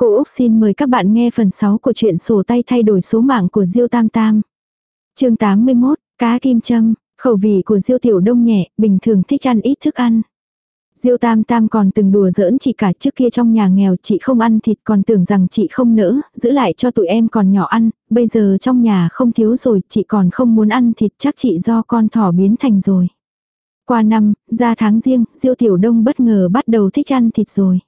Cô Úc xin mời các bạn nghe phần 6 của truyện sổ tay thay đổi số mạng của Diêu Tam Tam. chương 81, cá kim châm, khẩu vị của Diêu Tiểu Đông nhẹ, bình thường thích ăn ít thức ăn. Diêu Tam Tam còn từng đùa giỡn chị cả trước kia trong nhà nghèo chị không ăn thịt còn tưởng rằng chị không nỡ, giữ lại cho tụi em còn nhỏ ăn, bây giờ trong nhà không thiếu rồi, chị còn không muốn ăn thịt chắc chị do con thỏ biến thành rồi. Qua năm, ra tháng riêng, Diêu Tiểu Đông bất ngờ bắt đầu thích ăn thịt rồi.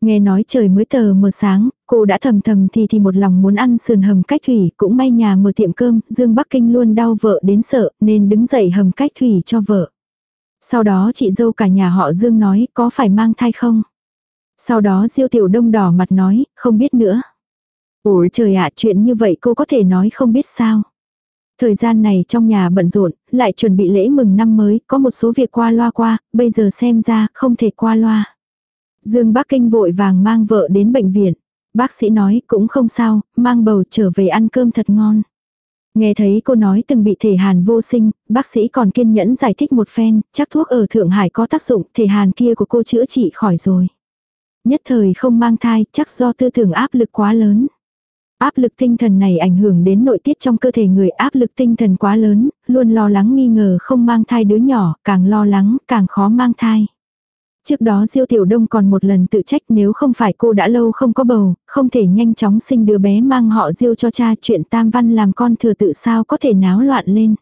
Nghe nói trời mới tờ mờ sáng, cô đã thầm thầm thì thì một lòng muốn ăn sườn hầm cách thủy, cũng may nhà mở tiệm cơm, Dương Bắc Kinh luôn đau vợ đến sợ, nên đứng dậy hầm cách thủy cho vợ. Sau đó chị dâu cả nhà họ Dương nói, có phải mang thai không? Sau đó Diêu Tiểu Đông đỏ mặt nói, không biết nữa. Ủa trời ạ, chuyện như vậy cô có thể nói không biết sao. Thời gian này trong nhà bận rộn, lại chuẩn bị lễ mừng năm mới, có một số việc qua loa qua, bây giờ xem ra không thể qua loa. Dương Bắc Kinh vội vàng mang vợ đến bệnh viện. Bác sĩ nói cũng không sao, mang bầu trở về ăn cơm thật ngon. Nghe thấy cô nói từng bị thể hàn vô sinh, bác sĩ còn kiên nhẫn giải thích một phen, chắc thuốc ở Thượng Hải có tác dụng, thể hàn kia của cô chữa trị khỏi rồi. Nhất thời không mang thai, chắc do tư tưởng áp lực quá lớn. Áp lực tinh thần này ảnh hưởng đến nội tiết trong cơ thể người áp lực tinh thần quá lớn, luôn lo lắng nghi ngờ không mang thai đứa nhỏ, càng lo lắng, càng khó mang thai. Trước đó Diêu Tiểu Đông còn một lần tự trách nếu không phải cô đã lâu không có bầu, không thể nhanh chóng sinh đứa bé mang họ Diêu cho cha chuyện tam văn làm con thừa tự sao có thể náo loạn lên.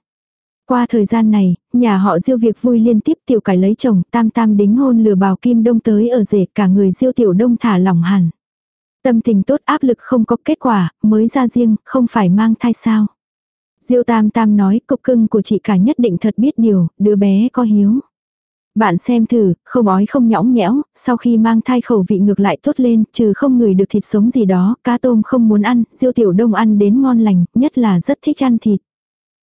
Qua thời gian này, nhà họ Diêu việc vui liên tiếp tiểu cải lấy chồng, tam tam đính hôn lừa bào kim đông tới ở rể cả người Diêu Tiểu Đông thả lỏng hẳn. Tâm tình tốt áp lực không có kết quả, mới ra riêng, không phải mang thai sao. Diêu tam tam nói cục cưng của chị cả nhất định thật biết điều, đứa bé có hiếu. Bạn xem thử, không ói không nhõng nhẽo, sau khi mang thai khẩu vị ngược lại tốt lên, trừ không ngửi được thịt sống gì đó, cá tôm không muốn ăn, diêu tiểu đông ăn đến ngon lành, nhất là rất thích ăn thịt.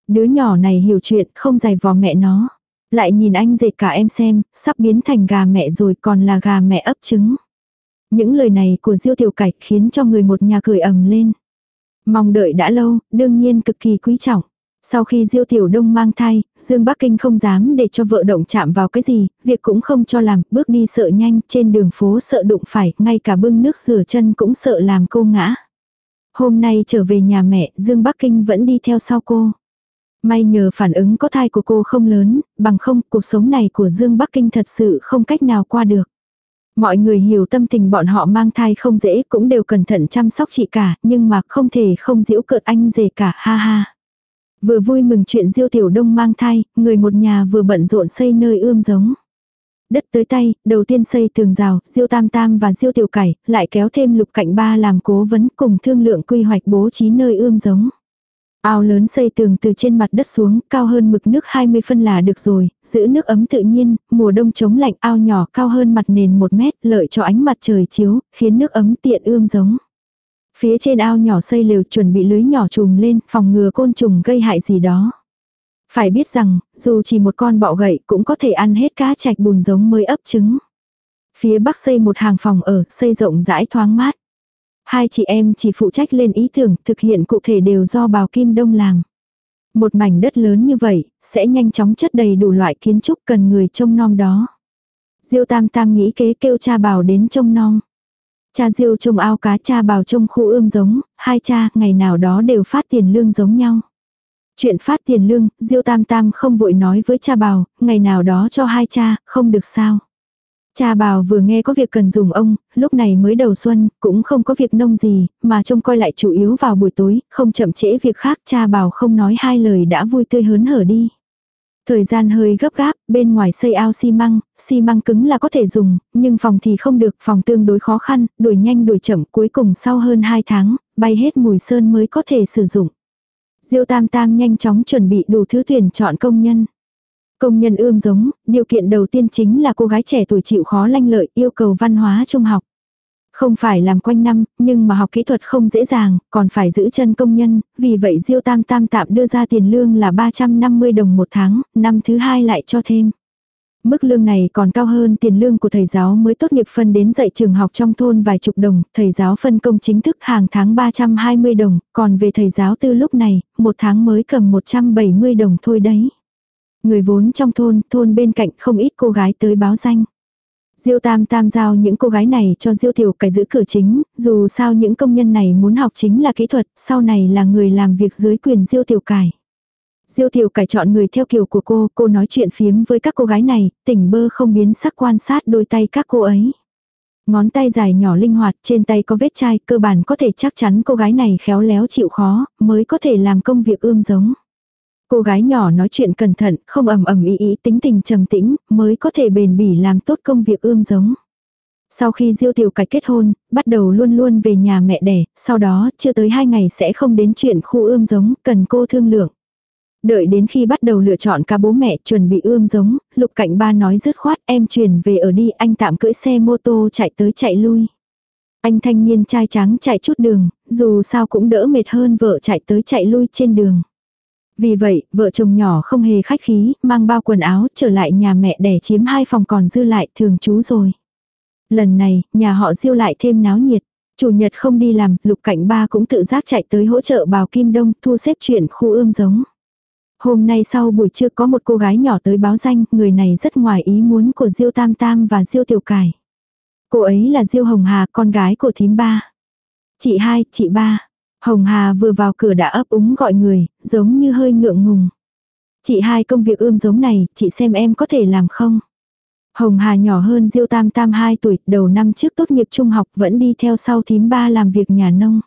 Đứa nhỏ này hiểu chuyện, không dày vò mẹ nó. Lại nhìn anh dệt cả em xem, sắp biến thành gà mẹ rồi còn là gà mẹ ấp trứng. Những lời này của diêu tiểu cạch khiến cho người một nhà cười ầm lên. Mong đợi đã lâu, đương nhiên cực kỳ quý trọng. Sau khi Diêu Tiểu Đông mang thai, Dương Bắc Kinh không dám để cho vợ động chạm vào cái gì, việc cũng không cho làm, bước đi sợ nhanh, trên đường phố sợ đụng phải, ngay cả bưng nước rửa chân cũng sợ làm cô ngã. Hôm nay trở về nhà mẹ, Dương Bắc Kinh vẫn đi theo sau cô. May nhờ phản ứng có thai của cô không lớn, bằng không cuộc sống này của Dương Bắc Kinh thật sự không cách nào qua được. Mọi người hiểu tâm tình bọn họ mang thai không dễ cũng đều cẩn thận chăm sóc chị cả, nhưng mà không thể không giễu cợt anh rể cả ha ha. Vừa vui mừng chuyện Diêu Tiểu Đông mang thai, người một nhà vừa bận rộn xây nơi ươm giống. Đất tới tay, đầu tiên xây tường rào, Diêu Tam Tam và Diêu Tiểu Cải, lại kéo thêm Lục Cạnh Ba làm cố vấn cùng thương lượng quy hoạch bố trí nơi ươm giống. Ao lớn xây tường từ trên mặt đất xuống, cao hơn mực nước 20 phân là được rồi, giữ nước ấm tự nhiên, mùa đông chống lạnh ao nhỏ cao hơn mặt nền 1 mét, lợi cho ánh mặt trời chiếu, khiến nước ấm tiện ươm giống. Phía trên ao nhỏ xây lều chuẩn bị lưới nhỏ trùm lên, phòng ngừa côn trùng gây hại gì đó. Phải biết rằng, dù chỉ một con bọ gậy cũng có thể ăn hết cá chạch bùn giống mới ấp trứng. Phía bắc xây một hàng phòng ở, xây rộng rãi thoáng mát. Hai chị em chỉ phụ trách lên ý tưởng, thực hiện cụ thể đều do bào Kim Đông làm. Một mảnh đất lớn như vậy, sẽ nhanh chóng chất đầy đủ loại kiến trúc cần người trông nom đó. Diêu Tam Tam nghĩ kế kêu cha bảo đến trông nom. Cha Diêu trông ao cá cha bào trông khu ươm giống, hai cha ngày nào đó đều phát tiền lương giống nhau. Chuyện phát tiền lương, Diêu Tam Tam không vội nói với cha bào, ngày nào đó cho hai cha, không được sao. Cha bào vừa nghe có việc cần dùng ông, lúc này mới đầu xuân, cũng không có việc nông gì, mà trông coi lại chủ yếu vào buổi tối, không chậm trễ việc khác cha bào không nói hai lời đã vui tươi hớn hở đi. Thời gian hơi gấp gáp, bên ngoài xây ao xi măng, xi măng cứng là có thể dùng, nhưng phòng thì không được, phòng tương đối khó khăn, đuổi nhanh đuổi chậm, cuối cùng sau hơn 2 tháng, bay hết mùi sơn mới có thể sử dụng. Diêu Tam Tam nhanh chóng chuẩn bị đủ thứ tuyển chọn công nhân. Công nhân ươm giống, điều kiện đầu tiên chính là cô gái trẻ tuổi chịu khó lanh lợi, yêu cầu văn hóa trung học. Không phải làm quanh năm, nhưng mà học kỹ thuật không dễ dàng, còn phải giữ chân công nhân, vì vậy Diêu Tam Tam tạm đưa ra tiền lương là 350 đồng một tháng, năm thứ hai lại cho thêm. Mức lương này còn cao hơn tiền lương của thầy giáo mới tốt nghiệp phân đến dạy trường học trong thôn vài chục đồng, thầy giáo phân công chính thức hàng tháng 320 đồng, còn về thầy giáo tư lúc này, một tháng mới cầm 170 đồng thôi đấy. Người vốn trong thôn, thôn bên cạnh không ít cô gái tới báo danh. Diêu Tam Tam giao những cô gái này cho Diêu Tiểu Cải giữ cửa chính, dù sao những công nhân này muốn học chính là kỹ thuật, sau này là người làm việc dưới quyền Diêu Tiểu Cải. Diêu Tiểu Cải chọn người theo kiểu của cô, cô nói chuyện phiếm với các cô gái này, tỉnh bơ không biến sắc quan sát đôi tay các cô ấy. Ngón tay dài nhỏ linh hoạt, trên tay có vết chai, cơ bản có thể chắc chắn cô gái này khéo léo chịu khó, mới có thể làm công việc ươm giống. Cô gái nhỏ nói chuyện cẩn thận, không ầm ầm ý ý tính tình trầm tĩnh, mới có thể bền bỉ làm tốt công việc ươm giống. Sau khi Diêu Tiểu cạch kết hôn, bắt đầu luôn luôn về nhà mẹ đẻ, sau đó chưa tới hai ngày sẽ không đến chuyện khu ươm giống, cần cô thương lượng. Đợi đến khi bắt đầu lựa chọn cả bố mẹ chuẩn bị ươm giống, lục cạnh ba nói dứt khoát em chuyển về ở đi anh tạm cưỡi xe mô tô chạy tới chạy lui. Anh thanh niên trai trắng chạy chút đường, dù sao cũng đỡ mệt hơn vợ chạy tới chạy lui trên đường. Vì vậy, vợ chồng nhỏ không hề khách khí, mang bao quần áo trở lại nhà mẹ để chiếm hai phòng còn dư lại thường trú rồi. Lần này, nhà họ diêu lại thêm náo nhiệt. Chủ nhật không đi làm, lục cảnh ba cũng tự giác chạy tới hỗ trợ bào Kim Đông thu xếp chuyện khu ươm giống. Hôm nay sau buổi trưa có một cô gái nhỏ tới báo danh, người này rất ngoài ý muốn của Diêu Tam Tam và Diêu Tiểu Cải. Cô ấy là Diêu Hồng Hà, con gái của thím ba. Chị hai, chị ba. Hồng Hà vừa vào cửa đã ấp úng gọi người, giống như hơi ngượng ngùng. Chị hai công việc ươm giống này, chị xem em có thể làm không? Hồng Hà nhỏ hơn Diêu Tam Tam 2 tuổi, đầu năm trước tốt nghiệp trung học vẫn đi theo sau thím ba làm việc nhà nông.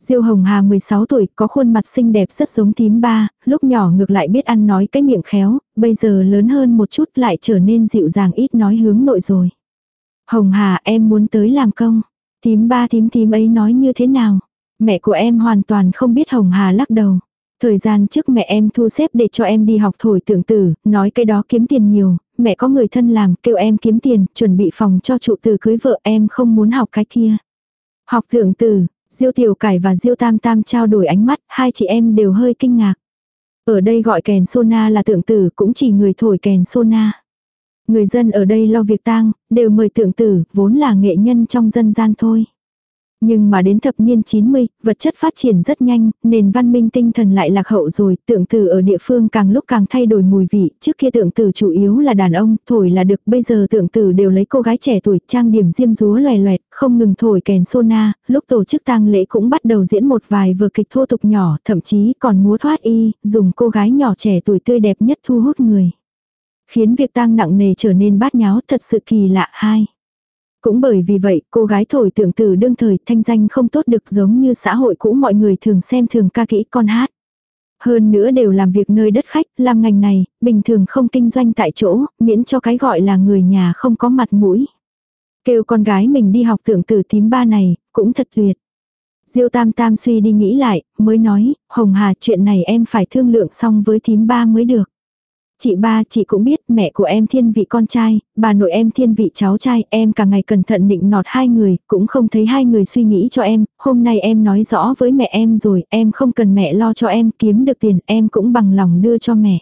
Diêu Hồng Hà 16 tuổi, có khuôn mặt xinh đẹp rất giống thím ba, lúc nhỏ ngược lại biết ăn nói cái miệng khéo, bây giờ lớn hơn một chút lại trở nên dịu dàng ít nói hướng nội rồi. Hồng Hà em muốn tới làm công. Thím ba thím thím ấy nói như thế nào? Mẹ của em hoàn toàn không biết Hồng Hà lắc đầu. Thời gian trước mẹ em thu xếp để cho em đi học thổi tưởng tử, nói cái đó kiếm tiền nhiều, mẹ có người thân làm, kêu em kiếm tiền, chuẩn bị phòng cho trụ tử cưới vợ em không muốn học cái kia. Học tưởng tử, Diêu Tiểu Cải và Diêu Tam Tam trao đổi ánh mắt, hai chị em đều hơi kinh ngạc. Ở đây gọi kèn sona là tượng tử, cũng chỉ người thổi kèn sona. Người dân ở đây lo việc tang, đều mời tượng tử, vốn là nghệ nhân trong dân gian thôi. Nhưng mà đến thập niên 90, vật chất phát triển rất nhanh, nền văn minh tinh thần lại lạc hậu rồi, tượng tử ở địa phương càng lúc càng thay đổi mùi vị, trước kia tượng tử chủ yếu là đàn ông, thổi là được, bây giờ tượng tử đều lấy cô gái trẻ tuổi trang điểm diêm rúa loè loẹt, không ngừng thổi kèn sona, lúc tổ chức tang lễ cũng bắt đầu diễn một vài vừa kịch thô tục nhỏ, thậm chí còn múa thoát y, dùng cô gái nhỏ trẻ tuổi tươi đẹp nhất thu hút người. Khiến việc tang nặng nề trở nên bát nháo thật sự kỳ lạ hai. Cũng bởi vì vậy, cô gái thổi tưởng từ đương thời thanh danh không tốt được giống như xã hội cũ mọi người thường xem thường ca kỹ con hát. Hơn nữa đều làm việc nơi đất khách, làm ngành này, bình thường không kinh doanh tại chỗ, miễn cho cái gọi là người nhà không có mặt mũi. Kêu con gái mình đi học tưởng từ tím ba này, cũng thật tuyệt. Diêu tam tam suy đi nghĩ lại, mới nói, Hồng Hà chuyện này em phải thương lượng xong với thím ba mới được. Chị ba, chị cũng biết mẹ của em thiên vị con trai, bà nội em thiên vị cháu trai, em cả ngày cẩn thận định nọt hai người, cũng không thấy hai người suy nghĩ cho em, hôm nay em nói rõ với mẹ em rồi, em không cần mẹ lo cho em, kiếm được tiền, em cũng bằng lòng đưa cho mẹ.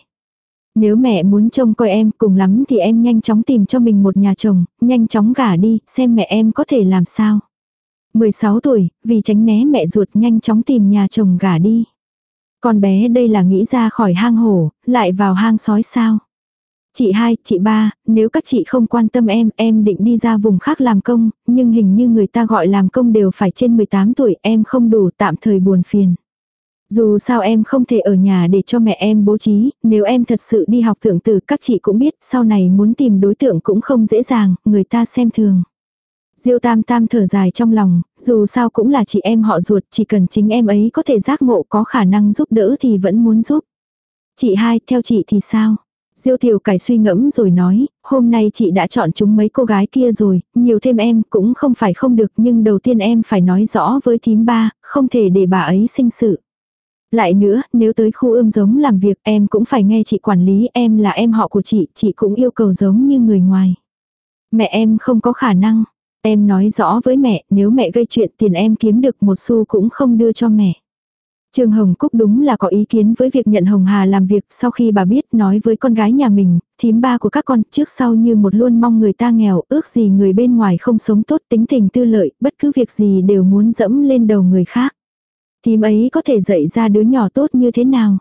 Nếu mẹ muốn trông coi em cùng lắm thì em nhanh chóng tìm cho mình một nhà chồng, nhanh chóng gả đi, xem mẹ em có thể làm sao. 16 tuổi, vì tránh né mẹ ruột nhanh chóng tìm nhà chồng gả đi. Con bé đây là nghĩ ra khỏi hang hổ, lại vào hang sói sao. Chị hai, chị ba, nếu các chị không quan tâm em, em định đi ra vùng khác làm công, nhưng hình như người ta gọi làm công đều phải trên 18 tuổi, em không đủ tạm thời buồn phiền. Dù sao em không thể ở nhà để cho mẹ em bố trí, nếu em thật sự đi học thượng tử các chị cũng biết sau này muốn tìm đối tượng cũng không dễ dàng, người ta xem thường. Diêu tam tam thở dài trong lòng, dù sao cũng là chị em họ ruột, chỉ cần chính em ấy có thể giác ngộ có khả năng giúp đỡ thì vẫn muốn giúp. Chị hai, theo chị thì sao? Diêu tiểu cải suy ngẫm rồi nói, hôm nay chị đã chọn chúng mấy cô gái kia rồi, nhiều thêm em cũng không phải không được nhưng đầu tiên em phải nói rõ với thím ba, không thể để bà ấy sinh sự. Lại nữa, nếu tới khu ươm giống làm việc em cũng phải nghe chị quản lý em là em họ của chị, chị cũng yêu cầu giống như người ngoài. Mẹ em không có khả năng, Em nói rõ với mẹ, nếu mẹ gây chuyện tiền em kiếm được một xu cũng không đưa cho mẹ. Trương Hồng Cúc đúng là có ý kiến với việc nhận Hồng Hà làm việc sau khi bà biết nói với con gái nhà mình, thím ba của các con trước sau như một luôn mong người ta nghèo, ước gì người bên ngoài không sống tốt tính tình tư lợi, bất cứ việc gì đều muốn dẫm lên đầu người khác. Thím ấy có thể dạy ra đứa nhỏ tốt như thế nào?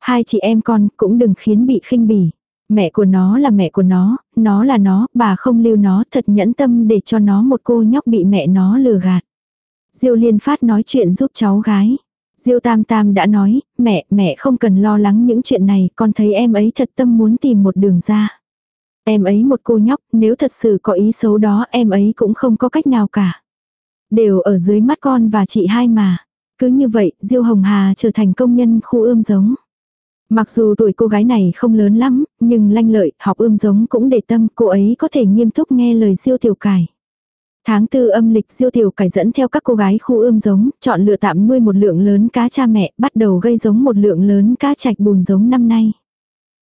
Hai chị em con cũng đừng khiến bị khinh bỉ. Mẹ của nó là mẹ của nó, nó là nó, bà không lưu nó thật nhẫn tâm để cho nó một cô nhóc bị mẹ nó lừa gạt. Diêu liên phát nói chuyện giúp cháu gái. Diêu tam tam đã nói, mẹ, mẹ không cần lo lắng những chuyện này, con thấy em ấy thật tâm muốn tìm một đường ra. Em ấy một cô nhóc, nếu thật sự có ý xấu đó em ấy cũng không có cách nào cả. Đều ở dưới mắt con và chị hai mà. Cứ như vậy, Diêu Hồng Hà trở thành công nhân khu ươm giống. Mặc dù tuổi cô gái này không lớn lắm, nhưng lanh lợi, học ươm giống cũng để tâm, cô ấy có thể nghiêm túc nghe lời Diêu Tiểu Cải. Tháng tư âm lịch Diêu Tiểu Cải dẫn theo các cô gái khu ươm giống, chọn lựa tạm nuôi một lượng lớn cá cha mẹ, bắt đầu gây giống một lượng lớn cá trạch bùn giống năm nay.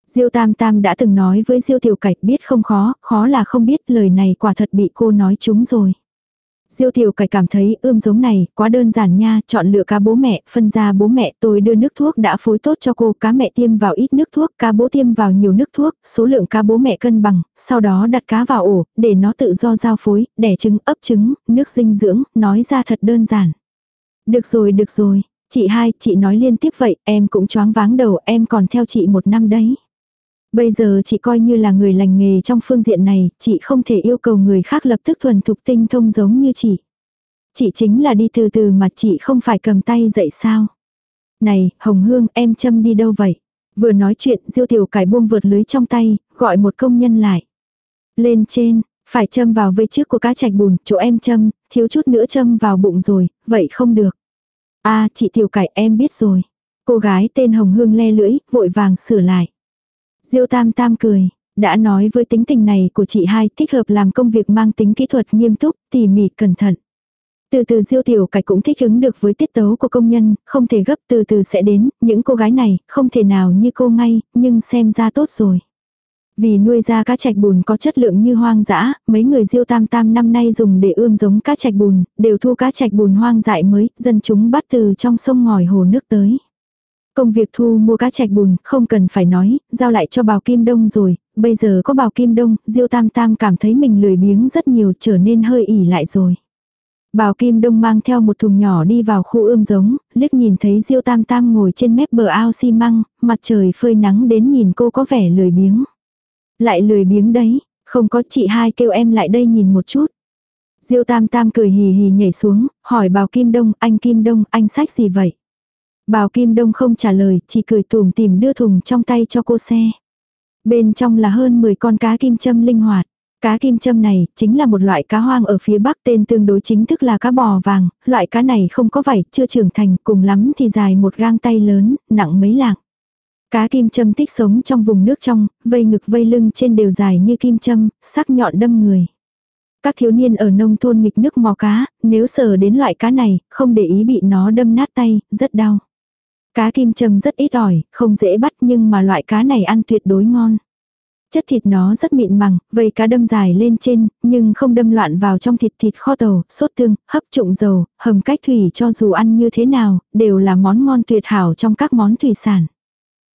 Diêu Tam Tam đã từng nói với Diêu Tiểu Cải biết không khó, khó là không biết lời này quả thật bị cô nói trúng rồi. Diêu tiểu cải cảm thấy ươm giống này quá đơn giản nha, chọn lựa cá bố mẹ, phân ra bố mẹ tôi đưa nước thuốc đã phối tốt cho cô, cá mẹ tiêm vào ít nước thuốc, cá bố tiêm vào nhiều nước thuốc, số lượng cá bố mẹ cân bằng, sau đó đặt cá vào ổ, để nó tự do giao phối, đẻ trứng, ấp trứng, nước dinh dưỡng, nói ra thật đơn giản. Được rồi, được rồi, chị hai, chị nói liên tiếp vậy, em cũng choáng váng đầu, em còn theo chị một năm đấy. Bây giờ chị coi như là người lành nghề trong phương diện này, chị không thể yêu cầu người khác lập tức thuần thục tinh thông giống như chị. Chị chính là đi từ từ mà chị không phải cầm tay dậy sao. Này, Hồng Hương, em châm đi đâu vậy? Vừa nói chuyện, Diêu Tiểu Cải buông vượt lưới trong tay, gọi một công nhân lại. Lên trên, phải châm vào vây trước của cá trạch bùn, chỗ em châm, thiếu chút nữa châm vào bụng rồi, vậy không được. a chị Tiểu Cải em biết rồi. Cô gái tên Hồng Hương le lưỡi, vội vàng sửa lại. Diêu Tam Tam cười, đã nói với tính tình này của chị hai thích hợp làm công việc mang tính kỹ thuật nghiêm túc, tỉ mỉ, cẩn thận. Từ từ Diêu Tiểu Cải cũng thích ứng được với tiết tấu của công nhân, không thể gấp từ từ sẽ đến, những cô gái này không thể nào như cô ngay, nhưng xem ra tốt rồi. Vì nuôi ra cá trạch bùn có chất lượng như hoang dã, mấy người Diêu Tam Tam năm nay dùng để ươm giống cá trạch bùn, đều thu cá trạch bùn hoang dại mới, dân chúng bắt từ trong sông ngòi hồ nước tới. Công việc thu mua cá trạch bùn, không cần phải nói, giao lại cho bào Kim Đông rồi, bây giờ có bào Kim Đông, Diêu Tam Tam cảm thấy mình lười biếng rất nhiều trở nên hơi ỉ lại rồi. Bào Kim Đông mang theo một thùng nhỏ đi vào khu ươm giống, liếc nhìn thấy Diêu Tam Tam ngồi trên mép bờ ao xi măng, mặt trời phơi nắng đến nhìn cô có vẻ lười biếng. Lại lười biếng đấy, không có chị hai kêu em lại đây nhìn một chút. Diêu Tam Tam cười hì hì nhảy xuống, hỏi bào Kim Đông, anh Kim Đông, anh sách gì vậy? Bào Kim Đông không trả lời, chỉ cười tùm tìm đưa thùng trong tay cho cô xe. Bên trong là hơn 10 con cá kim châm linh hoạt. Cá kim châm này chính là một loại cá hoang ở phía bắc tên tương đối chính thức là cá bò vàng, loại cá này không có vảy, chưa trưởng thành, cùng lắm thì dài một gang tay lớn, nặng mấy lạng. Cá kim châm thích sống trong vùng nước trong, vây ngực vây lưng trên đều dài như kim châm, sắc nhọn đâm người. Các thiếu niên ở nông thôn nghịch nước mò cá, nếu sờ đến loại cá này, không để ý bị nó đâm nát tay, rất đau. Cá kim châm rất ít ỏi, không dễ bắt nhưng mà loại cá này ăn tuyệt đối ngon. Chất thịt nó rất mịn màng, vây cá đâm dài lên trên, nhưng không đâm loạn vào trong thịt thịt kho tàu, sốt tương, hấp trụng dầu, hầm cách thủy cho dù ăn như thế nào, đều là món ngon tuyệt hảo trong các món thủy sản.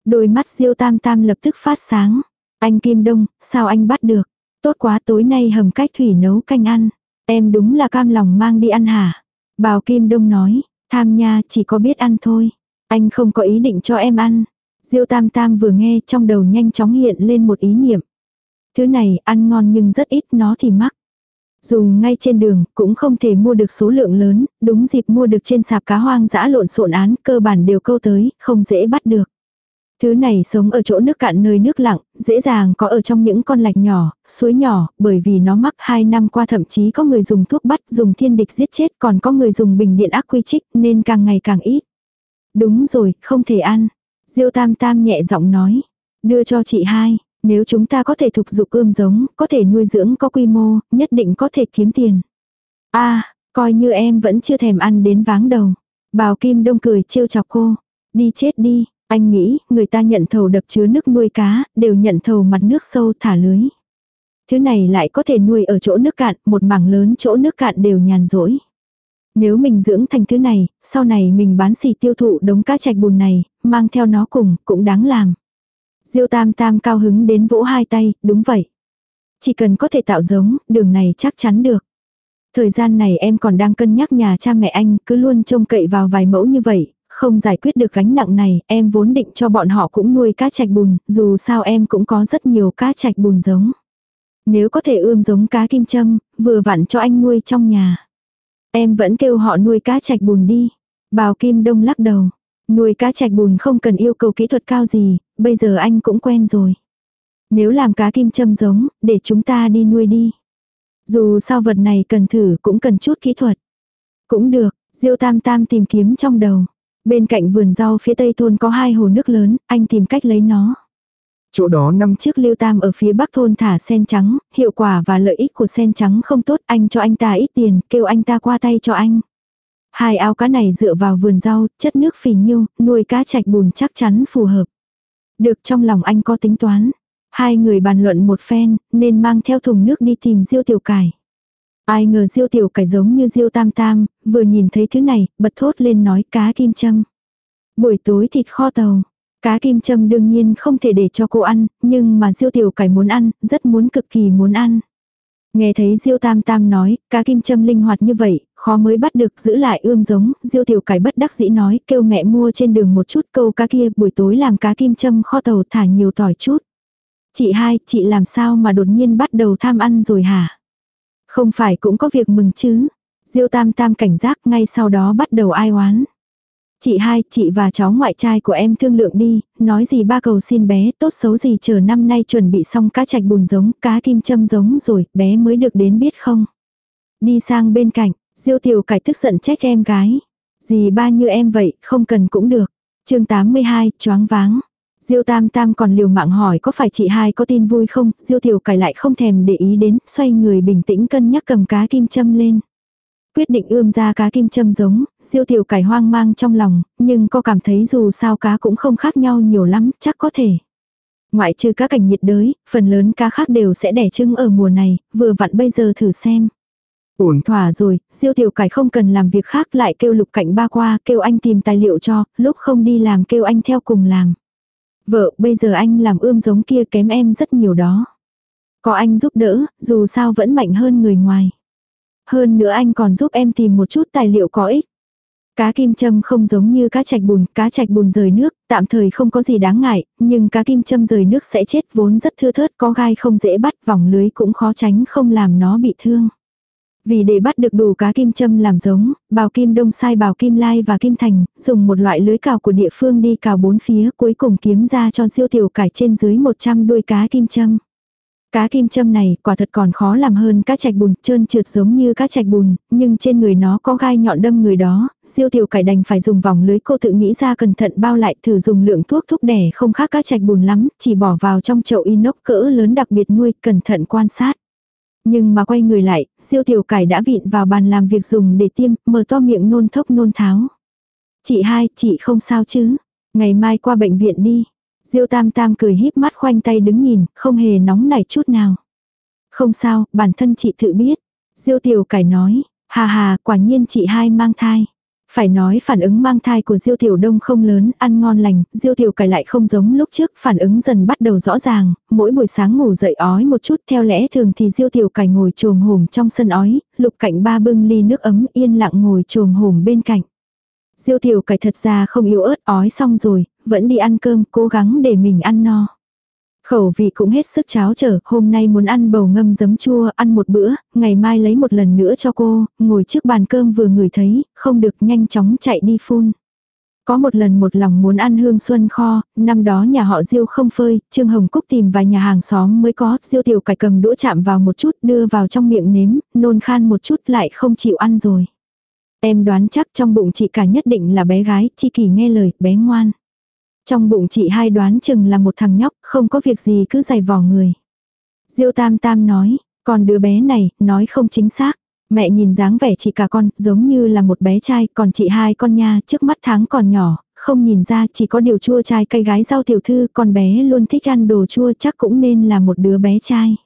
Đôi mắt diêu tam tam lập tức phát sáng. Anh Kim Đông, sao anh bắt được? Tốt quá tối nay hầm cách thủy nấu canh ăn. Em đúng là cam lòng mang đi ăn hả? Bào Kim Đông nói, tham nha chỉ có biết ăn thôi. Anh không có ý định cho em ăn. Diêu Tam Tam vừa nghe trong đầu nhanh chóng hiện lên một ý niệm. Thứ này ăn ngon nhưng rất ít nó thì mắc. Dù ngay trên đường cũng không thể mua được số lượng lớn, đúng dịp mua được trên sạp cá hoang dã lộn xộn án cơ bản đều câu tới, không dễ bắt được. Thứ này sống ở chỗ nước cạn nơi nước lặng, dễ dàng có ở trong những con lạch nhỏ, suối nhỏ, bởi vì nó mắc hai năm qua thậm chí có người dùng thuốc bắt, dùng thiên địch giết chết, còn có người dùng bình điện ác quy trích, nên càng ngày càng ít. Đúng rồi, không thể ăn. Diêu tam tam nhẹ giọng nói. Đưa cho chị hai, nếu chúng ta có thể thục dục ươm giống, có thể nuôi dưỡng có quy mô, nhất định có thể kiếm tiền. a coi như em vẫn chưa thèm ăn đến váng đầu. Bào Kim Đông cười trêu chọc cô. Đi chết đi, anh nghĩ, người ta nhận thầu đập chứa nước nuôi cá, đều nhận thầu mặt nước sâu thả lưới. Thứ này lại có thể nuôi ở chỗ nước cạn, một mảng lớn chỗ nước cạn đều nhàn rỗi. Nếu mình dưỡng thành thứ này, sau này mình bán xỉ tiêu thụ đống cá trạch bùn này, mang theo nó cùng, cũng đáng làm. Diêu tam tam cao hứng đến vỗ hai tay, đúng vậy. Chỉ cần có thể tạo giống, đường này chắc chắn được. Thời gian này em còn đang cân nhắc nhà cha mẹ anh, cứ luôn trông cậy vào vài mẫu như vậy, không giải quyết được gánh nặng này, em vốn định cho bọn họ cũng nuôi cá trạch bùn, dù sao em cũng có rất nhiều cá trạch bùn giống. Nếu có thể ươm giống cá kim châm, vừa vặn cho anh nuôi trong nhà. Em vẫn kêu họ nuôi cá trạch bùn đi. Bào Kim Đông lắc đầu. Nuôi cá trạch bùn không cần yêu cầu kỹ thuật cao gì, bây giờ anh cũng quen rồi. Nếu làm cá kim châm giống, để chúng ta đi nuôi đi. Dù sao vật này cần thử cũng cần chút kỹ thuật. Cũng được, Diêu Tam Tam tìm kiếm trong đầu. Bên cạnh vườn rau phía tây thôn có hai hồ nước lớn, anh tìm cách lấy nó. Chỗ đó năm Trước Lưu Tam ở phía bắc thôn thả sen trắng, hiệu quả và lợi ích của sen trắng không tốt, anh cho anh ta ít tiền, kêu anh ta qua tay cho anh. Hai ao cá này dựa vào vườn rau, chất nước phì nhiêu, nuôi cá trạch bùn chắc chắn phù hợp. Được trong lòng anh có tính toán. Hai người bàn luận một phen, nên mang theo thùng nước đi tìm Diêu Tiểu Cải. Ai ngờ Diêu Tiểu Cải giống như Diêu Tam Tam, vừa nhìn thấy thứ này, bật thốt lên nói cá kim châm. Buổi tối thịt kho tàu. Cá kim châm đương nhiên không thể để cho cô ăn, nhưng mà Diêu Tiểu Cải muốn ăn, rất muốn cực kỳ muốn ăn. Nghe thấy Diêu Tam Tam nói, cá kim châm linh hoạt như vậy, khó mới bắt được giữ lại ươm giống, Diêu Tiểu Cải bất đắc dĩ nói, kêu mẹ mua trên đường một chút câu cá kia, buổi tối làm cá kim châm kho tàu thả nhiều tỏi chút. Chị hai, chị làm sao mà đột nhiên bắt đầu tham ăn rồi hả? Không phải cũng có việc mừng chứ? Diêu Tam Tam cảnh giác ngay sau đó bắt đầu ai oán. Chị hai, chị và cháu ngoại trai của em thương lượng đi, nói gì ba cầu xin bé, tốt xấu gì chờ năm nay chuẩn bị xong cá trạch bùn giống, cá kim châm giống rồi, bé mới được đến biết không. Đi sang bên cạnh, diêu tiểu cải tức giận trách em gái. Gì ba như em vậy, không cần cũng được. chương 82, choáng váng. Diêu Tam Tam còn liều mạng hỏi có phải chị hai có tin vui không, Diêu Tiểu Cải lại không thèm để ý đến, xoay người bình tĩnh cân nhắc cầm cá kim châm lên. Quyết định ươm ra cá kim châm giống, Diêu Tiểu Cải hoang mang trong lòng, nhưng có cảm thấy dù sao cá cũng không khác nhau nhiều lắm, chắc có thể. Ngoại trừ cá cảnh nhiệt đới, phần lớn cá khác đều sẽ đẻ trứng ở mùa này, vừa vặn bây giờ thử xem. Ổn thỏa rồi, Diêu Tiểu Cải không cần làm việc khác lại kêu lục cảnh ba qua, kêu anh tìm tài liệu cho, lúc không đi làm kêu anh theo cùng làm. Vợ, bây giờ anh làm ươm giống kia kém em rất nhiều đó. Có anh giúp đỡ, dù sao vẫn mạnh hơn người ngoài. Hơn nữa anh còn giúp em tìm một chút tài liệu có ích. Cá kim châm không giống như cá chạch bùn, cá chạch bùn rời nước, tạm thời không có gì đáng ngại, nhưng cá kim châm rời nước sẽ chết vốn rất thưa thớt có gai không dễ bắt vòng lưới cũng khó tránh không làm nó bị thương. Vì để bắt được đủ cá kim châm làm giống, bào kim đông sai bào kim lai và kim thành, dùng một loại lưới cào của địa phương đi cào bốn phía cuối cùng kiếm ra cho siêu tiểu cải trên dưới 100 đuôi cá kim châm. Cá kim châm này quả thật còn khó làm hơn cá trạch bùn, trơn trượt giống như cá trạch bùn, nhưng trên người nó có gai nhọn đâm người đó, siêu tiểu cải đành phải dùng vòng lưới cô tự nghĩ ra cẩn thận bao lại thử dùng lượng thuốc thúc đẻ không khác cá trạch bùn lắm, chỉ bỏ vào trong chậu inox cỡ lớn đặc biệt nuôi, cẩn thận quan sát. Nhưng mà quay người lại, siêu tiểu cải đã vịn vào bàn làm việc dùng để tiêm, mở to miệng nôn thốc nôn tháo. Chị hai, chị không sao chứ? Ngày mai qua bệnh viện đi. Diêu tam tam cười híp mắt khoanh tay đứng nhìn, không hề nóng nảy chút nào. Không sao, bản thân chị tự biết. Diêu tiểu cải nói, hà hà, quả nhiên chị hai mang thai. Phải nói phản ứng mang thai của Diêu Tiểu Đông không lớn, ăn ngon lành, Diêu Tiểu cải lại không giống lúc trước, phản ứng dần bắt đầu rõ ràng, mỗi buổi sáng ngủ dậy ói một chút, theo lẽ thường thì Diêu Tiểu cải ngồi trồm hổm trong sân ói, lục cạnh ba bưng ly nước ấm yên lặng ngồi trồm hổm bên cạnh. Diêu Tiểu cải thật ra không yếu ớt ói xong rồi, vẫn đi ăn cơm, cố gắng để mình ăn no. Khẩu vị cũng hết sức cháo trở, hôm nay muốn ăn bầu ngâm giấm chua, ăn một bữa, ngày mai lấy một lần nữa cho cô, ngồi trước bàn cơm vừa ngửi thấy, không được nhanh chóng chạy đi phun. Có một lần một lòng muốn ăn hương xuân kho, năm đó nhà họ Diêu không phơi, Trương Hồng Cúc tìm vài nhà hàng xóm mới có, Diêu tiểu cải cầm đũa chạm vào một chút, đưa vào trong miệng nếm, nôn khan một chút lại không chịu ăn rồi. Em đoán chắc trong bụng chị cả nhất định là bé gái, chi kỳ nghe lời, bé ngoan. Trong bụng chị hai đoán chừng là một thằng nhóc, không có việc gì cứ giày vò người. Diêu tam tam nói, còn đứa bé này, nói không chính xác. Mẹ nhìn dáng vẻ chị cả con, giống như là một bé trai, còn chị hai con nha, trước mắt tháng còn nhỏ, không nhìn ra chỉ có điều chua trai cây gái rau tiểu thư, con bé luôn thích ăn đồ chua chắc cũng nên là một đứa bé trai.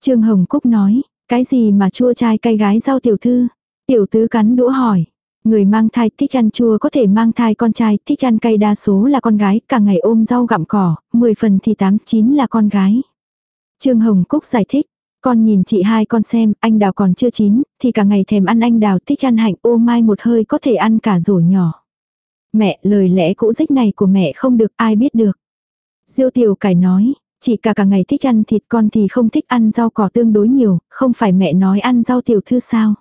Trương Hồng Cúc nói, cái gì mà chua trai cây gái rau tiểu thư? Tiểu tứ cắn đũa hỏi, Người mang thai thích ăn chua có thể mang thai con trai, thích ăn cay đa số là con gái, cả ngày ôm rau gặm cỏ, 10 phần thì 8 9 là con gái. Trương Hồng Cúc giải thích, con nhìn chị hai con xem, anh đào còn chưa chín, thì cả ngày thèm ăn anh đào thích ăn hạnh ô mai một hơi có thể ăn cả rổ nhỏ. Mẹ, lời lẽ cũ dích này của mẹ không được ai biết được. Diêu tiểu cải nói, chị cả cả ngày thích ăn thịt con thì không thích ăn rau cỏ tương đối nhiều, không phải mẹ nói ăn rau tiểu thư sao.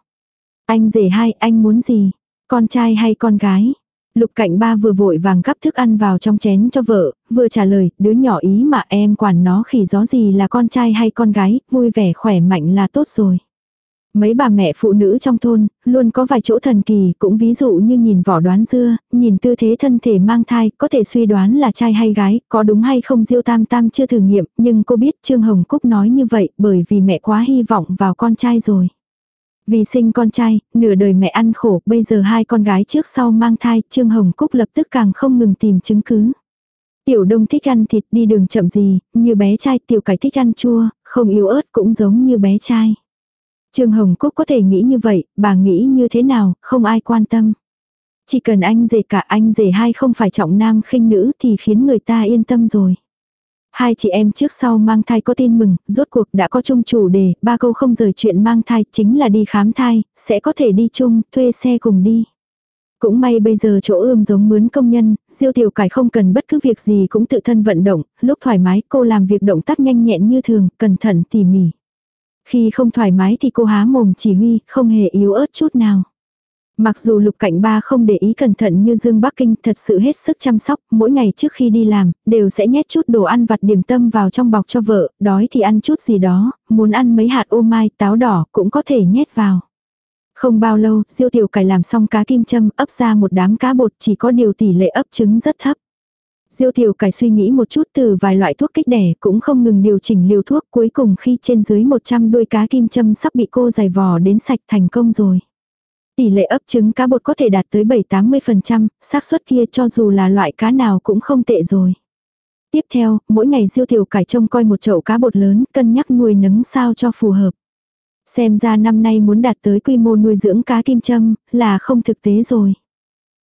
Anh rể hai, anh muốn gì? Con trai hay con gái? Lục cạnh ba vừa vội vàng gắp thức ăn vào trong chén cho vợ, vừa trả lời, đứa nhỏ ý mà em quản nó khỉ gió gì là con trai hay con gái, vui vẻ khỏe mạnh là tốt rồi. Mấy bà mẹ phụ nữ trong thôn, luôn có vài chỗ thần kỳ, cũng ví dụ như nhìn vỏ đoán dưa, nhìn tư thế thân thể mang thai, có thể suy đoán là trai hay gái, có đúng hay không Diêu Tam Tam chưa thử nghiệm, nhưng cô biết Trương Hồng Cúc nói như vậy bởi vì mẹ quá hy vọng vào con trai rồi. Vì sinh con trai, nửa đời mẹ ăn khổ, bây giờ hai con gái trước sau mang thai, Trương Hồng Cúc lập tức càng không ngừng tìm chứng cứ. Tiểu đông thích ăn thịt đi đường chậm gì, như bé trai tiểu cải thích ăn chua, không yếu ớt cũng giống như bé trai. Trương Hồng Cúc có thể nghĩ như vậy, bà nghĩ như thế nào, không ai quan tâm. Chỉ cần anh rể cả anh rể hai không phải trọng nam khinh nữ thì khiến người ta yên tâm rồi. Hai chị em trước sau mang thai có tin mừng, rốt cuộc đã có chung chủ đề, ba câu không rời chuyện mang thai, chính là đi khám thai, sẽ có thể đi chung, thuê xe cùng đi. Cũng may bây giờ chỗ ươm giống mướn công nhân, diêu tiểu cải không cần bất cứ việc gì cũng tự thân vận động, lúc thoải mái cô làm việc động tác nhanh nhẹn như thường, cẩn thận tỉ mỉ. Khi không thoải mái thì cô há mồm chỉ huy, không hề yếu ớt chút nào. Mặc dù lục cảnh ba không để ý cẩn thận như Dương Bắc Kinh thật sự hết sức chăm sóc, mỗi ngày trước khi đi làm, đều sẽ nhét chút đồ ăn vặt điểm tâm vào trong bọc cho vợ, đói thì ăn chút gì đó, muốn ăn mấy hạt ô mai, táo đỏ cũng có thể nhét vào. Không bao lâu, diêu tiểu cải làm xong cá kim châm ấp ra một đám cá bột chỉ có điều tỷ lệ ấp trứng rất thấp. Diêu tiểu cải suy nghĩ một chút từ vài loại thuốc kích đẻ cũng không ngừng điều chỉnh liều thuốc cuối cùng khi trên dưới 100 đuôi cá kim châm sắp bị cô giày vò đến sạch thành công rồi. Tỷ lệ ấp trứng cá bột có thể đạt tới 7-80%, xác suất kia cho dù là loại cá nào cũng không tệ rồi. Tiếp theo, mỗi ngày diêu tiểu cải trông coi một chậu cá bột lớn, cân nhắc nuôi nấng sao cho phù hợp. Xem ra năm nay muốn đạt tới quy mô nuôi dưỡng cá kim châm, là không thực tế rồi.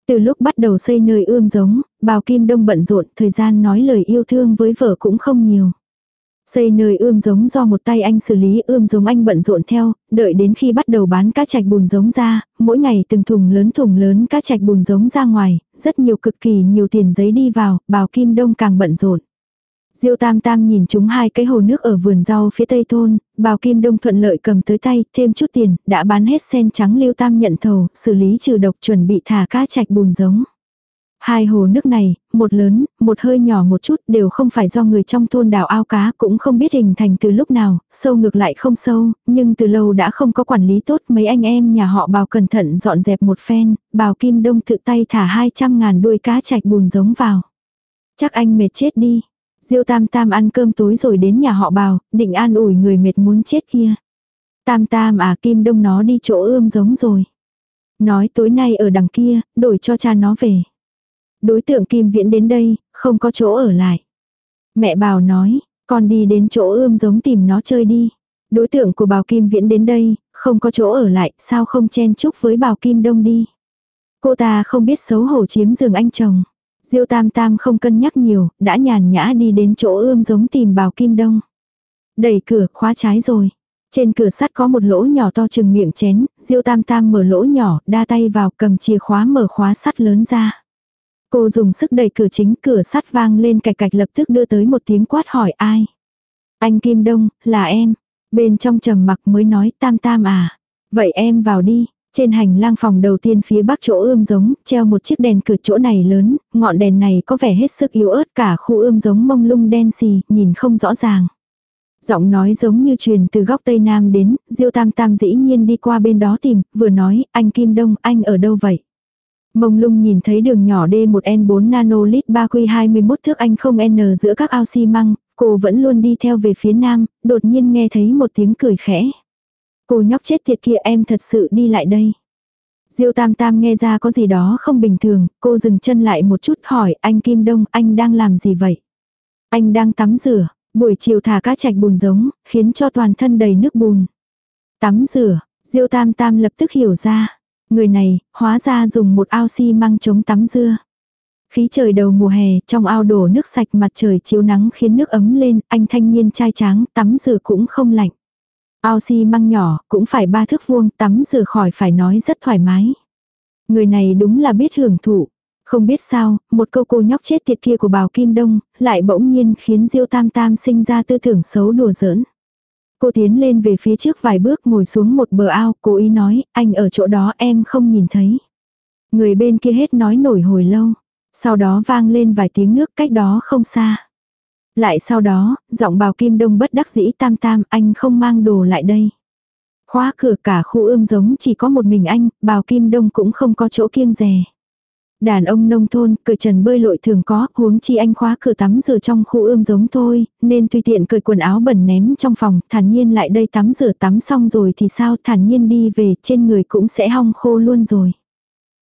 Từ lúc bắt đầu xây nơi ươm giống, bào kim đông bận rộn, thời gian nói lời yêu thương với vợ cũng không nhiều. Xây nơi ươm giống do một tay anh xử lý ươm giống anh bận rộn theo, đợi đến khi bắt đầu bán cá chạch bùn giống ra, mỗi ngày từng thùng lớn thùng lớn cá chạch bùn giống ra ngoài, rất nhiều cực kỳ nhiều tiền giấy đi vào, bào kim đông càng bận rộn. Diêu Tam Tam nhìn chúng hai cái hồ nước ở vườn rau phía tây thôn, bào kim đông thuận lợi cầm tới tay, thêm chút tiền, đã bán hết sen trắng Liêu Tam nhận thầu, xử lý trừ độc chuẩn bị thả cá chạch bùn giống. Hai hồ nước này, một lớn, một hơi nhỏ một chút đều không phải do người trong thôn đào ao cá cũng không biết hình thành từ lúc nào, sâu ngược lại không sâu, nhưng từ lâu đã không có quản lý tốt mấy anh em nhà họ bào cẩn thận dọn dẹp một phen, bào kim đông tự tay thả 200 ngàn đuôi cá chạch bùn giống vào. Chắc anh mệt chết đi. Diêu tam tam ăn cơm tối rồi đến nhà họ bào, định an ủi người mệt muốn chết kia. Tam tam à kim đông nó đi chỗ ươm giống rồi. Nói tối nay ở đằng kia, đổi cho cha nó về. Đối tượng Kim Viễn đến đây, không có chỗ ở lại. Mẹ bào nói, con đi đến chỗ ươm giống tìm nó chơi đi. Đối tượng của bào Kim Viễn đến đây, không có chỗ ở lại, sao không chen chúc với bào Kim Đông đi. Cô ta không biết xấu hổ chiếm giường anh chồng. Diêu Tam Tam không cân nhắc nhiều, đã nhàn nhã đi đến chỗ ươm giống tìm bào Kim Đông. Đẩy cửa, khóa trái rồi. Trên cửa sắt có một lỗ nhỏ to chừng miệng chén, Diêu Tam Tam mở lỗ nhỏ, đa tay vào cầm chìa khóa mở khóa sắt lớn ra. Cô dùng sức đẩy cửa chính cửa sắt vang lên cạch cạch lập tức đưa tới một tiếng quát hỏi ai. Anh Kim Đông, là em. Bên trong trầm mặc mới nói tam tam à. Vậy em vào đi. Trên hành lang phòng đầu tiên phía bắc chỗ ươm giống, treo một chiếc đèn cửa chỗ này lớn, ngọn đèn này có vẻ hết sức yếu ớt cả khu ươm giống mông lung đen xì, nhìn không rõ ràng. Giọng nói giống như truyền từ góc tây nam đến, Diêu Tam Tam dĩ nhiên đi qua bên đó tìm, vừa nói, anh Kim Đông, anh ở đâu vậy? Mông lung nhìn thấy đường nhỏ D1N4 nanolit 3Q21 thước anh không N giữa các ao xi măng, cô vẫn luôn đi theo về phía nam, đột nhiên nghe thấy một tiếng cười khẽ. Cô nhóc chết tiệt kia em thật sự đi lại đây. Diêu Tam Tam nghe ra có gì đó không bình thường, cô dừng chân lại một chút hỏi anh Kim Đông anh đang làm gì vậy? Anh đang tắm rửa, buổi chiều thả cá chạch bùn giống, khiến cho toàn thân đầy nước bùn. Tắm rửa, Diêu Tam Tam lập tức hiểu ra. Người này, hóa ra dùng một ao xi măng chống tắm dưa. Khí trời đầu mùa hè, trong ao đổ nước sạch mặt trời chiếu nắng khiến nước ấm lên, anh thanh niên trai tráng, tắm rửa cũng không lạnh. Ao xi măng nhỏ, cũng phải ba thước vuông, tắm rửa khỏi phải nói rất thoải mái. Người này đúng là biết hưởng thụ. Không biết sao, một câu cô nhóc chết tiệt kia của Bào Kim Đông, lại bỗng nhiên khiến Diêu Tam Tam sinh ra tư tưởng xấu đùa giỡn. Cô tiến lên về phía trước vài bước ngồi xuống một bờ ao, cố ý nói, anh ở chỗ đó em không nhìn thấy. Người bên kia hết nói nổi hồi lâu. Sau đó vang lên vài tiếng nước cách đó không xa. Lại sau đó, giọng bào kim đông bất đắc dĩ tam tam anh không mang đồ lại đây. Khóa cửa cả khu ươm giống chỉ có một mình anh, bào kim đông cũng không có chỗ kiêng rè. Đàn ông nông thôn, cởi trần bơi lội thường có, huống chi anh khóa cửa tắm rửa trong khu ươm giống thôi, nên tùy tiện cởi quần áo bẩn ném trong phòng, thản nhiên lại đây tắm rửa tắm xong rồi thì sao, thản nhiên đi về, trên người cũng sẽ hong khô luôn rồi.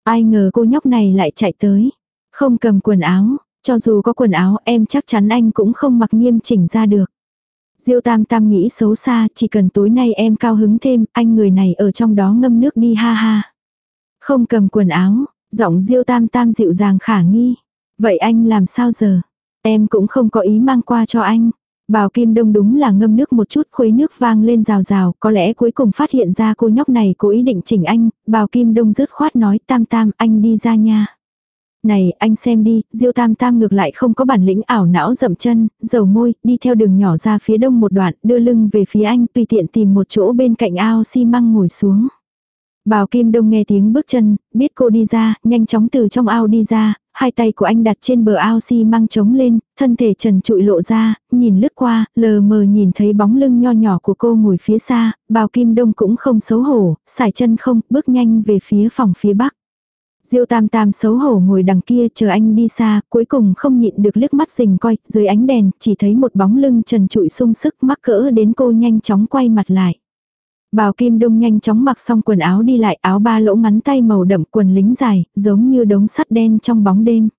Ai ngờ cô nhóc này lại chạy tới, không cầm quần áo, cho dù có quần áo em chắc chắn anh cũng không mặc nghiêm chỉnh ra được. Diêu Tam Tam nghĩ xấu xa, chỉ cần tối nay em cao hứng thêm, anh người này ở trong đó ngâm nước đi ha ha. Không cầm quần áo, giọng Diêu Tam Tam dịu dàng khả nghi. Vậy anh làm sao giờ? Em cũng không có ý mang qua cho anh. Bào Kim Đông đúng là ngâm nước một chút khuấy nước vang lên rào rào, có lẽ cuối cùng phát hiện ra cô nhóc này cố ý định chỉnh anh, Bào Kim Đông rứt khoát nói tam tam anh đi ra nha. Này, anh xem đi, Diêu Tam Tam ngược lại không có bản lĩnh ảo não dậm chân, dầu môi, đi theo đường nhỏ ra phía đông một đoạn, đưa lưng về phía anh, tùy tiện tìm một chỗ bên cạnh ao xi măng ngồi xuống. Bào Kim Đông nghe tiếng bước chân, biết cô đi ra, nhanh chóng từ trong ao đi ra, hai tay của anh đặt trên bờ ao xi măng trống lên, thân thể trần trụi lộ ra, nhìn lướt qua, lờ mờ nhìn thấy bóng lưng nho nhỏ của cô ngồi phía xa, bào Kim Đông cũng không xấu hổ, xài chân không, bước nhanh về phía phòng phía bắc. Diêu tam tam xấu hổ ngồi đằng kia chờ anh đi xa, cuối cùng không nhịn được liếc mắt rình coi, dưới ánh đèn, chỉ thấy một bóng lưng trần trụi sung sức mắc cỡ đến cô nhanh chóng quay mặt lại. Bào Kim Đông nhanh chóng mặc xong quần áo đi lại áo ba lỗ ngắn tay màu đậm quần lính dài, giống như đống sắt đen trong bóng đêm.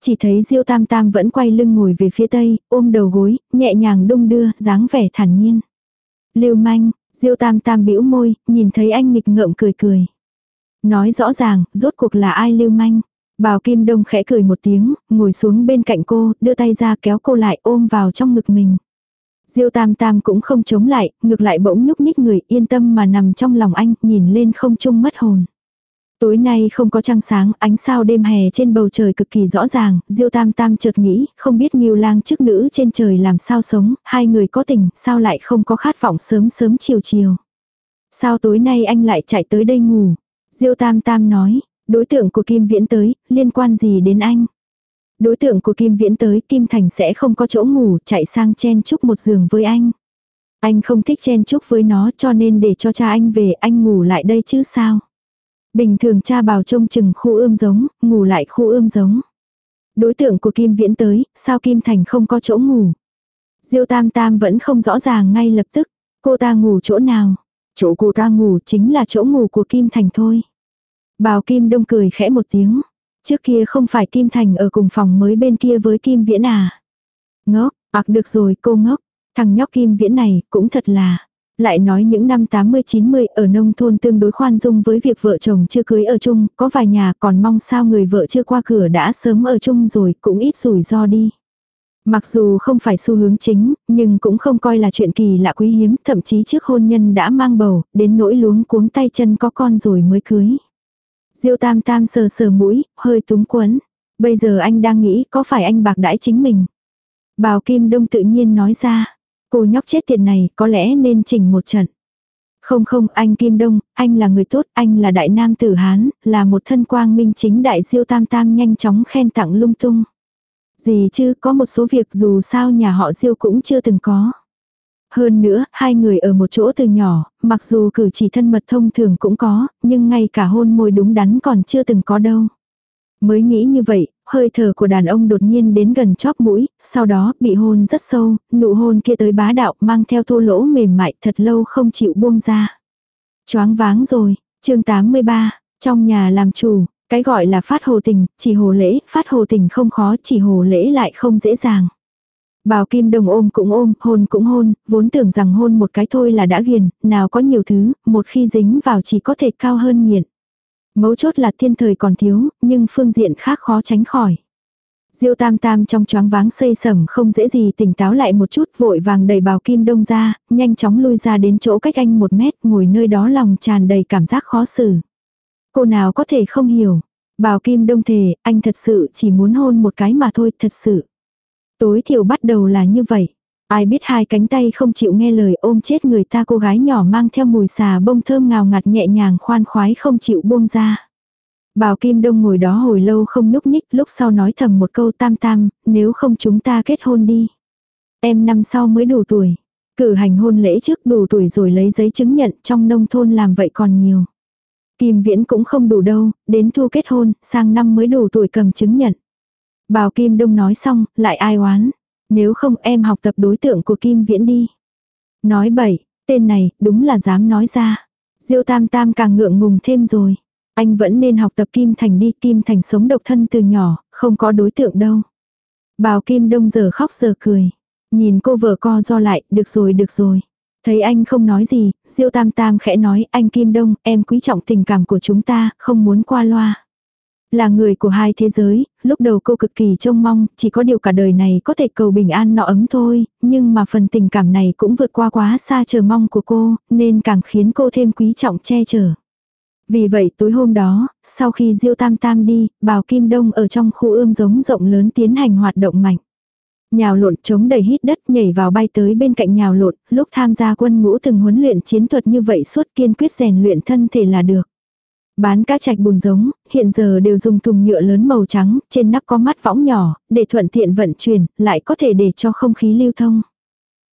Chỉ thấy Diêu Tam Tam vẫn quay lưng ngồi về phía tây, ôm đầu gối, nhẹ nhàng đung đưa, dáng vẻ thản nhiên. Lưu manh, Diêu Tam Tam bĩu môi, nhìn thấy anh nghịch ngợm cười cười. Nói rõ ràng, rốt cuộc là ai lưu manh. Bào Kim Đông khẽ cười một tiếng, ngồi xuống bên cạnh cô, đưa tay ra kéo cô lại ôm vào trong ngực mình. Diêu Tam Tam cũng không chống lại, ngược lại bỗng nhúc nhích người yên tâm mà nằm trong lòng anh, nhìn lên không trung mất hồn. Tối nay không có trăng sáng, ánh sao đêm hè trên bầu trời cực kỳ rõ ràng, Diêu Tam Tam chợt nghĩ, không biết Ngưu Lang chức nữ trên trời làm sao sống, hai người có tình, sao lại không có khát vọng sớm sớm chiều chiều. Sao tối nay anh lại chạy tới đây ngủ? Diêu Tam Tam nói, đối tượng của Kim Viễn tới, liên quan gì đến anh? Đối tượng của Kim Viễn tới, Kim Thành sẽ không có chỗ ngủ, chạy sang chen chúc một giường với anh. Anh không thích chen chúc với nó cho nên để cho cha anh về, anh ngủ lại đây chứ sao? Bình thường cha bảo trông chừng khu ươm giống, ngủ lại khu ươm giống. Đối tượng của Kim Viễn tới, sao Kim Thành không có chỗ ngủ? Diêu Tam Tam vẫn không rõ ràng ngay lập tức, cô ta ngủ chỗ nào? Chỗ cô ta ngủ chính là chỗ ngủ của Kim Thành thôi. Bào Kim Đông cười khẽ một tiếng. Trước kia không phải Kim Thành ở cùng phòng mới bên kia với Kim Viễn à. Ngốc, ạc được rồi cô ngốc. Thằng nhóc Kim Viễn này cũng thật là. Lại nói những năm 80-90 ở nông thôn tương đối khoan dung với việc vợ chồng chưa cưới ở chung, có vài nhà còn mong sao người vợ chưa qua cửa đã sớm ở chung rồi cũng ít rủi ro đi. Mặc dù không phải xu hướng chính, nhưng cũng không coi là chuyện kỳ lạ quý hiếm, thậm chí trước hôn nhân đã mang bầu, đến nỗi luống cuống tay chân có con rồi mới cưới. Diêu tam tam sờ sờ mũi, hơi túng quấn. Bây giờ anh đang nghĩ có phải anh bạc đãi chính mình. Bào Kim Đông tự nhiên nói ra. Cô nhóc chết tiệt này có lẽ nên chỉnh một trận. Không không, anh Kim Đông, anh là người tốt, anh là đại nam tử Hán, là một thân quang minh chính đại diêu tam tam nhanh chóng khen tặng lung tung. Gì chứ, có một số việc dù sao nhà họ Diêu cũng chưa từng có. Hơn nữa, hai người ở một chỗ từ nhỏ, mặc dù cử chỉ thân mật thông thường cũng có, nhưng ngay cả hôn môi đúng đắn còn chưa từng có đâu. Mới nghĩ như vậy, hơi thở của đàn ông đột nhiên đến gần chóp mũi, sau đó bị hôn rất sâu, nụ hôn kia tới bá đạo mang theo thô lỗ mềm mại thật lâu không chịu buông ra. Choáng váng rồi, chương 83, trong nhà làm chủ, cái gọi là phát hồ tình, chỉ hồ lễ, phát hồ tình không khó, chỉ hồ lễ lại không dễ dàng. Bào Kim Đồng ôm cũng ôm, hôn cũng hôn, vốn tưởng rằng hôn một cái thôi là đã ghiền, nào có nhiều thứ, một khi dính vào chỉ có thể cao hơn nghiện. Mấu chốt là thiên thời còn thiếu, nhưng phương diện khác khó tránh khỏi. Diêu tam tam trong choáng váng xây sẩm không dễ gì tỉnh táo lại một chút vội vàng đẩy bào kim đông ra, nhanh chóng lui ra đến chỗ cách anh một mét ngồi nơi đó lòng tràn đầy cảm giác khó xử. Cô nào có thể không hiểu. Bào Kim Đông thề, anh thật sự chỉ muốn hôn một cái mà thôi, thật sự. Tối thiểu bắt đầu là như vậy. Ai biết hai cánh tay không chịu nghe lời ôm chết người ta cô gái nhỏ mang theo mùi xà bông thơm ngào ngạt nhẹ nhàng khoan khoái không chịu buông ra. Bào Kim Đông ngồi đó hồi lâu không nhúc nhích lúc sau nói thầm một câu tam tam, nếu không chúng ta kết hôn đi. Em năm sau mới đủ tuổi. Cử hành hôn lễ trước đủ tuổi rồi lấy giấy chứng nhận trong nông thôn làm vậy còn nhiều. Kim Viễn cũng không đủ đâu, đến thu kết hôn, sang năm mới đủ tuổi cầm chứng nhận. Bào Kim Đông nói xong, lại ai oán. Nếu không em học tập đối tượng của Kim Viễn đi. Nói bậy, tên này đúng là dám nói ra. Diêu Tam Tam càng ngượng ngùng thêm rồi. Anh vẫn nên học tập Kim Thành đi, Kim Thành sống độc thân từ nhỏ, không có đối tượng đâu. Bào Kim Đông giờ khóc giờ cười. Nhìn cô vợ co do lại, được rồi được rồi. Thấy anh không nói gì, Diêu Tam Tam khẽ nói, anh Kim Đông, em quý trọng tình cảm của chúng ta, không muốn qua loa. Là người của hai thế giới, lúc đầu cô cực kỳ trông mong, chỉ có điều cả đời này có thể cầu bình an nọ ấm thôi, nhưng mà phần tình cảm này cũng vượt qua quá xa chờ mong của cô, nên càng khiến cô thêm quý trọng che chở. Vì vậy tối hôm đó, sau khi Diêu Tam Tam đi, Bào Kim Đông ở trong khu ươm giống rộng lớn tiến hành hoạt động mạnh. Nhào lộn chống đầy hít đất nhảy vào bay tới bên cạnh nhào lộn, lúc tham gia quân ngũ từng huấn luyện chiến thuật như vậy suốt kiên quyết rèn luyện thân thể là được. Bán cá chạch bùn giống, hiện giờ đều dùng thùng nhựa lớn màu trắng, trên nắp có mắt võng nhỏ, để thuận tiện vận chuyển, lại có thể để cho không khí lưu thông.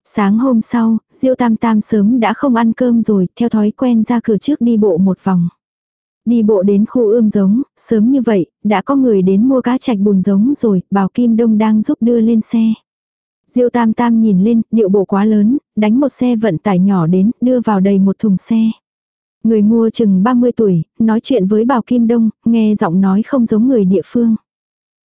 Sáng hôm sau, Diêu Tam Tam sớm đã không ăn cơm rồi, theo thói quen ra cửa trước đi bộ một vòng. Đi bộ đến khu ươm giống, sớm như vậy, đã có người đến mua cá chạch bùn giống rồi, bảo Kim Đông đang giúp đưa lên xe. Diêu Tam Tam nhìn lên, điệu bộ quá lớn, đánh một xe vận tải nhỏ đến, đưa vào đầy một thùng xe. Người mua chừng 30 tuổi, nói chuyện với Bảo Kim Đông, nghe giọng nói không giống người địa phương.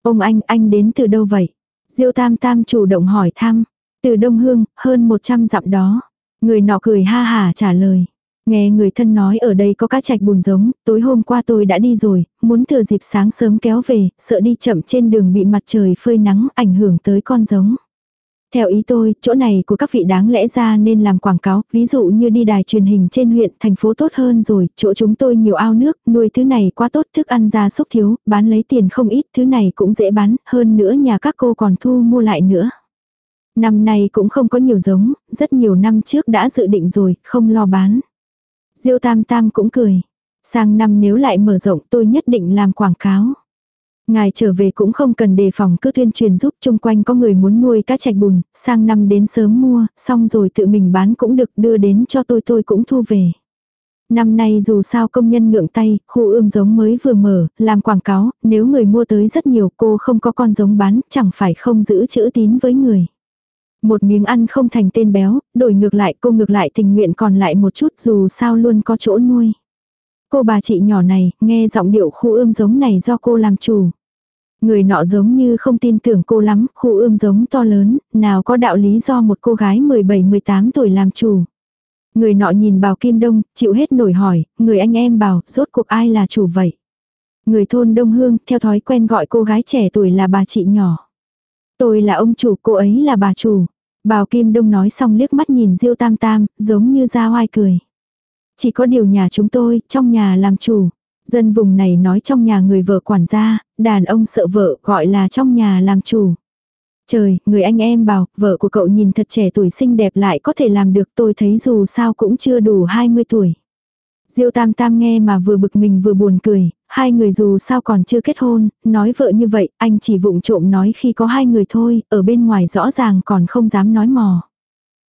Ông anh, anh đến từ đâu vậy? Diêu Tam Tam chủ động hỏi thăm. Từ Đông Hương, hơn 100 dặm đó. Người nọ cười ha hà trả lời. Nghe người thân nói ở đây có cá trạch bùn giống, tối hôm qua tôi đã đi rồi, muốn thừa dịp sáng sớm kéo về, sợ đi chậm trên đường bị mặt trời phơi nắng ảnh hưởng tới con giống. Theo ý tôi, chỗ này của các vị đáng lẽ ra nên làm quảng cáo, ví dụ như đi đài truyền hình trên huyện, thành phố tốt hơn rồi, chỗ chúng tôi nhiều ao nước, nuôi thứ này quá tốt, thức ăn ra xúc thiếu, bán lấy tiền không ít, thứ này cũng dễ bán, hơn nữa nhà các cô còn thu mua lại nữa. Năm nay cũng không có nhiều giống, rất nhiều năm trước đã dự định rồi, không lo bán. Diêu Tam Tam cũng cười. Sang năm nếu lại mở rộng tôi nhất định làm quảng cáo. Ngài trở về cũng không cần đề phòng cứ tuyên truyền giúp chung quanh có người muốn nuôi cá trạch bùn, sang năm đến sớm mua, xong rồi tự mình bán cũng được đưa đến cho tôi tôi cũng thu về. Năm nay dù sao công nhân ngượng tay, khu ươm giống mới vừa mở, làm quảng cáo, nếu người mua tới rất nhiều cô không có con giống bán, chẳng phải không giữ chữ tín với người. Một miếng ăn không thành tên béo, đổi ngược lại cô ngược lại tình nguyện còn lại một chút dù sao luôn có chỗ nuôi. Cô bà chị nhỏ này, nghe giọng điệu khu ươm giống này do cô làm chủ. Người nọ giống như không tin tưởng cô lắm, khu ươm giống to lớn, nào có đạo lý do một cô gái 17-18 tuổi làm chủ. Người nọ nhìn bào Kim Đông, chịu hết nổi hỏi, người anh em bảo, rốt cuộc ai là chủ vậy? Người thôn Đông Hương, theo thói quen gọi cô gái trẻ tuổi là bà chị nhỏ. Tôi là ông chủ, cô ấy là bà chủ. Bào Kim Đông nói xong liếc mắt nhìn Diêu Tam Tam, giống như ra hoai cười. Chỉ có điều nhà chúng tôi, trong nhà làm chủ. Dân vùng này nói trong nhà người vợ quản gia, đàn ông sợ vợ gọi là trong nhà làm chủ. Trời, người anh em bảo, vợ của cậu nhìn thật trẻ tuổi xinh đẹp lại có thể làm được tôi thấy dù sao cũng chưa đủ 20 tuổi. Diêu Tam Tam nghe mà vừa bực mình vừa buồn cười, hai người dù sao còn chưa kết hôn, nói vợ như vậy, anh chỉ vụng trộm nói khi có hai người thôi, ở bên ngoài rõ ràng còn không dám nói mò.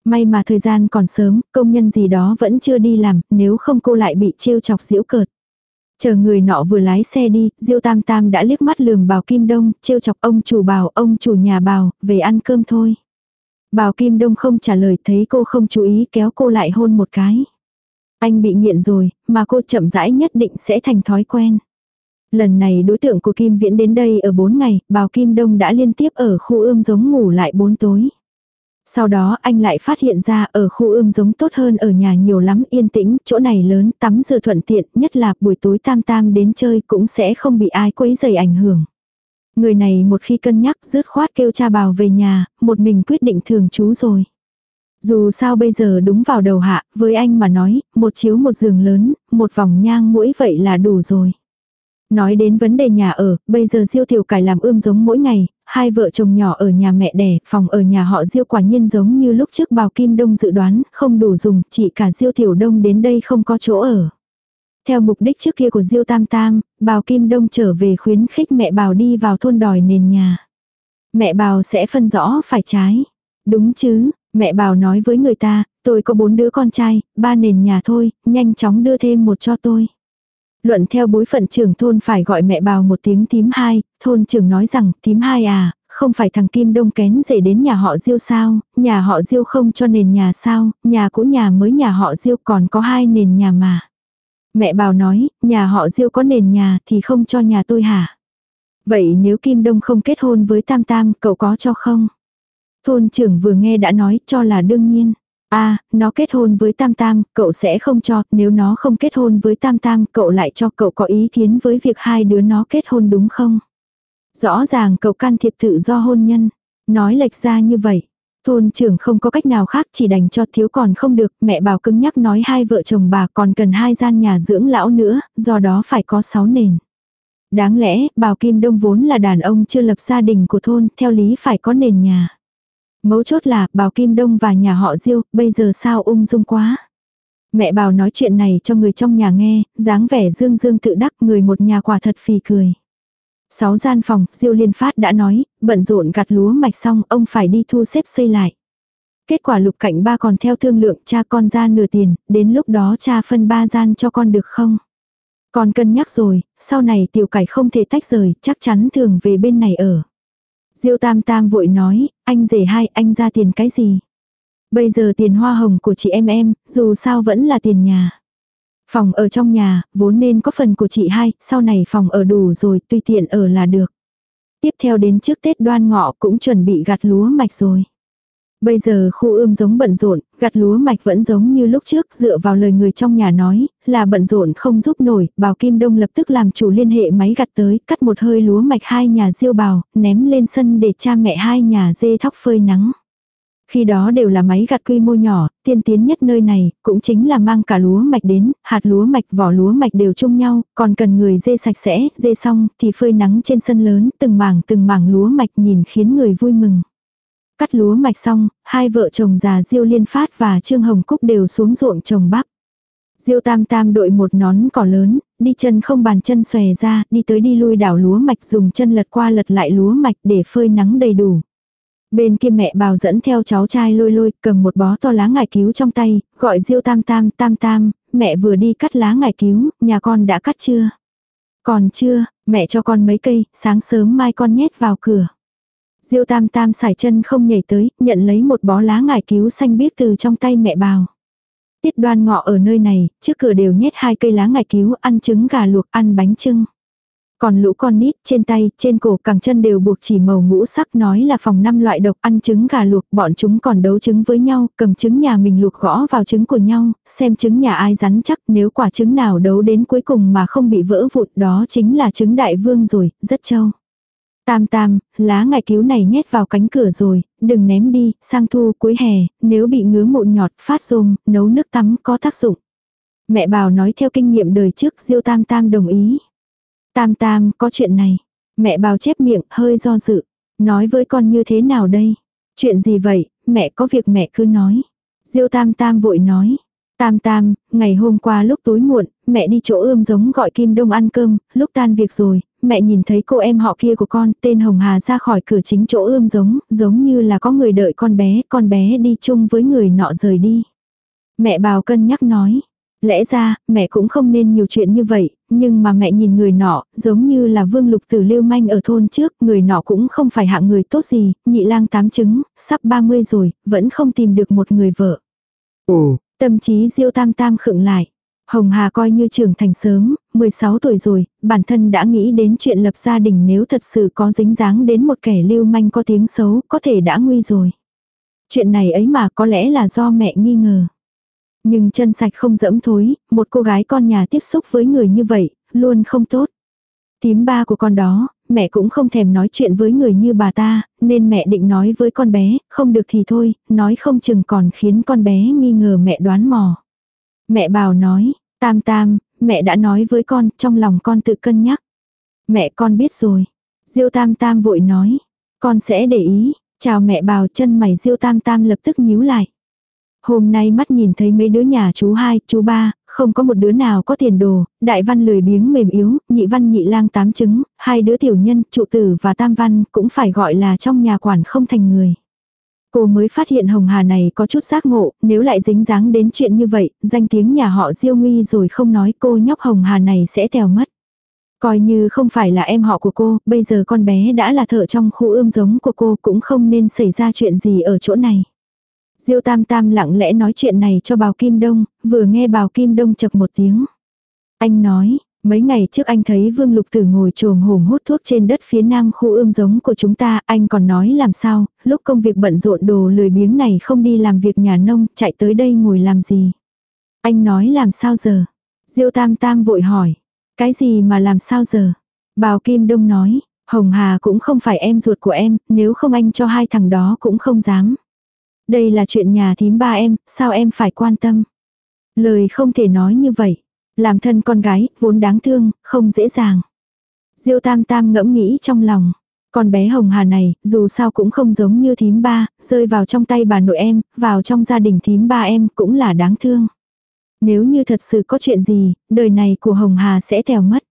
May mà thời gian còn sớm, công nhân gì đó vẫn chưa đi làm, nếu không cô lại bị trêu chọc giễu cợt. Chờ người nọ vừa lái xe đi, Diêu Tam Tam đã liếc mắt lườm bào Kim Đông, trêu chọc ông chủ bào, ông chủ nhà bào, về ăn cơm thôi. Bào Kim Đông không trả lời thấy cô không chú ý kéo cô lại hôn một cái. Anh bị nghiện rồi, mà cô chậm rãi nhất định sẽ thành thói quen. Lần này đối tượng của Kim Viễn đến đây ở 4 ngày, bào Kim Đông đã liên tiếp ở khu ươm giống ngủ lại 4 tối. Sau đó anh lại phát hiện ra ở khu ươm giống tốt hơn ở nhà nhiều lắm yên tĩnh, chỗ này lớn, tắm rửa thuận tiện, nhất là buổi tối tam tam đến chơi cũng sẽ không bị ai quấy rầy ảnh hưởng. Người này một khi cân nhắc dứt khoát kêu cha bào về nhà, một mình quyết định thường trú rồi. Dù sao bây giờ đúng vào đầu hạ, với anh mà nói, một chiếu một giường lớn, một vòng nhang mũi vậy là đủ rồi. Nói đến vấn đề nhà ở, bây giờ Diêu Tiểu Cải làm ươm giống mỗi ngày, hai vợ chồng nhỏ ở nhà mẹ đẻ, phòng ở nhà họ Diêu quả nhiên giống như lúc trước Bào Kim Đông dự đoán, không đủ dùng, chỉ cả Diêu Tiểu Đông đến đây không có chỗ ở. Theo mục đích trước kia của Diêu Tam Tam, Bào Kim Đông trở về khuyến khích mẹ Bào đi vào thôn đòi nền nhà. Mẹ Bào sẽ phân rõ phải trái. Đúng chứ, mẹ Bào nói với người ta, tôi có bốn đứa con trai, ba nền nhà thôi, nhanh chóng đưa thêm một cho tôi. Luận theo bối phận trưởng thôn phải gọi mẹ bào một tiếng tím hai, thôn trưởng nói rằng tím hai à, không phải thằng Kim Đông kén rể đến nhà họ Diêu sao, nhà họ Diêu không cho nền nhà sao, nhà cũ nhà mới nhà họ Diêu còn có hai nền nhà mà. Mẹ bào nói, nhà họ Diêu có nền nhà thì không cho nhà tôi hả? Vậy nếu Kim Đông không kết hôn với Tam Tam, cậu có cho không? Thôn trưởng vừa nghe đã nói cho là đương nhiên a à, nó kết hôn với Tam Tam, cậu sẽ không cho, nếu nó không kết hôn với Tam Tam, cậu lại cho cậu có ý kiến với việc hai đứa nó kết hôn đúng không? Rõ ràng cậu can thiệp tự do hôn nhân. Nói lệch ra như vậy. Thôn trưởng không có cách nào khác chỉ đành cho thiếu còn không được, mẹ bảo cứng nhắc nói hai vợ chồng bà còn cần hai gian nhà dưỡng lão nữa, do đó phải có sáu nền. Đáng lẽ, Bào Kim Đông vốn là đàn ông chưa lập gia đình của thôn, theo lý phải có nền nhà. Mấu chốt là, Bào Kim Đông và nhà họ Diêu, bây giờ sao ung dung quá. Mẹ Bào nói chuyện này cho người trong nhà nghe, dáng vẻ dương dương tự đắc người một nhà quả thật phì cười. Sáu gian phòng, Diêu Liên Phát đã nói, bận rộn gặt lúa mạch xong, ông phải đi thu xếp xây lại. Kết quả lục cảnh ba còn theo thương lượng cha con ra nửa tiền, đến lúc đó cha phân ba gian cho con được không? Con cân nhắc rồi, sau này tiểu cải không thể tách rời, chắc chắn thường về bên này ở. Diêu Tam Tam vội nói, anh rể hai, anh ra tiền cái gì? Bây giờ tiền hoa hồng của chị em em, dù sao vẫn là tiền nhà. Phòng ở trong nhà, vốn nên có phần của chị hai, sau này phòng ở đủ rồi, tùy tiện ở là được. Tiếp theo đến trước Tết đoan ngọ cũng chuẩn bị gặt lúa mạch rồi. Bây giờ khu ươm giống bận rộn, gặt lúa mạch vẫn giống như lúc trước dựa vào lời người trong nhà nói, là bận rộn không giúp nổi, bào Kim Đông lập tức làm chủ liên hệ máy gặt tới, cắt một hơi lúa mạch hai nhà diêu bào, ném lên sân để cha mẹ hai nhà dê thóc phơi nắng. Khi đó đều là máy gặt quy mô nhỏ, tiên tiến nhất nơi này, cũng chính là mang cả lúa mạch đến, hạt lúa mạch, vỏ lúa mạch đều chung nhau, còn cần người dê sạch sẽ, dê xong thì phơi nắng trên sân lớn, từng mảng từng mảng lúa mạch nhìn khiến người vui mừng. Cắt lúa mạch xong, hai vợ chồng già Diêu Liên Phát và Trương Hồng Cúc đều xuống ruộng trồng bắp. Diêu Tam Tam đội một nón cỏ lớn, đi chân không bàn chân xòe ra, đi tới đi lui đảo lúa mạch dùng chân lật qua lật lại lúa mạch để phơi nắng đầy đủ. Bên kia mẹ bào dẫn theo cháu trai lôi lôi, cầm một bó to lá ngải cứu trong tay, gọi Diêu Tam Tam, Tam Tam, mẹ vừa đi cắt lá ngải cứu, nhà con đã cắt chưa? Còn chưa, mẹ cho con mấy cây, sáng sớm mai con nhét vào cửa. Diêu tam tam xài chân không nhảy tới, nhận lấy một bó lá ngải cứu xanh biếc từ trong tay mẹ bào. Tiết đoan ngọ ở nơi này, trước cửa đều nhét hai cây lá ngải cứu, ăn trứng gà luộc, ăn bánh trưng. Còn lũ con nít trên tay, trên cổ cẳng chân đều buộc chỉ màu ngũ sắc nói là phòng năm loại độc ăn trứng gà luộc, bọn chúng còn đấu trứng với nhau, cầm trứng nhà mình luộc gõ vào trứng của nhau, xem trứng nhà ai rắn chắc, nếu quả trứng nào đấu đến cuối cùng mà không bị vỡ vụt đó chính là trứng đại vương rồi, rất trâu. Tam tam, lá ngải cứu này nhét vào cánh cửa rồi, đừng ném đi, sang thu cuối hè, nếu bị ngứa mụn nhọt, phát rôm, nấu nước tắm có tác dụng. Mẹ bào nói theo kinh nghiệm đời trước, Diêu Tam Tam đồng ý. Tam Tam, có chuyện này. Mẹ bào chép miệng, hơi do dự. Nói với con như thế nào đây? Chuyện gì vậy, mẹ có việc mẹ cứ nói. Diêu Tam Tam vội nói. Tam Tam, ngày hôm qua lúc tối muộn, mẹ đi chỗ ươm giống gọi Kim Đông ăn cơm, lúc tan việc rồi, mẹ nhìn thấy cô em họ kia của con, tên Hồng Hà ra khỏi cửa chính chỗ ươm giống, giống như là có người đợi con bé, con bé đi chung với người nọ rời đi. Mẹ bào cân nhắc nói, lẽ ra, mẹ cũng không nên nhiều chuyện như vậy, nhưng mà mẹ nhìn người nọ, giống như là vương lục tử lưu manh ở thôn trước, người nọ cũng không phải hạng người tốt gì, nhị lang tám trứng, sắp 30 rồi, vẫn không tìm được một người vợ. Ồ, tâm trí diêu tam tam khựng lại. Hồng Hà coi như trưởng thành sớm, 16 tuổi rồi, bản thân đã nghĩ đến chuyện lập gia đình nếu thật sự có dính dáng đến một kẻ lưu manh có tiếng xấu, có thể đã nguy rồi. Chuyện này ấy mà có lẽ là do mẹ nghi ngờ. Nhưng chân sạch không dẫm thối, một cô gái con nhà tiếp xúc với người như vậy, luôn không tốt. Tím ba của con đó, mẹ cũng không thèm nói chuyện với người như bà ta, nên mẹ định nói với con bé, không được thì thôi, nói không chừng còn khiến con bé nghi ngờ mẹ đoán mò. Mẹ bảo nói, tam tam, mẹ đã nói với con, trong lòng con tự cân nhắc. Mẹ con biết rồi. Diêu Tam Tam vội nói. Con sẽ để ý. Chào mẹ bào chân mày Diêu Tam Tam lập tức nhíu lại. Hôm nay mắt nhìn thấy mấy đứa nhà chú hai, chú ba, không có một đứa nào có tiền đồ, đại văn lười biếng mềm yếu, nhị văn nhị lang tám trứng, hai đứa tiểu nhân, trụ tử và tam văn cũng phải gọi là trong nhà quản không thành người. Cô mới phát hiện Hồng Hà này có chút giác ngộ, nếu lại dính dáng đến chuyện như vậy, danh tiếng nhà họ Diêu Nguy rồi không nói cô nhóc Hồng Hà này sẽ tèo mất. Coi như không phải là em họ của cô, bây giờ con bé đã là thợ trong khu ươm giống của cô cũng không nên xảy ra chuyện gì ở chỗ này. Diêu Tam Tam lặng lẽ nói chuyện này cho Bào Kim Đông, vừa nghe Bào Kim Đông chập một tiếng. Anh nói, mấy ngày trước anh thấy Vương Lục Tử ngồi trồm hổm hút thuốc trên đất phía nam khu ươm giống của chúng ta, anh còn nói làm sao, lúc công việc bận rộn đồ lười biếng này không đi làm việc nhà nông, chạy tới đây ngồi làm gì. Anh nói làm sao giờ? Diêu Tam Tam vội hỏi, cái gì mà làm sao giờ? Bào Kim Đông nói, Hồng Hà cũng không phải em ruột của em, nếu không anh cho hai thằng đó cũng không dám. Đây là chuyện nhà thím ba em, sao em phải quan tâm? Lời không thể nói như vậy. Làm thân con gái, vốn đáng thương, không dễ dàng. Diêu tam tam ngẫm nghĩ trong lòng. Con bé Hồng Hà này, dù sao cũng không giống như thím ba, rơi vào trong tay bà nội em, vào trong gia đình thím ba em cũng là đáng thương. Nếu như thật sự có chuyện gì, đời này của Hồng Hà sẽ tèo mất.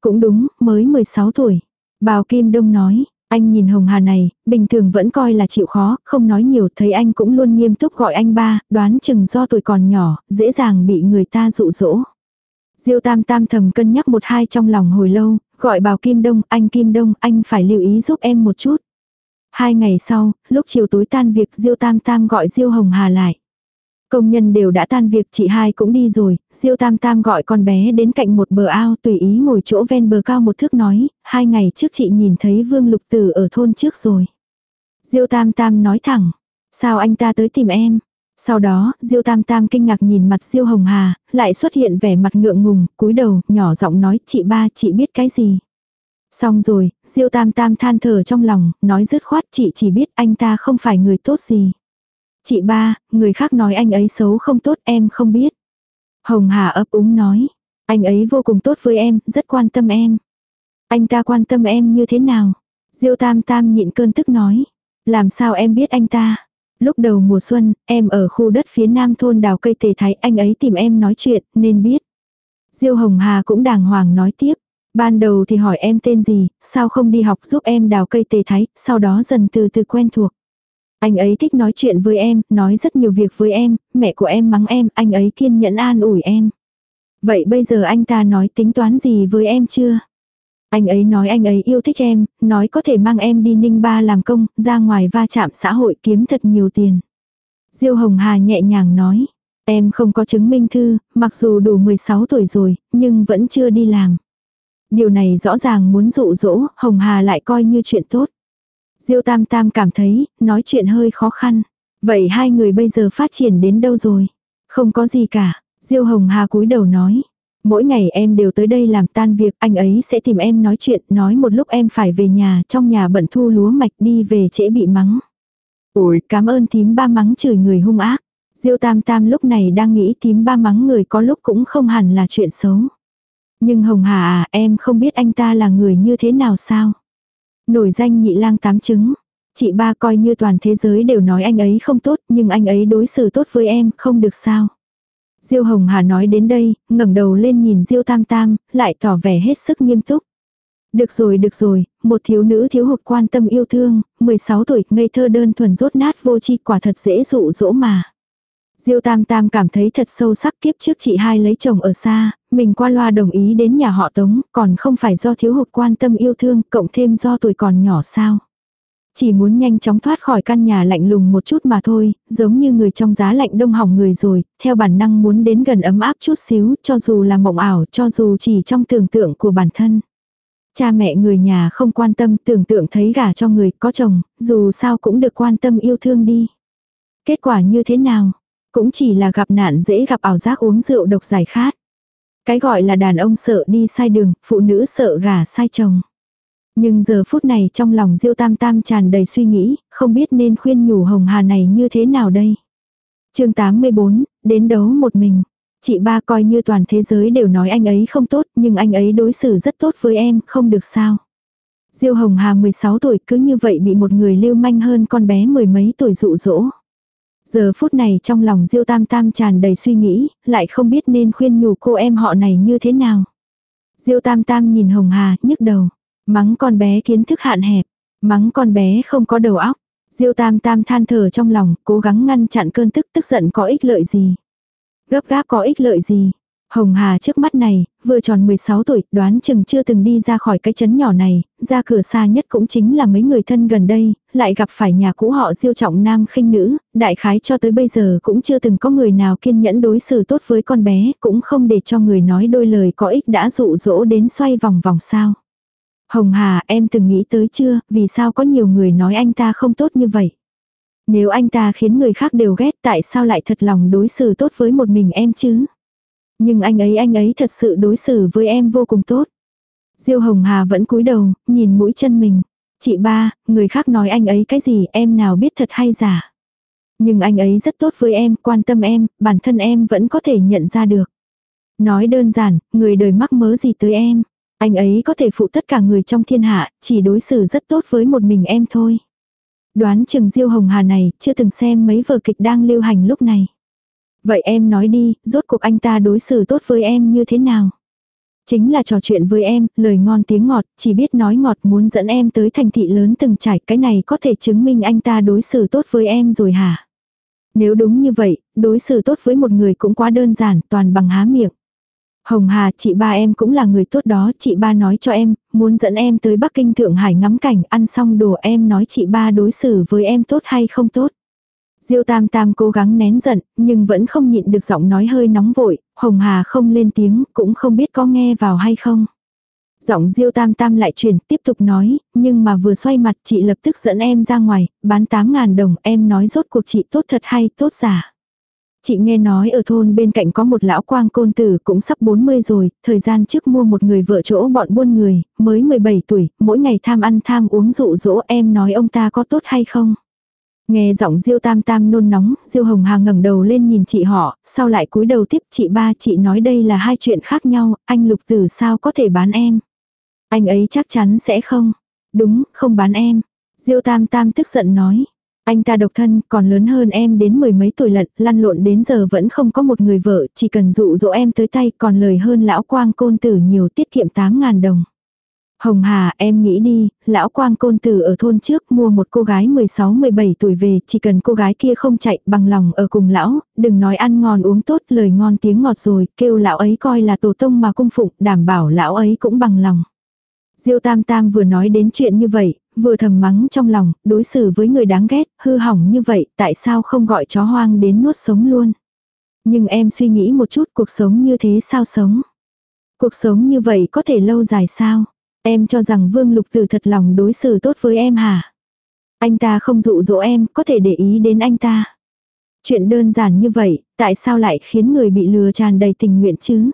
Cũng đúng, mới 16 tuổi. Bào Kim Đông nói, anh nhìn Hồng Hà này, bình thường vẫn coi là chịu khó, không nói nhiều, thấy anh cũng luôn nghiêm túc gọi anh ba, đoán chừng do tuổi còn nhỏ, dễ dàng bị người ta dụ dỗ. Diêu Tam Tam thầm cân nhắc một hai trong lòng hồi lâu, gọi bảo Kim Đông, anh Kim Đông, anh phải lưu ý giúp em một chút. Hai ngày sau, lúc chiều tối tan việc Diêu Tam Tam gọi Diêu Hồng Hà lại. Công nhân đều đã tan việc chị hai cũng đi rồi, Diêu Tam Tam gọi con bé đến cạnh một bờ ao tùy ý ngồi chỗ ven bờ cao một thước nói, hai ngày trước chị nhìn thấy Vương Lục Tử ở thôn trước rồi. Diêu Tam Tam nói thẳng, sao anh ta tới tìm em? Sau đó, Diêu Tam Tam kinh ngạc nhìn mặt Diêu Hồng Hà, lại xuất hiện vẻ mặt ngượng ngùng, cúi đầu, nhỏ giọng nói, chị ba, chị biết cái gì? Xong rồi, Diêu Tam Tam than thở trong lòng, nói dứt khoát chị chỉ biết anh ta không phải người tốt gì. Chị ba, người khác nói anh ấy xấu không tốt em không biết. Hồng Hà ấp úng nói, anh ấy vô cùng tốt với em, rất quan tâm em. Anh ta quan tâm em như thế nào? Diêu Tam Tam nhịn cơn tức nói, làm sao em biết anh ta? Lúc đầu mùa xuân, em ở khu đất phía nam thôn đào cây tề thái, anh ấy tìm em nói chuyện, nên biết. Diêu Hồng Hà cũng đàng hoàng nói tiếp. Ban đầu thì hỏi em tên gì, sao không đi học giúp em đào cây tề thái, sau đó dần từ từ quen thuộc. Anh ấy thích nói chuyện với em, nói rất nhiều việc với em, mẹ của em mắng em, anh ấy kiên nhẫn an ủi em. Vậy bây giờ anh ta nói tính toán gì với em chưa? Anh ấy nói anh ấy yêu thích em, nói có thể mang em đi ninh ba làm công, ra ngoài va chạm xã hội kiếm thật nhiều tiền. Diêu Hồng Hà nhẹ nhàng nói, em không có chứng minh thư, mặc dù đủ 16 tuổi rồi, nhưng vẫn chưa đi làm. Điều này rõ ràng muốn dụ dỗ, Hồng Hà lại coi như chuyện tốt. Diêu Tam Tam cảm thấy, nói chuyện hơi khó khăn. Vậy hai người bây giờ phát triển đến đâu rồi? Không có gì cả. Diêu Hồng Hà cúi đầu nói. Mỗi ngày em đều tới đây làm tan việc, anh ấy sẽ tìm em nói chuyện, nói một lúc em phải về nhà, trong nhà bận thu lúa mạch đi về trễ bị mắng. Ôi, cảm ơn thím ba mắng chửi người hung ác. Diêu Tam Tam lúc này đang nghĩ thím ba mắng người có lúc cũng không hẳn là chuyện xấu. Nhưng Hồng Hà à, em không biết anh ta là người như thế nào sao? Nổi danh nhị lang tám trứng. Chị ba coi như toàn thế giới đều nói anh ấy không tốt, nhưng anh ấy đối xử tốt với em, không được sao. Diêu Hồng Hà nói đến đây, ngẩng đầu lên nhìn Diêu Tam Tam, lại tỏ vẻ hết sức nghiêm túc. Được rồi, được rồi, một thiếu nữ thiếu hụt quan tâm yêu thương, 16 tuổi, ngây thơ đơn thuần rốt nát vô chi quả thật dễ dụ dỗ mà. Diêu Tam Tam cảm thấy thật sâu sắc kiếp trước chị hai lấy chồng ở xa, mình qua loa đồng ý đến nhà họ Tống, còn không phải do thiếu hụt quan tâm yêu thương, cộng thêm do tuổi còn nhỏ sao. Chỉ muốn nhanh chóng thoát khỏi căn nhà lạnh lùng một chút mà thôi, giống như người trong giá lạnh đông hỏng người rồi, theo bản năng muốn đến gần ấm áp chút xíu, cho dù là mộng ảo, cho dù chỉ trong tưởng tượng của bản thân. Cha mẹ người nhà không quan tâm tưởng tượng thấy gả cho người có chồng, dù sao cũng được quan tâm yêu thương đi. Kết quả như thế nào? Cũng chỉ là gặp nạn dễ gặp ảo giác uống rượu độc giải khát. Cái gọi là đàn ông sợ đi sai đường, phụ nữ sợ gả sai chồng. Nhưng giờ phút này trong lòng Diêu Tam Tam tràn đầy suy nghĩ, không biết nên khuyên nhủ Hồng Hà này như thế nào đây. chương 84, đến đấu một mình. Chị ba coi như toàn thế giới đều nói anh ấy không tốt, nhưng anh ấy đối xử rất tốt với em, không được sao. Diêu Hồng Hà 16 tuổi cứ như vậy bị một người lưu manh hơn con bé mười mấy tuổi dụ dỗ. Giờ phút này trong lòng Diêu Tam Tam tràn đầy suy nghĩ, lại không biết nên khuyên nhủ cô em họ này như thế nào. Diêu Tam Tam nhìn Hồng Hà, nhức đầu. Mắng con bé kiến thức hạn hẹp. Mắng con bé không có đầu óc. Diêu Tam Tam than thở trong lòng, cố gắng ngăn chặn cơn tức tức giận có ích lợi gì. Gấp gáp có ích lợi gì. Hồng Hà trước mắt này, vừa tròn 16 tuổi, đoán chừng chưa từng đi ra khỏi cái chấn nhỏ này, ra cửa xa nhất cũng chính là mấy người thân gần đây, lại gặp phải nhà cũ họ diêu trọng nam khinh nữ, đại khái cho tới bây giờ cũng chưa từng có người nào kiên nhẫn đối xử tốt với con bé, cũng không để cho người nói đôi lời có ích đã dụ dỗ đến xoay vòng vòng sao. Hồng Hà, em từng nghĩ tới chưa, vì sao có nhiều người nói anh ta không tốt như vậy? Nếu anh ta khiến người khác đều ghét tại sao lại thật lòng đối xử tốt với một mình em chứ? Nhưng anh ấy anh ấy thật sự đối xử với em vô cùng tốt. Diêu Hồng Hà vẫn cúi đầu, nhìn mũi chân mình. Chị ba, người khác nói anh ấy cái gì em nào biết thật hay giả. Nhưng anh ấy rất tốt với em, quan tâm em, bản thân em vẫn có thể nhận ra được. Nói đơn giản, người đời mắc mớ gì tới em. Anh ấy có thể phụ tất cả người trong thiên hạ, chỉ đối xử rất tốt với một mình em thôi. Đoán chừng Diêu Hồng Hà này chưa từng xem mấy vở kịch đang lưu hành lúc này. Vậy em nói đi, rốt cuộc anh ta đối xử tốt với em như thế nào? Chính là trò chuyện với em, lời ngon tiếng ngọt, chỉ biết nói ngọt muốn dẫn em tới thành thị lớn từng trải, cái này có thể chứng minh anh ta đối xử tốt với em rồi hả? Nếu đúng như vậy, đối xử tốt với một người cũng quá đơn giản, toàn bằng há miệng. Hồng Hà, chị ba em cũng là người tốt đó, chị ba nói cho em, muốn dẫn em tới Bắc Kinh Thượng Hải ngắm cảnh, ăn xong đồ em nói chị ba đối xử với em tốt hay không tốt. Diêu Tam Tam cố gắng nén giận, nhưng vẫn không nhịn được giọng nói hơi nóng vội, Hồng Hà không lên tiếng, cũng không biết có nghe vào hay không. Giọng Diêu Tam Tam lại chuyển, tiếp tục nói, nhưng mà vừa xoay mặt chị lập tức dẫn em ra ngoài, bán 8.000 đồng, em nói rốt cuộc chị tốt thật hay tốt giả. Chị nghe nói ở thôn bên cạnh có một lão quang côn tử cũng sắp 40 rồi, thời gian trước mua một người vợ chỗ bọn buôn người, mới 17 tuổi, mỗi ngày tham ăn tham uống dụ dỗ em nói ông ta có tốt hay không. Nghe giọng Diêu Tam Tam nôn nóng, Diêu Hồng Hà ngẩng đầu lên nhìn chị họ, sau lại cúi đầu tiếp chị ba chị nói đây là hai chuyện khác nhau, anh Lục Tử sao có thể bán em. Anh ấy chắc chắn sẽ không. Đúng, không bán em. Diêu Tam Tam tức giận nói. Anh ta độc thân, còn lớn hơn em đến mười mấy tuổi lận, lăn lộn đến giờ vẫn không có một người vợ, chỉ cần dụ dỗ em tới tay, còn lời hơn lão quang côn tử nhiều tiết kiệm 8.000 đồng. Hồng Hà, em nghĩ đi, lão quang côn tử ở thôn trước mua một cô gái 16-17 tuổi về, chỉ cần cô gái kia không chạy bằng lòng ở cùng lão, đừng nói ăn ngon uống tốt, lời ngon tiếng ngọt rồi, kêu lão ấy coi là tổ tông mà cung phụng, đảm bảo lão ấy cũng bằng lòng. Diêu Tam Tam vừa nói đến chuyện như vậy, vừa thầm mắng trong lòng, đối xử với người đáng ghét, hư hỏng như vậy, tại sao không gọi chó hoang đến nuốt sống luôn. Nhưng em suy nghĩ một chút cuộc sống như thế sao sống. Cuộc sống như vậy có thể lâu dài sao? Em cho rằng Vương Lục Tử thật lòng đối xử tốt với em hả? Anh ta không dụ dỗ em, có thể để ý đến anh ta. Chuyện đơn giản như vậy, tại sao lại khiến người bị lừa tràn đầy tình nguyện chứ?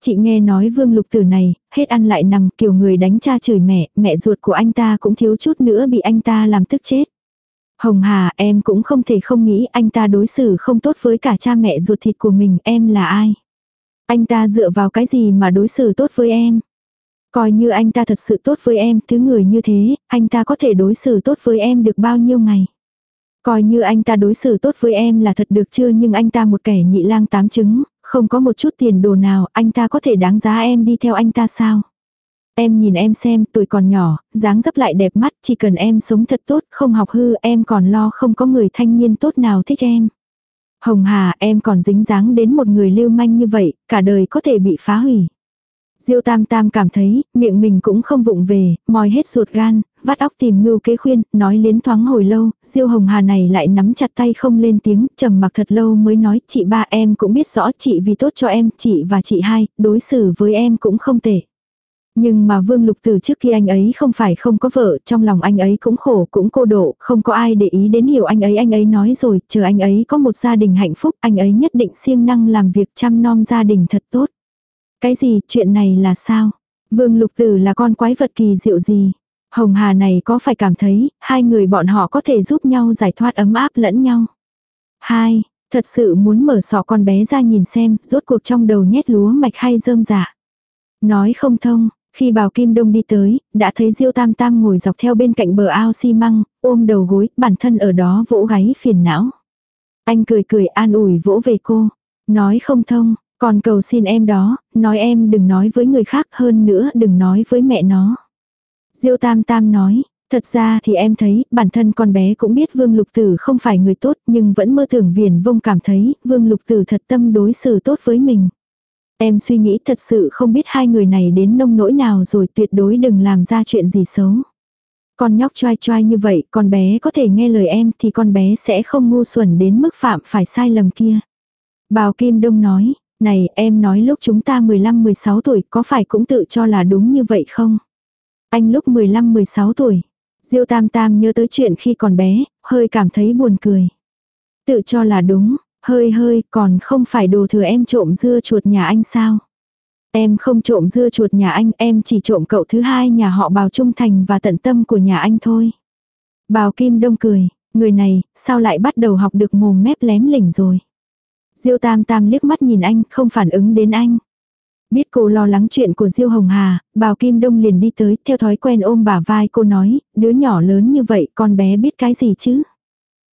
Chị nghe nói Vương Lục Tử này, hết ăn lại nằm kiểu người đánh cha chửi mẹ, mẹ ruột của anh ta cũng thiếu chút nữa bị anh ta làm tức chết. Hồng Hà, em cũng không thể không nghĩ anh ta đối xử không tốt với cả cha mẹ ruột thịt của mình, em là ai? Anh ta dựa vào cái gì mà đối xử tốt với em? Coi như anh ta thật sự tốt với em, thứ người như thế, anh ta có thể đối xử tốt với em được bao nhiêu ngày. Coi như anh ta đối xử tốt với em là thật được chưa nhưng anh ta một kẻ nhị lang tám trứng, không có một chút tiền đồ nào, anh ta có thể đáng giá em đi theo anh ta sao? Em nhìn em xem, tuổi còn nhỏ, dáng dấp lại đẹp mắt, chỉ cần em sống thật tốt, không học hư, em còn lo không có người thanh niên tốt nào thích em. Hồng Hà, em còn dính dáng đến một người lưu manh như vậy, cả đời có thể bị phá hủy. Diêu Tam Tam cảm thấy, miệng mình cũng không vụng về, mòi hết ruột gan, vắt óc tìm mưu kế khuyên, nói liến thoáng hồi lâu, Diêu Hồng Hà này lại nắm chặt tay không lên tiếng, trầm mặc thật lâu mới nói, chị ba em cũng biết rõ chị vì tốt cho em, chị và chị hai, đối xử với em cũng không tệ. Nhưng mà Vương Lục từ trước khi anh ấy không phải không có vợ, trong lòng anh ấy cũng khổ, cũng cô độ, không có ai để ý đến hiểu anh ấy. Anh ấy nói rồi, chờ anh ấy có một gia đình hạnh phúc, anh ấy nhất định siêng năng làm việc chăm nom gia đình thật tốt. Cái gì, chuyện này là sao? Vương Lục Tử là con quái vật kỳ diệu gì? Hồng Hà này có phải cảm thấy, hai người bọn họ có thể giúp nhau giải thoát ấm áp lẫn nhau? Hai, Thật sự muốn mở sọ con bé ra nhìn xem, rốt cuộc trong đầu nhét lúa mạch hay rơm dạ. Nói không thông, khi Bào Kim Đông đi tới, đã thấy Diêu Tam Tam ngồi dọc theo bên cạnh bờ ao xi măng, ôm đầu gối, bản thân ở đó vỗ gáy phiền não. Anh cười cười an ủi vỗ về cô. Nói không thông, còn cầu xin em đó, nói em đừng nói với người khác hơn nữa đừng nói với mẹ nó. Diêu Tam Tam nói, thật ra thì em thấy bản thân con bé cũng biết Vương Lục Tử không phải người tốt nhưng vẫn mơ tưởng viền vông cảm thấy Vương Lục Tử thật tâm đối xử tốt với mình. Em suy nghĩ thật sự không biết hai người này đến nông nỗi nào rồi tuyệt đối đừng làm ra chuyện gì xấu. Con nhóc choai choai như vậy, con bé có thể nghe lời em thì con bé sẽ không ngu xuẩn đến mức phạm phải sai lầm kia. Bào Kim Đông nói, này em nói lúc chúng ta 15-16 tuổi có phải cũng tự cho là đúng như vậy không? Anh lúc 15-16 tuổi. Diêu Tam Tam nhớ tới chuyện khi còn bé, hơi cảm thấy buồn cười. Tự cho là đúng, hơi hơi còn không phải đồ thừa em trộm dưa chuột nhà anh sao? Em không trộm dưa chuột nhà anh, em chỉ trộm cậu thứ hai nhà họ bào trung thành và tận tâm của nhà anh thôi. Bào Kim Đông cười, người này, sao lại bắt đầu học được mồm mép lém lỉnh rồi. Diêu Tam Tam liếc mắt nhìn anh, không phản ứng đến anh. Biết cô lo lắng chuyện của Diêu Hồng Hà, Bào Kim Đông liền đi tới, theo thói quen ôm bả vai cô nói, đứa nhỏ lớn như vậy con bé biết cái gì chứ.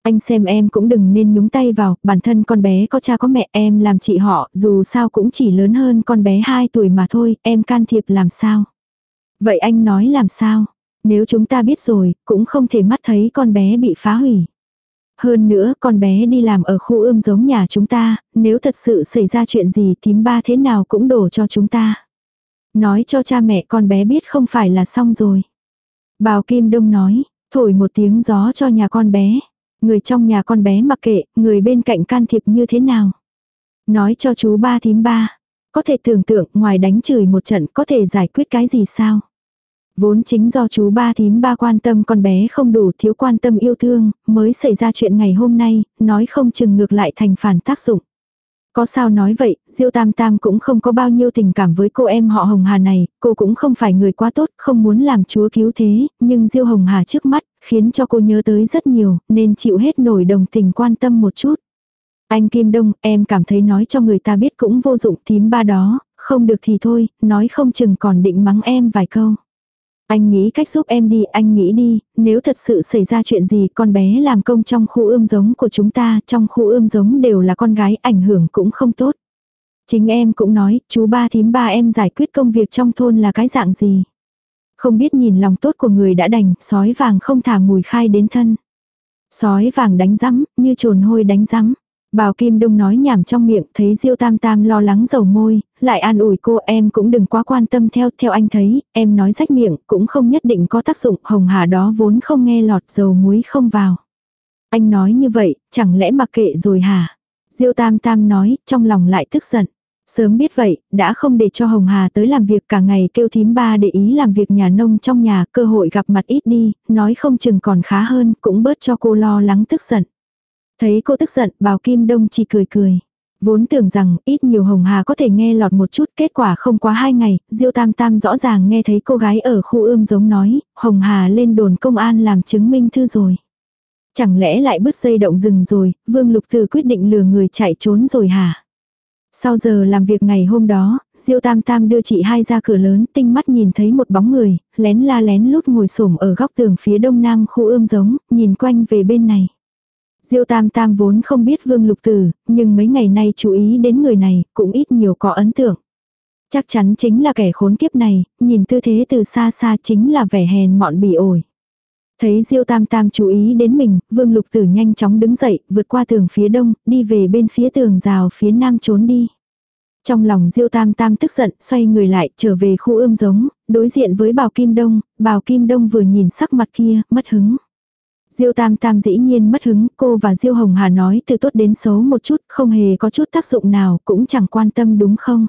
Anh xem em cũng đừng nên nhúng tay vào, bản thân con bé có cha có mẹ em làm chị họ, dù sao cũng chỉ lớn hơn con bé 2 tuổi mà thôi, em can thiệp làm sao. Vậy anh nói làm sao? Nếu chúng ta biết rồi, cũng không thể mắt thấy con bé bị phá hủy. Hơn nữa con bé đi làm ở khu ươm giống nhà chúng ta, nếu thật sự xảy ra chuyện gì thím ba thế nào cũng đổ cho chúng ta. Nói cho cha mẹ con bé biết không phải là xong rồi. Bào Kim Đông nói, thổi một tiếng gió cho nhà con bé. Người trong nhà con bé mặc kệ, người bên cạnh can thiệp như thế nào. Nói cho chú ba thím ba. Có thể tưởng tượng ngoài đánh chửi một trận có thể giải quyết cái gì sao. Vốn chính do chú ba thím ba quan tâm con bé không đủ thiếu quan tâm yêu thương, mới xảy ra chuyện ngày hôm nay, nói không chừng ngược lại thành phản tác dụng. Có sao nói vậy, Diêu Tam Tam cũng không có bao nhiêu tình cảm với cô em họ Hồng Hà này, cô cũng không phải người quá tốt, không muốn làm chúa cứu thế, nhưng Diêu Hồng Hà trước mắt, khiến cho cô nhớ tới rất nhiều, nên chịu hết nổi đồng tình quan tâm một chút. Anh Kim Đông, em cảm thấy nói cho người ta biết cũng vô dụng thím ba đó, không được thì thôi, nói không chừng còn định mắng em vài câu. Anh nghĩ cách giúp em đi, anh nghĩ đi, nếu thật sự xảy ra chuyện gì con bé làm công trong khu ươm giống của chúng ta, trong khu ươm giống đều là con gái, ảnh hưởng cũng không tốt. Chính em cũng nói, chú ba thím ba em giải quyết công việc trong thôn là cái dạng gì. Không biết nhìn lòng tốt của người đã đành, sói vàng không thả mùi khai đến thân. Sói vàng đánh rắm, như trồn hôi đánh rắm. Bào Kim Đông nói nhảm trong miệng, thấy Diêu Tam Tam lo lắng dầu môi, lại an ủi cô em cũng đừng quá quan tâm theo, theo anh thấy, em nói rách miệng, cũng không nhất định có tác dụng, hồng hà đó vốn không nghe lọt dầu muối không vào. Anh nói như vậy, chẳng lẽ mặc kệ rồi hả? Diêu Tam Tam nói, trong lòng lại tức giận. Sớm biết vậy, đã không để cho Hồng Hà tới làm việc cả ngày kêu thím ba để ý làm việc nhà nông trong nhà, cơ hội gặp mặt ít đi, nói không chừng còn khá hơn, cũng bớt cho cô lo lắng tức giận. Thấy cô tức giận, bào Kim Đông chỉ cười cười. Vốn tưởng rằng ít nhiều Hồng Hà có thể nghe lọt một chút, kết quả không quá hai ngày, Diêu Tam Tam rõ ràng nghe thấy cô gái ở khu ươm giống nói, Hồng Hà lên đồn công an làm chứng minh thư rồi. Chẳng lẽ lại bứt dây động rừng rồi, Vương Lục Từ quyết định lừa người chạy trốn rồi hả? Sau giờ làm việc ngày hôm đó, Diêu Tam Tam đưa chị hai ra cửa lớn, tinh mắt nhìn thấy một bóng người, lén la lén lút ngồi xổm ở góc tường phía đông nam khu ươm giống, nhìn quanh về bên này. Diêu Tam Tam vốn không biết Vương Lục Tử, nhưng mấy ngày nay chú ý đến người này, cũng ít nhiều có ấn tượng. Chắc chắn chính là kẻ khốn kiếp này, nhìn tư thế từ xa xa chính là vẻ hèn mọn bỉ ổi. Thấy Diêu Tam Tam chú ý đến mình, Vương Lục Tử nhanh chóng đứng dậy, vượt qua tường phía đông, đi về bên phía tường rào phía nam trốn đi. Trong lòng Diêu Tam Tam tức giận, xoay người lại, trở về khu ươm giống, đối diện với Bào Kim Đông, Bào Kim Đông vừa nhìn sắc mặt kia, mất hứng. Diêu Tam Tam dĩ nhiên mất hứng, cô và Diêu Hồng Hà nói từ tốt đến xấu một chút, không hề có chút tác dụng nào, cũng chẳng quan tâm đúng không.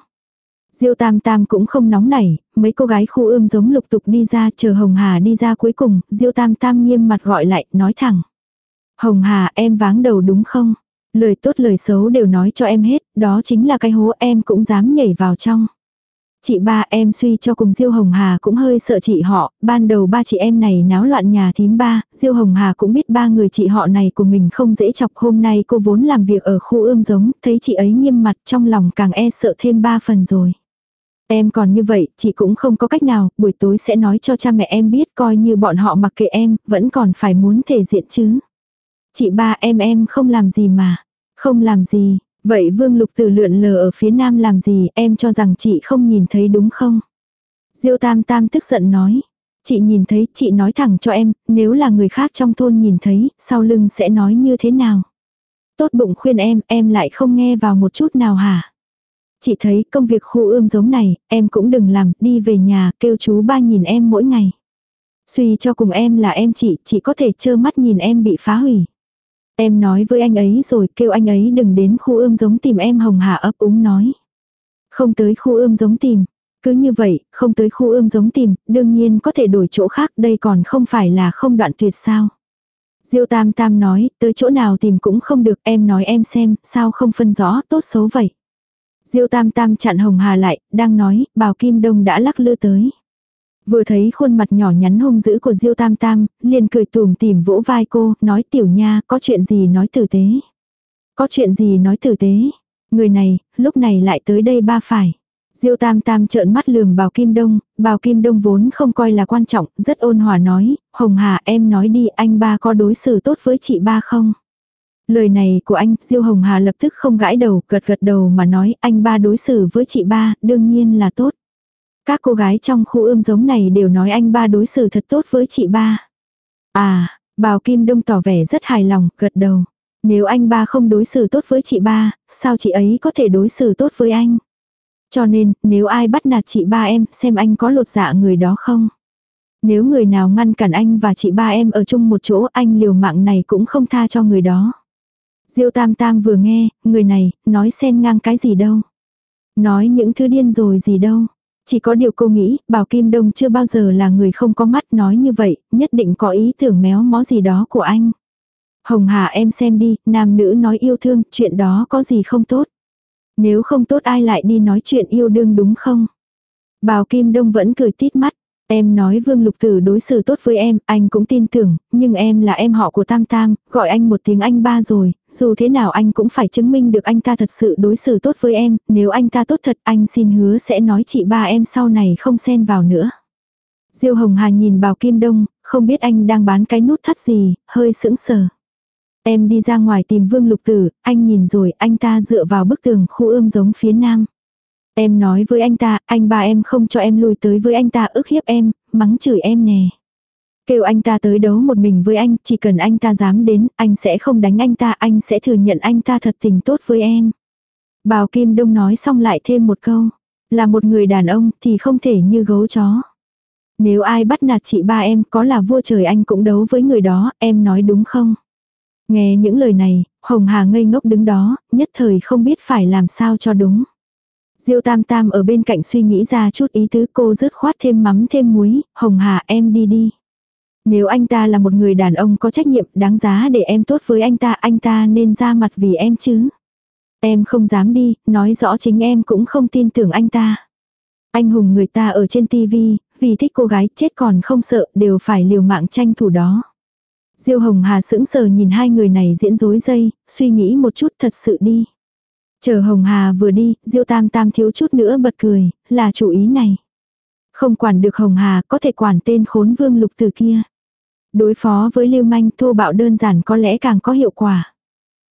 Diêu Tam Tam cũng không nóng nảy, mấy cô gái khu ươm giống lục tục đi ra, chờ Hồng Hà đi ra cuối cùng, Diêu Tam Tam nghiêm mặt gọi lại, nói thẳng. Hồng Hà em váng đầu đúng không? Lời tốt lời xấu đều nói cho em hết, đó chính là cái hố em cũng dám nhảy vào trong. Chị ba em suy cho cùng Diêu Hồng Hà cũng hơi sợ chị họ, ban đầu ba chị em này náo loạn nhà thím ba, Diêu Hồng Hà cũng biết ba người chị họ này của mình không dễ chọc hôm nay cô vốn làm việc ở khu ươm giống, thấy chị ấy nghiêm mặt trong lòng càng e sợ thêm ba phần rồi. Em còn như vậy, chị cũng không có cách nào, buổi tối sẽ nói cho cha mẹ em biết coi như bọn họ mặc kệ em, vẫn còn phải muốn thể diện chứ. Chị ba em em không làm gì mà. Không làm gì, vậy Vương Lục Tử lượn lờ ở phía nam làm gì em cho rằng chị không nhìn thấy đúng không? Diêu Tam Tam tức giận nói. Chị nhìn thấy, chị nói thẳng cho em, nếu là người khác trong thôn nhìn thấy, sau lưng sẽ nói như thế nào? Tốt bụng khuyên em, em lại không nghe vào một chút nào hả? Chị thấy công việc khu ươm giống này, em cũng đừng làm, đi về nhà, kêu chú ba nhìn em mỗi ngày. Suy cho cùng em là em chị, chị có thể trơ mắt nhìn em bị phá hủy. Em nói với anh ấy rồi kêu anh ấy đừng đến khu ươm giống tìm em Hồng Hà ấp úng nói. Không tới khu ươm giống tìm. Cứ như vậy, không tới khu ươm giống tìm, đương nhiên có thể đổi chỗ khác đây còn không phải là không đoạn tuyệt sao. Diêu Tam Tam nói, tới chỗ nào tìm cũng không được, em nói em xem, sao không phân rõ, tốt xấu vậy. Diêu Tam Tam chặn Hồng Hà lại, đang nói, bào Kim Đông đã lắc lư tới. Vừa thấy khuôn mặt nhỏ nhắn hung dữ của Diêu Tam Tam, liền cười tùm tìm vỗ vai cô, nói tiểu nha, có chuyện gì nói tử tế. Có chuyện gì nói tử tế. Người này, lúc này lại tới đây ba phải. Diêu Tam Tam trợn mắt lườm Bào Kim Đông, Bào Kim Đông vốn không coi là quan trọng, rất ôn hòa nói, Hồng Hà em nói đi anh ba có đối xử tốt với chị ba không? Lời này của anh, Diêu Hồng Hà lập tức không gãi đầu, gật gật đầu mà nói anh ba đối xử với chị ba, đương nhiên là tốt. Các cô gái trong khu ươm giống này đều nói anh ba đối xử thật tốt với chị ba. À, Bào Kim Đông tỏ vẻ rất hài lòng, gật đầu. Nếu anh ba không đối xử tốt với chị ba, sao chị ấy có thể đối xử tốt với anh? Cho nên, nếu ai bắt nạt chị ba em, xem anh có lột dạ người đó không? Nếu người nào ngăn cản anh và chị ba em ở chung một chỗ, anh liều mạng này cũng không tha cho người đó. Diêu Tam Tam vừa nghe, người này, nói xen ngang cái gì đâu. Nói những thứ điên rồi gì đâu. Chỉ có điều cô nghĩ, Bảo Kim Đông chưa bao giờ là người không có mắt nói như vậy, nhất định có ý tưởng méo mó gì đó của anh. Hồng Hà em xem đi, nam nữ nói yêu thương, chuyện đó có gì không tốt. Nếu không tốt ai lại đi nói chuyện yêu đương đúng không? Bảo Kim Đông vẫn cười tít mắt. Em nói Vương Lục Tử đối xử tốt với em, anh cũng tin tưởng, nhưng em là em họ của Tam Tam, gọi anh một tiếng anh ba rồi, dù thế nào anh cũng phải chứng minh được anh ta thật sự đối xử tốt với em, nếu anh ta tốt thật anh xin hứa sẽ nói chị ba em sau này không xen vào nữa. Diêu Hồng Hà nhìn Bào Kim Đông, không biết anh đang bán cái nút thắt gì, hơi sững sờ. Em đi ra ngoài tìm Vương Lục Tử, anh nhìn rồi, anh ta dựa vào bức tường khu ươm giống phía nam. Em nói với anh ta, anh ba em không cho em lui tới với anh ta ức hiếp em, mắng chửi em nè. Kêu anh ta tới đấu một mình với anh, chỉ cần anh ta dám đến, anh sẽ không đánh anh ta, anh sẽ thừa nhận anh ta thật tình tốt với em. Bào Kim Đông nói xong lại thêm một câu. Là một người đàn ông thì không thể như gấu chó. Nếu ai bắt nạt chị ba em có là vua trời anh cũng đấu với người đó, em nói đúng không? Nghe những lời này, Hồng Hà ngây ngốc đứng đó, nhất thời không biết phải làm sao cho đúng. Diêu Tam Tam ở bên cạnh suy nghĩ ra chút ý tứ cô rứt khoát thêm mắm thêm muối, Hồng Hà em đi đi. Nếu anh ta là một người đàn ông có trách nhiệm đáng giá để em tốt với anh ta, anh ta nên ra mặt vì em chứ. Em không dám đi, nói rõ chính em cũng không tin tưởng anh ta. Anh hùng người ta ở trên tivi, vì thích cô gái chết còn không sợ, đều phải liều mạng tranh thủ đó. Diêu Hồng Hà sững sờ nhìn hai người này diễn dối dây, suy nghĩ một chút thật sự đi. Chờ Hồng Hà vừa đi, Diêu Tam Tam thiếu chút nữa bật cười, là chủ ý này. Không quản được Hồng Hà có thể quản tên khốn vương lục từ kia. Đối phó với lưu manh thô bạo đơn giản có lẽ càng có hiệu quả.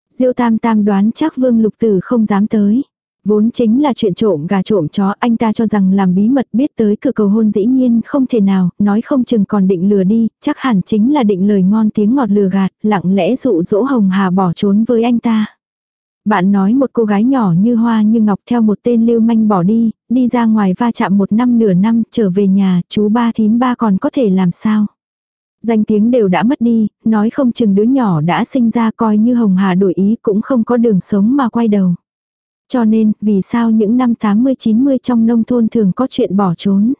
Diêu Tam Tam đoán chắc vương lục tử không dám tới. Vốn chính là chuyện trộm gà trộm chó anh ta cho rằng làm bí mật biết tới cửa cầu hôn dĩ nhiên không thể nào, nói không chừng còn định lừa đi, chắc hẳn chính là định lời ngon tiếng ngọt lừa gạt, lặng lẽ dụ dỗ Hồng Hà bỏ trốn với anh ta. Bạn nói một cô gái nhỏ như hoa như ngọc theo một tên lưu manh bỏ đi, đi ra ngoài va chạm một năm nửa năm, trở về nhà, chú ba thím ba còn có thể làm sao. Danh tiếng đều đã mất đi, nói không chừng đứa nhỏ đã sinh ra coi như Hồng Hà đổi ý cũng không có đường sống mà quay đầu. Cho nên, vì sao những năm 80-90 trong nông thôn thường có chuyện bỏ trốn.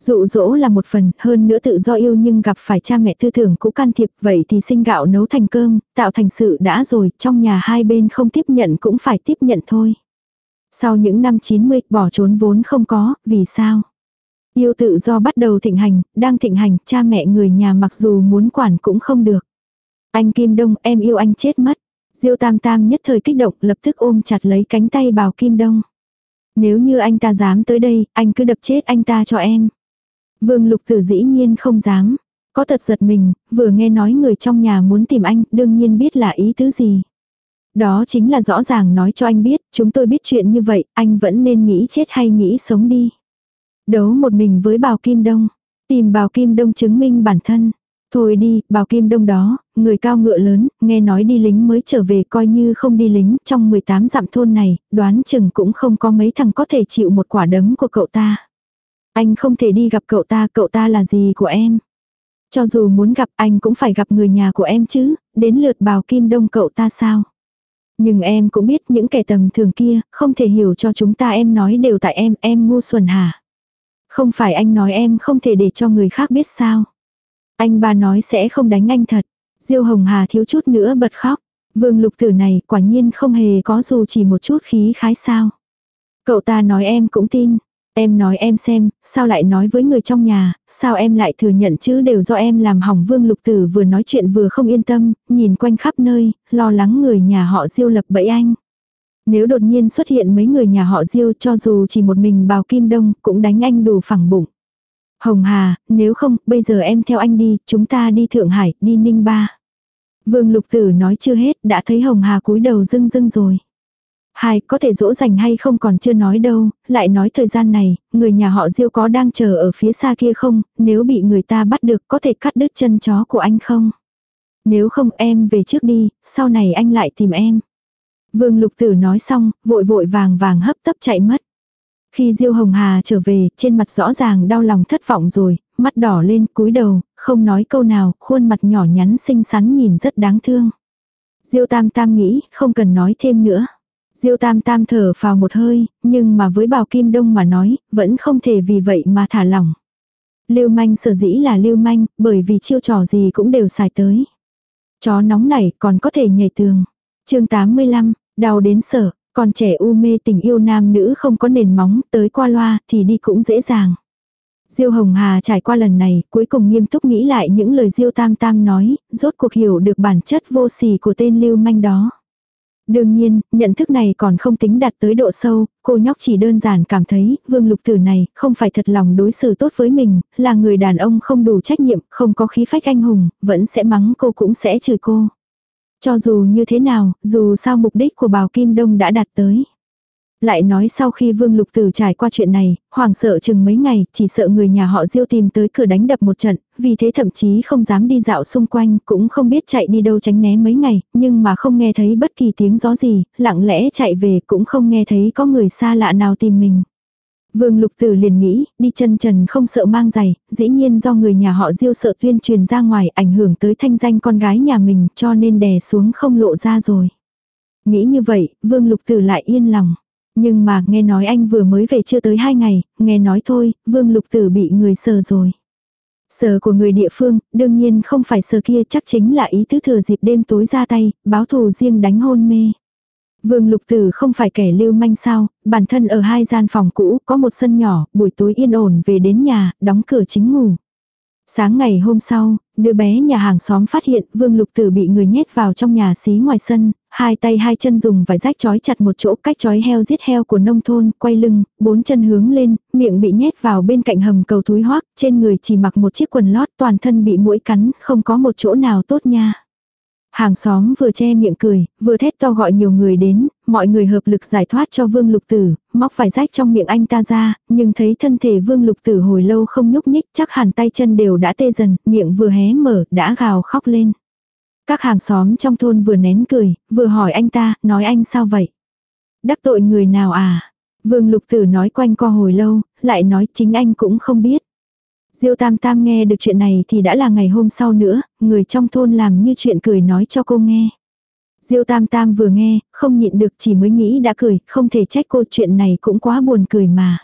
Dụ dỗ là một phần, hơn nữa tự do yêu nhưng gặp phải cha mẹ tư tưởng cũng can thiệp, vậy thì sinh gạo nấu thành cơm, tạo thành sự đã rồi, trong nhà hai bên không tiếp nhận cũng phải tiếp nhận thôi. Sau những năm 90, bỏ trốn vốn không có, vì sao? Yêu tự do bắt đầu thịnh hành, đang thịnh hành, cha mẹ người nhà mặc dù muốn quản cũng không được. Anh Kim Đông, em yêu anh chết mất. Diêu Tam Tam nhất thời kích động, lập tức ôm chặt lấy cánh tay bào Kim Đông. Nếu như anh ta dám tới đây, anh cứ đập chết anh ta cho em. Vương Lục Tử dĩ nhiên không dám. Có thật giật mình, vừa nghe nói người trong nhà muốn tìm anh, đương nhiên biết là ý tứ gì. Đó chính là rõ ràng nói cho anh biết, chúng tôi biết chuyện như vậy, anh vẫn nên nghĩ chết hay nghĩ sống đi. Đấu một mình với Bào Kim Đông, tìm Bào Kim Đông chứng minh bản thân. Thôi đi, Bào Kim Đông đó, người cao ngựa lớn, nghe nói đi lính mới trở về coi như không đi lính, trong 18 dặm thôn này, đoán chừng cũng không có mấy thằng có thể chịu một quả đấm của cậu ta. Anh không thể đi gặp cậu ta, cậu ta là gì của em. Cho dù muốn gặp anh cũng phải gặp người nhà của em chứ, đến lượt bào kim đông cậu ta sao. Nhưng em cũng biết những kẻ tầm thường kia, không thể hiểu cho chúng ta em nói đều tại em, em ngu xuẩn hả. Không phải anh nói em không thể để cho người khác biết sao. Anh ba nói sẽ không đánh anh thật. Diêu Hồng Hà thiếu chút nữa bật khóc. Vương lục tử này quả nhiên không hề có dù chỉ một chút khí khái sao. Cậu ta nói em cũng tin. Em nói em xem, sao lại nói với người trong nhà, sao em lại thừa nhận chứ đều do em làm hỏng vương lục tử vừa nói chuyện vừa không yên tâm, nhìn quanh khắp nơi, lo lắng người nhà họ diêu lập bẫy anh. Nếu đột nhiên xuất hiện mấy người nhà họ diêu cho dù chỉ một mình bào kim đông cũng đánh anh đủ phẳng bụng. Hồng Hà, nếu không, bây giờ em theo anh đi, chúng ta đi Thượng Hải, đi Ninh Ba. Vương lục tử nói chưa hết, đã thấy Hồng Hà cúi đầu rưng rưng rồi. Hai, có thể dỗ dành hay không còn chưa nói đâu, lại nói thời gian này, người nhà họ Diêu có đang chờ ở phía xa kia không, nếu bị người ta bắt được có thể cắt đứt chân chó của anh không? Nếu không em về trước đi, sau này anh lại tìm em. Vương Lục Tử nói xong, vội vội vàng vàng hấp tấp chạy mất. Khi Diêu Hồng Hà trở về, trên mặt rõ ràng đau lòng thất vọng rồi, mắt đỏ lên cúi đầu, không nói câu nào, khuôn mặt nhỏ nhắn xinh xắn nhìn rất đáng thương. Diêu Tam Tam nghĩ, không cần nói thêm nữa. Diêu tam tam thở vào một hơi, nhưng mà với bào kim đông mà nói, vẫn không thể vì vậy mà thả lỏng. Lưu manh sở dĩ là lưu manh, bởi vì chiêu trò gì cũng đều xài tới. Chó nóng nảy còn có thể nhảy tường. chương 85, đau đến sở, còn trẻ u mê tình yêu nam nữ không có nền móng, tới qua loa thì đi cũng dễ dàng. Diêu Hồng Hà trải qua lần này, cuối cùng nghiêm túc nghĩ lại những lời Diêu Tam Tam nói, rốt cuộc hiểu được bản chất vô sỉ của tên lưu manh đó. Đương nhiên, nhận thức này còn không tính đạt tới độ sâu, cô nhóc chỉ đơn giản cảm thấy, vương lục tử này, không phải thật lòng đối xử tốt với mình, là người đàn ông không đủ trách nhiệm, không có khí phách anh hùng, vẫn sẽ mắng cô cũng sẽ chửi cô. Cho dù như thế nào, dù sao mục đích của bào Kim Đông đã đạt tới. Lại nói sau khi Vương Lục Tử trải qua chuyện này, hoàng sợ chừng mấy ngày, chỉ sợ người nhà họ Diêu tìm tới cửa đánh đập một trận, vì thế thậm chí không dám đi dạo xung quanh, cũng không biết chạy đi đâu tránh né mấy ngày, nhưng mà không nghe thấy bất kỳ tiếng gió gì, lặng lẽ chạy về cũng không nghe thấy có người xa lạ nào tìm mình. Vương Lục Tử liền nghĩ, đi chân trần không sợ mang giày, dĩ nhiên do người nhà họ Diêu sợ tuyên truyền ra ngoài ảnh hưởng tới thanh danh con gái nhà mình cho nên đè xuống không lộ ra rồi. Nghĩ như vậy, Vương Lục Tử lại yên lòng. Nhưng mà nghe nói anh vừa mới về chưa tới hai ngày, nghe nói thôi, vương lục tử bị người sờ rồi. Sờ của người địa phương, đương nhiên không phải sờ kia chắc chính là ý tứ thừa dịp đêm tối ra tay, báo thù riêng đánh hôn mê. Vương lục tử không phải kẻ lưu manh sao, bản thân ở hai gian phòng cũ, có một sân nhỏ, buổi tối yên ổn về đến nhà, đóng cửa chính ngủ. Sáng ngày hôm sau, đứa bé nhà hàng xóm phát hiện Vương Lục Tử bị người nhét vào trong nhà xí ngoài sân, hai tay hai chân dùng vải rách trói chặt một chỗ cách trói heo giết heo của nông thôn, quay lưng, bốn chân hướng lên, miệng bị nhét vào bên cạnh hầm cầu túi hoác, trên người chỉ mặc một chiếc quần lót toàn thân bị mũi cắn, không có một chỗ nào tốt nha. Hàng xóm vừa che miệng cười, vừa thét to gọi nhiều người đến, mọi người hợp lực giải thoát cho vương lục tử, móc vải rách trong miệng anh ta ra, nhưng thấy thân thể vương lục tử hồi lâu không nhúc nhích chắc hẳn tay chân đều đã tê dần, miệng vừa hé mở, đã gào khóc lên. Các hàng xóm trong thôn vừa nén cười, vừa hỏi anh ta, nói anh sao vậy? Đắc tội người nào à? Vương lục tử nói quanh co hồi lâu, lại nói chính anh cũng không biết. Diêu Tam Tam nghe được chuyện này thì đã là ngày hôm sau nữa, người trong thôn làm như chuyện cười nói cho cô nghe. Diêu Tam Tam vừa nghe, không nhịn được chỉ mới nghĩ đã cười, không thể trách cô chuyện này cũng quá buồn cười mà.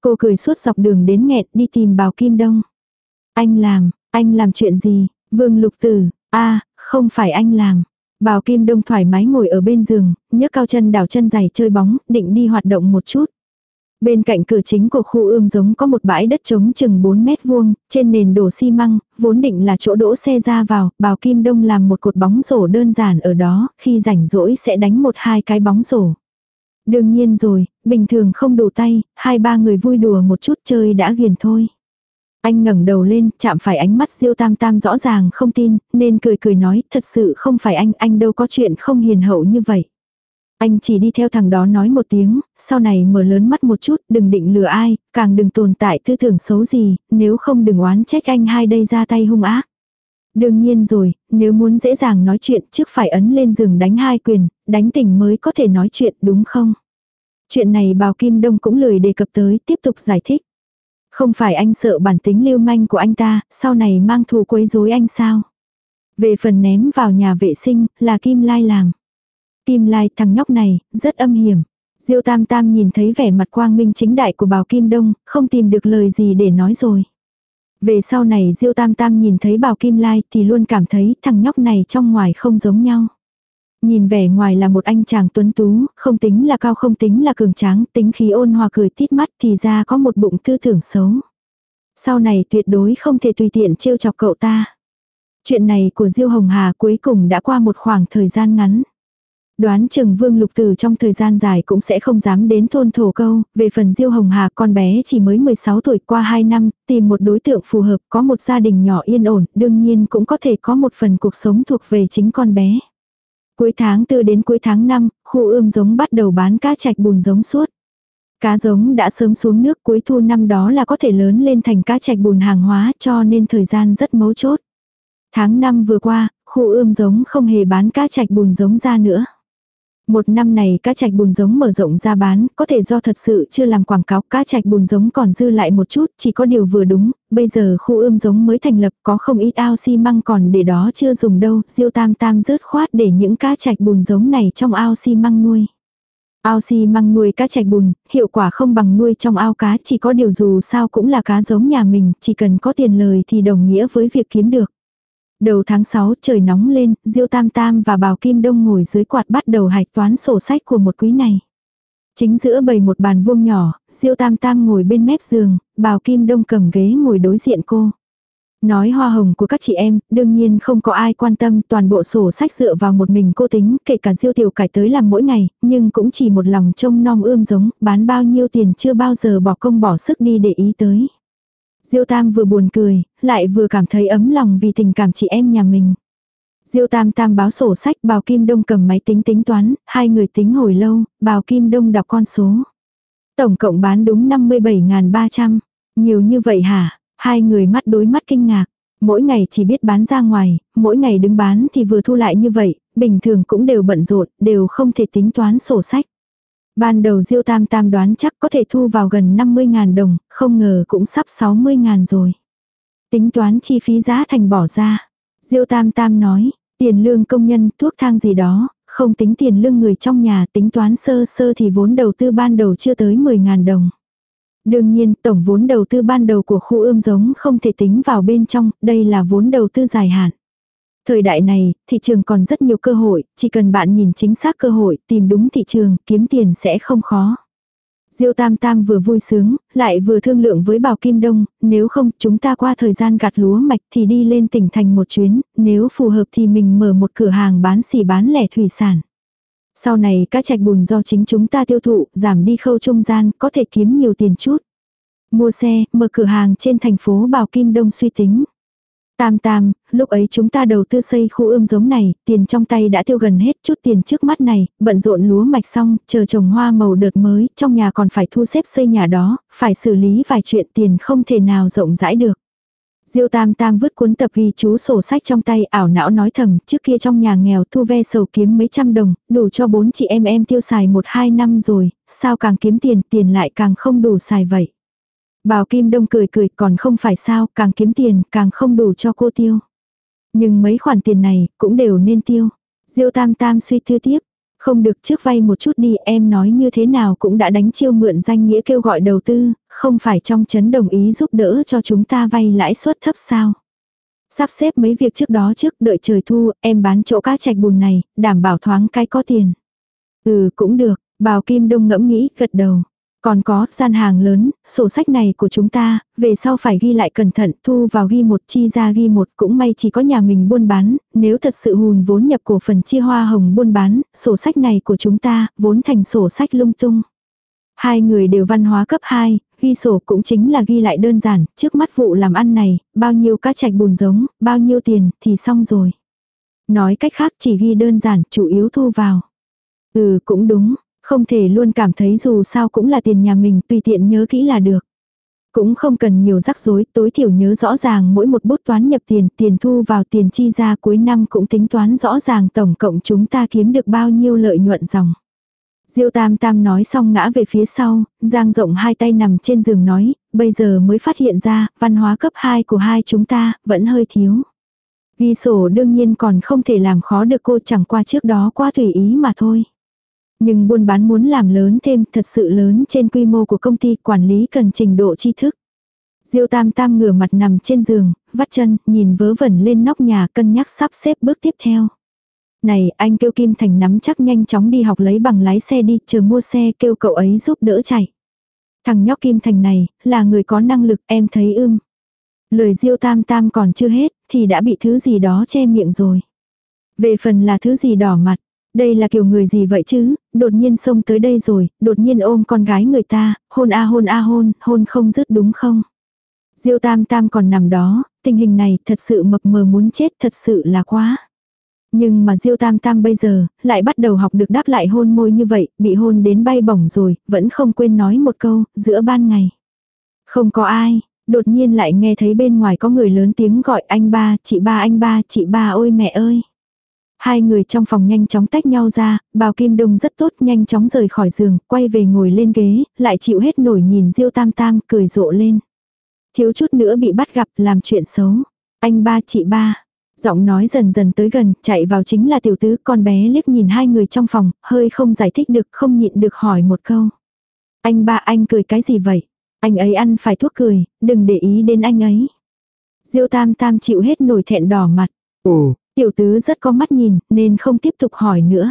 Cô cười suốt dọc đường đến nghẹt đi tìm Bảo Kim Đông. Anh làm, anh làm chuyện gì? Vương Lục Tử, a không phải anh làm. Bảo Kim Đông thoải mái ngồi ở bên giường, nhấc cao chân đảo chân giày chơi bóng, định đi hoạt động một chút. Bên cạnh cửa chính của khu ươm giống có một bãi đất trống chừng 4 mét vuông, trên nền đổ xi măng, vốn định là chỗ đỗ xe ra vào, bào Kim Đông làm một cột bóng rổ đơn giản ở đó, khi rảnh rỗi sẽ đánh một hai cái bóng rổ. Đương nhiên rồi, bình thường không đủ tay, hai ba người vui đùa một chút chơi đã ghiền thôi. Anh ngẩng đầu lên, chạm phải ánh mắt Diêu Tam Tam rõ ràng không tin, nên cười cười nói, thật sự không phải anh, anh đâu có chuyện không hiền hậu như vậy. Anh chỉ đi theo thằng đó nói một tiếng, sau này mở lớn mắt một chút, đừng định lừa ai, càng đừng tồn tại tư tưởng xấu gì, nếu không đừng oán trách anh hai đây ra tay hung ác. Đương nhiên rồi, nếu muốn dễ dàng nói chuyện trước phải ấn lên giường đánh hai quyền, đánh tỉnh mới có thể nói chuyện đúng không? Chuyện này bào Kim Đông cũng lười đề cập tới, tiếp tục giải thích. Không phải anh sợ bản tính lưu manh của anh ta, sau này mang thù quấy rối anh sao? Về phần ném vào nhà vệ sinh, là Kim Lai làm. Kim Lai thằng nhóc này, rất âm hiểm. Diêu Tam Tam nhìn thấy vẻ mặt quang minh chính đại của Bảo Kim Đông, không tìm được lời gì để nói rồi. Về sau này Diêu Tam Tam nhìn thấy Bảo Kim Lai thì luôn cảm thấy thằng nhóc này trong ngoài không giống nhau. Nhìn vẻ ngoài là một anh chàng tuấn tú, không tính là cao không tính là cường tráng, tính khí ôn hòa cười tít mắt thì ra có một bụng tư tưởng xấu. Sau này tuyệt đối không thể tùy tiện trêu chọc cậu ta. Chuyện này của Diêu Hồng Hà cuối cùng đã qua một khoảng thời gian ngắn. Đoán chừng Vương Lục Tử trong thời gian dài cũng sẽ không dám đến thôn thổ câu, về phần Diêu Hồng Hà con bé chỉ mới 16 tuổi qua 2 năm, tìm một đối tượng phù hợp có một gia đình nhỏ yên ổn, đương nhiên cũng có thể có một phần cuộc sống thuộc về chính con bé. Cuối tháng 4 đến cuối tháng 5, khu ươm giống bắt đầu bán cá trạch bùn giống suốt. Cá giống đã sớm xuống nước cuối thu năm đó là có thể lớn lên thành cá trạch bùn hàng hóa cho nên thời gian rất mấu chốt. Tháng 5 vừa qua, khu ươm giống không hề bán cá trạch bùn giống ra nữa. Một năm này cá trạch bùn giống mở rộng ra bán, có thể do thật sự chưa làm quảng cáo, cá trạch bùn giống còn dư lại một chút, chỉ có điều vừa đúng, bây giờ khu ươm giống mới thành lập có không ít ao xi măng còn để đó chưa dùng đâu, diêu tam tam rớt khoát để những cá trạch bùn giống này trong ao xi măng nuôi. Ao xi măng nuôi cá trạch bùn, hiệu quả không bằng nuôi trong ao cá chỉ có điều dù sao cũng là cá giống nhà mình, chỉ cần có tiền lời thì đồng nghĩa với việc kiếm được. Đầu tháng 6 trời nóng lên, Diêu Tam Tam và Bào Kim Đông ngồi dưới quạt bắt đầu hạch toán sổ sách của một quý này. Chính giữa bầy một bàn vuông nhỏ, Diêu Tam Tam ngồi bên mép giường, Bào Kim Đông cầm ghế ngồi đối diện cô. Nói hoa hồng của các chị em, đương nhiên không có ai quan tâm, toàn bộ sổ sách dựa vào một mình cô tính, kể cả diêu tiểu cải tới làm mỗi ngày, nhưng cũng chỉ một lòng trông nom ươm giống, bán bao nhiêu tiền chưa bao giờ bỏ công bỏ sức đi để ý tới. Diêu Tam vừa buồn cười, lại vừa cảm thấy ấm lòng vì tình cảm chị em nhà mình. Diêu Tam Tam báo sổ sách, Bào Kim Đông cầm máy tính tính toán, hai người tính hồi lâu, Bào Kim Đông đọc con số. Tổng cộng bán đúng 57.300. Nhiều như vậy hả? Hai người mắt đối mắt kinh ngạc. Mỗi ngày chỉ biết bán ra ngoài, mỗi ngày đứng bán thì vừa thu lại như vậy, bình thường cũng đều bận rộn, đều không thể tính toán sổ sách. Ban đầu Diêu Tam Tam đoán chắc có thể thu vào gần 50.000 đồng, không ngờ cũng sắp 60.000 rồi. Tính toán chi phí giá thành bỏ ra. Diêu Tam Tam nói, tiền lương công nhân, thuốc thang gì đó, không tính tiền lương người trong nhà tính toán sơ sơ thì vốn đầu tư ban đầu chưa tới 10.000 đồng. Đương nhiên, tổng vốn đầu tư ban đầu của khu ươm giống không thể tính vào bên trong, đây là vốn đầu tư dài hạn. Thời đại này, thị trường còn rất nhiều cơ hội, chỉ cần bạn nhìn chính xác cơ hội, tìm đúng thị trường, kiếm tiền sẽ không khó. Diêu Tam Tam vừa vui sướng, lại vừa thương lượng với Bảo Kim Đông, nếu không chúng ta qua thời gian gặt lúa mạch thì đi lên tỉnh thành một chuyến, nếu phù hợp thì mình mở một cửa hàng bán xỉ bán lẻ thủy sản. Sau này các trạch bùn do chính chúng ta tiêu thụ, giảm đi khâu trung gian, có thể kiếm nhiều tiền chút. Mua xe, mở cửa hàng trên thành phố Bảo Kim Đông suy tính. Tam tam, lúc ấy chúng ta đầu tư xây khu ươm giống này, tiền trong tay đã tiêu gần hết chút tiền trước mắt này, bận rộn lúa mạch xong, chờ trồng hoa màu đợt mới, trong nhà còn phải thu xếp xây nhà đó, phải xử lý vài chuyện tiền không thể nào rộng rãi được. Diêu Tam Tam vứt cuốn tập ghi chú sổ sách trong tay ảo não nói thầm, trước kia trong nhà nghèo thu ve sầu kiếm mấy trăm đồng, đủ cho bốn chị em em tiêu xài một hai năm rồi, sao càng kiếm tiền, tiền lại càng không đủ xài vậy. Bào Kim Đông cười cười còn không phải sao, càng kiếm tiền, càng không đủ cho cô tiêu. Nhưng mấy khoản tiền này, cũng đều nên tiêu. Diêu Tam Tam suy tư tiếp. Không được trước vay một chút đi, em nói như thế nào cũng đã đánh chiêu mượn danh nghĩa kêu gọi đầu tư, không phải trong chấn đồng ý giúp đỡ cho chúng ta vay lãi suất thấp sao. Sắp xếp mấy việc trước đó trước đợi trời thu, em bán chỗ cá trạch bùn này, đảm bảo thoáng cái có tiền. Ừ cũng được, bào Kim Đông ngẫm nghĩ, gật đầu. Còn có, gian hàng lớn, sổ sách này của chúng ta, về sau phải ghi lại cẩn thận, thu vào ghi một chi ra ghi một, cũng may chỉ có nhà mình buôn bán, nếu thật sự hùn vốn nhập cổ phần chia hoa hồng buôn bán, sổ sách này của chúng ta, vốn thành sổ sách lung tung. Hai người đều văn hóa cấp 2, ghi sổ cũng chính là ghi lại đơn giản, trước mắt vụ làm ăn này, bao nhiêu cá trạch bùn giống, bao nhiêu tiền, thì xong rồi. Nói cách khác chỉ ghi đơn giản, chủ yếu thu vào. Ừ cũng đúng, không thể luôn cảm thấy dù sao cũng là tiền nhà mình tùy tiện nhớ kỹ là được. Cũng không cần nhiều rắc rối, tối thiểu nhớ rõ ràng mỗi một bút toán nhập tiền, tiền thu vào tiền chi ra cuối năm cũng tính toán rõ ràng tổng cộng chúng ta kiếm được bao nhiêu lợi nhuận dòng. Diêu Tam Tam nói xong ngã về phía sau, giang rộng hai tay nằm trên giường nói, bây giờ mới phát hiện ra, văn hóa cấp 2 của hai chúng ta, vẫn hơi thiếu. Ghi sổ đương nhiên còn không thể làm khó được cô chẳng qua trước đó qua tùy ý mà thôi. Nhưng buôn bán muốn làm lớn thêm thật sự lớn trên quy mô của công ty quản lý cần trình độ tri thức. Diêu tam tam ngửa mặt nằm trên giường, vắt chân, nhìn vớ vẩn lên nóc nhà cân nhắc sắp xếp bước tiếp theo. Này, anh kêu Kim Thành nắm chắc nhanh chóng đi học lấy bằng lái xe đi, chờ mua xe kêu cậu ấy giúp đỡ chạy. Thằng nhóc Kim Thành này, là người có năng lực em thấy ưm. Lời diêu tam tam còn chưa hết, thì đã bị thứ gì đó che miệng rồi. Về phần là thứ gì đỏ mặt, đây là kiểu người gì vậy chứ, đột nhiên xông tới đây rồi, đột nhiên ôm con gái người ta, hôn a hôn a hôn, hôn không dứt đúng không? Diêu tam tam còn nằm đó, tình hình này thật sự mập mờ muốn chết thật sự là quá. Nhưng mà Diêu Tam Tam bây giờ, lại bắt đầu học được đáp lại hôn môi như vậy, bị hôn đến bay bổng rồi, vẫn không quên nói một câu, giữa ban ngày. Không có ai, đột nhiên lại nghe thấy bên ngoài có người lớn tiếng gọi anh ba, chị ba anh ba, chị ba ôi mẹ ơi. Hai người trong phòng nhanh chóng tách nhau ra, bào kim đông rất tốt nhanh chóng rời khỏi giường, quay về ngồi lên ghế, lại chịu hết nổi nhìn Diêu Tam Tam cười rộ lên. Thiếu chút nữa bị bắt gặp làm chuyện xấu. Anh ba chị ba. Giọng nói dần dần tới gần, chạy vào chính là tiểu tứ, con bé liếc nhìn hai người trong phòng, hơi không giải thích được, không nhịn được hỏi một câu. Anh ba anh cười cái gì vậy? Anh ấy ăn phải thuốc cười, đừng để ý đến anh ấy. Diêu tam tam chịu hết nổi thẹn đỏ mặt. Ồ, Tiểu tứ rất có mắt nhìn, nên không tiếp tục hỏi nữa.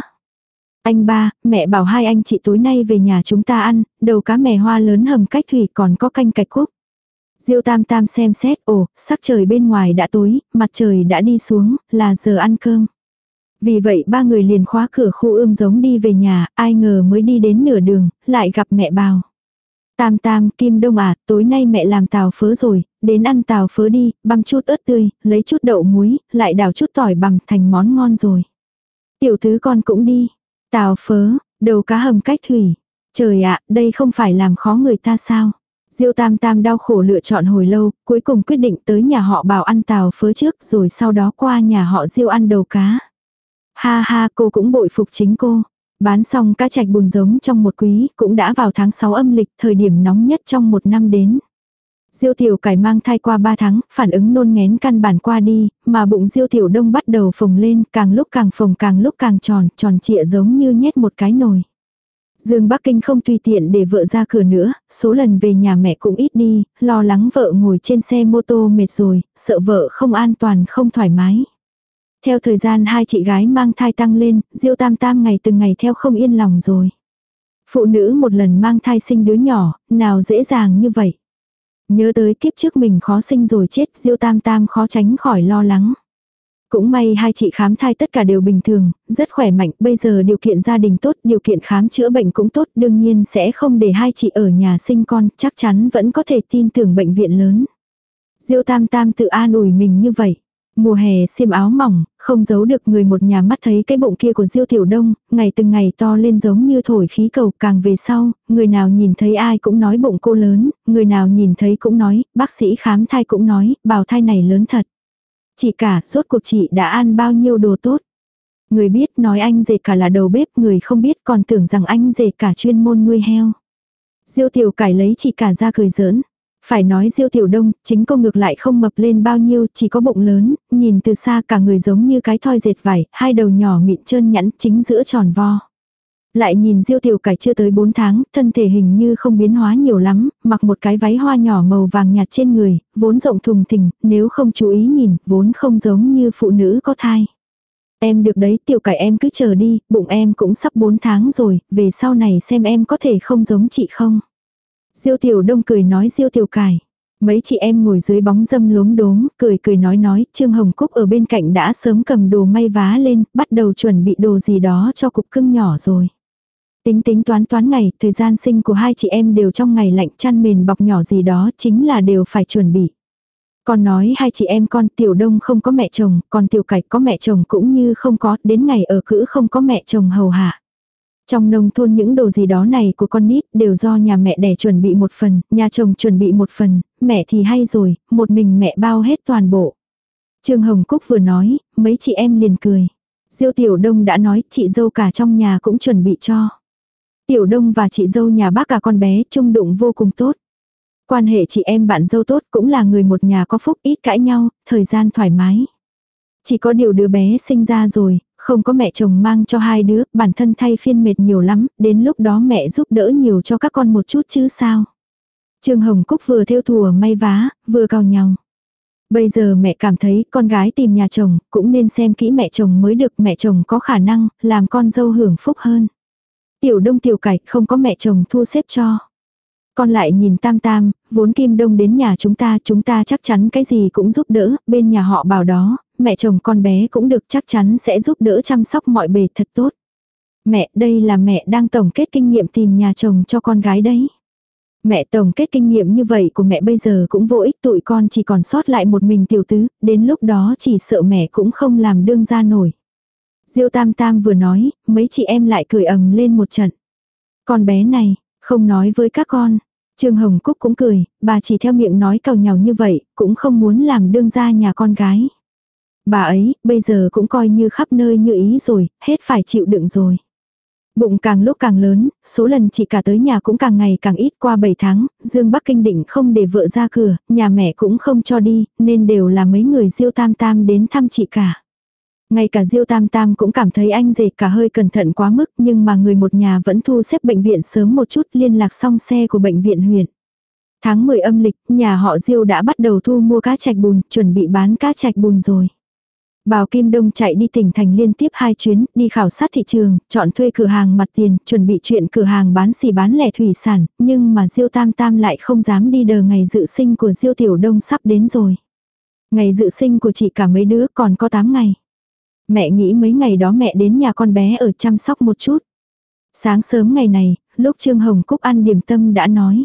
Anh ba, mẹ bảo hai anh chị tối nay về nhà chúng ta ăn, đầu cá mè hoa lớn hầm cách thủy còn có canh cạch cúc. Diêu tam tam xem xét, ồ, sắc trời bên ngoài đã tối, mặt trời đã đi xuống, là giờ ăn cơm. Vì vậy ba người liền khóa cửa khu ươm giống đi về nhà, ai ngờ mới đi đến nửa đường, lại gặp mẹ bào. Tam tam, Kim Đông à, tối nay mẹ làm tàu phớ rồi, đến ăn tàu phớ đi, băm chút ớt tươi, lấy chút đậu muối, lại đảo chút tỏi bằm thành món ngon rồi. Tiểu thứ con cũng đi. Tàu phớ, đầu cá hầm cách thủy. Trời ạ, đây không phải làm khó người ta sao? Diêu Tam Tam đau khổ lựa chọn hồi lâu, cuối cùng quyết định tới nhà họ bảo ăn tàu phớ trước rồi sau đó qua nhà họ Diêu ăn đầu cá. Ha ha cô cũng bội phục chính cô. Bán xong cá trạch bùn giống trong một quý, cũng đã vào tháng 6 âm lịch, thời điểm nóng nhất trong một năm đến. Diêu tiểu cải mang thai qua 3 tháng, phản ứng nôn ngén căn bản qua đi, mà bụng diêu tiểu đông bắt đầu phồng lên, càng lúc càng phồng càng lúc càng tròn, tròn trịa giống như nhét một cái nồi. Dương Bắc Kinh không tùy tiện để vợ ra cửa nữa, số lần về nhà mẹ cũng ít đi, lo lắng vợ ngồi trên xe mô tô mệt rồi, sợ vợ không an toàn không thoải mái. Theo thời gian hai chị gái mang thai tăng lên, Diêu Tam Tam ngày từng ngày theo không yên lòng rồi. Phụ nữ một lần mang thai sinh đứa nhỏ, nào dễ dàng như vậy. Nhớ tới kiếp trước mình khó sinh rồi chết, Diêu Tam Tam khó tránh khỏi lo lắng. Cũng may hai chị khám thai tất cả đều bình thường, rất khỏe mạnh, bây giờ điều kiện gia đình tốt, điều kiện khám chữa bệnh cũng tốt, đương nhiên sẽ không để hai chị ở nhà sinh con, chắc chắn vẫn có thể tin tưởng bệnh viện lớn. Diêu Tam Tam tự an ủi mình như vậy. Mùa hè xiêm áo mỏng, không giấu được người một nhà mắt thấy cái bụng kia của Diêu Tiểu Đông, ngày từng ngày to lên giống như thổi khí cầu càng về sau, người nào nhìn thấy ai cũng nói bụng cô lớn, người nào nhìn thấy cũng nói, bác sĩ khám thai cũng nói, bào thai này lớn thật. Chị cả, rốt cuộc chị đã ăn bao nhiêu đồ tốt. Người biết nói anh rể cả là đầu bếp, người không biết còn tưởng rằng anh rể cả chuyên môn nuôi heo. Diêu tiểu cải lấy chị cả ra cười giỡn. Phải nói diêu tiểu đông, chính cô ngược lại không mập lên bao nhiêu, chỉ có bụng lớn, nhìn từ xa cả người giống như cái thoi dệt vải, hai đầu nhỏ mịn trơn nhẵn chính giữa tròn vo. Lại nhìn diêu tiểu cải chưa tới 4 tháng, thân thể hình như không biến hóa nhiều lắm, mặc một cái váy hoa nhỏ màu vàng nhạt trên người, vốn rộng thùng thình, nếu không chú ý nhìn, vốn không giống như phụ nữ có thai. Em được đấy, tiểu cải em cứ chờ đi, bụng em cũng sắp 4 tháng rồi, về sau này xem em có thể không giống chị không. Diêu tiểu đông cười nói diêu tiểu cải. Mấy chị em ngồi dưới bóng dâm lốm đốm, cười cười nói nói, Trương Hồng Cúc ở bên cạnh đã sớm cầm đồ may vá lên, bắt đầu chuẩn bị đồ gì đó cho cục cưng nhỏ rồi. Tính tính toán toán ngày, thời gian sinh của hai chị em đều trong ngày lạnh chăn mền bọc nhỏ gì đó chính là đều phải chuẩn bị. Con nói hai chị em con tiểu đông không có mẹ chồng, còn tiểu cải có mẹ chồng cũng như không có, đến ngày ở cữ không có mẹ chồng hầu hạ. Trong nông thôn những đồ gì đó này của con nít đều do nhà mẹ đẻ chuẩn bị một phần, nhà chồng chuẩn bị một phần, mẹ thì hay rồi, một mình mẹ bao hết toàn bộ. Trương Hồng Cúc vừa nói, mấy chị em liền cười. Diêu Tiểu Đông đã nói chị dâu cả trong nhà cũng chuẩn bị cho. Tiểu Đông và chị dâu nhà bác cả con bé chung đụng vô cùng tốt. Quan hệ chị em bạn dâu tốt cũng là người một nhà có phúc ít cãi nhau, thời gian thoải mái. Chỉ có điều đứa bé sinh ra rồi, không có mẹ chồng mang cho hai đứa, bản thân thay phiên mệt nhiều lắm, đến lúc đó mẹ giúp đỡ nhiều cho các con một chút chứ sao. Trương Hồng Cúc vừa theo thùa may vá, vừa cao nhau. Bây giờ mẹ cảm thấy con gái tìm nhà chồng, cũng nên xem kỹ mẹ chồng mới được mẹ chồng có khả năng, làm con dâu hưởng phúc hơn. Tiểu đông tiểu cải không có mẹ chồng thu xếp cho. Con lại nhìn tam tam, vốn kim đông đến nhà chúng ta, chúng ta chắc chắn cái gì cũng giúp đỡ, bên nhà họ bảo đó, mẹ chồng con bé cũng được chắc chắn sẽ giúp đỡ chăm sóc mọi bề thật tốt. Mẹ, đây là mẹ đang tổng kết kinh nghiệm tìm nhà chồng cho con gái đấy. Mẹ tổng kết kinh nghiệm như vậy của mẹ bây giờ cũng vô ích tụi con chỉ còn sót lại một mình tiểu tứ, đến lúc đó chỉ sợ mẹ cũng không làm đương ra nổi. Diêu Tam Tam vừa nói, mấy chị em lại cười ầm lên một trận. Con bé này, không nói với các con. Trương Hồng Cúc cũng cười, bà chỉ theo miệng nói cào nhào như vậy, cũng không muốn làm đương gia nhà con gái. Bà ấy, bây giờ cũng coi như khắp nơi như ý rồi, hết phải chịu đựng rồi. Bụng càng lúc càng lớn, số lần chị cả tới nhà cũng càng ngày càng ít qua 7 tháng, Dương Bắc Kinh định không để vợ ra cửa, nhà mẹ cũng không cho đi, nên đều là mấy người diêu tam tam đến thăm chị cả. Ngay cả Diêu Tam Tam cũng cảm thấy anh rể cả hơi cẩn thận quá mức nhưng mà người một nhà vẫn thu xếp bệnh viện sớm một chút liên lạc xong xe của bệnh viện huyện. Tháng 10 âm lịch, nhà họ Diêu đã bắt đầu thu mua cá trạch bùn, chuẩn bị bán cá trạch bùn rồi. Bào Kim Đông chạy đi tỉnh thành liên tiếp hai chuyến, đi khảo sát thị trường, chọn thuê cửa hàng mặt tiền, chuẩn bị chuyện cửa hàng bán xì bán lẻ thủy sản, nhưng mà Diêu Tam Tam lại không dám đi đờ ngày dự sinh của Diêu Tiểu Đông sắp đến rồi. Ngày dự sinh của chị cả mấy đứa còn có 8 ngày. Mẹ nghĩ mấy ngày đó mẹ đến nhà con bé ở chăm sóc một chút. Sáng sớm ngày này, lúc Trương Hồng Cúc ăn điểm tâm đã nói.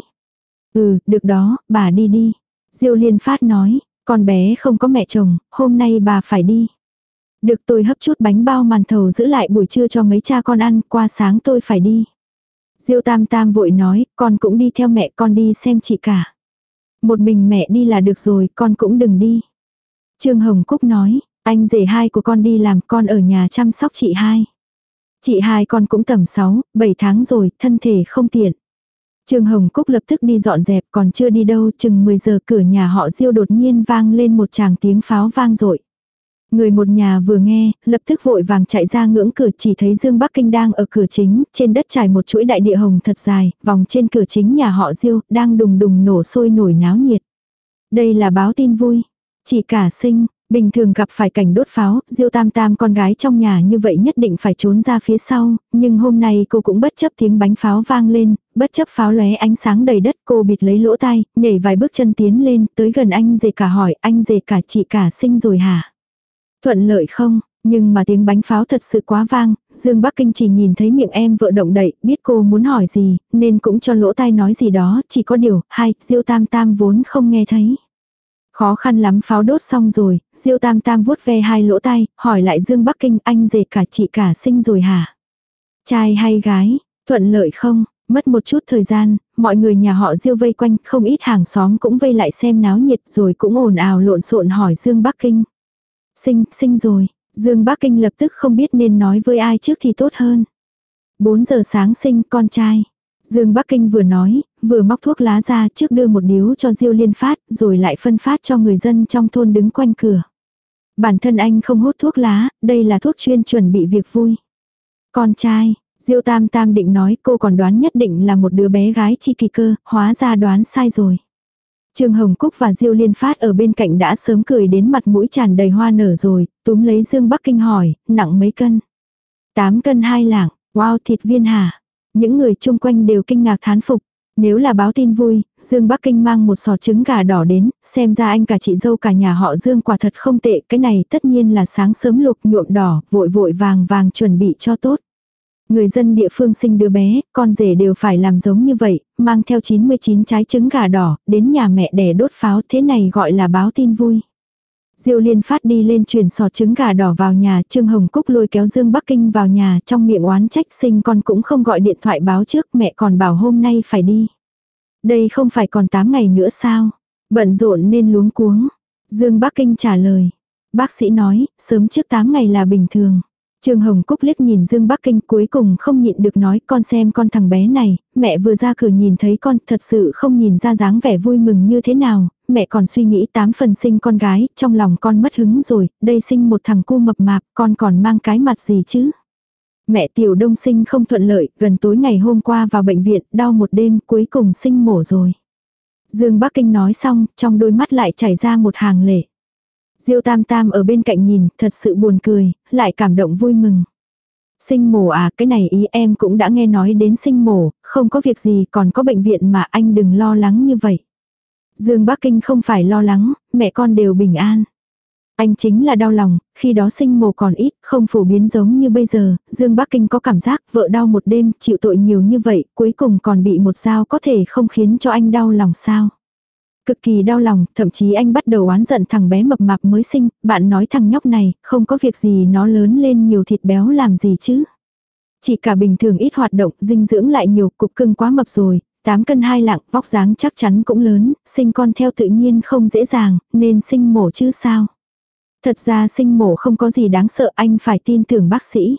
Ừ, được đó, bà đi đi. Diêu Liên Phát nói, con bé không có mẹ chồng, hôm nay bà phải đi. Được tôi hấp chút bánh bao màn thầu giữ lại buổi trưa cho mấy cha con ăn, qua sáng tôi phải đi. Diêu Tam Tam vội nói, con cũng đi theo mẹ con đi xem chị cả. Một mình mẹ đi là được rồi, con cũng đừng đi. Trương Hồng Cúc nói, anh rể hai của con đi làm con ở nhà chăm sóc chị hai. Chị hai con cũng tầm 6, 7 tháng rồi, thân thể không tiện. Trương Hồng Cúc lập tức đi dọn dẹp còn chưa đi đâu chừng 10 giờ cửa nhà họ diêu đột nhiên vang lên một tràng tiếng pháo vang dội Người một nhà vừa nghe, lập tức vội vàng chạy ra ngưỡng cửa chỉ thấy Dương Bắc Kinh đang ở cửa chính, trên đất trải một chuỗi đại địa hồng thật dài, vòng trên cửa chính nhà họ Diêu, đang đùng đùng nổ sôi nổi náo nhiệt. Đây là báo tin vui. Chỉ cả sinh, Bình thường gặp phải cảnh đốt pháo, Diêu Tam Tam con gái trong nhà như vậy nhất định phải trốn ra phía sau, nhưng hôm nay cô cũng bất chấp tiếng bánh pháo vang lên, bất chấp pháo lóe ánh sáng đầy đất cô bịt lấy lỗ tai, nhảy vài bước chân tiến lên, tới gần anh dề cả hỏi, anh dề cả chị cả sinh rồi hả? Thuận lợi không? Nhưng mà tiếng bánh pháo thật sự quá vang, Dương Bắc Kinh chỉ nhìn thấy miệng em vợ động đậy, biết cô muốn hỏi gì, nên cũng cho lỗ tai nói gì đó, chỉ có điều, hai, Diêu Tam Tam vốn không nghe thấy. Khó khăn lắm pháo đốt xong rồi, Diêu Tam Tam vuốt ve hai lỗ tai, hỏi lại Dương Bắc Kinh anh dệt cả chị cả sinh rồi hả? Trai hay gái, thuận lợi không? Mất một chút thời gian, mọi người nhà họ Diêu vây quanh, không ít hàng xóm cũng vây lại xem náo nhiệt rồi cũng ồn ào lộn xộn hỏi Dương Bắc Kinh. Sinh, sinh rồi, Dương Bắc Kinh lập tức không biết nên nói với ai trước thì tốt hơn. 4 giờ sáng sinh con trai. Dương Bắc Kinh vừa nói, vừa móc thuốc lá ra trước đưa một điếu cho Diêu Liên phát, rồi lại phân phát cho người dân trong thôn đứng quanh cửa. Bản thân anh không hút thuốc lá, đây là thuốc chuyên chuẩn bị việc vui. Con trai, Diêu Tam Tam định nói cô còn đoán nhất định là một đứa bé gái chi kỳ cơ, hóa ra đoán sai rồi. Trương Hồng Cúc và Diêu Liên Phát ở bên cạnh đã sớm cười đến mặt mũi tràn đầy hoa nở rồi, túm lấy Dương Bắc Kinh hỏi, nặng mấy cân? 8 cân hai lạng, wow thịt viên hả? Những người chung quanh đều kinh ngạc thán phục. Nếu là báo tin vui, Dương Bắc Kinh mang một sò trứng gà đỏ đến, xem ra anh cả chị dâu cả nhà họ Dương quả thật không tệ, cái này tất nhiên là sáng sớm lục nhuộm đỏ, vội vội vàng vàng chuẩn bị cho tốt. Người dân địa phương sinh đứa bé, con rể đều phải làm giống như vậy, mang theo 99 trái trứng gà đỏ, đến nhà mẹ đẻ đốt pháo, thế này gọi là báo tin vui. Diêu Liên phát đi lên truyền sọt trứng gà đỏ vào nhà, Trương Hồng Cúc lôi kéo Dương Bắc Kinh vào nhà, trong miệng oán trách sinh con cũng không gọi điện thoại báo trước, mẹ còn bảo hôm nay phải đi. Đây không phải còn 8 ngày nữa sao? Bận rộn nên luống cuống. Dương Bắc Kinh trả lời. Bác sĩ nói, sớm trước 8 ngày là bình thường. Trương Hồng Cúc liếc nhìn Dương Bắc Kinh cuối cùng không nhịn được nói con xem con thằng bé này, mẹ vừa ra cửa nhìn thấy con thật sự không nhìn ra dáng vẻ vui mừng như thế nào, mẹ còn suy nghĩ tám phần sinh con gái, trong lòng con mất hứng rồi, đây sinh một thằng cu mập mạp, con còn mang cái mặt gì chứ. Mẹ tiểu đông sinh không thuận lợi, gần tối ngày hôm qua vào bệnh viện, đau một đêm, cuối cùng sinh mổ rồi. Dương Bắc Kinh nói xong, trong đôi mắt lại chảy ra một hàng lệ. Diêu Tam Tam ở bên cạnh nhìn, thật sự buồn cười, lại cảm động vui mừng. Sinh mổ à, cái này ý em cũng đã nghe nói đến sinh mổ, không có việc gì còn có bệnh viện mà anh đừng lo lắng như vậy. Dương Bắc Kinh không phải lo lắng, mẹ con đều bình an. Anh chính là đau lòng, khi đó sinh mổ còn ít, không phổ biến giống như bây giờ, Dương Bắc Kinh có cảm giác vợ đau một đêm, chịu tội nhiều như vậy, cuối cùng còn bị một dao có thể không khiến cho anh đau lòng sao. Cực kỳ đau lòng, thậm chí anh bắt đầu oán giận thằng bé mập mạp mới sinh, bạn nói thằng nhóc này, không có việc gì nó lớn lên nhiều thịt béo làm gì chứ. Chỉ cả bình thường ít hoạt động, dinh dưỡng lại nhiều, cục cưng quá mập rồi, 8 cân 2 lạng, vóc dáng chắc chắn cũng lớn, sinh con theo tự nhiên không dễ dàng, nên sinh mổ chứ sao. Thật ra sinh mổ không có gì đáng sợ anh phải tin tưởng bác sĩ.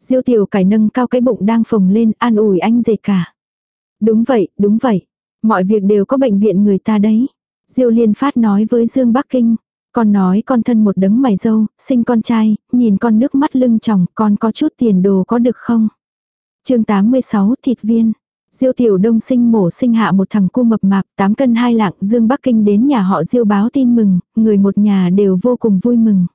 Diêu tiểu cải nâng cao cái bụng đang phồng lên an ủi anh dệt cả. Đúng vậy, đúng vậy. Mọi việc đều có bệnh viện người ta đấy. Diêu liên phát nói với Dương Bắc Kinh. Con nói con thân một đấng mày dâu, sinh con trai, nhìn con nước mắt lưng chồng con có chút tiền đồ có được không? chương 86 thịt viên. Diêu Tiểu Đông sinh mổ sinh hạ một thằng cu mập mạp, 8 cân 2 lạng, Dương Bắc Kinh đến nhà họ Diêu báo tin mừng, người một nhà đều vô cùng vui mừng.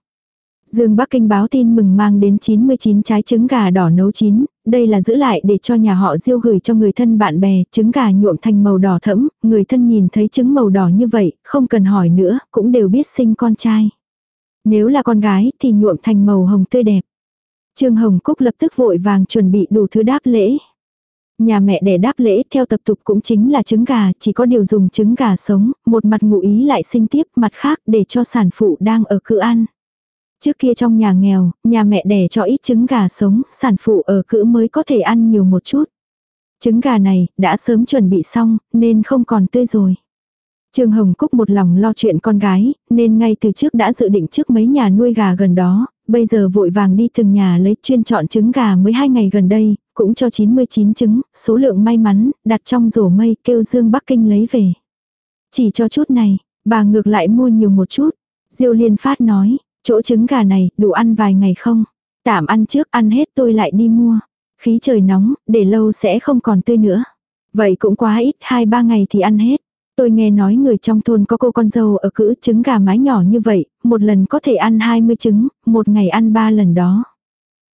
Dương Bắc Kinh báo tin mừng mang đến 99 trái trứng gà đỏ nấu chín, đây là giữ lại để cho nhà họ Diêu gửi cho người thân bạn bè, trứng gà nhuộm thành màu đỏ thẫm, người thân nhìn thấy trứng màu đỏ như vậy, không cần hỏi nữa, cũng đều biết sinh con trai. Nếu là con gái thì nhuộm thành màu hồng tươi đẹp. Trương Hồng Cúc lập tức vội vàng chuẩn bị đủ thứ đáp lễ. Nhà mẹ để đáp lễ theo tập tục cũng chính là trứng gà, chỉ có điều dùng trứng gà sống, một mặt ngụ ý lại sinh tiếp, mặt khác để cho sản phụ đang ở cữ ăn. Trước kia trong nhà nghèo, nhà mẹ đẻ cho ít trứng gà sống, sản phụ ở cữ mới có thể ăn nhiều một chút. Trứng gà này, đã sớm chuẩn bị xong, nên không còn tươi rồi. Trương Hồng Cúc một lòng lo chuyện con gái, nên ngay từ trước đã dự định trước mấy nhà nuôi gà gần đó, bây giờ vội vàng đi từng nhà lấy chuyên chọn trứng gà mới hai ngày gần đây, cũng cho 99 trứng, số lượng may mắn, đặt trong rổ mây kêu Dương Bắc Kinh lấy về. Chỉ cho chút này, bà ngược lại mua nhiều một chút. Diêu Liên Phát nói, chỗ trứng gà này đủ ăn vài ngày không? Tạm ăn trước ăn hết tôi lại đi mua. Khí trời nóng, để lâu sẽ không còn tươi nữa. Vậy cũng quá ít, hai ba ngày thì ăn hết. Tôi nghe nói người trong thôn có cô con dâu ở cữ trứng gà mái nhỏ như vậy, một lần có thể ăn 20 trứng, một ngày ăn ba lần đó.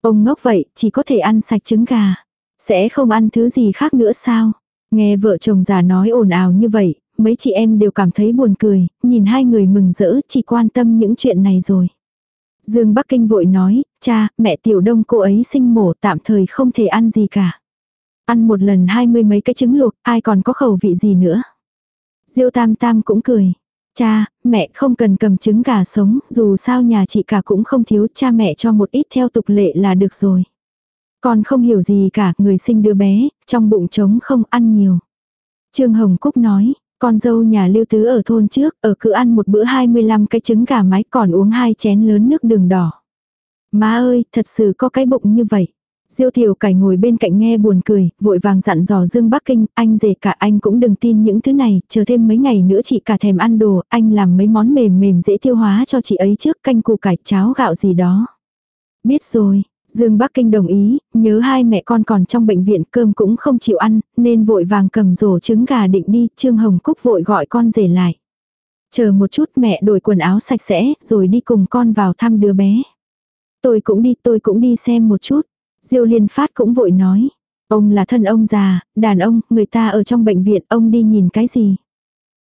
Ông ngốc vậy, chỉ có thể ăn sạch trứng gà. Sẽ không ăn thứ gì khác nữa sao? Nghe vợ chồng già nói ồn ào như vậy, mấy chị em đều cảm thấy buồn cười, nhìn hai người mừng rỡ chỉ quan tâm những chuyện này rồi. Dương Bắc Kinh vội nói, cha, mẹ tiểu đông cô ấy sinh mổ tạm thời không thể ăn gì cả. Ăn một lần hai mươi mấy cái trứng luộc, ai còn có khẩu vị gì nữa. Diêu Tam Tam cũng cười. Cha, mẹ không cần cầm trứng gà sống, dù sao nhà chị cả cũng không thiếu, cha mẹ cho một ít theo tục lệ là được rồi. Con không hiểu gì cả, người sinh đứa bé, trong bụng trống không ăn nhiều. Trương Hồng Cúc nói, con dâu nhà lưu tứ ở thôn trước, ở cứ ăn một bữa 25 cái trứng gà mái còn uống hai chén lớn nước đường đỏ. Má ơi, thật sự có cái bụng như vậy. Diêu tiểu cải ngồi bên cạnh nghe buồn cười, vội vàng dặn dò Dương Bắc Kinh, anh rể cả anh cũng đừng tin những thứ này, chờ thêm mấy ngày nữa chị cả thèm ăn đồ, anh làm mấy món mềm mềm dễ tiêu hóa cho chị ấy trước canh củ cải cháo gạo gì đó. Biết rồi, Dương Bắc Kinh đồng ý, nhớ hai mẹ con còn trong bệnh viện cơm cũng không chịu ăn, nên vội vàng cầm rổ trứng gà định đi, Trương Hồng Cúc vội gọi con rể lại. Chờ một chút mẹ đổi quần áo sạch sẽ, rồi đi cùng con vào thăm đứa bé. Tôi cũng đi, tôi cũng đi xem một chút. Diêu Liên Phát cũng vội nói. Ông là thân ông già, đàn ông, người ta ở trong bệnh viện, ông đi nhìn cái gì?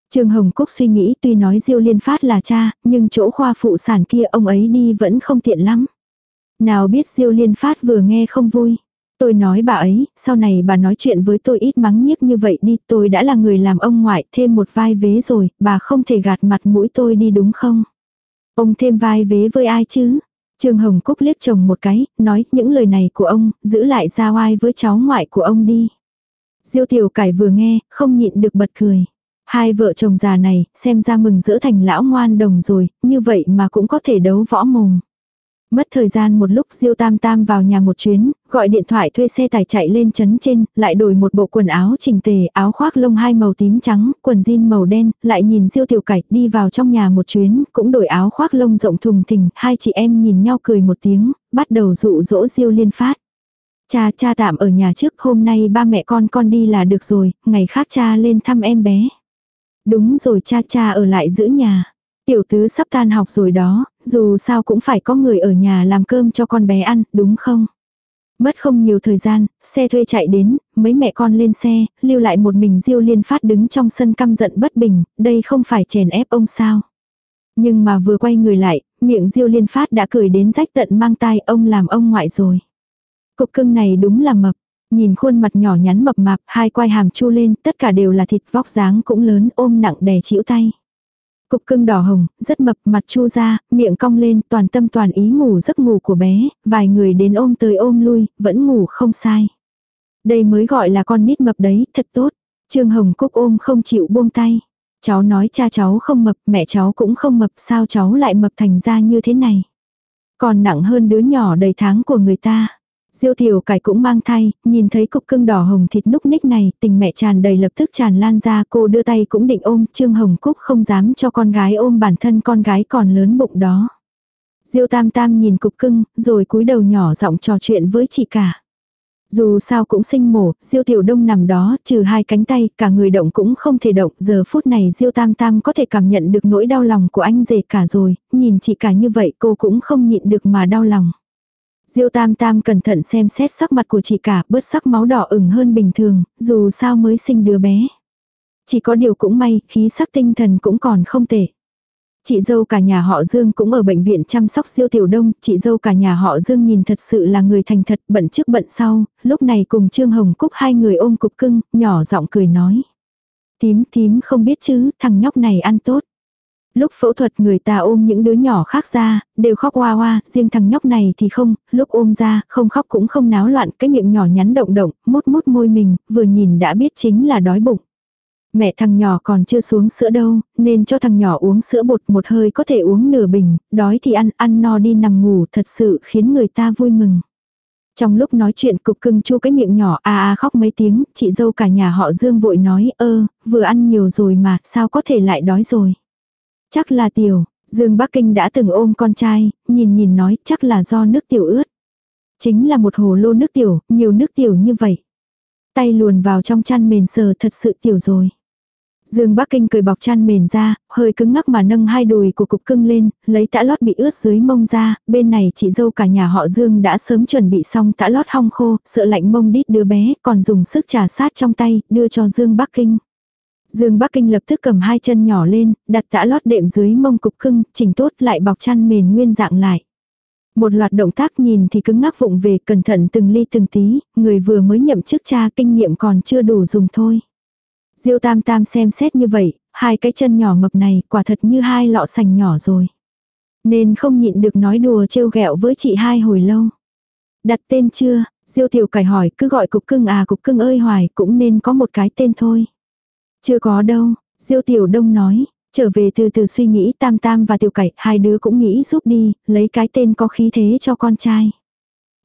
Trương Hồng Cúc suy nghĩ tuy nói Diêu Liên Phát là cha, nhưng chỗ khoa phụ sản kia ông ấy đi vẫn không tiện lắm. Nào biết Diêu Liên Phát vừa nghe không vui. Tôi nói bà ấy, sau này bà nói chuyện với tôi ít mắng nhiếc như vậy đi, tôi đã là người làm ông ngoại, thêm một vai vế rồi, bà không thể gạt mặt mũi tôi đi đúng không? Ông thêm vai vế với ai chứ? Trương Hồng Cúc liếc chồng một cái, nói những lời này của ông, giữ lại ra oai với cháu ngoại của ông đi. Diêu tiểu cải vừa nghe, không nhịn được bật cười. Hai vợ chồng già này, xem ra mừng giữa thành lão ngoan đồng rồi, như vậy mà cũng có thể đấu võ mồm. Mất thời gian một lúc Diêu Tam Tam vào nhà một chuyến, gọi điện thoại thuê xe tải chạy lên chấn trên, lại đổi một bộ quần áo chỉnh tề, áo khoác lông hai màu tím trắng, quần jean màu đen, lại nhìn Diêu Tiểu Cải đi vào trong nhà một chuyến, cũng đổi áo khoác lông rộng thùng thình, hai chị em nhìn nhau cười một tiếng, bắt đầu dụ dỗ Diêu Liên Phát. Cha cha tạm ở nhà trước, hôm nay ba mẹ con con đi là được rồi, ngày khác cha lên thăm em bé. Đúng rồi cha cha ở lại giữ nhà. Tiểu tứ sắp tan học rồi đó, dù sao cũng phải có người ở nhà làm cơm cho con bé ăn, đúng không? Mất không nhiều thời gian, xe thuê chạy đến, mấy mẹ con lên xe, lưu lại một mình Diêu Liên Phát đứng trong sân căm giận bất bình, đây không phải chèn ép ông sao. Nhưng mà vừa quay người lại, miệng Diêu Liên Phát đã cười đến rách tận mang tai ông làm ông ngoại rồi. Cục cưng này đúng là mập, nhìn khuôn mặt nhỏ nhắn mập mạp, hai quai hàm chu lên, tất cả đều là thịt vóc dáng cũng lớn ôm nặng đè chịu tay. Cục cưng đỏ hồng, rất mập, mặt chu ra, miệng cong lên, toàn tâm toàn ý ngủ giấc ngủ của bé, vài người đến ôm tới ôm lui, vẫn ngủ không sai. Đây mới gọi là con nít mập đấy, thật tốt. Trương Hồng Cúc ôm không chịu buông tay. Cháu nói cha cháu không mập, mẹ cháu cũng không mập, sao cháu lại mập thành ra như thế này. Còn nặng hơn đứa nhỏ đầy tháng của người ta. Diêu tiểu cải cũng mang thai, nhìn thấy cục cưng đỏ hồng thịt núc ních này, tình mẹ tràn đầy lập tức tràn lan ra, cô đưa tay cũng định ôm, Trương Hồng Cúc không dám cho con gái ôm bản thân con gái còn lớn bụng đó. Diêu tam tam nhìn cục cưng, rồi cúi đầu nhỏ giọng trò chuyện với chị cả. Dù sao cũng sinh mổ, Diêu Tiểu Đông nằm đó, trừ hai cánh tay, cả người động cũng không thể động, giờ phút này Diêu Tam Tam có thể cảm nhận được nỗi đau lòng của anh rể cả rồi, nhìn chị cả như vậy cô cũng không nhịn được mà đau lòng. Diêu Tam Tam cẩn thận xem xét sắc mặt của chị cả, bớt sắc máu đỏ ửng hơn bình thường, dù sao mới sinh đứa bé. Chỉ có điều cũng may, khí sắc tinh thần cũng còn không tệ. Chị dâu cả nhà họ Dương cũng ở bệnh viện chăm sóc Diêu Tiểu Đông, chị dâu cả nhà họ Dương nhìn thật sự là người thành thật, bận trước bận sau, lúc này cùng Trương Hồng Cúc hai người ôm cục cưng, nhỏ giọng cười nói. Tím tím không biết chứ, thằng nhóc này ăn tốt. Lúc phẫu thuật người ta ôm những đứa nhỏ khác ra, đều khóc hoa hoa, riêng thằng nhóc này thì không, lúc ôm ra, không khóc cũng không náo loạn, cái miệng nhỏ nhắn động động, mút mút môi mình, vừa nhìn đã biết chính là đói bụng. Mẹ thằng nhỏ còn chưa xuống sữa đâu, nên cho thằng nhỏ uống sữa bột một hơi có thể uống nửa bình, đói thì ăn, ăn no đi nằm ngủ thật sự khiến người ta vui mừng. Trong lúc nói chuyện cục cưng chu cái miệng nhỏ a a khóc mấy tiếng, chị dâu cả nhà họ Dương vội nói ơ, vừa ăn nhiều rồi mà, sao có thể lại đói rồi. Chắc là tiểu, Dương Bắc Kinh đã từng ôm con trai, nhìn nhìn nói chắc là do nước tiểu ướt. Chính là một hồ lô nước tiểu, nhiều nước tiểu như vậy. Tay luồn vào trong chăn mền sờ thật sự tiểu rồi. Dương Bắc Kinh cười bọc chăn mền ra, hơi cứng ngắc mà nâng hai đùi của cục cưng lên, lấy tã lót bị ướt dưới mông ra, bên này chị dâu cả nhà họ Dương đã sớm chuẩn bị xong tã lót hong khô, sợ lạnh mông đít đứa bé, còn dùng sức trà sát trong tay, đưa cho Dương Bắc Kinh. Dương Bắc Kinh lập tức cầm hai chân nhỏ lên, đặt tã lót đệm dưới mông cục cưng, chỉnh tốt lại bọc chăn mền nguyên dạng lại. Một loạt động tác nhìn thì cứng ngắc vụng về cẩn thận từng ly từng tí, người vừa mới nhậm chức cha kinh nghiệm còn chưa đủ dùng thôi. Diêu tam tam xem xét như vậy, hai cái chân nhỏ mập này quả thật như hai lọ sành nhỏ rồi. Nên không nhịn được nói đùa trêu ghẹo với chị hai hồi lâu. Đặt tên chưa? Diêu tiểu cải hỏi cứ gọi cục cưng à cục cưng ơi hoài cũng nên có một cái tên thôi. Chưa có đâu, Diêu Tiểu Đông nói, trở về từ từ suy nghĩ Tam Tam và Tiểu Cải, hai đứa cũng nghĩ giúp đi, lấy cái tên có khí thế cho con trai.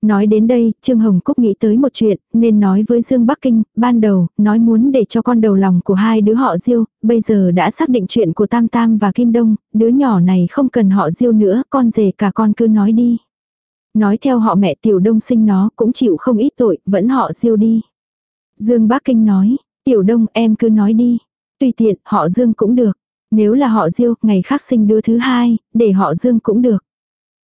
Nói đến đây, Trương Hồng Cúc nghĩ tới một chuyện, nên nói với Dương Bắc Kinh, ban đầu, nói muốn để cho con đầu lòng của hai đứa họ Diêu, bây giờ đã xác định chuyện của Tam Tam và Kim Đông, đứa nhỏ này không cần họ Diêu nữa, con rể cả con cứ nói đi. Nói theo họ mẹ tiểu đông sinh nó cũng chịu không ít tội, vẫn họ diêu đi. Dương Bắc Kinh nói, tiểu đông em cứ nói đi. Tùy tiện, họ Dương cũng được. Nếu là họ Diêu, ngày khác sinh đứa thứ hai, để họ Dương cũng được.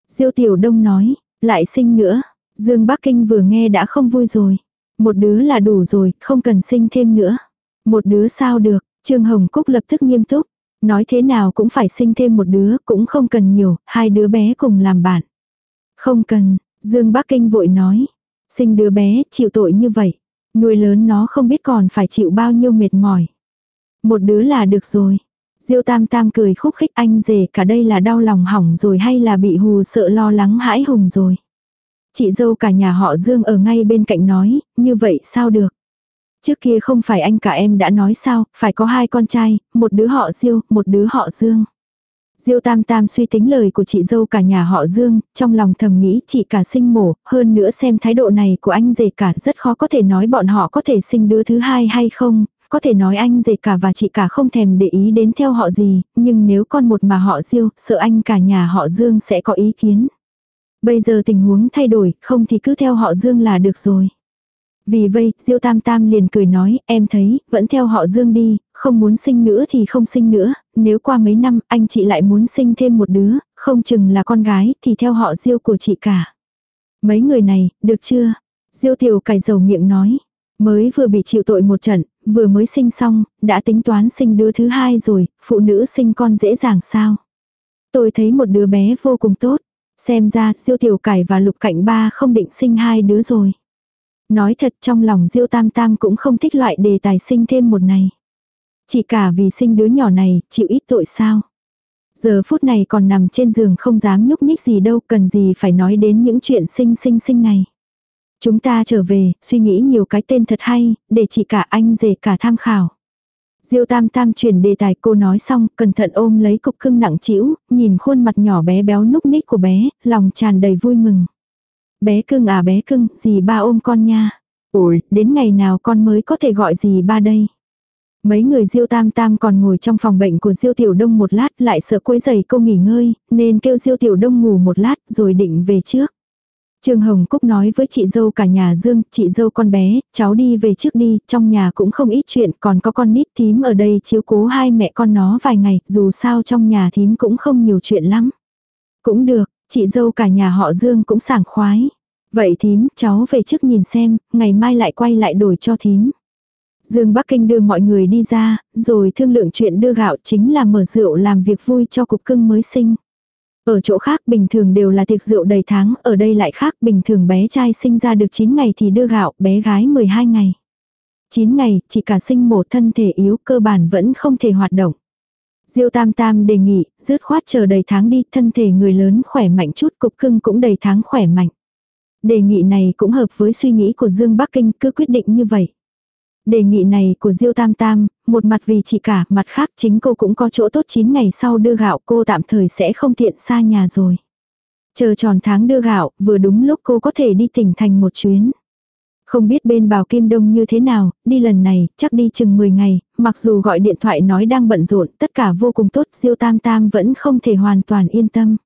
Diêu Tiểu Đông nói, lại sinh nữa. Dương Bắc Kinh vừa nghe đã không vui rồi. Một đứa là đủ rồi, không cần sinh thêm nữa. Một đứa sao được, Trương Hồng Cúc lập tức nghiêm túc. Nói thế nào cũng phải sinh thêm một đứa, cũng không cần nhiều, hai đứa bé cùng làm bạn. Không cần, Dương Bắc Kinh vội nói. Sinh đứa bé, chịu tội như vậy. Nuôi lớn nó không biết còn phải chịu bao nhiêu mệt mỏi. Một đứa là được rồi. Diêu Tam Tam cười khúc khích anh rể cả đây là đau lòng hỏng rồi hay là bị hù sợ lo lắng hãi hùng rồi. Chị dâu cả nhà họ Dương ở ngay bên cạnh nói, như vậy sao được. Trước kia không phải anh cả em đã nói sao, phải có hai con trai, một đứa họ Diêu, một đứa họ Dương. Diêu Tam Tam suy tính lời của chị dâu cả nhà họ Dương, trong lòng thầm nghĩ chị cả sinh mổ, hơn nữa xem thái độ này của anh rể cả rất khó có thể nói bọn họ có thể sinh đứa thứ hai hay không, có thể nói anh rể cả và chị cả không thèm để ý đến theo họ gì, nhưng nếu con một mà họ Diêu, sợ anh cả nhà họ Dương sẽ có ý kiến. Bây giờ tình huống thay đổi, không thì cứ theo họ Dương là được rồi. Vì vậy, Diêu Tam Tam liền cười nói, em thấy, vẫn theo họ Dương đi, không muốn sinh nữa thì không sinh nữa, nếu qua mấy năm anh chị lại muốn sinh thêm một đứa, không chừng là con gái thì theo họ Diêu của chị cả. Mấy người này, được chưa? Diêu Tiểu cài dầu miệng nói, mới vừa bị chịu tội một trận, vừa mới sinh xong, đã tính toán sinh đứa thứ hai rồi, phụ nữ sinh con dễ dàng sao? Tôi thấy một đứa bé vô cùng tốt, xem ra Diêu Tiểu Cải và Lục Cạnh Ba không định sinh hai đứa rồi. Nói thật trong lòng Diêu Tam Tam cũng không thích loại đề tài sinh thêm một này. Chỉ cả vì sinh đứa nhỏ này, chịu ít tội sao. Giờ phút này còn nằm trên giường không dám nhúc nhích gì đâu, cần gì phải nói đến những chuyện sinh sinh sinh này. Chúng ta trở về, suy nghĩ nhiều cái tên thật hay, để chỉ cả anh rể cả tham khảo. Diêu tam tam chuyển đề tài cô nói xong, cẩn thận ôm lấy cục cưng nặng trĩu, nhìn khuôn mặt nhỏ bé béo núc ních của bé, lòng tràn đầy vui mừng. Bé cưng à bé cưng, dì ba ôm con nha. Ôi, đến ngày nào con mới có thể gọi dì ba đây. Mấy người Diêu Tam Tam còn ngồi trong phòng bệnh của Diêu Tiểu Đông một lát lại sợ quấy giày cô nghỉ ngơi, nên kêu Diêu Tiểu Đông ngủ một lát rồi định về trước. Trương Hồng Cúc nói với chị dâu cả nhà Dương, chị dâu con bé, cháu đi về trước đi, trong nhà cũng không ít chuyện, còn có con nít thím ở đây chiếu cố hai mẹ con nó vài ngày, dù sao trong nhà thím cũng không nhiều chuyện lắm. Cũng được, chị dâu cả nhà họ Dương cũng sảng khoái. Vậy thím, cháu về trước nhìn xem, ngày mai lại quay lại đổi cho thím. Dương Bắc Kinh đưa mọi người đi ra, rồi thương lượng chuyện đưa gạo chính là mở rượu làm việc vui cho cục cưng mới sinh. Ở chỗ khác bình thường đều là tiệc rượu đầy tháng, ở đây lại khác bình thường bé trai sinh ra được 9 ngày thì đưa gạo, bé gái 12 ngày. 9 ngày, chỉ cả sinh một thân thể yếu cơ bản vẫn không thể hoạt động. Diêu Tam Tam đề nghị, dứt khoát chờ đầy tháng đi, thân thể người lớn khỏe mạnh chút, cục cưng cũng đầy tháng khỏe mạnh. Đề nghị này cũng hợp với suy nghĩ của Dương Bắc Kinh, cứ quyết định như vậy. Đề nghị này của Diêu Tam Tam, một mặt vì chị cả, mặt khác chính cô cũng có chỗ tốt 9 ngày sau đưa gạo cô tạm thời sẽ không tiện xa nhà rồi. Chờ tròn tháng đưa gạo, vừa đúng lúc cô có thể đi tỉnh thành một chuyến. Không biết bên Bào Kim Đông như thế nào, đi lần này, chắc đi chừng 10 ngày, mặc dù gọi điện thoại nói đang bận rộn, tất cả vô cùng tốt, Diêu Tam Tam vẫn không thể hoàn toàn yên tâm.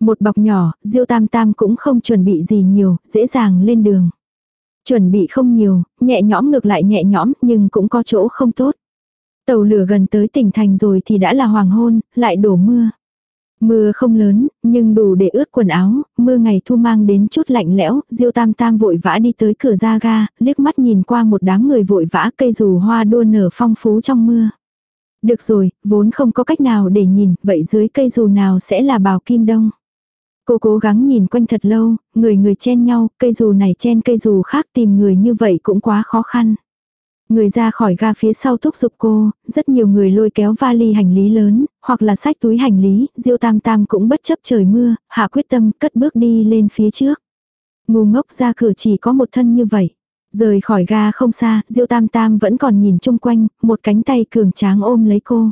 Một bọc nhỏ, Diêu Tam Tam cũng không chuẩn bị gì nhiều, dễ dàng lên đường. Chuẩn bị không nhiều, nhẹ nhõm ngược lại nhẹ nhõm, nhưng cũng có chỗ không tốt. Tàu lửa gần tới tỉnh thành rồi thì đã là hoàng hôn, lại đổ mưa. Mưa không lớn, nhưng đủ để ướt quần áo, mưa ngày thu mang đến chút lạnh lẽo, Diêu Tam Tam vội vã đi tới cửa ra ga, liếc mắt nhìn qua một đám người vội vã cây dù hoa đua nở phong phú trong mưa. Được rồi, vốn không có cách nào để nhìn, vậy dưới cây dù nào sẽ là bào kim đông. Cô cố gắng nhìn quanh thật lâu, người người chen nhau, cây dù này chen cây dù khác tìm người như vậy cũng quá khó khăn. Người ra khỏi ga phía sau thúc giục cô, rất nhiều người lôi kéo vali hành lý lớn, hoặc là sách túi hành lý, Diêu Tam Tam cũng bất chấp trời mưa, hạ quyết tâm cất bước đi lên phía trước. Ngu ngốc ra cửa chỉ có một thân như vậy. Rời khỏi ga không xa, Diêu Tam Tam vẫn còn nhìn chung quanh, một cánh tay cường tráng ôm lấy cô.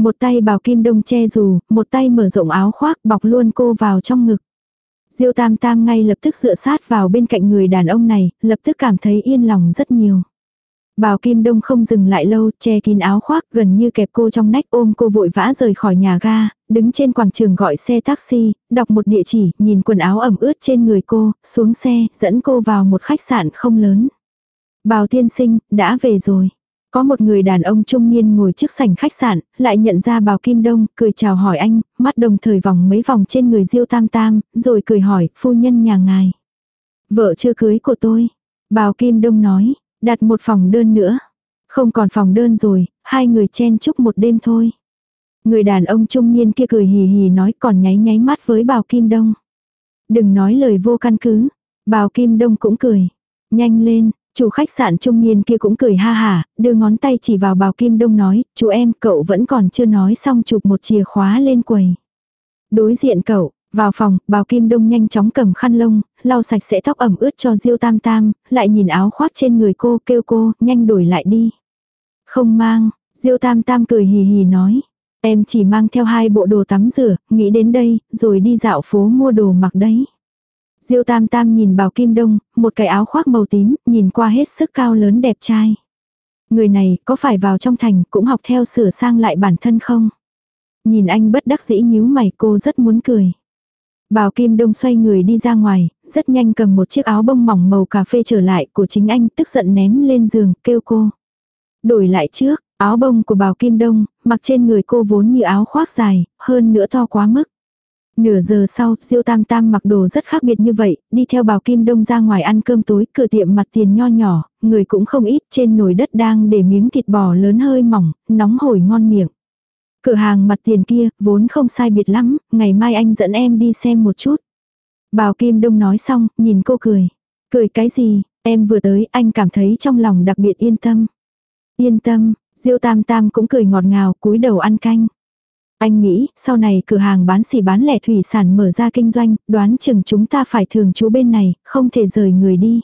Một tay bào kim đông che dù, một tay mở rộng áo khoác bọc luôn cô vào trong ngực. Diêu Tam Tam ngay lập tức dựa sát vào bên cạnh người đàn ông này, lập tức cảm thấy yên lòng rất nhiều. Bào Kim Đông không dừng lại lâu, che kín áo khoác gần như kẹp cô trong nách ôm cô vội vã rời khỏi nhà ga, đứng trên quảng trường gọi xe taxi, đọc một địa chỉ, nhìn quần áo ẩm ướt trên người cô, xuống xe, dẫn cô vào một khách sạn không lớn. Bào tiên sinh, đã về rồi. Có một người đàn ông trung niên ngồi trước sảnh khách sạn, lại nhận ra bào Kim Đông, cười chào hỏi anh, mắt đồng thời vòng mấy vòng trên người Diêu Tam Tam, rồi cười hỏi, phu nhân nhà ngài. Vợ chưa cưới của tôi. Bào Kim Đông nói, đặt một phòng đơn nữa. Không còn phòng đơn rồi, hai người chen chúc một đêm thôi. Người đàn ông trung niên kia cười hì hì nói còn nháy nháy mắt với bào Kim Đông. Đừng nói lời vô căn cứ. Bào Kim Đông cũng cười. Nhanh lên, chủ khách sạn trung niên kia cũng cười ha hả, đưa ngón tay chỉ vào bào Kim Đông nói, chú em cậu vẫn còn chưa nói xong chụp một chìa khóa lên quầy. Đối diện cậu, vào phòng, bào kim đông nhanh chóng cầm khăn lông, lau sạch sẽ tóc ẩm ướt cho diêu tam tam, lại nhìn áo khoác trên người cô kêu cô, nhanh đổi lại đi. Không mang, diêu tam tam cười hì hì nói. Em chỉ mang theo hai bộ đồ tắm rửa, nghĩ đến đây, rồi đi dạo phố mua đồ mặc đấy. Diêu tam tam nhìn bào kim đông, một cái áo khoác màu tím, nhìn qua hết sức cao lớn đẹp trai. Người này có phải vào trong thành cũng học theo sửa sang lại bản thân không? Nhìn anh bất đắc dĩ nhíu mày cô rất muốn cười. Bào Kim Đông xoay người đi ra ngoài, rất nhanh cầm một chiếc áo bông mỏng màu cà phê trở lại của chính anh tức giận ném lên giường, kêu cô. Đổi lại trước, áo bông của bào Kim Đông, mặc trên người cô vốn như áo khoác dài, hơn nữa to quá mức. Nửa giờ sau, Diêu Tam Tam mặc đồ rất khác biệt như vậy, đi theo bào Kim Đông ra ngoài ăn cơm tối, cửa tiệm mặt tiền nho nhỏ, người cũng không ít, trên nồi đất đang để miếng thịt bò lớn hơi mỏng, nóng hổi ngon miệng. Cửa hàng mặt tiền kia, vốn không sai biệt lắm, ngày mai anh dẫn em đi xem một chút. Bào Kim Đông nói xong, nhìn cô cười. Cười cái gì, em vừa tới, anh cảm thấy trong lòng đặc biệt yên tâm. Yên tâm, Diêu Tam Tam cũng cười ngọt ngào, cúi đầu ăn canh. Anh nghĩ, sau này cửa hàng bán xỉ bán lẻ thủy sản mở ra kinh doanh, đoán chừng chúng ta phải thường trú bên này, không thể rời người đi.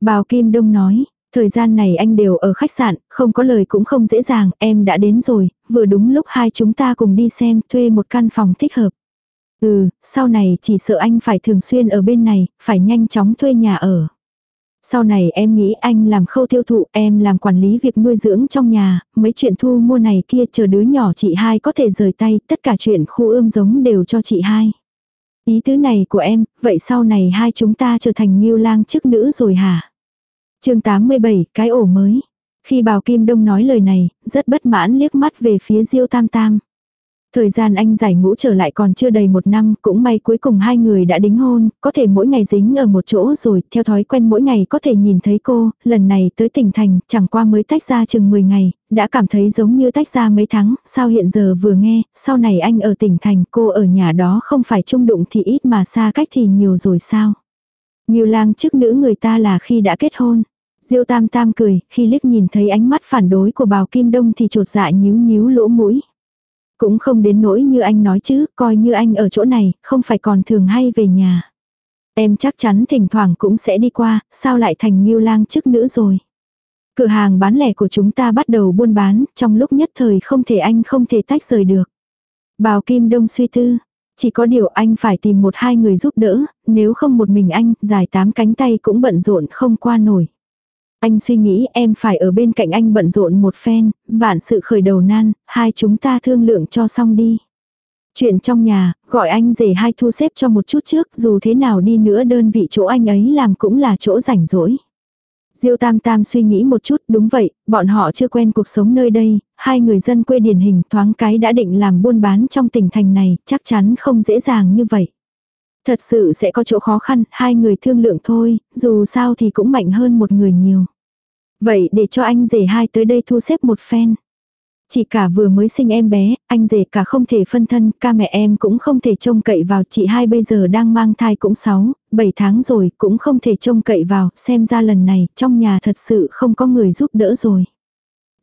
Bào Kim Đông nói, Thời gian này anh đều ở khách sạn, không có lời cũng không dễ dàng, em đã đến rồi, vừa đúng lúc hai chúng ta cùng đi xem, thuê một căn phòng thích hợp. Ừ, sau này chỉ sợ anh phải thường xuyên ở bên này, phải nhanh chóng thuê nhà ở. Sau này em nghĩ anh làm khâu tiêu thụ, em làm quản lý việc nuôi dưỡng trong nhà, mấy chuyện thu mua này kia chờ đứa nhỏ chị hai có thể rời tay, tất cả chuyện khu ươm giống đều cho chị hai. Ý tứ này của em, vậy sau này hai chúng ta trở thành nghiêu lang chức nữ rồi hả? chương 87, cái ổ mới. Khi Bào Kim Đông nói lời này, rất bất mãn liếc mắt về phía Diêu Tam Tam. Thời gian anh giải ngũ trở lại còn chưa đầy một năm, cũng may cuối cùng hai người đã đính hôn, có thể mỗi ngày dính ở một chỗ rồi, theo thói quen mỗi ngày có thể nhìn thấy cô, lần này tới tỉnh thành, chẳng qua mới tách ra chừng 10 ngày, đã cảm thấy giống như tách ra mấy tháng, sao hiện giờ vừa nghe, sau này anh ở tỉnh thành, cô ở nhà đó không phải chung đụng thì ít mà xa cách thì nhiều rồi sao. Nhiều lang chức nữ người ta là khi đã kết hôn. Diêu tam tam cười, khi liếc nhìn thấy ánh mắt phản đối của bào kim đông thì trột dạ nhíu nhíu lỗ mũi. Cũng không đến nỗi như anh nói chứ, coi như anh ở chỗ này, không phải còn thường hay về nhà. Em chắc chắn thỉnh thoảng cũng sẽ đi qua, sao lại thành nghiêu lang chức nữ rồi. Cửa hàng bán lẻ của chúng ta bắt đầu buôn bán, trong lúc nhất thời không thể anh không thể tách rời được. Bào Kim Đông suy tư, chỉ có điều anh phải tìm một hai người giúp đỡ, nếu không một mình anh, dài tám cánh tay cũng bận rộn không qua nổi. Anh suy nghĩ em phải ở bên cạnh anh bận rộn một phen, vạn sự khởi đầu nan, hai chúng ta thương lượng cho xong đi. Chuyện trong nhà, gọi anh rể hai thu xếp cho một chút trước, dù thế nào đi nữa đơn vị chỗ anh ấy làm cũng là chỗ rảnh rỗi. Diêu Tam Tam suy nghĩ một chút, đúng vậy, bọn họ chưa quen cuộc sống nơi đây, hai người dân quê điển hình thoáng cái đã định làm buôn bán trong tỉnh thành này, chắc chắn không dễ dàng như vậy. Thật sự sẽ có chỗ khó khăn, hai người thương lượng thôi, dù sao thì cũng mạnh hơn một người nhiều. Vậy để cho anh rể hai tới đây thu xếp một phen. Chị cả vừa mới sinh em bé, anh rể cả không thể phân thân, ca mẹ em cũng không thể trông cậy vào chị hai bây giờ đang mang thai cũng 6, 7 tháng rồi, cũng không thể trông cậy vào, xem ra lần này, trong nhà thật sự không có người giúp đỡ rồi.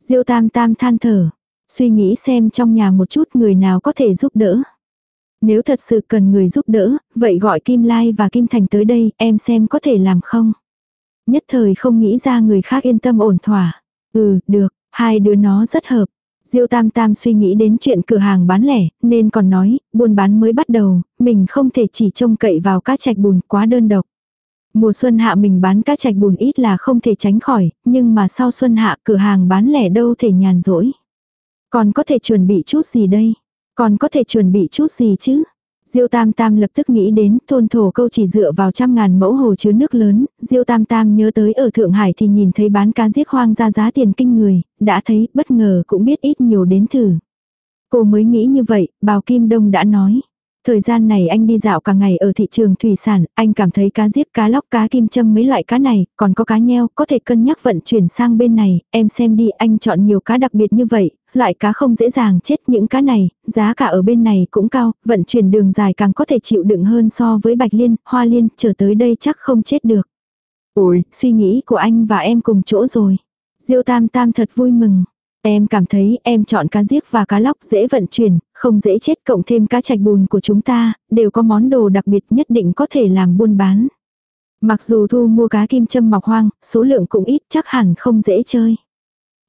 Diêu tam tam than thở, suy nghĩ xem trong nhà một chút người nào có thể giúp đỡ. Nếu thật sự cần người giúp đỡ, vậy gọi Kim Lai và Kim Thành tới đây, em xem có thể làm không? Nhất thời không nghĩ ra người khác yên tâm ổn thỏa. Ừ, được, hai đứa nó rất hợp. Diêu Tam Tam suy nghĩ đến chuyện cửa hàng bán lẻ, nên còn nói, buôn bán mới bắt đầu, mình không thể chỉ trông cậy vào các trạch bùn quá đơn độc. Mùa xuân hạ mình bán cá trạch bùn ít là không thể tránh khỏi, nhưng mà sau xuân hạ cửa hàng bán lẻ đâu thể nhàn rỗi. Còn có thể chuẩn bị chút gì đây? Còn có thể chuẩn bị chút gì chứ? Diêu Tam Tam lập tức nghĩ đến thôn thổ câu chỉ dựa vào trăm ngàn mẫu hồ chứa nước lớn, Diêu Tam Tam nhớ tới ở Thượng Hải thì nhìn thấy bán cá giết hoang ra giá tiền kinh người, đã thấy bất ngờ cũng biết ít nhiều đến thử. Cô mới nghĩ như vậy, Bào Kim Đông đã nói. Thời gian này anh đi dạo cả ngày ở thị trường thủy sản, anh cảm thấy cá giết cá lóc cá kim châm mấy loại cá này, còn có cá nheo, có thể cân nhắc vận chuyển sang bên này, em xem đi anh chọn nhiều cá đặc biệt như vậy, loại cá không dễ dàng chết những cá này, giá cả ở bên này cũng cao, vận chuyển đường dài càng có thể chịu đựng hơn so với bạch liên, hoa liên, trở tới đây chắc không chết được. Ôi, suy nghĩ của anh và em cùng chỗ rồi. Diêu Tam Tam thật vui mừng. Em cảm thấy em chọn cá giếc và cá lóc dễ vận chuyển, không dễ chết cộng thêm cá chạch bùn của chúng ta, đều có món đồ đặc biệt nhất định có thể làm buôn bán. Mặc dù thu mua cá kim châm mọc hoang, số lượng cũng ít chắc hẳn không dễ chơi.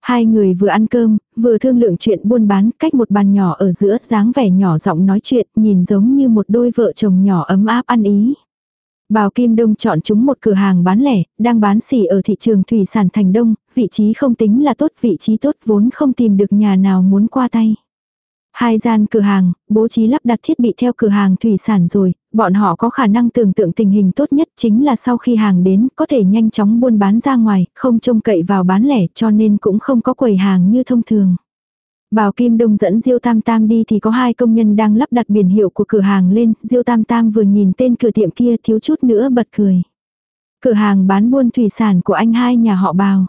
Hai người vừa ăn cơm, vừa thương lượng chuyện buôn bán cách một bàn nhỏ ở giữa dáng vẻ nhỏ giọng nói chuyện, nhìn giống như một đôi vợ chồng nhỏ ấm áp ăn ý. Bào Kim Đông chọn chúng một cửa hàng bán lẻ, đang bán xỉ ở thị trường thủy sản thành đông, vị trí không tính là tốt, vị trí tốt vốn không tìm được nhà nào muốn qua tay. Hai gian cửa hàng, bố trí lắp đặt thiết bị theo cửa hàng thủy sản rồi, bọn họ có khả năng tưởng tượng tình hình tốt nhất chính là sau khi hàng đến có thể nhanh chóng buôn bán ra ngoài, không trông cậy vào bán lẻ cho nên cũng không có quầy hàng như thông thường. Bào Kim Đông dẫn Diêu Tam Tam đi thì có hai công nhân đang lắp đặt biển hiệu của cửa hàng lên, Diêu Tam Tam vừa nhìn tên cửa tiệm kia thiếu chút nữa bật cười. Cửa hàng bán buôn thủy sản của anh hai nhà họ Bào.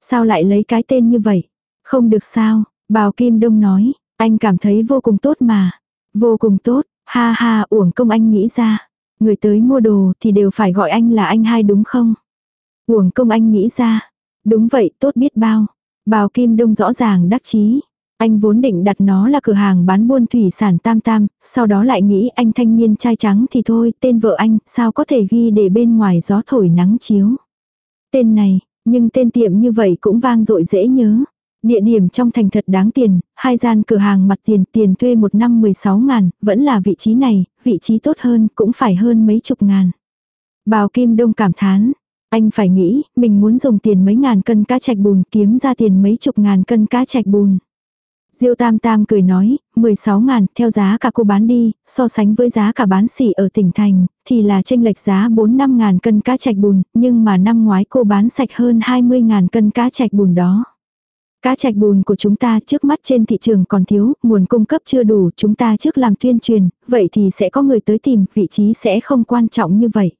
Sao lại lấy cái tên như vậy? Không được sao, Bào Kim Đông nói, anh cảm thấy vô cùng tốt mà. Vô cùng tốt, ha ha uổng công anh nghĩ ra. Người tới mua đồ thì đều phải gọi anh là anh hai đúng không? Uổng công anh nghĩ ra. Đúng vậy, tốt biết bao. Bào Kim Đông rõ ràng đắc chí. Anh vốn định đặt nó là cửa hàng bán buôn thủy sản tam tam, sau đó lại nghĩ anh thanh niên trai trắng thì thôi, tên vợ anh, sao có thể ghi để bên ngoài gió thổi nắng chiếu. Tên này, nhưng tên tiệm như vậy cũng vang dội dễ nhớ. Địa điểm trong thành thật đáng tiền, hai gian cửa hàng mặt tiền tiền thuê một năm 16 ngàn, vẫn là vị trí này, vị trí tốt hơn cũng phải hơn mấy chục ngàn. Bào Kim Đông cảm thán, anh phải nghĩ, mình muốn dùng tiền mấy ngàn cân cá chạch bùn kiếm ra tiền mấy chục ngàn cân cá chạch bùn. Diêu Tam Tam cười nói, 16 ngàn, theo giá cả cô bán đi, so sánh với giá cả bán xỉ ở tỉnh thành, thì là tranh lệch giá 4-5 ngàn cân cá chạch bùn, nhưng mà năm ngoái cô bán sạch hơn 20 ngàn cân cá chạch bùn đó. Cá chạch bùn của chúng ta trước mắt trên thị trường còn thiếu, nguồn cung cấp chưa đủ, chúng ta trước làm tuyên truyền, vậy thì sẽ có người tới tìm, vị trí sẽ không quan trọng như vậy.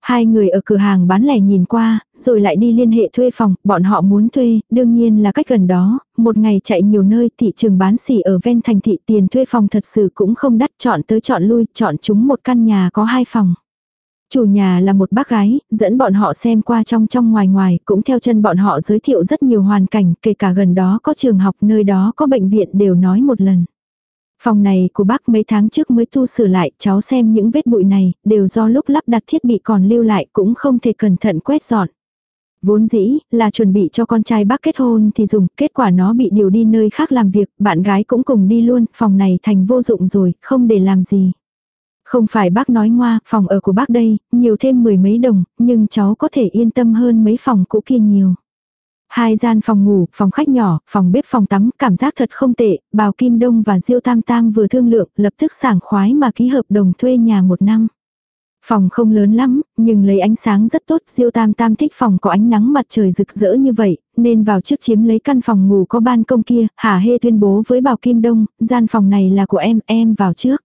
Hai người ở cửa hàng bán lẻ nhìn qua, rồi lại đi liên hệ thuê phòng, bọn họ muốn thuê, đương nhiên là cách gần đó, một ngày chạy nhiều nơi, thị trường bán xỉ ở ven thành thị tiền thuê phòng thật sự cũng không đắt, chọn tới chọn lui, chọn chúng một căn nhà có hai phòng. Chủ nhà là một bác gái, dẫn bọn họ xem qua trong trong ngoài ngoài, cũng theo chân bọn họ giới thiệu rất nhiều hoàn cảnh, kể cả gần đó có trường học, nơi đó có bệnh viện đều nói một lần. Phòng này của bác mấy tháng trước mới tu sửa lại, cháu xem những vết bụi này, đều do lúc lắp đặt thiết bị còn lưu lại cũng không thể cẩn thận quét dọn. Vốn dĩ, là chuẩn bị cho con trai bác kết hôn thì dùng, kết quả nó bị điều đi nơi khác làm việc, bạn gái cũng cùng đi luôn, phòng này thành vô dụng rồi, không để làm gì. Không phải bác nói ngoa, phòng ở của bác đây, nhiều thêm mười mấy đồng, nhưng cháu có thể yên tâm hơn mấy phòng cũ kia nhiều. Hai gian phòng ngủ, phòng khách nhỏ, phòng bếp phòng tắm, cảm giác thật không tệ, Bào Kim Đông và Diêu Tam Tam vừa thương lượng, lập tức sảng khoái mà ký hợp đồng thuê nhà một năm. Phòng không lớn lắm, nhưng lấy ánh sáng rất tốt, Diêu Tam Tam thích phòng có ánh nắng mặt trời rực rỡ như vậy, nên vào trước chiếm lấy căn phòng ngủ có ban công kia, Hà Hê tuyên bố với Bào Kim Đông, gian phòng này là của em, em vào trước.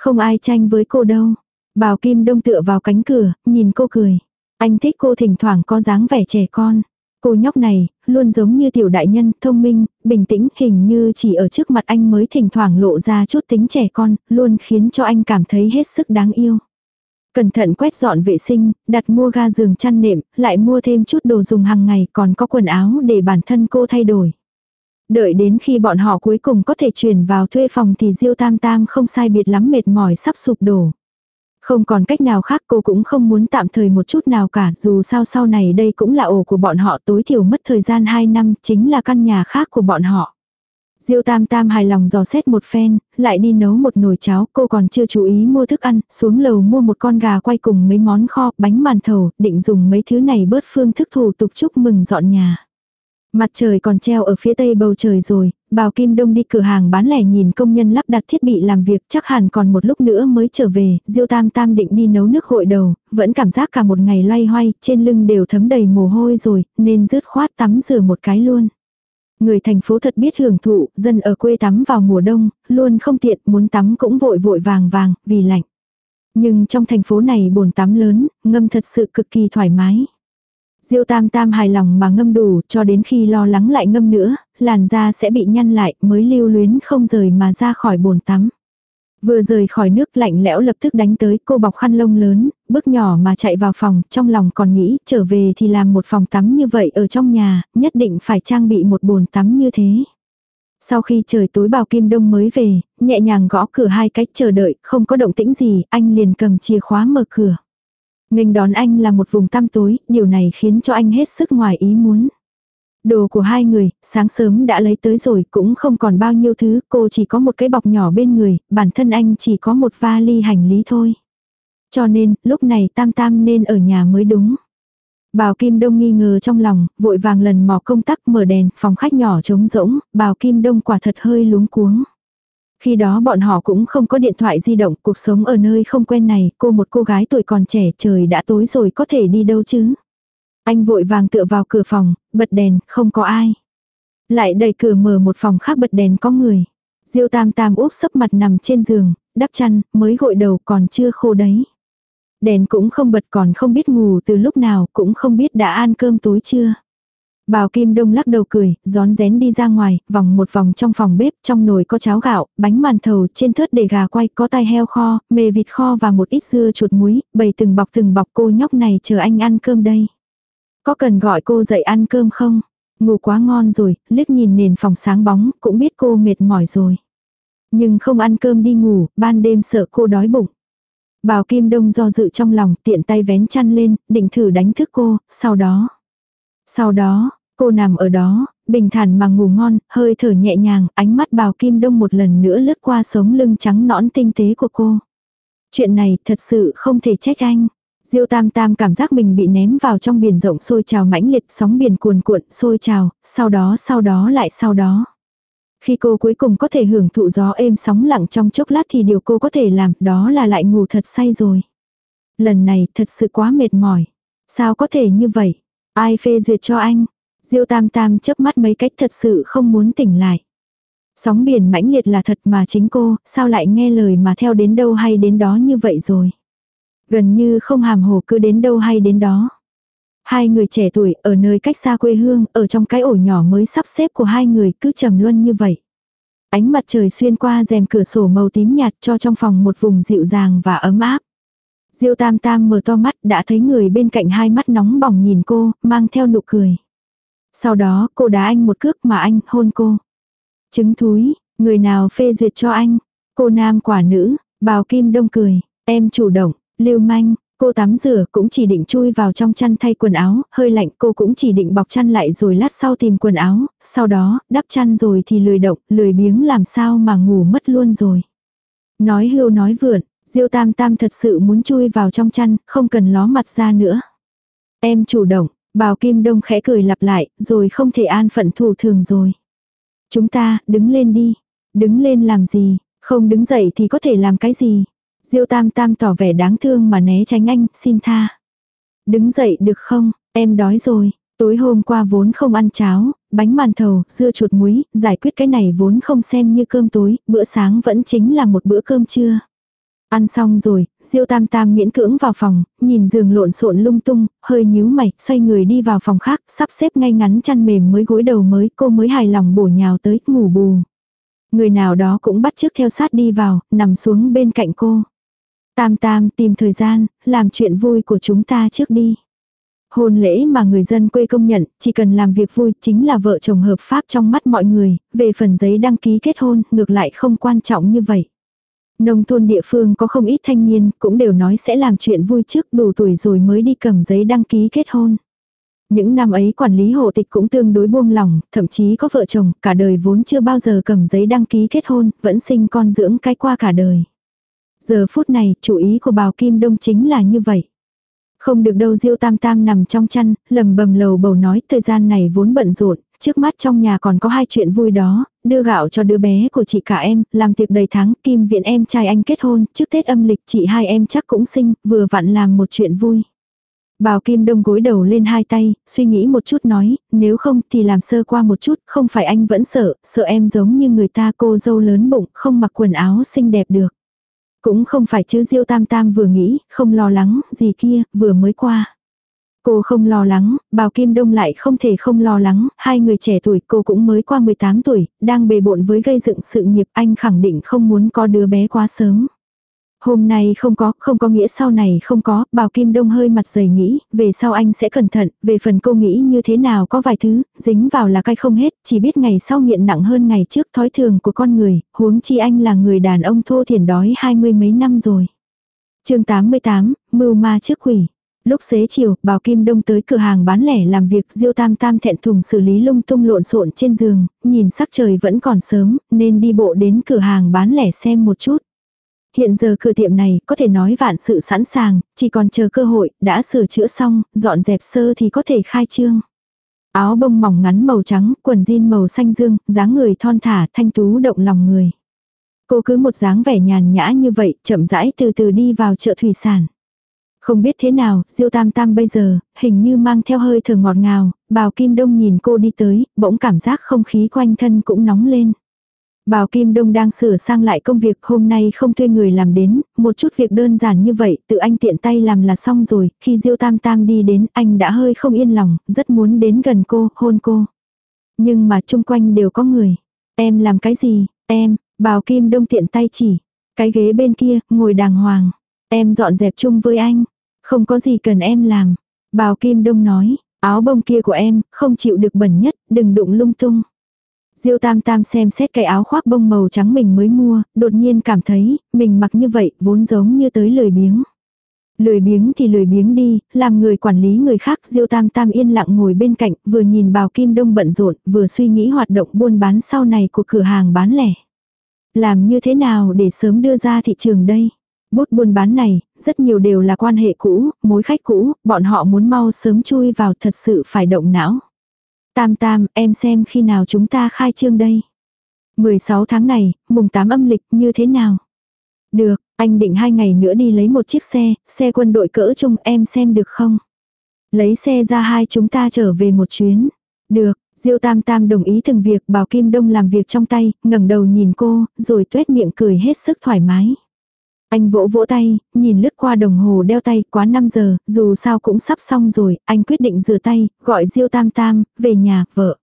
Không ai tranh với cô đâu. Bào Kim Đông tựa vào cánh cửa, nhìn cô cười. Anh thích cô thỉnh thoảng có dáng vẻ trẻ con. Cô nhóc này, luôn giống như tiểu đại nhân, thông minh, bình tĩnh, hình như chỉ ở trước mặt anh mới thỉnh thoảng lộ ra chút tính trẻ con, luôn khiến cho anh cảm thấy hết sức đáng yêu. Cẩn thận quét dọn vệ sinh, đặt mua ga giường chăn nệm, lại mua thêm chút đồ dùng hàng ngày, còn có quần áo để bản thân cô thay đổi. Đợi đến khi bọn họ cuối cùng có thể chuyển vào thuê phòng thì Diêu Tam Tam không sai biệt lắm mệt mỏi sắp sụp đổ. Không còn cách nào khác cô cũng không muốn tạm thời một chút nào cả, dù sao sau này đây cũng là ổ của bọn họ tối thiểu mất thời gian 2 năm, chính là căn nhà khác của bọn họ. Diêu Tam Tam hài lòng dò xét một phen, lại đi nấu một nồi cháo, cô còn chưa chú ý mua thức ăn, xuống lầu mua một con gà quay cùng mấy món kho, bánh màn thầu, định dùng mấy thứ này bớt phương thức thủ tục chúc mừng dọn nhà. Mặt trời còn treo ở phía tây bầu trời rồi, Bào Kim Đông đi cửa hàng bán lẻ nhìn công nhân lắp đặt thiết bị làm việc chắc hẳn còn một lúc nữa mới trở về, Diêu Tam Tam định đi nấu nước gội đầu, vẫn cảm giác cả một ngày loay hoay, trên lưng đều thấm đầy mồ hôi rồi, nên rứt khoát tắm rửa một cái luôn. Người thành phố thật biết hưởng thụ, dân ở quê tắm vào mùa đông, luôn không tiện, muốn tắm cũng vội vội vàng vàng, vì lạnh. Nhưng trong thành phố này bồn tắm lớn, ngâm thật sự cực kỳ thoải mái. Diêu tam tam hài lòng mà ngâm đủ cho đến khi lo lắng lại ngâm nữa, làn da sẽ bị nhăn lại mới lưu luyến không rời mà ra khỏi bồn tắm. Vừa rời khỏi nước lạnh lẽo lập tức đánh tới cô bọc khăn lông lớn, bước nhỏ mà chạy vào phòng, trong lòng còn nghĩ trở về thì làm một phòng tắm như vậy ở trong nhà, nhất định phải trang bị một bồn tắm như thế. Sau khi trời tối bào kim đông mới về, nhẹ nhàng gõ cửa hai cách chờ đợi, không có động tĩnh gì, anh liền cầm chìa khóa mở cửa. Nghênh đón anh là một vùng tăm tối, điều này khiến cho anh hết sức ngoài ý muốn. Đồ của hai người, sáng sớm đã lấy tới rồi, cũng không còn bao nhiêu thứ, cô chỉ có một cái bọc nhỏ bên người, bản thân anh chỉ có một vali hành lý thôi. Cho nên, lúc này Tam Tam nên ở nhà mới đúng. Bào Kim Đông nghi ngờ trong lòng, vội vàng lần mò công tắc mở đèn, phòng khách nhỏ trống rỗng, Bào Kim Đông quả thật hơi luống cuống. Khi đó bọn họ cũng không có điện thoại di động, cuộc sống ở nơi không quen này, cô một cô gái tuổi còn trẻ trời đã tối rồi có thể đi đâu chứ. Anh vội vàng tựa vào cửa phòng, bật đèn, không có ai. Lại đẩy cửa mở một phòng khác bật đèn có người. Diêu tam tam úp sấp mặt nằm trên giường, đắp chăn, mới gội đầu còn chưa khô đấy. Đèn cũng không bật còn không biết ngủ từ lúc nào, cũng không biết đã ăn cơm tối chưa. Bào Kim Đông lắc đầu cười, gión rén đi ra ngoài, vòng một vòng trong phòng bếp, trong nồi có cháo gạo, bánh màn thầu, trên thớt để gà quay, có tai heo kho, mề vịt kho và một ít dưa chuột muối, bày từng bọc từng bọc cô nhóc này chờ anh ăn cơm đây. Có cần gọi cô dậy ăn cơm không? Ngủ quá ngon rồi, liếc nhìn nền phòng sáng bóng, cũng biết cô mệt mỏi rồi. Nhưng không ăn cơm đi ngủ, ban đêm sợ cô đói bụng. Bào Kim Đông do dự trong lòng, tiện tay vén chăn lên, định thử đánh thức cô, sau đó. Sau đó, cô nằm ở đó, bình thản mà ngủ ngon, hơi thở nhẹ nhàng, ánh mắt bào Kim Đông một lần nữa lướt qua sống lưng trắng nõn tinh tế của cô. Chuyện này thật sự không thể trách anh. Diêu Tam Tam cảm giác mình bị ném vào trong biển rộng sôi trào mãnh liệt sóng biển cuồn cuộn sôi trào, sau đó sau đó lại sau đó. Khi cô cuối cùng có thể hưởng thụ gió êm sóng lặng trong chốc lát thì điều cô có thể làm đó là lại ngủ thật say rồi. Lần này thật sự quá mệt mỏi. Sao có thể như vậy? Ai phê duyệt cho anh? Diêu Tam Tam chớp mắt mấy cách thật sự không muốn tỉnh lại. Sóng biển mãnh liệt là thật mà chính cô, sao lại nghe lời mà theo đến đâu hay đến đó như vậy rồi. Gần như không hàm hồ cứ đến đâu hay đến đó. Hai người trẻ tuổi ở nơi cách xa quê hương, ở trong cái ổ nhỏ mới sắp xếp của hai người cứ trầm luân như vậy. Ánh mặt trời xuyên qua rèm cửa sổ màu tím nhạt cho trong phòng một vùng dịu dàng và ấm áp. Diêu tam tam mở to mắt đã thấy người bên cạnh hai mắt nóng bỏng nhìn cô, mang theo nụ cười. Sau đó cô đá anh một cước mà anh hôn cô. chứng thúi, người nào phê duyệt cho anh? Cô nam quả nữ, bào kim đông cười, em chủ động, lưu manh, cô tắm rửa cũng chỉ định chui vào trong chăn thay quần áo, hơi lạnh cô cũng chỉ định bọc chăn lại rồi lát sau tìm quần áo, sau đó đắp chăn rồi thì lười động, lười biếng làm sao mà ngủ mất luôn rồi. Nói hưu nói vượn, Diêu Tam Tam thật sự muốn chui vào trong chăn, không cần ló mặt ra nữa. Em chủ động, Bào Kim Đông khẽ cười lặp lại, rồi không thể an phận thủ thường rồi. Chúng ta, đứng lên đi. Đứng lên làm gì, không đứng dậy thì có thể làm cái gì. Diêu Tam Tam tỏ vẻ đáng thương mà né tránh anh, xin tha. Đứng dậy được không, em đói rồi. Tối hôm qua vốn không ăn cháo, bánh màn thầu, dưa chuột muối, giải quyết cái này vốn không xem như cơm tối, bữa sáng vẫn chính là một bữa cơm trưa. Ăn xong rồi, Diêu Tam Tam miễn cưỡng vào phòng, nhìn giường lộn xộn lung tung, hơi nhíu mày, xoay người đi vào phòng khác, sắp xếp ngay ngắn chăn mềm mới gối đầu mới, cô mới hài lòng bổ nhào tới, ngủ bù. Người nào đó cũng bắt chước theo sát đi vào, nằm xuống bên cạnh cô. Tam Tam tìm thời gian, làm chuyện vui của chúng ta trước đi. Hôn lễ mà người dân quê công nhận, chỉ cần làm việc vui chính là vợ chồng hợp pháp trong mắt mọi người, về phần giấy đăng ký kết hôn ngược lại không quan trọng như vậy. Nông thôn địa phương có không ít thanh niên cũng đều nói sẽ làm chuyện vui trước đủ tuổi rồi mới đi cầm giấy đăng ký kết hôn. Những năm ấy quản lý hộ tịch cũng tương đối buông lỏng, thậm chí có vợ chồng, cả đời vốn chưa bao giờ cầm giấy đăng ký kết hôn, vẫn sinh con dưỡng cái qua cả đời. Giờ phút này, chủ ý của bào Kim Đông chính là như vậy. Không được đâu Diêu Tam Tam nằm trong chăn, lầm bầm lầu bầu nói thời gian này vốn bận rộn, trước mắt trong nhà còn có hai chuyện vui đó, đưa gạo cho đứa bé của chị cả em, làm tiệc đầy tháng, kim viện em trai anh kết hôn, trước Tết âm lịch chị hai em chắc cũng sinh, vừa vặn làm một chuyện vui. Bào Kim Đông gối đầu lên hai tay, suy nghĩ một chút nói, nếu không thì làm sơ qua một chút, không phải anh vẫn sợ, sợ em giống như người ta cô dâu lớn bụng, không mặc quần áo xinh đẹp được. Cũng không phải chứ Diêu Tam Tam vừa nghĩ, không lo lắng, gì kia, vừa mới qua. Cô không lo lắng, Bào Kim Đông lại không thể không lo lắng, hai người trẻ tuổi cô cũng mới qua 18 tuổi, đang bề bộn với gây dựng sự nghiệp anh khẳng định không muốn có đứa bé quá sớm. Hôm nay không có, không có nghĩa sau này không có, Bào Kim Đông hơi mặt dày nghĩ, về sau anh sẽ cẩn thận, về phần cô nghĩ như thế nào có vài thứ, dính vào là cay không hết, chỉ biết ngày sau nghiện nặng hơn ngày trước thói thường của con người, huống chi anh là người đàn ông thô thiển đói hai mươi mấy năm rồi. chương 88, Mưu Ma trước quỷ. Lúc xế chiều, Bảo Kim Đông tới cửa hàng bán lẻ làm việc Diêu Tam Tam thẹn thùng xử lý lung tung lộn xộn trên giường, nhìn sắc trời vẫn còn sớm, nên đi bộ đến cửa hàng bán lẻ xem một chút. Hiện giờ cửa tiệm này có thể nói vạn sự sẵn sàng, chỉ còn chờ cơ hội, đã sửa chữa xong, dọn dẹp sơ thì có thể khai trương. Áo bông mỏng ngắn màu trắng, quần jean màu xanh dương, dáng người thon thả, thanh tú động lòng người. Cô cứ một dáng vẻ nhàn nhã như vậy, chậm rãi từ từ đi vào chợ thủy sản. Không biết thế nào, Diêu Tam Tam bây giờ, hình như mang theo hơi thở ngọt ngào, bào Kim Đông nhìn cô đi tới, bỗng cảm giác không khí quanh thân cũng nóng lên. Bào Kim Đông đang sửa sang lại công việc hôm nay không thuê người làm đến, một chút việc đơn giản như vậy tự anh tiện tay làm là xong rồi, khi Diêu Tam Tam đi đến anh đã hơi không yên lòng, rất muốn đến gần cô, hôn cô. Nhưng mà chung quanh đều có người. Em làm cái gì, em, Bào Kim Đông tiện tay chỉ, cái ghế bên kia, ngồi đàng hoàng. Em dọn dẹp chung với anh, không có gì cần em làm. Bào Kim Đông nói, áo bông kia của em, không chịu được bẩn nhất, đừng đụng lung tung. Diêu Tam Tam xem xét cái áo khoác bông màu trắng mình mới mua, đột nhiên cảm thấy, mình mặc như vậy, vốn giống như tới lười biếng. Lười biếng thì lười biếng đi, làm người quản lý người khác Diêu Tam Tam yên lặng ngồi bên cạnh, vừa nhìn bào kim đông bận rộn, vừa suy nghĩ hoạt động buôn bán sau này của cửa hàng bán lẻ. Làm như thế nào để sớm đưa ra thị trường đây? Bút buôn bán này, rất nhiều đều là quan hệ cũ, mối khách cũ, bọn họ muốn mau sớm chui vào thật sự phải động não. Tam tam, em xem khi nào chúng ta khai trương đây. 16 tháng này, mùng 8 âm lịch như thế nào? Được, anh định hai ngày nữa đi lấy một chiếc xe, xe quân đội cỡ chung em xem được không? Lấy xe ra hai chúng ta trở về một chuyến. Được, Diêu Tam Tam đồng ý từng việc bảo Kim Đông làm việc trong tay, ngẩng đầu nhìn cô, rồi tuét miệng cười hết sức thoải mái. Anh vỗ vỗ tay, nhìn lướt qua đồng hồ đeo tay, quá 5 giờ, dù sao cũng sắp xong rồi, anh quyết định rửa tay, gọi Diêu Tam Tam, về nhà, vợ.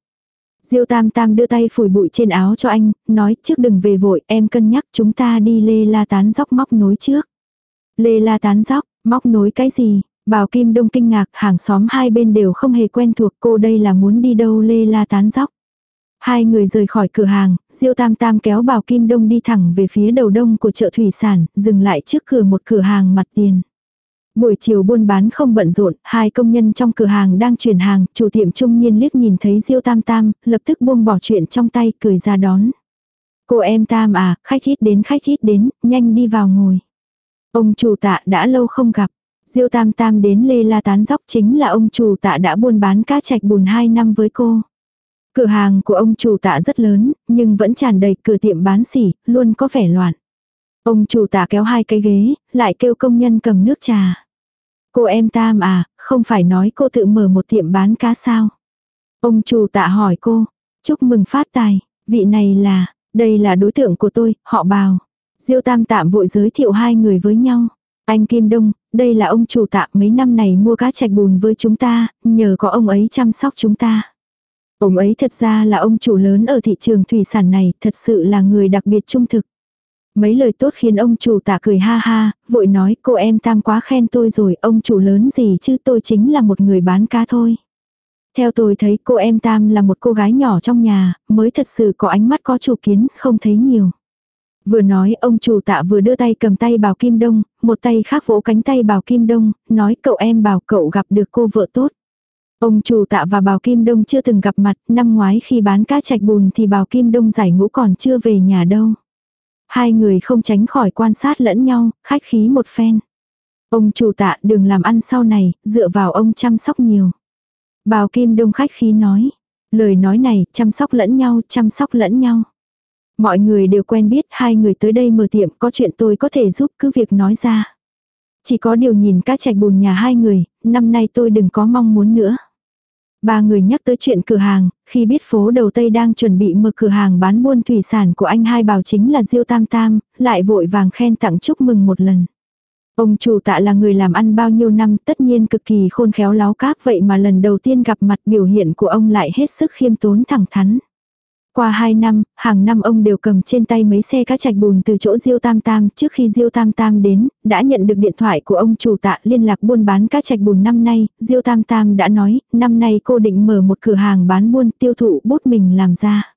Diêu Tam Tam đưa tay phủi bụi trên áo cho anh, nói trước đừng về vội, em cân nhắc chúng ta đi lê la tán dóc móc nối trước. Lê la tán dóc, móc nối cái gì? Bảo Kim Đông kinh ngạc, hàng xóm hai bên đều không hề quen thuộc cô đây là muốn đi đâu lê la tán dóc. Hai người rời khỏi cửa hàng, Diêu Tam Tam kéo Bảo Kim Đông đi thẳng về phía đầu đông của chợ thủy sản, dừng lại trước cửa một cửa hàng mặt tiền. Buổi chiều buôn bán không bận rộn, hai công nhân trong cửa hàng đang chuyển hàng, chủ tiệm trung niên liếc nhìn thấy Diêu Tam Tam, lập tức buông bỏ chuyện trong tay, cười ra đón. Cô em Tam à, khách ít đến khách ít đến, nhanh đi vào ngồi. Ông chủ tạ đã lâu không gặp. Diêu Tam Tam đến Lê La Tán Dóc chính là ông chủ tạ đã buôn bán cá trạch bùn 2 năm với cô. Cửa hàng của ông chủ tạ rất lớn, nhưng vẫn tràn đầy cửa tiệm bán xỉ, luôn có vẻ loạn. Ông chủ tạ kéo hai cái ghế, lại kêu công nhân cầm nước trà. Cô em Tam à, không phải nói cô tự mở một tiệm bán cá sao? Ông chủ tạ hỏi cô, chúc mừng phát tài, vị này là, đây là đối tượng của tôi, họ bào. Diêu Tam tạm vội giới thiệu hai người với nhau. Anh Kim Đông, đây là ông chủ tạ mấy năm này mua cá trạch bùn với chúng ta, nhờ có ông ấy chăm sóc chúng ta. Ông ấy thật ra là ông chủ lớn ở thị trường thủy sản này, thật sự là người đặc biệt trung thực. Mấy lời tốt khiến ông chủ tạ cười ha ha, vội nói cô em tam quá khen tôi rồi, ông chủ lớn gì chứ tôi chính là một người bán cá thôi. Theo tôi thấy cô em tam là một cô gái nhỏ trong nhà, mới thật sự có ánh mắt có chủ kiến, không thấy nhiều. Vừa nói ông chủ tạ vừa đưa tay cầm tay bảo Kim Đông, một tay khác vỗ cánh tay bảo Kim Đông, nói cậu em bảo cậu gặp được cô vợ tốt. Ông chủ tạ và Bào Kim Đông chưa từng gặp mặt, năm ngoái khi bán cá trạch bùn thì Bào Kim Đông giải ngũ còn chưa về nhà đâu. Hai người không tránh khỏi quan sát lẫn nhau, khách khí một phen. Ông chủ tạ đừng làm ăn sau này, dựa vào ông chăm sóc nhiều. Bào Kim Đông khách khí nói. Lời nói này, chăm sóc lẫn nhau, chăm sóc lẫn nhau. Mọi người đều quen biết hai người tới đây mở tiệm có chuyện tôi có thể giúp cứ việc nói ra. Chỉ có điều nhìn cá trạch bùn nhà hai người, năm nay tôi đừng có mong muốn nữa. Ba người nhắc tới chuyện cửa hàng, khi biết phố đầu Tây đang chuẩn bị mở cửa hàng bán buôn thủy sản của anh hai bảo chính là Diêu Tam Tam, lại vội vàng khen tặng chúc mừng một lần. Ông chủ tạ là người làm ăn bao nhiêu năm tất nhiên cực kỳ khôn khéo láo cáp vậy mà lần đầu tiên gặp mặt biểu hiện của ông lại hết sức khiêm tốn thẳng thắn. Qua 2 năm, hàng năm ông đều cầm trên tay mấy xe cá chạch bùn từ chỗ Diêu Tam Tam, trước khi Diêu Tam Tam đến, đã nhận được điện thoại của ông chủ tạ liên lạc buôn bán cá chạch bùn năm nay, Diêu Tam Tam đã nói, năm nay cô định mở một cửa hàng bán buôn tiêu thụ bút mình làm ra.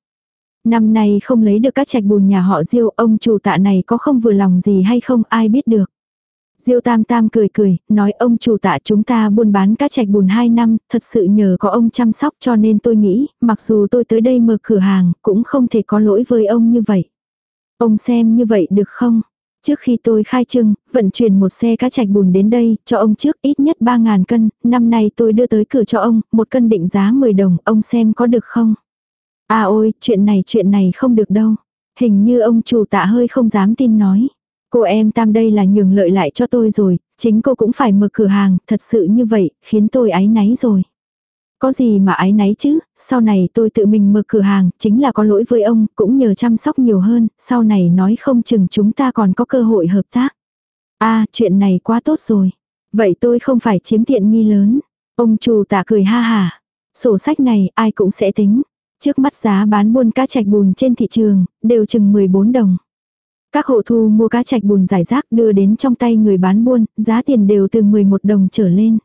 Năm nay không lấy được các trạch bùn nhà họ Diêu, ông chủ tạ này có không vừa lòng gì hay không ai biết được. Diêu Tam Tam cười cười, nói ông chủ tạ chúng ta buôn bán cá trạch bùn 2 năm, thật sự nhờ có ông chăm sóc cho nên tôi nghĩ, mặc dù tôi tới đây mở cửa hàng, cũng không thể có lỗi với ông như vậy. Ông xem như vậy được không? Trước khi tôi khai trương, vận chuyển một xe cá trạch bùn đến đây, cho ông trước ít nhất 3.000 cân, năm nay tôi đưa tới cửa cho ông, một cân định giá 10 đồng, ông xem có được không? À ôi, chuyện này chuyện này không được đâu. Hình như ông chủ tạ hơi không dám tin nói. Cô em tam đây là nhường lợi lại cho tôi rồi, chính cô cũng phải mở cửa hàng, thật sự như vậy, khiến tôi ái náy rồi. Có gì mà ái náy chứ, sau này tôi tự mình mở cửa hàng, chính là có lỗi với ông, cũng nhờ chăm sóc nhiều hơn, sau này nói không chừng chúng ta còn có cơ hội hợp tác. a à, chuyện này quá tốt rồi. Vậy tôi không phải chiếm tiện nghi lớn. Ông chủ tạ cười ha hà. Sổ sách này ai cũng sẽ tính. Trước mắt giá bán buôn cá chạch bùn trên thị trường, đều chừng 14 đồng. Các hộ thu mua cá chạch bùn giải rác đưa đến trong tay người bán buôn, giá tiền đều từ 11 đồng trở lên.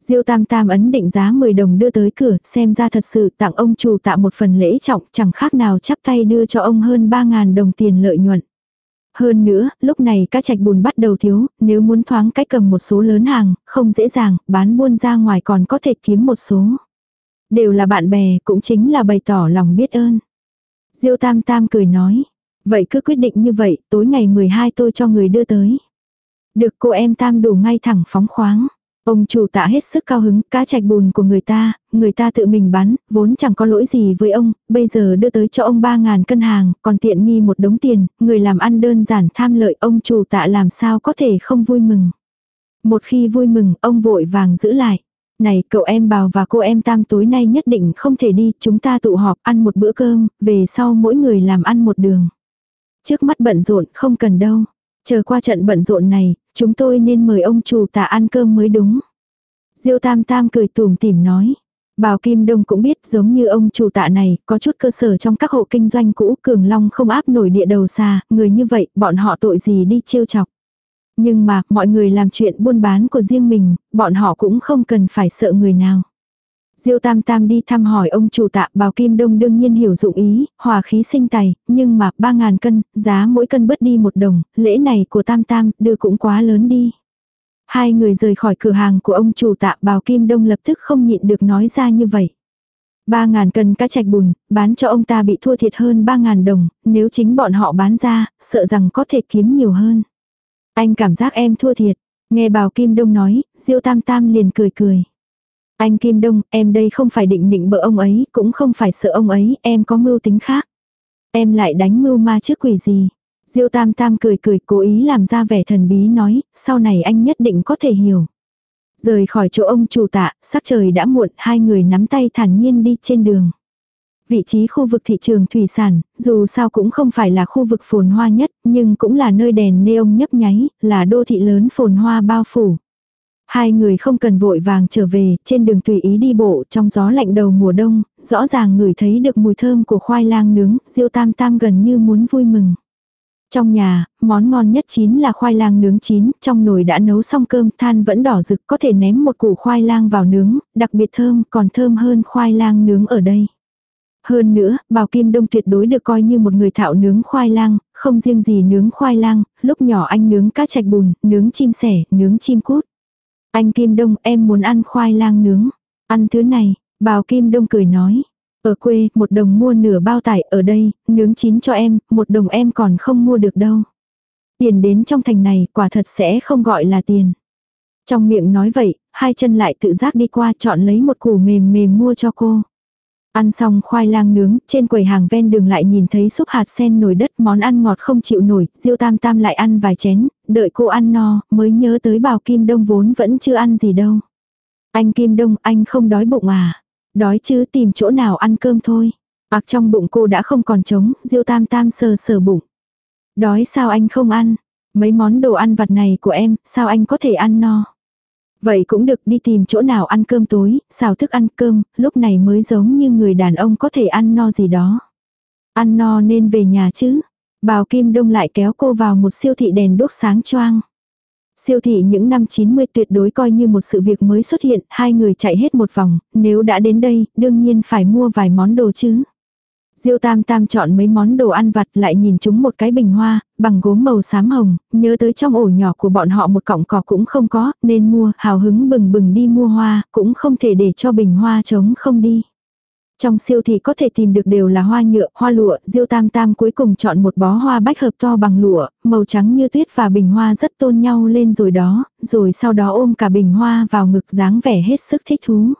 Diêu Tam Tam ấn định giá 10 đồng đưa tới cửa, xem ra thật sự tặng ông chủ tạ một phần lễ trọng, chẳng khác nào chắp tay đưa cho ông hơn 3.000 đồng tiền lợi nhuận. Hơn nữa, lúc này cá trạch bùn bắt đầu thiếu, nếu muốn thoáng cách cầm một số lớn hàng, không dễ dàng, bán buôn ra ngoài còn có thể kiếm một số. Đều là bạn bè, cũng chính là bày tỏ lòng biết ơn. Diêu Tam Tam cười nói, Vậy cứ quyết định như vậy, tối ngày 12 tôi cho người đưa tới. Được cô em tam đủ ngay thẳng phóng khoáng. Ông chủ tạ hết sức cao hứng, cá chạch bùn của người ta, người ta tự mình bán, vốn chẳng có lỗi gì với ông, bây giờ đưa tới cho ông 3.000 cân hàng, còn tiện nghi một đống tiền, người làm ăn đơn giản tham lợi ông chủ tạ làm sao có thể không vui mừng. Một khi vui mừng, ông vội vàng giữ lại. Này cậu em bào và cô em tam tối nay nhất định không thể đi, chúng ta tụ họp ăn một bữa cơm, về sau mỗi người làm ăn một đường. Trước mắt bận rộn không cần đâu. Chờ qua trận bận rộn này, chúng tôi nên mời ông chủ tạ ăn cơm mới đúng. Diêu Tam Tam cười tùm tìm nói. Bào Kim Đông cũng biết giống như ông chủ tạ này, có chút cơ sở trong các hộ kinh doanh cũ cường long không áp nổi địa đầu xa, người như vậy, bọn họ tội gì đi trêu chọc. Nhưng mà, mọi người làm chuyện buôn bán của riêng mình, bọn họ cũng không cần phải sợ người nào. Diêu Tam Tam đi thăm hỏi ông chủ tạ bào Kim Đông đương nhiên hiểu dụng ý, hòa khí sinh tài, nhưng mà 3.000 cân, giá mỗi cân bớt đi một đồng, lễ này của Tam Tam đưa cũng quá lớn đi. Hai người rời khỏi cửa hàng của ông chủ tạ bào Kim Đông lập tức không nhịn được nói ra như vậy. 3.000 cân cá chạch bùn, bán cho ông ta bị thua thiệt hơn 3.000 đồng, nếu chính bọn họ bán ra, sợ rằng có thể kiếm nhiều hơn. Anh cảm giác em thua thiệt, nghe bào Kim Đông nói, Diêu Tam Tam liền cười cười. Anh Kim Đông, em đây không phải định định bợ ông ấy, cũng không phải sợ ông ấy, em có mưu tính khác. Em lại đánh mưu ma trước quỷ gì. Diêu Tam Tam cười cười cố ý làm ra vẻ thần bí nói, sau này anh nhất định có thể hiểu. Rời khỏi chỗ ông chủ tạ, sắc trời đã muộn, hai người nắm tay thản nhiên đi trên đường. Vị trí khu vực thị trường thủy sản, dù sao cũng không phải là khu vực phồn hoa nhất, nhưng cũng là nơi đèn neon nhấp nháy, là đô thị lớn phồn hoa bao phủ. Hai người không cần vội vàng trở về, trên đường tùy ý đi bộ trong gió lạnh đầu mùa đông, rõ ràng ngửi thấy được mùi thơm của khoai lang nướng, diêu tam tam gần như muốn vui mừng. Trong nhà, món ngon nhất chín là khoai lang nướng chín, trong nồi đã nấu xong cơm, than vẫn đỏ rực, có thể ném một củ khoai lang vào nướng, đặc biệt thơm, còn thơm hơn khoai lang nướng ở đây. Hơn nữa, Bào Kim Đông tuyệt đối được coi như một người thạo nướng khoai lang, không riêng gì nướng khoai lang, lúc nhỏ anh nướng cá chạch bùn, nướng chim sẻ, nướng chim cút. Anh Kim Đông em muốn ăn khoai lang nướng. Ăn thứ này, bào kim đông cười nói. Ở quê, một đồng mua nửa bao tải, ở đây, nướng chín cho em, một đồng em còn không mua được đâu. Tiền đến trong thành này, quả thật sẽ không gọi là tiền. Trong miệng nói vậy, hai chân lại tự giác đi qua chọn lấy một củ mềm mềm mua cho cô. Ăn xong khoai lang nướng, trên quầy hàng ven đường lại nhìn thấy súp hạt sen nổi đất món ăn ngọt không chịu nổi, Diêu Tam Tam lại ăn vài chén, đợi cô ăn no, mới nhớ tới bào Kim Đông vốn vẫn chưa ăn gì đâu. Anh Kim Đông, anh không đói bụng à? Đói chứ tìm chỗ nào ăn cơm thôi. Ác trong bụng cô đã không còn trống, Diêu Tam Tam sờ sờ bụng. Đói sao anh không ăn? Mấy món đồ ăn vặt này của em, sao anh có thể ăn no? Vậy cũng được đi tìm chỗ nào ăn cơm tối, xào thức ăn cơm, lúc này mới giống như người đàn ông có thể ăn no gì đó. Ăn no nên về nhà chứ. Bào Kim Đông lại kéo cô vào một siêu thị đèn đốt sáng choang. Siêu thị những năm 90 tuyệt đối coi như một sự việc mới xuất hiện, hai người chạy hết một vòng, nếu đã đến đây, đương nhiên phải mua vài món đồ chứ. Diêu Tam Tam chọn mấy món đồ ăn vặt lại nhìn chúng một cái bình hoa, bằng gốm màu xám hồng, nhớ tới trong ổ nhỏ của bọn họ một cọng cỏ cũng không có, nên mua, hào hứng bừng bừng đi mua hoa, cũng không thể để cho bình hoa trống không đi. Trong siêu thị có thể tìm được đều là hoa nhựa, hoa lụa, Diêu Tam Tam cuối cùng chọn một bó hoa bách hợp to bằng lụa, màu trắng như tuyết và bình hoa rất tôn nhau lên rồi đó, rồi sau đó ôm cả bình hoa vào ngực dáng vẻ hết sức thích thú.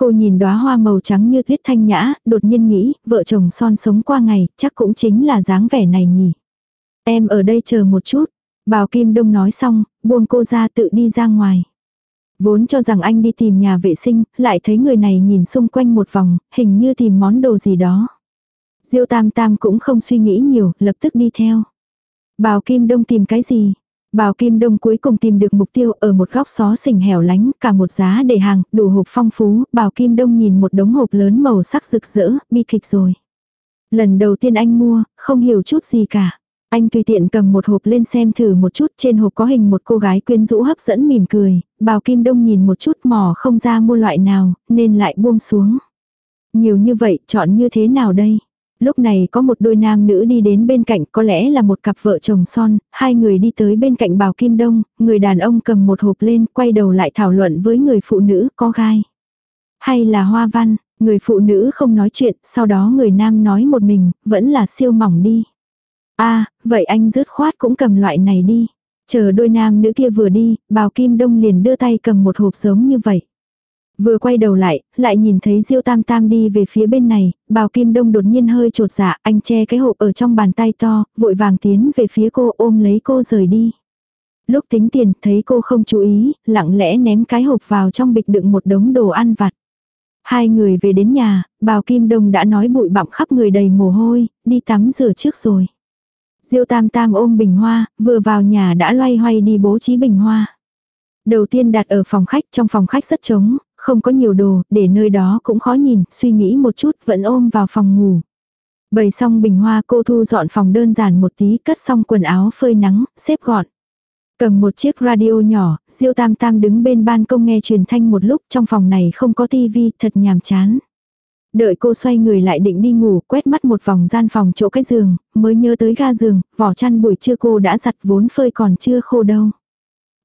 Cô nhìn đóa hoa màu trắng như tuyết thanh nhã, đột nhiên nghĩ, vợ chồng son sống qua ngày, chắc cũng chính là dáng vẻ này nhỉ. Em ở đây chờ một chút. Bào Kim Đông nói xong, buông cô ra tự đi ra ngoài. Vốn cho rằng anh đi tìm nhà vệ sinh, lại thấy người này nhìn xung quanh một vòng, hình như tìm món đồ gì đó. Diêu Tam Tam cũng không suy nghĩ nhiều, lập tức đi theo. Bào Kim Đông tìm cái gì? Bào Kim Đông cuối cùng tìm được mục tiêu ở một góc xó xỉnh hẻo lánh, cả một giá để hàng, đủ hộp phong phú, Bào Kim Đông nhìn một đống hộp lớn màu sắc rực rỡ, bi kịch rồi. Lần đầu tiên anh mua, không hiểu chút gì cả. Anh tùy tiện cầm một hộp lên xem thử một chút, trên hộp có hình một cô gái quyến rũ hấp dẫn mỉm cười, Bào Kim Đông nhìn một chút mò không ra mua loại nào, nên lại buông xuống. Nhiều như vậy, chọn như thế nào đây? Lúc này có một đôi nam nữ đi đến bên cạnh có lẽ là một cặp vợ chồng son, hai người đi tới bên cạnh bào kim đông, người đàn ông cầm một hộp lên quay đầu lại thảo luận với người phụ nữ có gai. Hay là hoa văn, người phụ nữ không nói chuyện, sau đó người nam nói một mình, vẫn là siêu mỏng đi. a à, vậy anh dứt khoát cũng cầm loại này đi. Chờ đôi nam nữ kia vừa đi, bào kim đông liền đưa tay cầm một hộp giống như vậy. Vừa quay đầu lại, lại nhìn thấy Diêu Tam Tam đi về phía bên này, Bào Kim Đông đột nhiên hơi trột dạ, anh che cái hộp ở trong bàn tay to, vội vàng tiến về phía cô ôm lấy cô rời đi. Lúc tính tiền, thấy cô không chú ý, lặng lẽ ném cái hộp vào trong bịch đựng một đống đồ ăn vặt. Hai người về đến nhà, Bào Kim Đông đã nói bụi bặm khắp người đầy mồ hôi, đi tắm rửa trước rồi. Diêu Tam Tam ôm bình hoa, vừa vào nhà đã loay hoay đi bố trí bình hoa. Đầu tiên đặt ở phòng khách, trong phòng khách rất trống, không có nhiều đồ, để nơi đó cũng khó nhìn, suy nghĩ một chút vẫn ôm vào phòng ngủ. Bày xong bình hoa cô thu dọn phòng đơn giản một tí, cất xong quần áo phơi nắng, xếp gọn. Cầm một chiếc radio nhỏ, Diêu Tam Tam đứng bên ban công nghe truyền thanh một lúc trong phòng này không có tivi, thật nhàm chán. Đợi cô xoay người lại định đi ngủ, quét mắt một vòng gian phòng chỗ cái giường, mới nhớ tới ga giường, vỏ chăn buổi trưa cô đã giặt vốn phơi còn chưa khô đâu.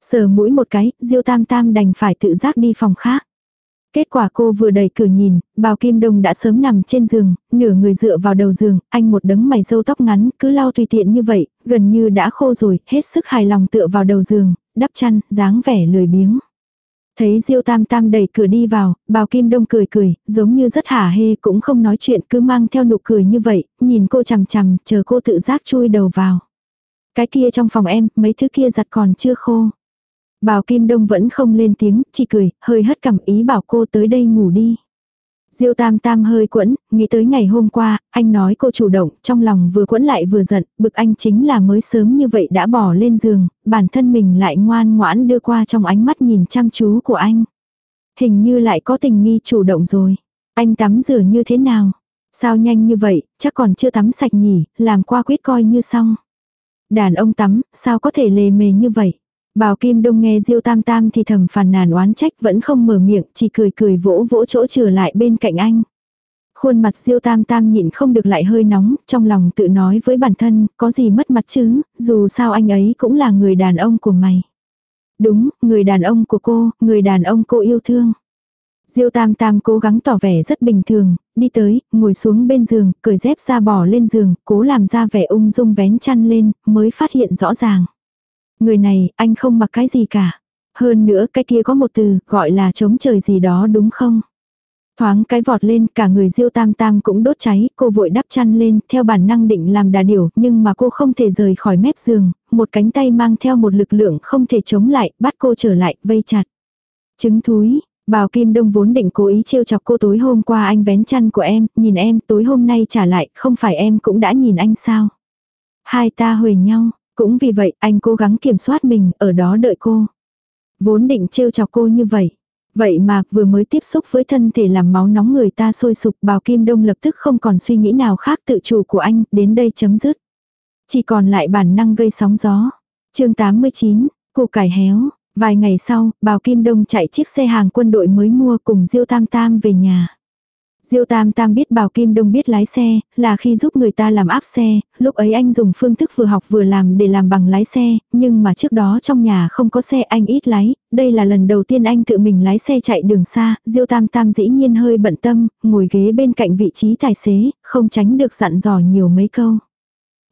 Sờ mũi một cái, Diêu Tam Tam đành phải tự giác đi phòng khác. Kết quả cô vừa đẩy cửa nhìn, bào kim đông đã sớm nằm trên giường, nửa người dựa vào đầu giường, anh một đấng mày râu tóc ngắn, cứ lau tùy tiện như vậy, gần như đã khô rồi, hết sức hài lòng tựa vào đầu giường, đắp chăn, dáng vẻ lười biếng. Thấy Diêu Tam Tam đẩy cửa đi vào, bào kim đông cười cười, giống như rất hả hê cũng không nói chuyện cứ mang theo nụ cười như vậy, nhìn cô chằm chằm, chờ cô tự giác chui đầu vào. Cái kia trong phòng em, mấy thứ kia giặt còn chưa khô. Bào Kim Đông vẫn không lên tiếng, chỉ cười, hơi hất cằm ý bảo cô tới đây ngủ đi. Diêu Tam Tam hơi quẫn, nghĩ tới ngày hôm qua, anh nói cô chủ động, trong lòng vừa quẫn lại vừa giận, bực anh chính là mới sớm như vậy đã bỏ lên giường, bản thân mình lại ngoan ngoãn đưa qua trong ánh mắt nhìn chăm chú của anh. Hình như lại có tình nghi chủ động rồi. Anh tắm rửa như thế nào? Sao nhanh như vậy, chắc còn chưa tắm sạch nhỉ, làm qua quyết coi như xong. Đàn ông tắm, sao có thể lề mề như vậy? Bào Kim Đông nghe Diêu Tam Tam thì thầm phàn nàn oán trách vẫn không mở miệng, chỉ cười cười vỗ vỗ chỗ trở lại bên cạnh anh. Khuôn mặt Diêu Tam Tam nhịn không được lại hơi nóng, trong lòng tự nói với bản thân, có gì mất mặt chứ, dù sao anh ấy cũng là người đàn ông của mày. Đúng, người đàn ông của cô, người đàn ông cô yêu thương. Diêu Tam Tam cố gắng tỏ vẻ rất bình thường, đi tới, ngồi xuống bên giường, cởi dép ra bỏ lên giường, cố làm ra vẻ ung dung vén chăn lên, mới phát hiện rõ ràng. Người này, anh không mặc cái gì cả. Hơn nữa cái kia có một từ, gọi là chống trời gì đó đúng không? Thoáng cái vọt lên, cả người diêu tam tam cũng đốt cháy, cô vội đắp chăn lên, theo bản năng định làm đà điểu, nhưng mà cô không thể rời khỏi mép giường, một cánh tay mang theo một lực lượng không thể chống lại, bắt cô trở lại, vây chặt. Trứng thúi, Bào Kim Đông vốn định cố ý trêu chọc cô tối hôm qua anh vén chăn của em, nhìn em tối hôm nay trả lại, không phải em cũng đã nhìn anh sao. Hai ta huề nhau, cũng vì vậy anh cố gắng kiểm soát mình, ở đó đợi cô. Vốn định trêu chọc cô như vậy. Vậy mà vừa mới tiếp xúc với thân thể làm máu nóng người ta sôi sục bào kim đông lập tức không còn suy nghĩ nào khác tự chủ của anh, đến đây chấm dứt. Chỉ còn lại bản năng gây sóng gió. chương 89, củ cải héo. Vài ngày sau, bào kim đông chạy chiếc xe hàng quân đội mới mua cùng Diêu Tam Tam về nhà. Diêu Tam Tam biết Bảo Kim Đông biết lái xe, là khi giúp người ta làm áp xe, lúc ấy anh dùng phương thức vừa học vừa làm để làm bằng lái xe, nhưng mà trước đó trong nhà không có xe anh ít lái, đây là lần đầu tiên anh tự mình lái xe chạy đường xa, Diêu Tam Tam dĩ nhiên hơi bận tâm, ngồi ghế bên cạnh vị trí tài xế, không tránh được dặn dò nhiều mấy câu.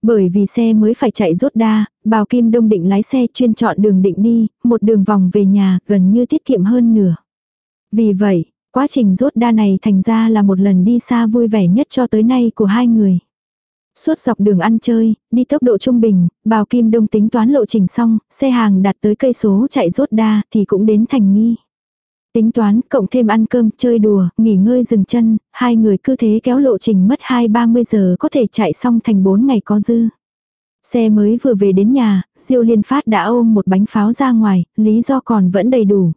Bởi vì xe mới phải chạy rốt đa, Bào Kim Đông định lái xe chuyên chọn đường định đi, một đường vòng về nhà, gần như tiết kiệm hơn nửa. Vì vậy, Quá trình rốt đa này thành ra là một lần đi xa vui vẻ nhất cho tới nay của hai người. Suốt dọc đường ăn chơi, đi tốc độ trung bình, bào kim đông tính toán lộ trình xong, xe hàng đặt tới cây số chạy rốt đa thì cũng đến thành nghi. Tính toán, cộng thêm ăn cơm, chơi đùa, nghỉ ngơi dừng chân, hai người cứ thế kéo lộ trình mất 2-30 giờ có thể chạy xong thành 4 ngày có dư. Xe mới vừa về đến nhà, Diêu Liên Phát đã ôm một bánh pháo ra ngoài, lý do còn vẫn đầy đủ.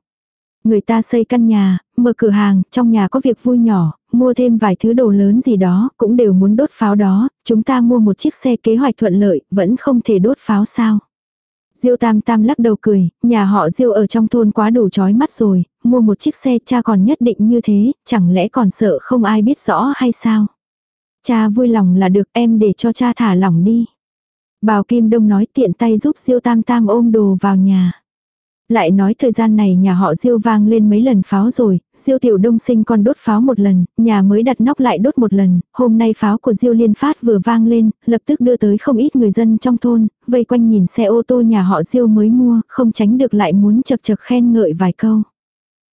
Người ta xây căn nhà, mở cửa hàng, trong nhà có việc vui nhỏ, mua thêm vài thứ đồ lớn gì đó, cũng đều muốn đốt pháo đó, chúng ta mua một chiếc xe kế hoạch thuận lợi, vẫn không thể đốt pháo sao. Diêu Tam Tam lắc đầu cười, nhà họ Diêu ở trong thôn quá đủ chói mắt rồi, mua một chiếc xe cha còn nhất định như thế, chẳng lẽ còn sợ không ai biết rõ hay sao. Cha vui lòng là được em để cho cha thả lỏng đi. Bào Kim Đông nói tiện tay giúp Diêu Tam Tam ôm đồ vào nhà. Lại nói thời gian này nhà họ Diêu vang lên mấy lần pháo rồi, Diêu tiểu đông sinh còn đốt pháo một lần, nhà mới đặt nóc lại đốt một lần, hôm nay pháo của Diêu liên phát vừa vang lên, lập tức đưa tới không ít người dân trong thôn, vây quanh nhìn xe ô tô nhà họ Diêu mới mua, không tránh được lại muốn chật chật khen ngợi vài câu.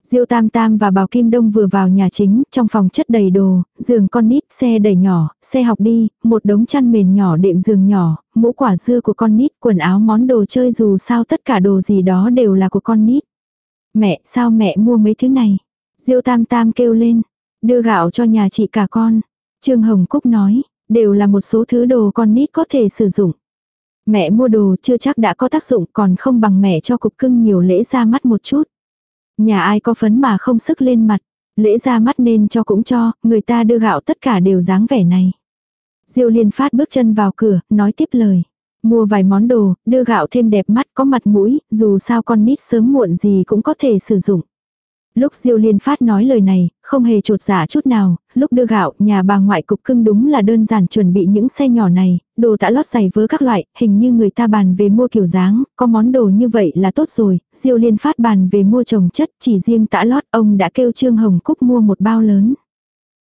Diêu Tam Tam và Bảo Kim Đông vừa vào nhà chính, trong phòng chất đầy đồ, giường con nít, xe đẩy nhỏ, xe học đi, một đống chăn mền nhỏ đệm giường nhỏ, mũ quả dưa của con nít, quần áo món đồ chơi dù sao tất cả đồ gì đó đều là của con nít. Mẹ, sao mẹ mua mấy thứ này? Diêu Tam Tam kêu lên, đưa gạo cho nhà chị cả con. Trương Hồng Cúc nói, đều là một số thứ đồ con nít có thể sử dụng. Mẹ mua đồ chưa chắc đã có tác dụng còn không bằng mẹ cho cục cưng nhiều lễ ra mắt một chút. Nhà ai có phấn mà không sức lên mặt, lễ ra mắt nên cho cũng cho, người ta đưa gạo tất cả đều dáng vẻ này. Diêu liên phát bước chân vào cửa, nói tiếp lời. Mua vài món đồ, đưa gạo thêm đẹp mắt có mặt mũi, dù sao con nít sớm muộn gì cũng có thể sử dụng. Lúc Diêu Liên Phát nói lời này, không hề trột dạ chút nào, lúc đưa gạo, nhà bà ngoại cục cưng đúng là đơn giản chuẩn bị những xe nhỏ này, đồ tã lót giày vớ các loại, hình như người ta bàn về mua kiểu dáng, có món đồ như vậy là tốt rồi, Diêu Liên Phát bàn về mua trồng chất, chỉ riêng tã lót ông đã kêu Trương Hồng Cúc mua một bao lớn.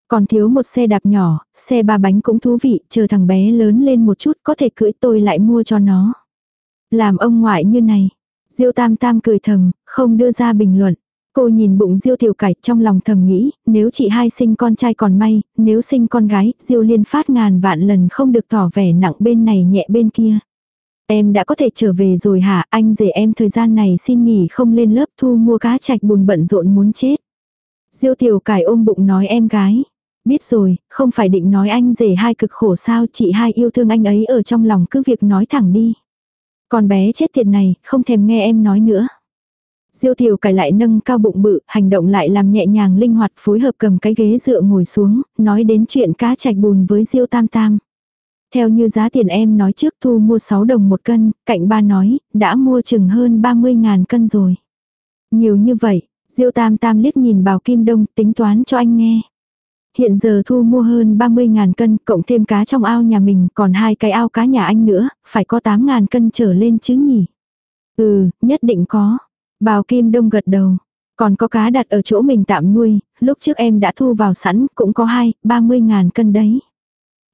Còn thiếu một xe đạp nhỏ, xe ba bánh cũng thú vị, chờ thằng bé lớn lên một chút có thể cưỡi tôi lại mua cho nó. Làm ông ngoại như này. Diêu Tam Tam cười thầm, không đưa ra bình luận. Cô nhìn bụng Diêu Tiểu Cải trong lòng thầm nghĩ, nếu chị hai sinh con trai còn may, nếu sinh con gái, Diêu Liên phát ngàn vạn lần không được tỏ vẻ nặng bên này nhẹ bên kia. Em đã có thể trở về rồi hả, anh rể em thời gian này xin nghỉ không lên lớp thu mua cá chạch bùn bận rộn muốn chết. Diêu Tiểu Cải ôm bụng nói em gái. Biết rồi, không phải định nói anh rể hai cực khổ sao chị hai yêu thương anh ấy ở trong lòng cứ việc nói thẳng đi. Con bé chết tiệt này, không thèm nghe em nói nữa. Diêu tiểu cải lại nâng cao bụng bự, hành động lại làm nhẹ nhàng linh hoạt phối hợp cầm cái ghế dựa ngồi xuống, nói đến chuyện cá chạch bùn với Diêu tam tam. Theo như giá tiền em nói trước thu mua 6 đồng một cân, cạnh ba nói, đã mua chừng hơn 30 ngàn cân rồi. Nhiều như vậy, Diêu tam tam liếc nhìn bào kim đông tính toán cho anh nghe. Hiện giờ thu mua hơn 30 ngàn cân, cộng thêm cá trong ao nhà mình, còn hai cái ao cá nhà anh nữa, phải có 8 ngàn cân trở lên chứ nhỉ. Ừ, nhất định có. Bào Kim Đông gật đầu. Còn có cá đặt ở chỗ mình tạm nuôi, lúc trước em đã thu vào sẵn, cũng có hai, ba mươi ngàn cân đấy.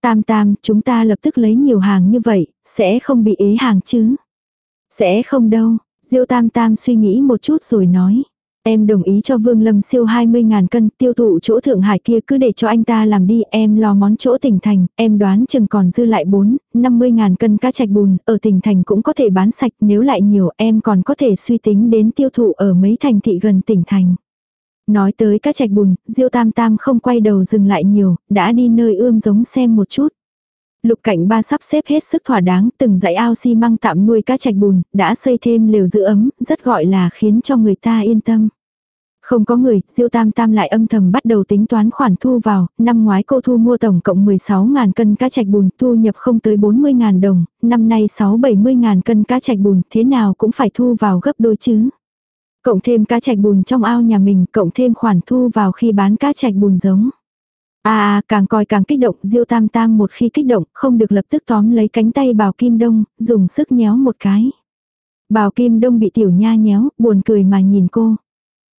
Tam tam, chúng ta lập tức lấy nhiều hàng như vậy, sẽ không bị ế hàng chứ? Sẽ không đâu, Diêu tam tam suy nghĩ một chút rồi nói. Em đồng ý cho Vương Lâm siêu 20.000 cân tiêu thụ chỗ Thượng Hải kia cứ để cho anh ta làm đi, em lo món chỗ tỉnh thành, em đoán chừng còn dư lại 4, 50.000 cân cá chạch bùn, ở tỉnh thành cũng có thể bán sạch, nếu lại nhiều em còn có thể suy tính đến tiêu thụ ở mấy thành thị gần tỉnh thành. Nói tới cá chạch bùn, Diêu Tam Tam không quay đầu dừng lại nhiều, đã đi nơi ươm giống xem một chút. Lục cảnh ba sắp xếp hết sức thỏa đáng, từng dãy ao xi măng tạm nuôi cá chạch bùn, đã xây thêm lều giữ ấm, rất gọi là khiến cho người ta yên tâm. Không có người, Diêu Tam Tam lại âm thầm bắt đầu tính toán khoản thu vào, năm ngoái cô thu mua tổng cộng 16.000 cân cá chạch bùn, thu nhập không tới 40.000 đồng, năm nay 6-70.000 cân cá chạch bùn, thế nào cũng phải thu vào gấp đôi chứ. Cộng thêm cá chạch bùn trong ao nhà mình, cộng thêm khoản thu vào khi bán cá chạch bùn giống. À, à càng coi càng kích động, Diêu Tam Tam một khi kích động, không được lập tức tóm lấy cánh tay Bào Kim Đông, dùng sức nhéo một cái. Bào Kim Đông bị tiểu nha nhéo, buồn cười mà nhìn cô.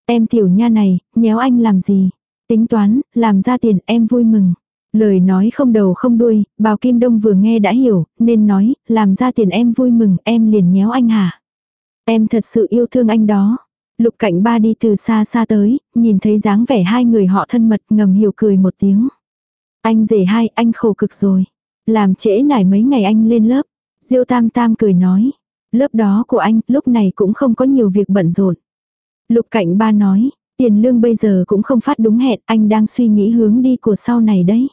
Em tiểu nha này, nhéo anh làm gì? Tính toán, làm ra tiền em vui mừng. Lời nói không đầu không đuôi, bào Kim Đông vừa nghe đã hiểu, nên nói, làm ra tiền em vui mừng, em liền nhéo anh hả? Em thật sự yêu thương anh đó. Lục cảnh ba đi từ xa xa tới, nhìn thấy dáng vẻ hai người họ thân mật ngầm hiểu cười một tiếng. Anh rể hai, anh khổ cực rồi. Làm trễ nải mấy ngày anh lên lớp. Diêu tam tam cười nói. Lớp đó của anh lúc này cũng không có nhiều việc bận rộn. Lục cảnh ba nói, tiền lương bây giờ cũng không phát đúng hẹn, anh đang suy nghĩ hướng đi của sau này đấy.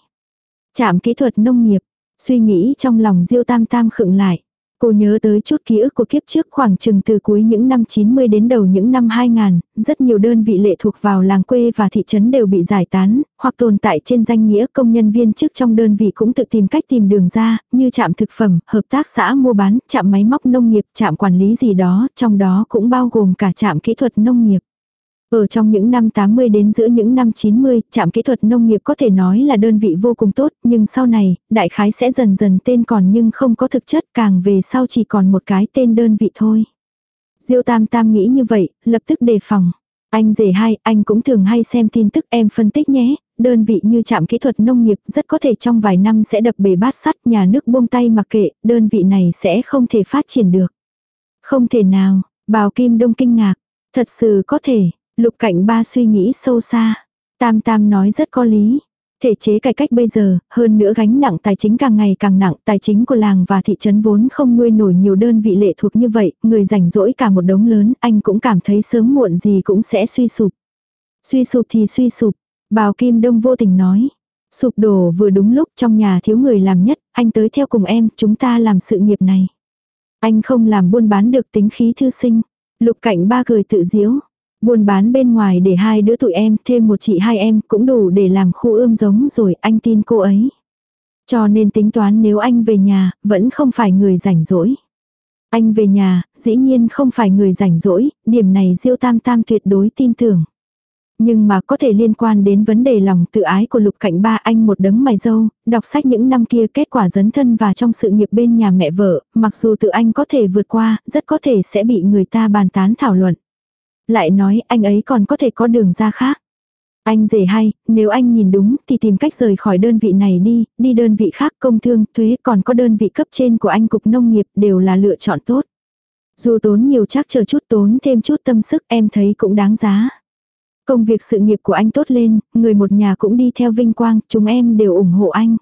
Chạm kỹ thuật nông nghiệp, suy nghĩ trong lòng Diêu Tam Tam khựng lại. Cô nhớ tới chút ký ức của kiếp trước khoảng chừng từ cuối những năm 90 đến đầu những năm 2000, rất nhiều đơn vị lệ thuộc vào làng quê và thị trấn đều bị giải tán, hoặc tồn tại trên danh nghĩa công nhân viên chức trong đơn vị cũng tự tìm cách tìm đường ra, như trạm thực phẩm, hợp tác xã mua bán, trạm máy móc nông nghiệp, trạm quản lý gì đó, trong đó cũng bao gồm cả trạm kỹ thuật nông nghiệp. Ở trong những năm 80 đến giữa những năm 90, trạm kỹ thuật nông nghiệp có thể nói là đơn vị vô cùng tốt, nhưng sau này, đại khái sẽ dần dần tên còn nhưng không có thực chất càng về sau chỉ còn một cái tên đơn vị thôi. Diêu Tam Tam nghĩ như vậy, lập tức đề phòng. Anh rể hai, anh cũng thường hay xem tin tức em phân tích nhé, đơn vị như trạm kỹ thuật nông nghiệp rất có thể trong vài năm sẽ đập bể bát sắt nhà nước buông tay mặc kệ, đơn vị này sẽ không thể phát triển được. Không thể nào, bào kim đông kinh ngạc, thật sự có thể, Lục cảnh ba suy nghĩ sâu xa. Tam Tam nói rất có lý. Thể chế cải cách bây giờ, hơn nữa gánh nặng tài chính càng ngày càng nặng, tài chính của làng và thị trấn vốn không nuôi nổi nhiều đơn vị lệ thuộc như vậy, người rảnh rỗi cả một đống lớn, anh cũng cảm thấy sớm muộn gì cũng sẽ suy sụp. Suy sụp thì suy sụp, bào Kim Đông vô tình nói. Sụp đổ vừa đúng lúc trong nhà thiếu người làm nhất, anh tới theo cùng em, chúng ta làm sự nghiệp này. Anh không làm buôn bán được tính khí thư sinh. Lục cảnh ba cười tự diếu. Buôn bán bên ngoài để hai đứa tụi em, thêm một chị hai em cũng đủ để làm khu ươm giống rồi, anh tin cô ấy. Cho nên tính toán nếu anh về nhà, vẫn không phải người rảnh rỗi. Anh về nhà, dĩ nhiên không phải người rảnh rỗi, điểm này Diêu Tam Tam tuyệt đối tin tưởng. Nhưng mà có thể liên quan đến vấn đề lòng tự ái của lục cạnh ba anh một đấng mày dâu, đọc sách những năm kia kết quả dấn thân và trong sự nghiệp bên nhà mẹ vợ, mặc dù tự anh có thể vượt qua, rất có thể sẽ bị người ta bàn tán thảo luận. Lại nói anh ấy còn có thể có đường ra khác. Anh rể hay, nếu anh nhìn đúng thì tìm cách rời khỏi đơn vị này đi, đi đơn vị khác công thương, thuế còn có đơn vị cấp trên của anh cục nông nghiệp đều là lựa chọn tốt. Dù tốn nhiều chắc chờ chút tốn thêm chút tâm sức em thấy cũng đáng giá. Công việc sự nghiệp của anh tốt lên, người một nhà cũng đi theo vinh quang, chúng em đều ủng hộ anh.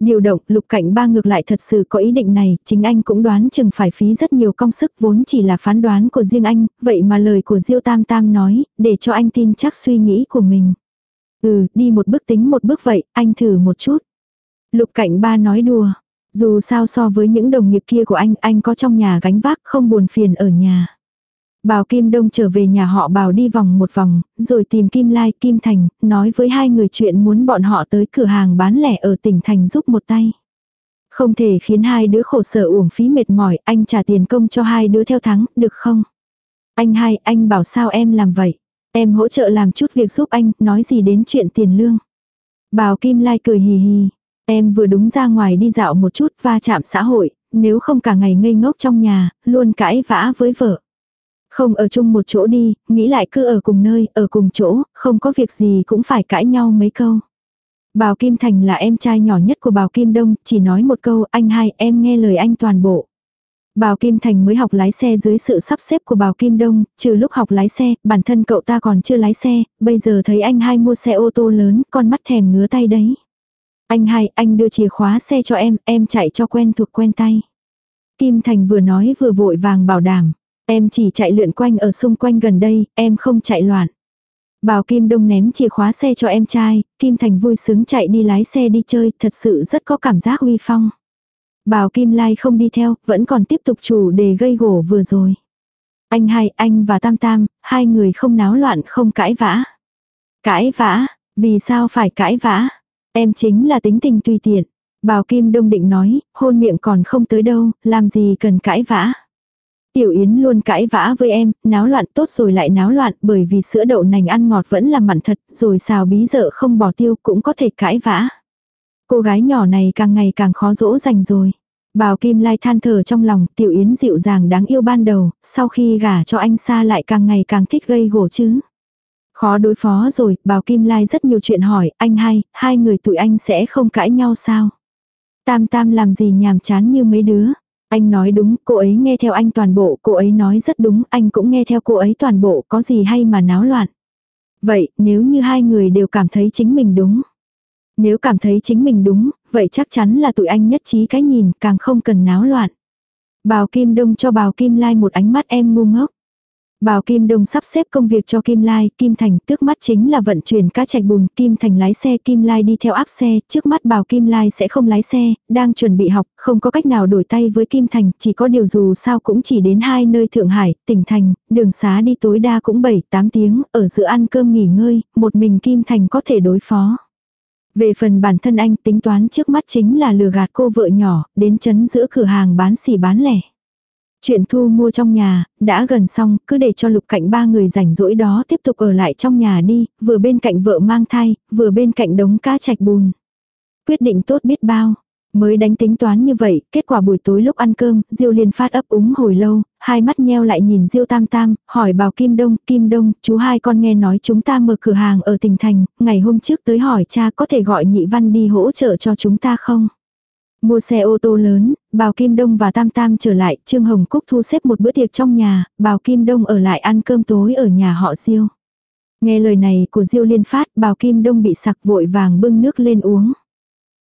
Điều động lục cảnh ba ngược lại thật sự có ý định này, chính anh cũng đoán chừng phải phí rất nhiều công sức vốn chỉ là phán đoán của riêng anh, vậy mà lời của Diêu Tam Tam nói, để cho anh tin chắc suy nghĩ của mình. Ừ, đi một bước tính một bước vậy, anh thử một chút. Lục cảnh ba nói đùa, dù sao so với những đồng nghiệp kia của anh, anh có trong nhà gánh vác không buồn phiền ở nhà. Bào Kim Đông trở về nhà họ Bào đi vòng một vòng, rồi tìm Kim Lai, Kim Thành, nói với hai người chuyện muốn bọn họ tới cửa hàng bán lẻ ở tỉnh Thành giúp một tay. Không thể khiến hai đứa khổ sở uổng phí mệt mỏi, anh trả tiền công cho hai đứa theo tháng, được không? Anh hai, anh bảo sao em làm vậy? Em hỗ trợ làm chút việc giúp anh, nói gì đến chuyện tiền lương. Bào Kim Lai cười hì hì. Em vừa đúng ra ngoài đi dạo một chút va chạm xã hội, nếu không cả ngày ngây ngốc trong nhà, luôn cãi vã với vợ. Không ở chung một chỗ đi, nghĩ lại cứ ở cùng nơi, ở cùng chỗ, không có việc gì cũng phải cãi nhau mấy câu. Bào Kim Thành là em trai nhỏ nhất của Bào Kim Đông, chỉ nói một câu, anh hai, em nghe lời anh toàn bộ. Bào Kim Thành mới học lái xe dưới sự sắp xếp của Bào Kim Đông, trừ lúc học lái xe, bản thân cậu ta còn chưa lái xe, bây giờ thấy anh hai mua xe ô tô lớn, con mắt thèm ngứa tay đấy. Anh hai, anh đưa chìa khóa xe cho em, em chạy cho quen thuộc quen tay. Kim Thành vừa nói vừa vội vàng bảo đảm, em chỉ chạy lượn quanh ở xung quanh gần đây, em không chạy loạn. Bào Kim Đông ném chìa khóa xe cho em trai, Kim Thành vui sướng chạy đi lái xe đi chơi, thật sự rất có cảm giác uy phong. Bào Kim Lai không đi theo, vẫn còn tiếp tục chủ đề gây gổ vừa rồi. Anh hai, anh và Tam Tam, hai người không náo loạn không cãi vã. Cãi vã, vì sao phải cãi vã? Em chính là tính tình tùy tiện. Bào Kim Đông định nói, hôn miệng còn không tới đâu, làm gì cần cãi vã. Tiểu Yến luôn cãi vã với em, náo loạn tốt rồi lại náo loạn bởi vì sữa đậu nành ăn ngọt vẫn là mặn thật, rồi xào bí dợ không bỏ tiêu cũng có thể cãi vã. Cô gái nhỏ này càng ngày càng khó dỗ dành rồi. Bào Kim Lai than thở trong lòng, Tiểu Yến dịu dàng đáng yêu ban đầu, sau khi gả cho anh xa lại càng ngày càng thích gây gổ chứ. Khó đối phó rồi, Bào Kim Lai rất nhiều chuyện hỏi, anh hai, hai người tụi anh sẽ không cãi nhau sao? Tam Tam làm gì nhàm chán như mấy đứa? Anh nói đúng, cô ấy nghe theo anh toàn bộ, cô ấy nói rất đúng, anh cũng nghe theo cô ấy toàn bộ, có gì hay mà náo loạn. Vậy, nếu như hai người đều cảm thấy chính mình đúng. Nếu cảm thấy chính mình đúng, vậy chắc chắn là tụi anh nhất trí cái nhìn, càng không cần náo loạn. Bào Kim Đông cho Bào Kim Lai một ánh mắt em ngu ngốc. Bào Kim Đông sắp xếp công việc cho Kim Lai, Kim Thành tước mắt chính là vận chuyển cá chạch bùn, Kim Thành lái xe, Kim Lai đi theo áp xe, trước mắt Bào Kim Lai sẽ không lái xe, đang chuẩn bị học, không có cách nào đổi tay với Kim Thành, chỉ có điều dù sao cũng chỉ đến hai nơi Thượng Hải, tỉnh Thành, đường xá đi tối đa cũng 7-8 tiếng, ở giữa ăn cơm nghỉ ngơi, một mình Kim Thành có thể đối phó. Về phần bản thân anh tính toán trước mắt chính là lừa gạt cô vợ nhỏ, đến chấn giữa cửa hàng bán xỉ bán lẻ. Chuyện thu mua trong nhà, đã gần xong, cứ để cho lục cạnh ba người rảnh rỗi đó tiếp tục ở lại trong nhà đi, vừa bên cạnh vợ mang thai, vừa bên cạnh đống cá chạch bùn. Quyết định tốt biết bao. Mới đánh tính toán như vậy, kết quả buổi tối lúc ăn cơm, Diêu liền phát ấp úng hồi lâu, hai mắt nheo lại nhìn Diêu Tam Tam, hỏi bảo Kim Đông, Kim Đông, chú hai con nghe nói chúng ta mở cửa hàng ở tỉnh thành, ngày hôm trước tới hỏi cha có thể gọi nhị văn đi hỗ trợ cho chúng ta không? Mua xe ô tô lớn, Bào Kim Đông và Tam Tam trở lại, Trương Hồng Cúc thu xếp một bữa tiệc trong nhà, Bào Kim Đông ở lại ăn cơm tối ở nhà họ Diêu. Nghe lời này của Diêu Liên Phát, Bào Kim Đông bị sặc vội vàng bưng nước lên uống.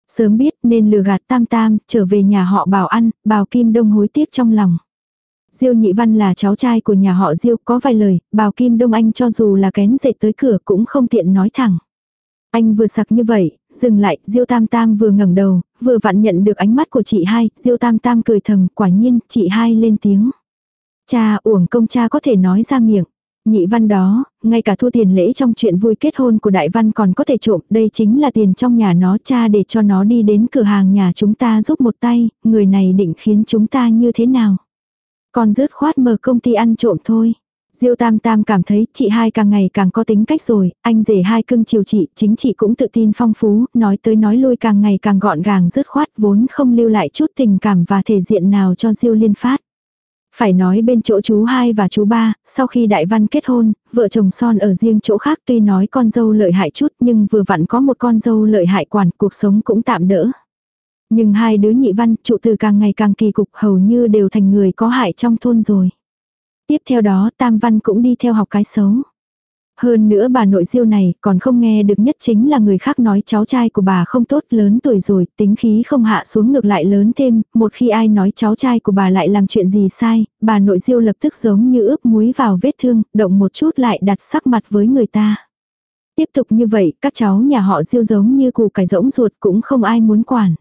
Sớm biết nên lừa gạt Tam Tam, trở về nhà họ Bảo ăn, Bào Kim Đông hối tiếc trong lòng. Diêu Nhị Văn là cháu trai của nhà họ Diêu, có vài lời, Bào Kim Đông anh cho dù là kén dệt tới cửa cũng không tiện nói thẳng. Anh vừa sặc như vậy, dừng lại, Diêu Tam Tam vừa ngẩng đầu, vừa vặn nhận được ánh mắt của chị hai, Diêu Tam Tam cười thầm, quả nhiên, chị hai lên tiếng. Cha, uổng công cha có thể nói ra miệng. Nhị văn đó, ngay cả thua tiền lễ trong chuyện vui kết hôn của đại văn còn có thể trộm, đây chính là tiền trong nhà nó cha để cho nó đi đến cửa hàng nhà chúng ta giúp một tay, người này định khiến chúng ta như thế nào. Còn rớt khoát mở công ty ăn trộm thôi. Diêu Tam Tam cảm thấy chị hai càng ngày càng có tính cách rồi, anh rể hai cưng chiều chị, chính chị cũng tự tin phong phú, nói tới nói lui càng ngày càng gọn gàng dứt khoát vốn không lưu lại chút tình cảm và thể diện nào cho Diêu Liên Phát. Phải nói bên chỗ chú hai và chú ba, sau khi đại văn kết hôn, vợ chồng son ở riêng chỗ khác tuy nói con dâu lợi hại chút nhưng vừa vặn có một con dâu lợi hại quản cuộc sống cũng tạm đỡ. Nhưng hai đứa nhị văn trụ từ càng ngày càng kỳ cục hầu như đều thành người có hại trong thôn rồi. Tiếp theo đó Tam Văn cũng đi theo học cái xấu. Hơn nữa bà nội diêu này còn không nghe được nhất chính là người khác nói cháu trai của bà không tốt lớn tuổi rồi, tính khí không hạ xuống ngược lại lớn thêm, một khi ai nói cháu trai của bà lại làm chuyện gì sai, bà nội diêu lập tức giống như ướp muối vào vết thương, động một chút lại đặt sắc mặt với người ta. Tiếp tục như vậy, các cháu nhà họ diêu giống như củ cải rỗng ruột cũng không ai muốn quản.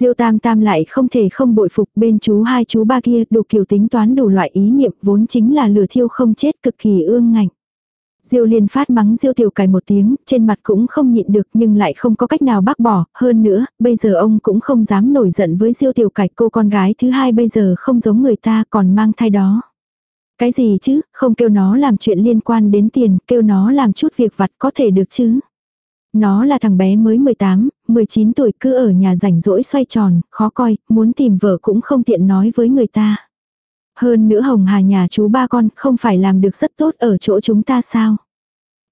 Diêu tam tam lại không thể không bội phục bên chú hai chú ba kia đủ kiểu tính toán đủ loại ý niệm vốn chính là lửa thiêu không chết cực kỳ ương ngạnh. Diêu liên phát mắng diêu tiểu cải một tiếng, trên mặt cũng không nhịn được nhưng lại không có cách nào bác bỏ, hơn nữa, bây giờ ông cũng không dám nổi giận với diêu tiểu cải cô con gái thứ hai bây giờ không giống người ta còn mang thai đó. Cái gì chứ, không kêu nó làm chuyện liên quan đến tiền, kêu nó làm chút việc vặt có thể được chứ. Nó là thằng bé mới 18, 19 tuổi cứ ở nhà rảnh rỗi xoay tròn, khó coi, muốn tìm vợ cũng không tiện nói với người ta. Hơn nữa Hồng Hà nhà chú ba con không phải làm được rất tốt ở chỗ chúng ta sao?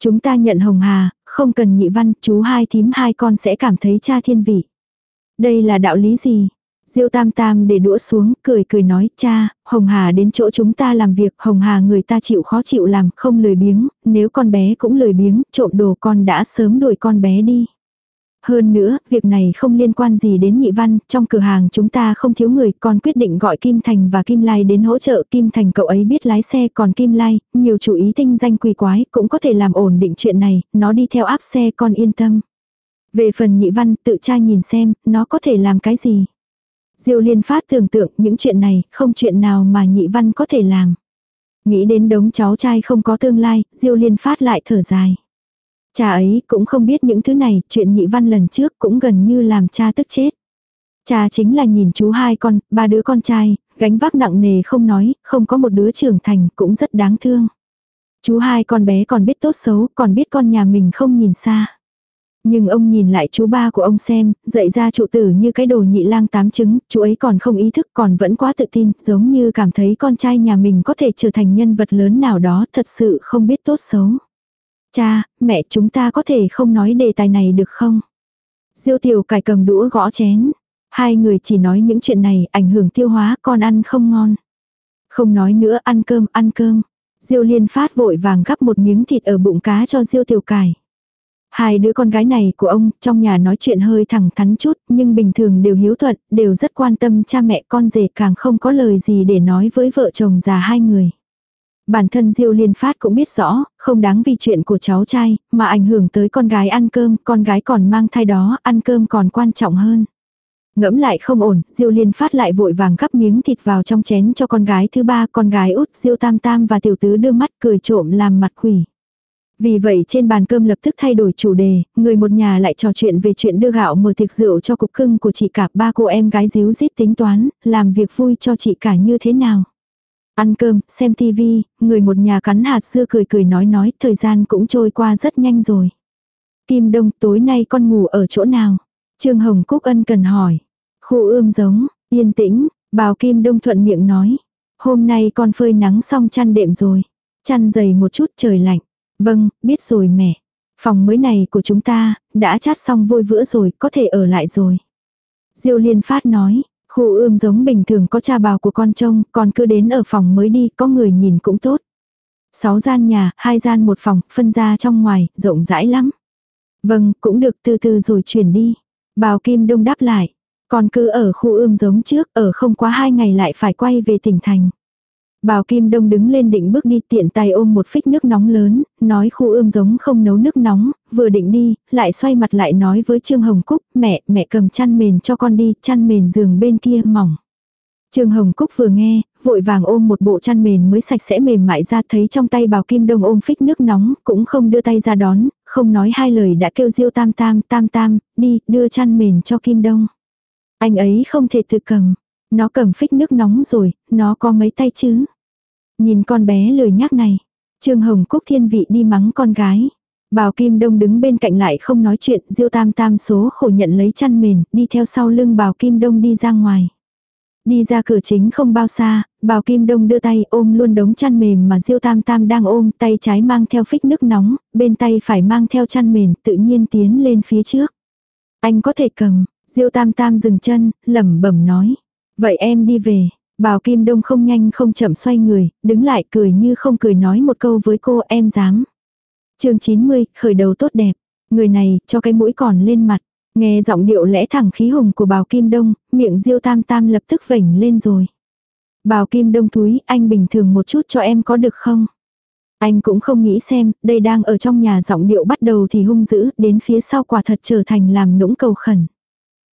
Chúng ta nhận Hồng Hà, không cần nhị văn, chú hai thím hai con sẽ cảm thấy cha thiên vị. Đây là đạo lý gì? Diêu Tam Tam để đũa xuống, cười cười nói, cha, Hồng Hà đến chỗ chúng ta làm việc, Hồng Hà người ta chịu khó chịu làm, không lười biếng, nếu con bé cũng lười biếng, trộm đồ con đã sớm đuổi con bé đi. Hơn nữa, việc này không liên quan gì đến nhị văn, trong cửa hàng chúng ta không thiếu người, con quyết định gọi Kim Thành và Kim Lai đến hỗ trợ. Kim Thành cậu ấy biết lái xe, còn Kim Lai, nhiều chủ ý tinh danh quỳ quái, cũng có thể làm ổn định chuyện này, nó đi theo áp xe con yên tâm. Về phần nhị văn, tự trai nhìn xem, nó có thể làm cái gì. Diêu liên phát tưởng tượng những chuyện này, không chuyện nào mà nhị văn có thể làm. Nghĩ đến đống cháu trai không có tương lai, Diêu liên phát lại thở dài. Cha ấy cũng không biết những thứ này, chuyện nhị văn lần trước cũng gần như làm cha tức chết. Cha chính là nhìn chú hai con, ba đứa con trai, gánh vác nặng nề không nói, không có một đứa trưởng thành cũng rất đáng thương. Chú hai con bé còn biết tốt xấu, còn biết con nhà mình không nhìn xa. Nhưng ông nhìn lại chú ba của ông xem, dạy ra trụ tử như cái đồ nhị lang tám trứng, chú ấy còn không ý thức còn vẫn quá tự tin, giống như cảm thấy con trai nhà mình có thể trở thành nhân vật lớn nào đó thật sự không biết tốt xấu. Cha, mẹ chúng ta có thể không nói đề tài này được không? Diêu tiểu cải cầm đũa gõ chén. Hai người chỉ nói những chuyện này ảnh hưởng tiêu hóa con ăn không ngon. Không nói nữa ăn cơm ăn cơm. Diêu liên phát vội vàng gắp một miếng thịt ở bụng cá cho Diêu tiểu cải. Hai đứa con gái này của ông trong nhà nói chuyện hơi thẳng thắn chút nhưng bình thường đều hiếu thuận, đều rất quan tâm cha mẹ con rể càng không có lời gì để nói với vợ chồng già hai người. Bản thân Diêu Liên Phát cũng biết rõ, không đáng vì chuyện của cháu trai, mà ảnh hưởng tới con gái ăn cơm, con gái còn mang thai đó, ăn cơm còn quan trọng hơn. Ngẫm lại không ổn, Diêu Liên Phát lại vội vàng gắp miếng thịt vào trong chén cho con gái thứ ba, con gái út Diêu Tam Tam và tiểu tứ đưa mắt cười trộm làm mặt quỷ. Vì vậy trên bàn cơm lập tức thay đổi chủ đề, người một nhà lại trò chuyện về chuyện đưa gạo mở tiệc rượu cho cục cưng của chị cả ba cô em gái díu dít tính toán, làm việc vui cho chị cả như thế nào. Ăn cơm, xem tivi, người một nhà cắn hạt dưa cười cười nói nói, thời gian cũng trôi qua rất nhanh rồi. Kim Đông, tối nay con ngủ ở chỗ nào? Trương Hồng Cúc ân cần hỏi. Khu ươm giống, yên tĩnh, bào Kim Đông thuận miệng nói. Hôm nay con phơi nắng xong chăn đệm rồi. Chăn dày một chút trời lạnh. Vâng, biết rồi mẹ. Phòng mới này của chúng ta, đã chát xong vôi vữa rồi, có thể ở lại rồi. Diêu Liên Phát nói, Khu ươm giống bình thường có cha bào của con trông, còn cứ đến ở phòng mới đi, có người nhìn cũng tốt. Sáu gian nhà, hai gian một phòng, phân ra trong ngoài, rộng rãi lắm. Vâng, cũng được từ từ rồi chuyển đi. Bào Kim Đông đáp lại. Còn cứ ở khu ươm giống trước, ở không quá hai ngày lại phải quay về tỉnh thành. Bào Kim Đông đứng lên định bước đi tiện tay ôm một phích nước nóng lớn, nói khu ươm giống không nấu nước nóng, vừa định đi, lại xoay mặt lại nói với Trương Hồng Cúc, mẹ, mẹ cầm chăn mền cho con đi, chăn mền giường bên kia mỏng. Trương Hồng Cúc vừa nghe, vội vàng ôm một bộ chăn mền mới sạch sẽ mềm mại ra thấy trong tay bào Kim Đông ôm phích nước nóng, cũng không đưa tay ra đón, không nói hai lời đã kêu diêu tam tam, tam tam, đi, đưa chăn mền cho Kim Đông. Anh ấy không thể tự cầm, nó cầm phích nước nóng rồi, nó có mấy tay chứ. Nhìn con bé lười nhắc này. Trương Hồng Cúc thiên vị đi mắng con gái. Bào Kim Đông đứng bên cạnh lại không nói chuyện, Diêu Tam Tam số khổ nhận lấy chăn mền, đi theo sau lưng Bào Kim Đông đi ra ngoài. Đi ra cửa chính không bao xa, Bào Kim Đông đưa tay ôm luôn đống chăn mềm mà Diêu Tam Tam đang ôm, tay trái mang theo phích nước nóng, bên tay phải mang theo chăn mền, tự nhiên tiến lên phía trước. Anh có thể cầm, Diêu Tam Tam dừng chân, lẩm bẩm nói. Vậy em đi về, Bào Kim Đông không nhanh không chậm xoay người, đứng lại cười như không cười nói một câu với cô em dám. chương 90, khởi đầu tốt đẹp. Người này, cho cái mũi còn lên mặt. Nghe giọng điệu lẽ thẳng khí hùng của bào Kim Đông, miệng diêu tam tam lập tức vểnh lên rồi. Bào Kim Đông túi, anh bình thường một chút cho em có được không? Anh cũng không nghĩ xem, đây đang ở trong nhà giọng điệu bắt đầu thì hung dữ, đến phía sau quả thật trở thành làm nũng cầu khẩn.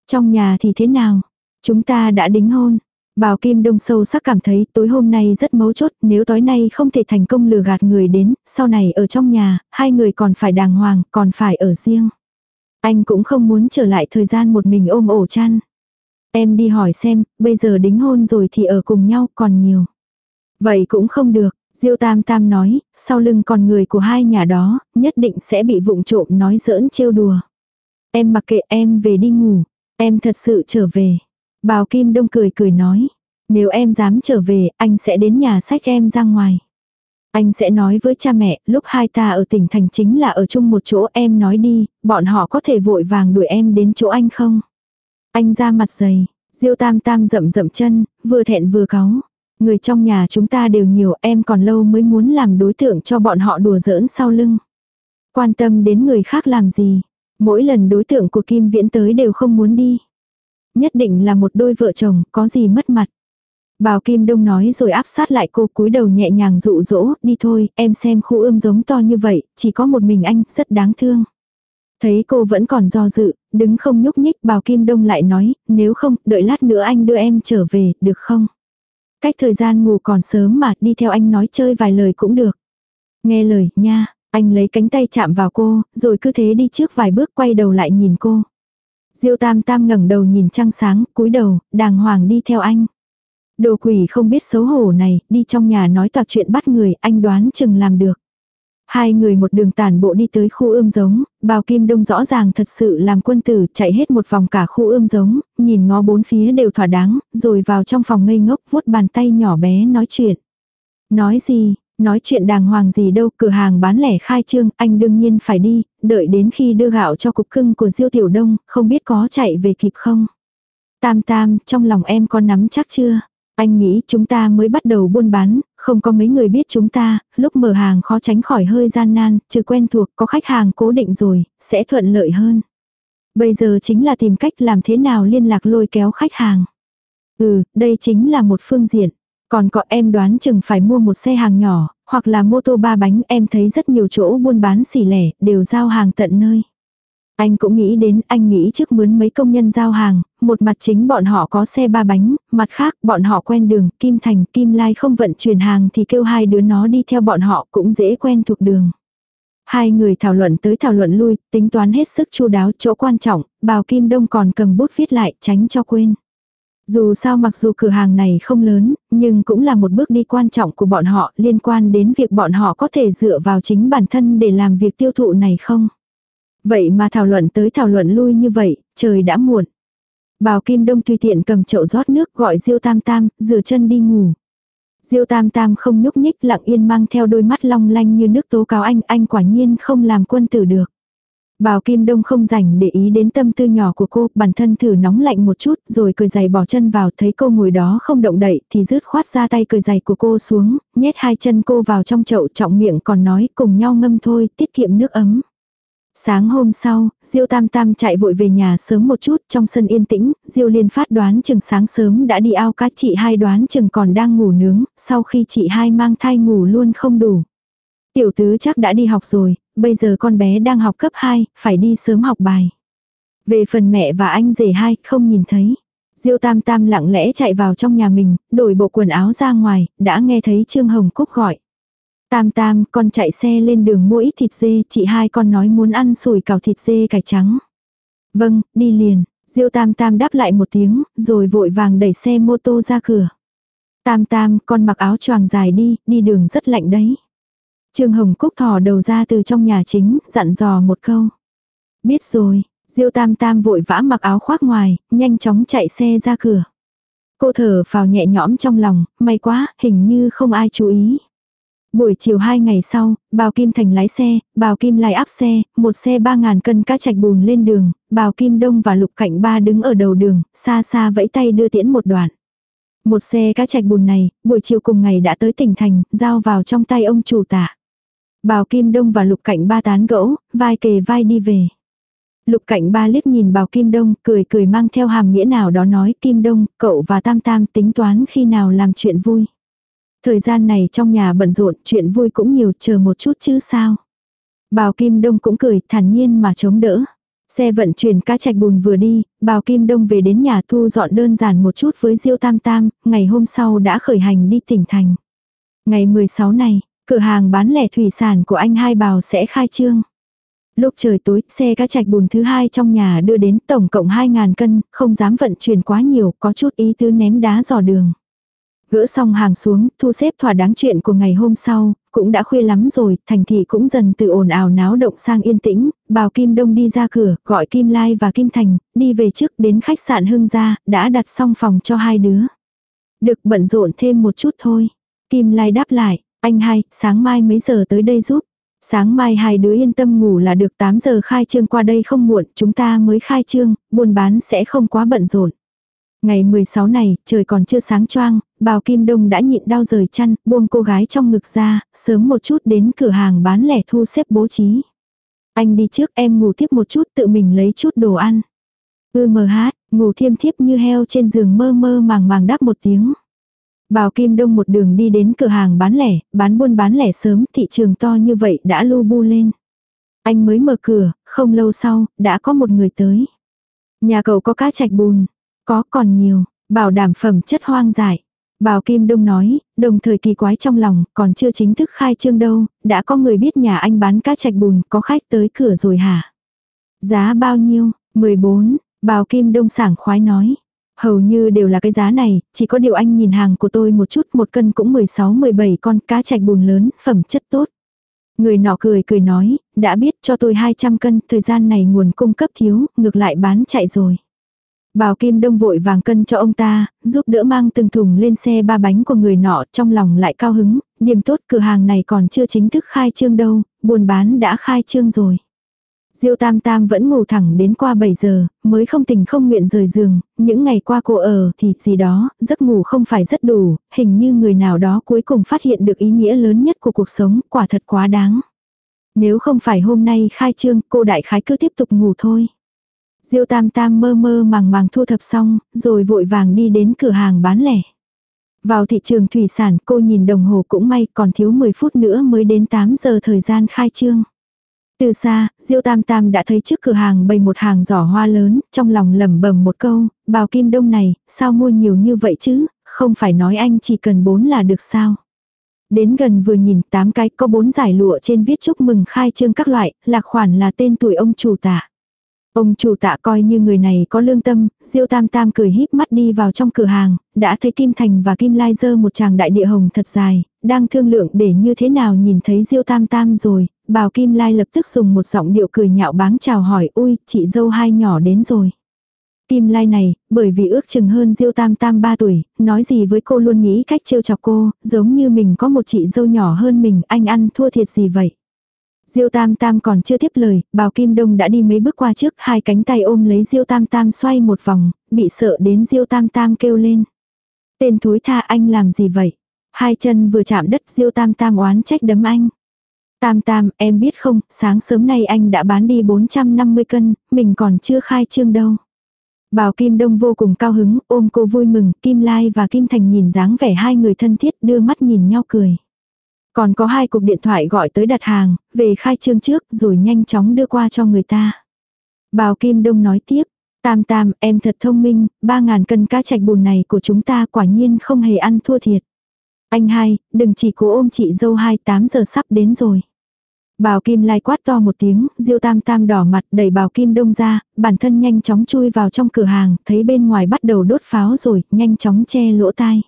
Trong nhà thì thế nào? Chúng ta đã đính hôn, Bào Kim Đông sâu sắc cảm thấy tối hôm nay rất mấu chốt, nếu tối nay không thể thành công lừa gạt người đến, sau này ở trong nhà, hai người còn phải đàng hoàng, còn phải ở riêng. Anh cũng không muốn trở lại thời gian một mình ôm ổ chăn. Em đi hỏi xem, bây giờ đính hôn rồi thì ở cùng nhau còn nhiều. Vậy cũng không được, Diêu Tam Tam nói, sau lưng còn người của hai nhà đó, nhất định sẽ bị vụng trộm nói giỡn trêu đùa. Em mặc kệ em về đi ngủ, em thật sự trở về. Bào Kim Đông cười cười nói. Nếu em dám trở về, anh sẽ đến nhà sách em ra ngoài. Anh sẽ nói với cha mẹ, lúc hai ta ở tỉnh thành chính là ở chung một chỗ em nói đi, bọn họ có thể vội vàng đuổi em đến chỗ anh không? Anh ra mặt dày, Diêu Tam Tam rậm rậm chân, vừa thẹn vừa cáu. Người trong nhà chúng ta đều nhiều em còn lâu mới muốn làm đối tượng cho bọn họ đùa giỡn sau lưng. Quan tâm đến người khác làm gì. Mỗi lần đối tượng của Kim Viễn tới đều không muốn đi. Nhất định là một đôi vợ chồng, có gì mất mặt. Bào Kim Đông nói rồi áp sát lại cô cúi đầu nhẹ nhàng dụ dỗ, đi thôi, em xem khu ươm giống to như vậy, chỉ có một mình anh, rất đáng thương. Thấy cô vẫn còn do dự, đứng không nhúc nhích, Bào Kim Đông lại nói, nếu không, đợi lát nữa anh đưa em trở về, được không? Cách thời gian ngủ còn sớm mà, đi theo anh nói chơi vài lời cũng được. Nghe lời, nha, anh lấy cánh tay chạm vào cô, rồi cứ thế đi trước vài bước quay đầu lại nhìn cô. Diêu Tam Tam ngẩng đầu nhìn trăng sáng, cúi đầu, đàng hoàng đi theo anh. Đồ quỷ không biết xấu hổ này, đi trong nhà nói toạc chuyện bắt người, anh đoán chừng làm được. Hai người một đường tàn bộ đi tới khu ươm giống, bào kim đông rõ ràng thật sự làm quân tử chạy hết một vòng cả khu ươm giống, nhìn ngó bốn phía đều thỏa đáng, rồi vào trong phòng ngây ngốc vuốt bàn tay nhỏ bé nói chuyện. Nói gì, nói chuyện đàng hoàng gì đâu, cửa hàng bán lẻ khai trương, anh đương nhiên phải đi, đợi đến khi đưa gạo cho cục cưng của Diêu Tiểu Đông, không biết có chạy về kịp không. Tam tam, trong lòng em có nắm chắc chưa? Anh nghĩ chúng ta mới bắt đầu buôn bán, không có mấy người biết chúng ta, lúc mở hàng khó tránh khỏi hơi gian nan, trừ quen thuộc có khách hàng cố định rồi, sẽ thuận lợi hơn. Bây giờ chính là tìm cách làm thế nào liên lạc lôi kéo khách hàng. Ừ, đây chính là một phương diện. Còn có em đoán chừng phải mua một xe hàng nhỏ, hoặc là mô tô ba bánh em thấy rất nhiều chỗ buôn bán xỉ lẻ, đều giao hàng tận nơi. Anh cũng nghĩ đến, anh nghĩ trước mướn mấy công nhân giao hàng, một mặt chính bọn họ có xe ba bánh, mặt khác bọn họ quen đường, Kim Thành, Kim Lai không vận chuyển hàng thì kêu hai đứa nó đi theo bọn họ cũng dễ quen thuộc đường. Hai người thảo luận tới thảo luận lui, tính toán hết sức chu đáo chỗ quan trọng, bào Kim Đông còn cầm bút viết lại tránh cho quên. Dù sao mặc dù cửa hàng này không lớn, nhưng cũng là một bước đi quan trọng của bọn họ liên quan đến việc bọn họ có thể dựa vào chính bản thân để làm việc tiêu thụ này không. Vậy mà thảo luận tới thảo luận lui như vậy, trời đã muộn. Bào Kim Đông tùy tiện cầm chậu rót nước gọi Diêu Tam Tam, rửa chân đi ngủ. Diêu Tam Tam không nhúc nhích lặng yên mang theo đôi mắt long lanh như nước tố cáo anh, anh quả nhiên không làm quân tử được. Bào Kim Đông không rảnh để ý đến tâm tư nhỏ của cô, bản thân thử nóng lạnh một chút, rồi cười giày bỏ chân vào, thấy cô ngồi đó không động đậy, thì rứt khoát ra tay cười giày của cô xuống, nhét hai chân cô vào trong chậu trọng miệng còn nói cùng nhau ngâm thôi, tiết kiệm nước ấm. Sáng hôm sau, Diêu Tam Tam chạy vội về nhà sớm một chút trong sân yên tĩnh, Diêu Liên phát đoán chừng sáng sớm đã đi ao cá chị hai đoán chừng còn đang ngủ nướng, sau khi chị hai mang thai ngủ luôn không đủ. Tiểu tứ chắc đã đi học rồi, bây giờ con bé đang học cấp 2, phải đi sớm học bài. Về phần mẹ và anh rể hai, không nhìn thấy. Diêu Tam Tam lặng lẽ chạy vào trong nhà mình, đổi bộ quần áo ra ngoài, đã nghe thấy Trương Hồng Cúc gọi. Tam tam, con chạy xe lên đường mua ít thịt dê, chị hai con nói muốn ăn sủi cảo thịt dê cải trắng. Vâng, đi liền. Diêu tam tam đáp lại một tiếng, rồi vội vàng đẩy xe mô tô ra cửa. Tam tam, con mặc áo choàng dài đi, đi đường rất lạnh đấy. Trương Hồng Cúc thò đầu ra từ trong nhà chính, dặn dò một câu. Biết rồi, Diêu tam tam vội vã mặc áo khoác ngoài, nhanh chóng chạy xe ra cửa. Cô thở vào nhẹ nhõm trong lòng, may quá, hình như không ai chú ý. Buổi chiều hai ngày sau, Bào Kim Thành lái xe, Bào Kim lại áp xe, một xe 3.000 cân cá chạch bùn lên đường, Bào Kim Đông và Lục Cảnh Ba đứng ở đầu đường, xa xa vẫy tay đưa tiễn một đoạn. Một xe cá chạch bùn này, buổi chiều cùng ngày đã tới tỉnh thành, giao vào trong tay ông chủ tạ. Bào Kim Đông và Lục Cảnh Ba tán gẫu, vai kề vai đi về. Lục Cảnh Ba liếc nhìn Bào Kim Đông, cười cười mang theo hàm nghĩa nào đó nói Kim Đông, cậu và Tam Tam tính toán khi nào làm chuyện vui. Thời gian này trong nhà bận rộn, chuyện vui cũng nhiều, chờ một chút chứ sao. Bào Kim Đông cũng cười, thản nhiên mà chống đỡ. Xe vận chuyển cá trạch bùn vừa đi, Bào Kim Đông về đến nhà thu dọn đơn giản một chút với Diêu Tam Tam, ngày hôm sau đã khởi hành đi tỉnh thành. Ngày 16 này, cửa hàng bán lẻ thủy sản của anh hai bào sẽ khai trương. Lúc trời tối, xe cá trạch bùn thứ hai trong nhà đưa đến tổng cộng 2.000 cân, không dám vận chuyển quá nhiều, có chút ý tứ ném đá dò đường. Gỡ xong hàng xuống, thu xếp thỏa đáng chuyện của ngày hôm sau, cũng đã khuya lắm rồi, thành thị cũng dần từ ồn ào náo động sang yên tĩnh, bào Kim Đông đi ra cửa, gọi Kim Lai và Kim Thành, đi về trước đến khách sạn Hưng gia, đã đặt xong phòng cho hai đứa. Được bận rộn thêm một chút thôi. Kim Lai đáp lại, anh hai, sáng mai mấy giờ tới đây giúp. Sáng mai hai đứa yên tâm ngủ là được 8 giờ khai trương qua đây không muộn, chúng ta mới khai trương, buôn bán sẽ không quá bận rộn. Ngày 16 này, trời còn chưa sáng choang, bào Kim Đông đã nhịn đau rời chăn, buông cô gái trong ngực ra, sớm một chút đến cửa hàng bán lẻ thu xếp bố trí. Anh đi trước em ngủ tiếp một chút tự mình lấy chút đồ ăn. Ư mờ hát, ngủ thiêm thiếp như heo trên giường mơ mơ màng màng đáp một tiếng. Bào Kim Đông một đường đi đến cửa hàng bán lẻ, bán buôn bán lẻ sớm, thị trường to như vậy đã lu bu lên. Anh mới mở cửa, không lâu sau, đã có một người tới. Nhà cậu có cá chạch bùn, có còn nhiều, bảo đảm phẩm chất hoang dại. Bào Kim Đông nói, đồng thời kỳ quái trong lòng, còn chưa chính thức khai trương đâu, đã có người biết nhà anh bán cá chạch bùn, có khách tới cửa rồi hả? Giá bao nhiêu? 14, Bào Kim Đông sảng khoái nói. Hầu như đều là cái giá này, chỉ có điều anh nhìn hàng của tôi một chút, một cân cũng 16-17 con cá chạch bùn lớn, phẩm chất tốt. Người nọ cười cười nói, đã biết cho tôi 200 cân, thời gian này nguồn cung cấp thiếu, ngược lại bán chạy rồi. Bào Kim Đông vội vàng cân cho ông ta, giúp đỡ mang từng thùng lên xe ba bánh của người nọ, trong lòng lại cao hứng, điểm tốt cửa hàng này còn chưa chính thức khai trương đâu, buôn bán đã khai trương rồi. Diêu Tam Tam vẫn ngủ thẳng đến qua 7 giờ, mới không tình không nguyện rời giường, những ngày qua cô ở thì gì đó, giấc ngủ không phải rất đủ, hình như người nào đó cuối cùng phát hiện được ý nghĩa lớn nhất của cuộc sống, quả thật quá đáng. Nếu không phải hôm nay khai trương, cô đại khái cứ tiếp tục ngủ thôi. Diêu Tam Tam mơ mơ màng màng thu thập xong, rồi vội vàng đi đến cửa hàng bán lẻ. Vào thị trường thủy sản cô nhìn đồng hồ cũng may còn thiếu 10 phút nữa mới đến 8 giờ thời gian khai trương. Từ xa, Diêu Tam Tam đã thấy trước cửa hàng bày một hàng giỏ hoa lớn, trong lòng lẩm bẩm một câu, bào kim đông này, sao mua nhiều như vậy chứ, không phải nói anh chỉ cần bốn là được sao. Đến gần vừa nhìn tám cái có bốn giải lụa trên viết chúc mừng khai trương các loại, lạc khoản là tên tuổi ông chủ tạ. Ông chủ tạ coi như người này có lương tâm, Diêu Tam Tam cười híp mắt đi vào trong cửa hàng, đã thấy Kim Thành và Kim Lai dơ một chàng đại địa hồng thật dài, đang thương lượng để như thế nào nhìn thấy Diêu Tam Tam rồi, Bào Kim Lai lập tức dùng một giọng điệu cười nhạo báng chào hỏi, ui, chị dâu hai nhỏ đến rồi. Kim Lai này, bởi vì ước chừng hơn Diêu Tam Tam 3 tuổi, nói gì với cô luôn nghĩ cách trêu chọc cô, giống như mình có một chị dâu nhỏ hơn mình, anh ăn thua thiệt gì vậy. Diêu Tam Tam còn chưa tiếp lời, Bào Kim Đông đã đi mấy bước qua trước, hai cánh tay ôm lấy Diêu Tam Tam xoay một vòng, bị sợ đến Diêu Tam Tam kêu lên. Tên thối tha anh làm gì vậy? Hai chân vừa chạm đất Diêu Tam Tam oán trách đấm anh. Tam Tam, em biết không, sáng sớm nay anh đã bán đi 450 cân, mình còn chưa khai trương đâu. Bào Kim Đông vô cùng cao hứng, ôm cô vui mừng, Kim Lai và Kim Thành nhìn dáng vẻ hai người thân thiết đưa mắt nhìn nhau cười. Còn có hai cuộc điện thoại gọi tới đặt hàng, về khai trương trước rồi nhanh chóng đưa qua cho người ta. Bào Kim Đông nói tiếp, Tam Tam, em thật thông minh, 3.000 cân cá chạch bùn này của chúng ta quả nhiên không hề ăn thua thiệt. Anh hai, đừng chỉ cố ôm chị dâu hai 8 giờ sắp đến rồi. Bào Kim Lai quát to một tiếng, Diêu Tam Tam đỏ mặt đẩy Bào Kim Đông ra, bản thân nhanh chóng chui vào trong cửa hàng, thấy bên ngoài bắt đầu đốt pháo rồi, nhanh chóng che lỗ tai.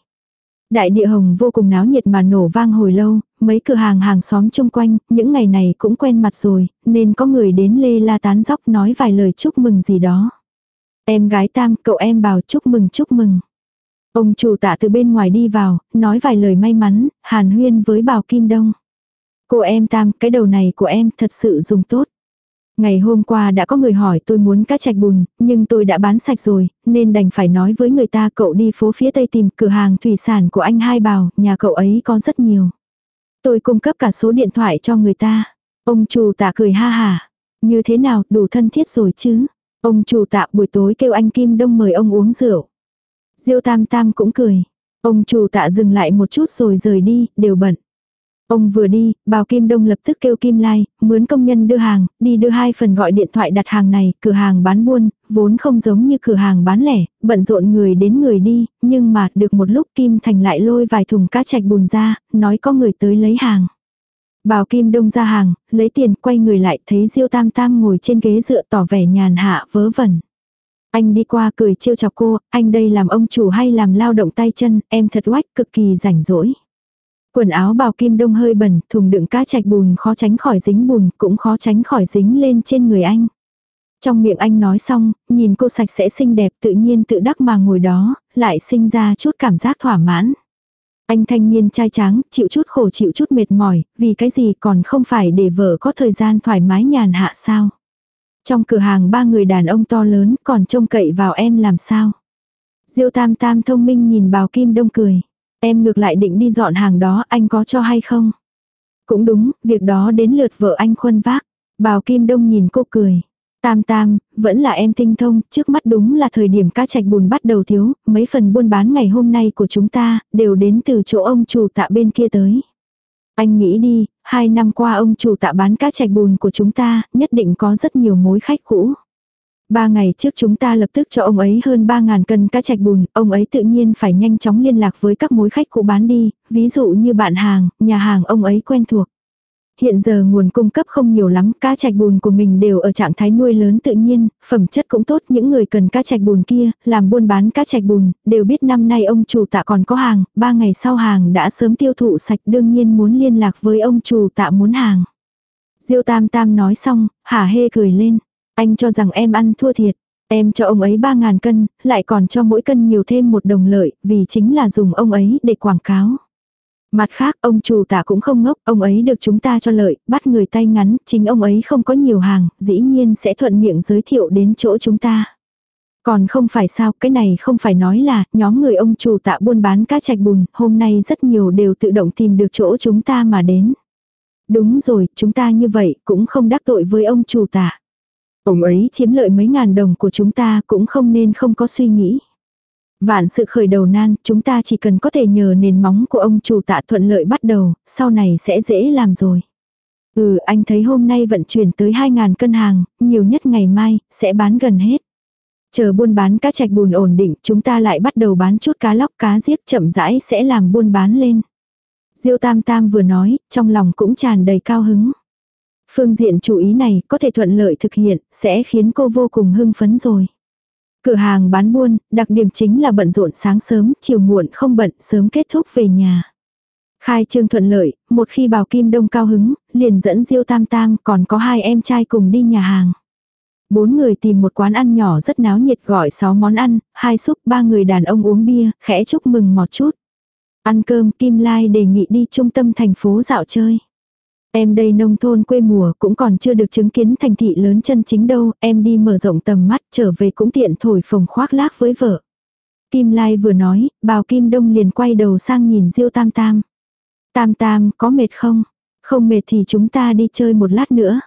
Đại địa hồng vô cùng náo nhiệt mà nổ vang hồi lâu, mấy cửa hàng hàng xóm chung quanh, những ngày này cũng quen mặt rồi, nên có người đến lê la tán dóc nói vài lời chúc mừng gì đó. Em gái Tam, cậu em bảo chúc mừng chúc mừng. Ông chủ tạ từ bên ngoài đi vào, nói vài lời may mắn, hàn huyên với Bào Kim Đông. Cô em Tam, cái đầu này của em thật sự dùng tốt. Ngày hôm qua đã có người hỏi tôi muốn cá chạch bùn, nhưng tôi đã bán sạch rồi, nên đành phải nói với người ta cậu đi phố phía tây tìm cửa hàng thủy sản của anh hai bào, nhà cậu ấy có rất nhiều. Tôi cung cấp cả số điện thoại cho người ta. Ông chủ tạ cười ha hà. Như thế nào, đủ thân thiết rồi chứ? Ông chủ tạ buổi tối kêu anh Kim Đông mời ông uống rượu. Diêu Tam Tam cũng cười. Ông chủ tạ dừng lại một chút rồi rời đi, đều bận. Ông vừa đi, bào Kim Đông lập tức kêu Kim Lai, mướn công nhân đưa hàng, đi đưa hai phần gọi điện thoại đặt hàng này, cửa hàng bán buôn, vốn không giống như cửa hàng bán lẻ, bận rộn người đến người đi, nhưng mà được một lúc Kim Thành lại lôi vài thùng cá chạch bùn ra, nói có người tới lấy hàng. Bào Kim Đông ra hàng, lấy tiền quay người lại thấy Diêu Tam Tam ngồi trên ghế dựa tỏ vẻ nhàn hạ vớ vẩn. Anh đi qua cười trêu chọc cô, anh đây làm ông chủ hay làm lao động tay chân, em thật oách cực kỳ rảnh rỗi. Quần áo bào kim đông hơi bẩn, thùng đựng cá chạch bùn khó tránh khỏi dính bùn, cũng khó tránh khỏi dính lên trên người anh. Trong miệng anh nói xong, nhìn cô sạch sẽ xinh đẹp tự nhiên tự đắc mà ngồi đó, lại sinh ra chút cảm giác thỏa mãn. Anh thanh niên trai tráng, chịu chút khổ chịu chút mệt mỏi, vì cái gì còn không phải để vợ có thời gian thoải mái nhàn hạ sao. Trong cửa hàng ba người đàn ông to lớn còn trông cậy vào em làm sao. Diêu tam tam thông minh nhìn bào kim đông cười. Em ngược lại định đi dọn hàng đó anh có cho hay không? Cũng đúng, việc đó đến lượt vợ anh khuân vác. Bào kim đông nhìn cô cười. Tam tam, vẫn là em tinh thông, trước mắt đúng là thời điểm cá trạch bùn bắt đầu thiếu, mấy phần buôn bán ngày hôm nay của chúng ta, đều đến từ chỗ ông chủ tạ bên kia tới. Anh nghĩ đi, hai năm qua ông chủ tạ bán cá trạch bùn của chúng ta, nhất định có rất nhiều mối khách cũ. Ba ngày trước chúng ta lập tức cho ông ấy hơn 3.000 cân cá trạch bùn, ông ấy tự nhiên phải nhanh chóng liên lạc với các mối khách cũ bán đi, ví dụ như bạn hàng, nhà hàng ông ấy quen thuộc. Hiện giờ nguồn cung cấp không nhiều lắm, cá trạch bùn của mình đều ở trạng thái nuôi lớn tự nhiên, phẩm chất cũng tốt, những người cần cá trạch bùn kia, làm buôn bán cá trạch bùn, đều biết năm nay ông chủ tạ còn có hàng, ba ngày sau hàng đã sớm tiêu thụ sạch đương nhiên muốn liên lạc với ông chủ tạ muốn hàng. Diêu Tam Tam nói xong, hả hê cười lên. Anh cho rằng em ăn thua thiệt. Em cho ông ấy 3.000 cân, lại còn cho mỗi cân nhiều thêm một đồng lợi, vì chính là dùng ông ấy để quảng cáo. Mặt khác, ông chủ tả cũng không ngốc, ông ấy được chúng ta cho lợi, bắt người tay ngắn, chính ông ấy không có nhiều hàng, dĩ nhiên sẽ thuận miệng giới thiệu đến chỗ chúng ta. Còn không phải sao, cái này không phải nói là, nhóm người ông chủ tạ buôn bán cá trạch bùn, hôm nay rất nhiều đều tự động tìm được chỗ chúng ta mà đến. Đúng rồi, chúng ta như vậy, cũng không đắc tội với ông chủ tạ. Ông ấy chiếm lợi mấy ngàn đồng của chúng ta cũng không nên không có suy nghĩ. Vạn sự khởi đầu nan, chúng ta chỉ cần có thể nhờ nền móng của ông chủ tạ thuận lợi bắt đầu, sau này sẽ dễ làm rồi. Ừ, anh thấy hôm nay vận chuyển tới 2.000 cân hàng, nhiều nhất ngày mai, sẽ bán gần hết. Chờ buôn bán cá trạch bùn ổn định, chúng ta lại bắt đầu bán chút cá lóc cá giết chậm rãi sẽ làm buôn bán lên. Diêu Tam Tam vừa nói, trong lòng cũng tràn đầy cao hứng. Phương diện chủ ý này có thể thuận lợi thực hiện, sẽ khiến cô vô cùng hưng phấn rồi. Cửa hàng bán buôn, đặc điểm chính là bận rộn sáng sớm, chiều muộn không bận, sớm kết thúc về nhà. Khai trương thuận lợi, một khi bào kim đông cao hứng, liền dẫn Diêu Tam Tam còn có hai em trai cùng đi nhà hàng. Bốn người tìm một quán ăn nhỏ rất náo nhiệt gọi sáu món ăn, hai súp, ba người đàn ông uống bia, khẽ chúc mừng một chút. Ăn cơm Kim Lai đề nghị đi trung tâm thành phố dạo chơi. Em đây nông thôn quê mùa cũng còn chưa được chứng kiến thành thị lớn chân chính đâu, em đi mở rộng tầm mắt trở về cũng tiện thổi phồng khoác lác với vợ. Kim Lai vừa nói, bào Kim Đông liền quay đầu sang nhìn Diêu Tam Tam. Tam Tam, có mệt không? Không mệt thì chúng ta đi chơi một lát nữa.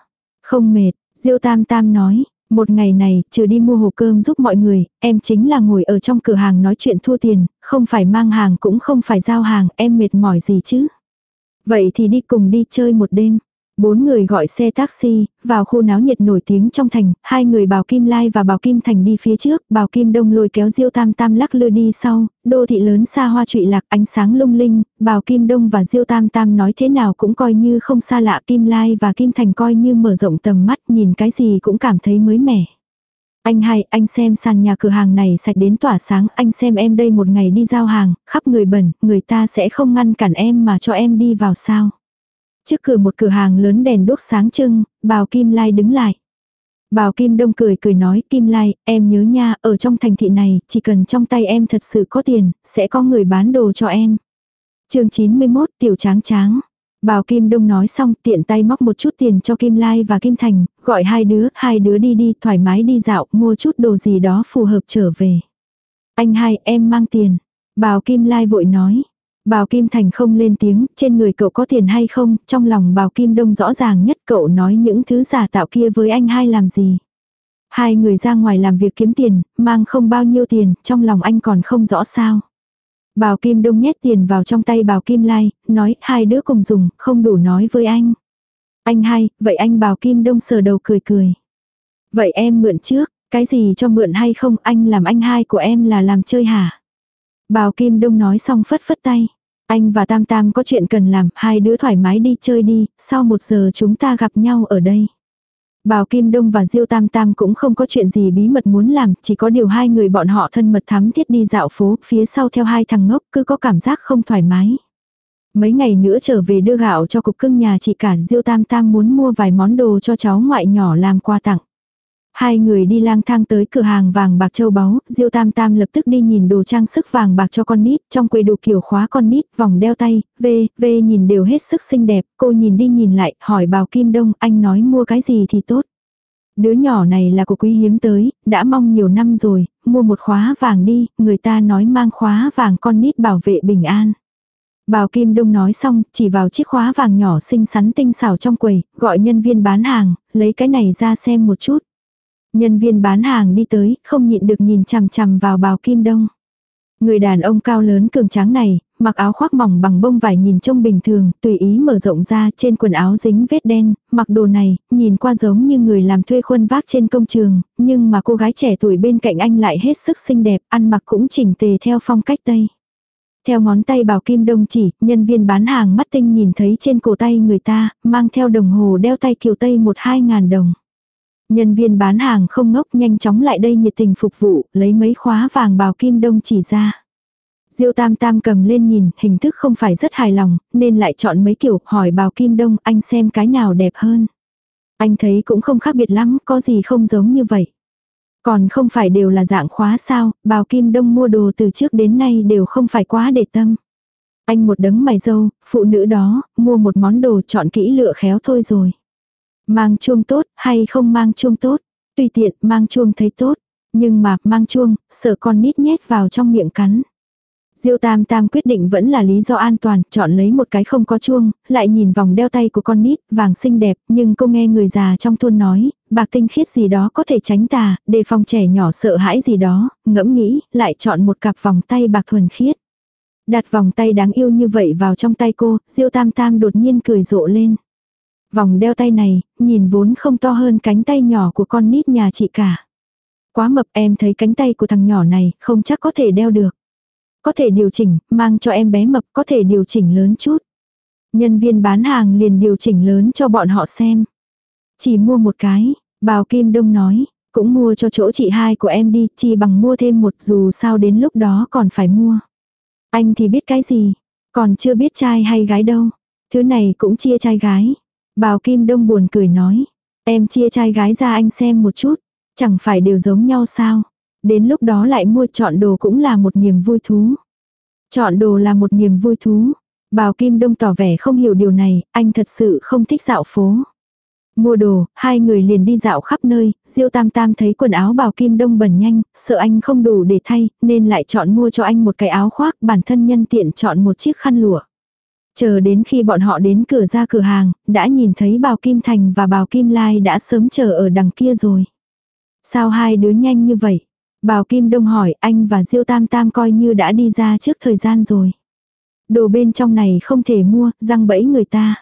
Không mệt, Diêu Tam Tam nói, một ngày này, trừ đi mua hộp cơm giúp mọi người, em chính là ngồi ở trong cửa hàng nói chuyện thua tiền, không phải mang hàng cũng không phải giao hàng, em mệt mỏi gì chứ. Vậy thì đi cùng đi chơi một đêm. Bốn người gọi xe taxi, vào khu náo nhiệt nổi tiếng trong thành, hai người Bào Kim Lai và Bào Kim Thành đi phía trước, Bào Kim Đông lôi kéo Diêu Tam Tam lắc lư đi sau, đô thị lớn xa hoa trụy lạc ánh sáng lung linh, Bào Kim Đông và Diêu Tam Tam nói thế nào cũng coi như không xa lạ Kim Lai và Kim Thành coi như mở rộng tầm mắt nhìn cái gì cũng cảm thấy mới mẻ. Anh hai, anh xem sàn nhà cửa hàng này sạch đến tỏa sáng, anh xem em đây một ngày đi giao hàng, khắp người bẩn, người ta sẽ không ngăn cản em mà cho em đi vào sao. Trước cửa một cửa hàng lớn đèn đốt sáng trưng, bào Kim Lai đứng lại. Bào Kim Đông cười cười nói, Kim Lai, em nhớ nha, ở trong thành thị này, chỉ cần trong tay em thật sự có tiền, sẽ có người bán đồ cho em. chương 91, Tiểu Tráng Tráng. Bào Kim Đông nói xong tiện tay móc một chút tiền cho Kim Lai và Kim Thành, gọi hai đứa, hai đứa đi đi, thoải mái đi dạo, mua chút đồ gì đó phù hợp trở về. Anh hai, em mang tiền. Bào Kim Lai vội nói. Bào Kim Thành không lên tiếng, trên người cậu có tiền hay không, trong lòng Bào Kim Đông rõ ràng nhất cậu nói những thứ giả tạo kia với anh hai làm gì. Hai người ra ngoài làm việc kiếm tiền, mang không bao nhiêu tiền, trong lòng anh còn không rõ sao. Bào Kim Đông nhét tiền vào trong tay Bào Kim Lai, nói hai đứa cùng dùng, không đủ nói với anh. Anh hai, vậy anh Bào Kim Đông sờ đầu cười cười. Vậy em mượn trước, cái gì cho mượn hay không anh làm anh hai của em là làm chơi hả? Bào Kim Đông nói xong phất phất tay. Anh và Tam Tam có chuyện cần làm, hai đứa thoải mái đi chơi đi, sau một giờ chúng ta gặp nhau ở đây. Bào Kim Đông và Diêu Tam Tam cũng không có chuyện gì bí mật muốn làm, chỉ có điều hai người bọn họ thân mật thắm thiết đi dạo phố, phía sau theo hai thằng ngốc cứ có cảm giác không thoải mái. Mấy ngày nữa trở về đưa gạo cho cục cưng nhà chị cả Diêu Tam Tam muốn mua vài món đồ cho cháu ngoại nhỏ làm quà tặng. Hai người đi lang thang tới cửa hàng vàng bạc châu báu, Diêu Tam Tam lập tức đi nhìn đồ trang sức vàng bạc cho con nít, trong quầy đủ kiểu khóa con nít, vòng đeo tay, vê, vê nhìn đều hết sức xinh đẹp, cô nhìn đi nhìn lại, hỏi bào Kim Đông, anh nói mua cái gì thì tốt. Đứa nhỏ này là của quý hiếm tới, đã mong nhiều năm rồi, mua một khóa vàng đi, người ta nói mang khóa vàng con nít bảo vệ bình an. Bào Kim Đông nói xong, chỉ vào chiếc khóa vàng nhỏ xinh xắn tinh xảo trong quầy, gọi nhân viên bán hàng, lấy cái này ra xem một chút. Nhân viên bán hàng đi tới, không nhịn được nhìn chằm chằm vào bào Kim Đông. Người đàn ông cao lớn cường tráng này, mặc áo khoác mỏng bằng bông vải nhìn trông bình thường, tùy ý mở rộng ra trên quần áo dính vết đen, mặc đồ này, nhìn qua giống như người làm thuê khuôn vác trên công trường, nhưng mà cô gái trẻ tuổi bên cạnh anh lại hết sức xinh đẹp, ăn mặc cũng chỉnh tề theo phong cách Tây. Theo ngón tay bảo kim đông chỉ, nhân viên bán hàng mắt tinh nhìn thấy trên cổ tay người ta, mang theo đồng hồ đeo tay kiều Tây một hai ngàn đồng. Nhân viên bán hàng không ngốc nhanh chóng lại đây nhiệt tình phục vụ, lấy mấy khóa vàng bào kim đông chỉ ra. Diêu tam tam cầm lên nhìn, hình thức không phải rất hài lòng, nên lại chọn mấy kiểu, hỏi bào kim đông, anh xem cái nào đẹp hơn. Anh thấy cũng không khác biệt lắm, có gì không giống như vậy. Còn không phải đều là dạng khóa sao, bào kim đông mua đồ từ trước đến nay đều không phải quá để tâm. Anh một đấng mày dâu, phụ nữ đó, mua một món đồ chọn kỹ lựa khéo thôi rồi. Mang chuông tốt hay không mang chuông tốt, tùy tiện mang chuông thấy tốt. Nhưng mà mang chuông, sợ con nít nhét vào trong miệng cắn. Diêu Tam Tam quyết định vẫn là lý do an toàn, chọn lấy một cái không có chuông, lại nhìn vòng đeo tay của con nít, vàng xinh đẹp, nhưng cô nghe người già trong thôn nói, bạc tinh khiết gì đó có thể tránh tà, đề phòng trẻ nhỏ sợ hãi gì đó, ngẫm nghĩ, lại chọn một cặp vòng tay bạc thuần khiết. Đặt vòng tay đáng yêu như vậy vào trong tay cô, Diêu Tam Tam đột nhiên cười rộ lên. Vòng đeo tay này, nhìn vốn không to hơn cánh tay nhỏ của con nít nhà chị cả. Quá mập em thấy cánh tay của thằng nhỏ này, không chắc có thể đeo được. Có thể điều chỉnh, mang cho em bé mập có thể điều chỉnh lớn chút. Nhân viên bán hàng liền điều chỉnh lớn cho bọn họ xem. Chỉ mua một cái, bào Kim Đông nói, cũng mua cho chỗ chị hai của em đi, chi bằng mua thêm một dù sao đến lúc đó còn phải mua. Anh thì biết cái gì, còn chưa biết trai hay gái đâu. Thứ này cũng chia trai gái. Bào Kim Đông buồn cười nói, em chia trai gái ra anh xem một chút, chẳng phải đều giống nhau sao. Đến lúc đó lại mua chọn đồ cũng là một niềm vui thú. Chọn đồ là một niềm vui thú. Bào Kim Đông tỏ vẻ không hiểu điều này, anh thật sự không thích dạo phố. Mua đồ, hai người liền đi dạo khắp nơi, Diêu Tam Tam thấy quần áo bào Kim Đông bẩn nhanh, sợ anh không đủ để thay, nên lại chọn mua cho anh một cái áo khoác, bản thân nhân tiện chọn một chiếc khăn lụa. Chờ đến khi bọn họ đến cửa ra cửa hàng, đã nhìn thấy bào Kim Thành và bào Kim Lai đã sớm chờ ở đằng kia rồi. Sao hai đứa nhanh như vậy? Bào Kim Đông hỏi anh và Diêu Tam Tam coi như đã đi ra trước thời gian rồi. Đồ bên trong này không thể mua, răng bẫy người ta.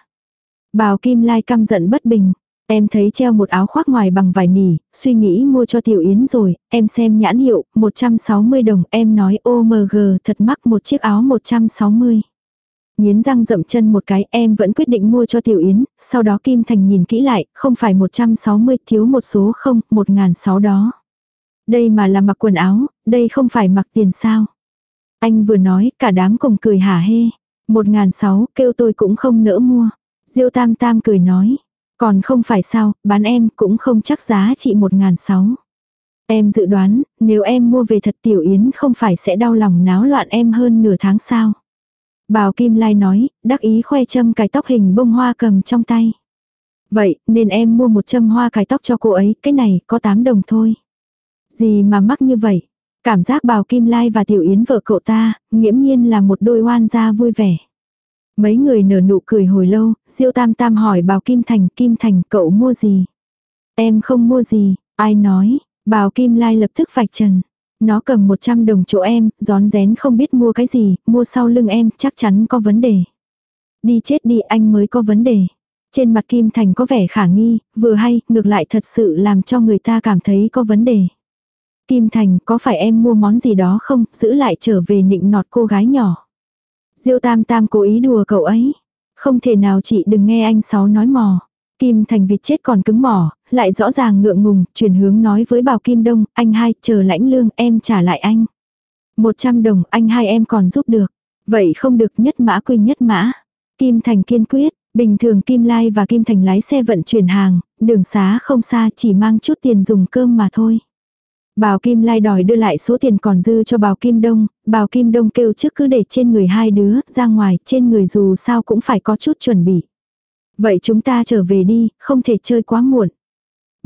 Bào Kim Lai căm giận bất bình. Em thấy treo một áo khoác ngoài bằng vải nỉ, suy nghĩ mua cho Tiểu Yến rồi, em xem nhãn hiệu, 160 đồng, em nói OMG thật mắc một chiếc áo 160. Nghiến răng rậm chân một cái em vẫn quyết định mua cho Tiểu Yến, sau đó Kim Thành nhìn kỹ lại, không phải 160 thiếu một số không, 1006 đó. Đây mà là mặc quần áo, đây không phải mặc tiền sao. Anh vừa nói, cả đám cùng cười hả hê. Một ngàn sáu, kêu tôi cũng không nỡ mua. Diêu tam tam cười nói. Còn không phải sao, bán em cũng không chắc giá trị một ngàn sáu. Em dự đoán, nếu em mua về thật tiểu yến không phải sẽ đau lòng náo loạn em hơn nửa tháng sao. Bào Kim Lai nói, đắc ý khoe châm cài tóc hình bông hoa cầm trong tay. Vậy, nên em mua một châm hoa cài tóc cho cô ấy, cái này có 8 đồng thôi. Gì mà mắc như vậy? Cảm giác bào Kim Lai và Tiểu Yến vợ cậu ta, nghiễm nhiên là một đôi oan gia vui vẻ. Mấy người nở nụ cười hồi lâu, Diêu Tam Tam hỏi bào Kim Thành, Kim Thành cậu mua gì? Em không mua gì, ai nói, bào Kim Lai lập tức vạch trần. Nó cầm 100 đồng chỗ em, gión rén không biết mua cái gì, mua sau lưng em, chắc chắn có vấn đề. Đi chết đi anh mới có vấn đề. Trên mặt Kim Thành có vẻ khả nghi, vừa hay, ngược lại thật sự làm cho người ta cảm thấy có vấn đề. Kim Thành, có phải em mua món gì đó không, giữ lại trở về nịnh nọt cô gái nhỏ. Diêu Tam Tam cố ý đùa cậu ấy. Không thể nào chị đừng nghe anh Sáu nói mò. Kim Thành vịt chết còn cứng mỏ, lại rõ ràng ngượng ngùng, chuyển hướng nói với Bảo Kim Đông, anh hai, chờ lãnh lương, em trả lại anh. một trăm đồng, anh hai em còn giúp được. Vậy không được nhất mã quy nhất mã. Kim Thành kiên quyết, Bình thường Kim Lai và Kim Thành lái xe vận chuyển hàng, đường xá không xa chỉ mang chút tiền dùng cơm mà thôi. Bào Kim Lai đòi đưa lại số tiền còn dư cho Bào Kim Đông, Bào Kim Đông kêu trước cứ để trên người hai đứa, ra ngoài, trên người dù sao cũng phải có chút chuẩn bị. Vậy chúng ta trở về đi, không thể chơi quá muộn.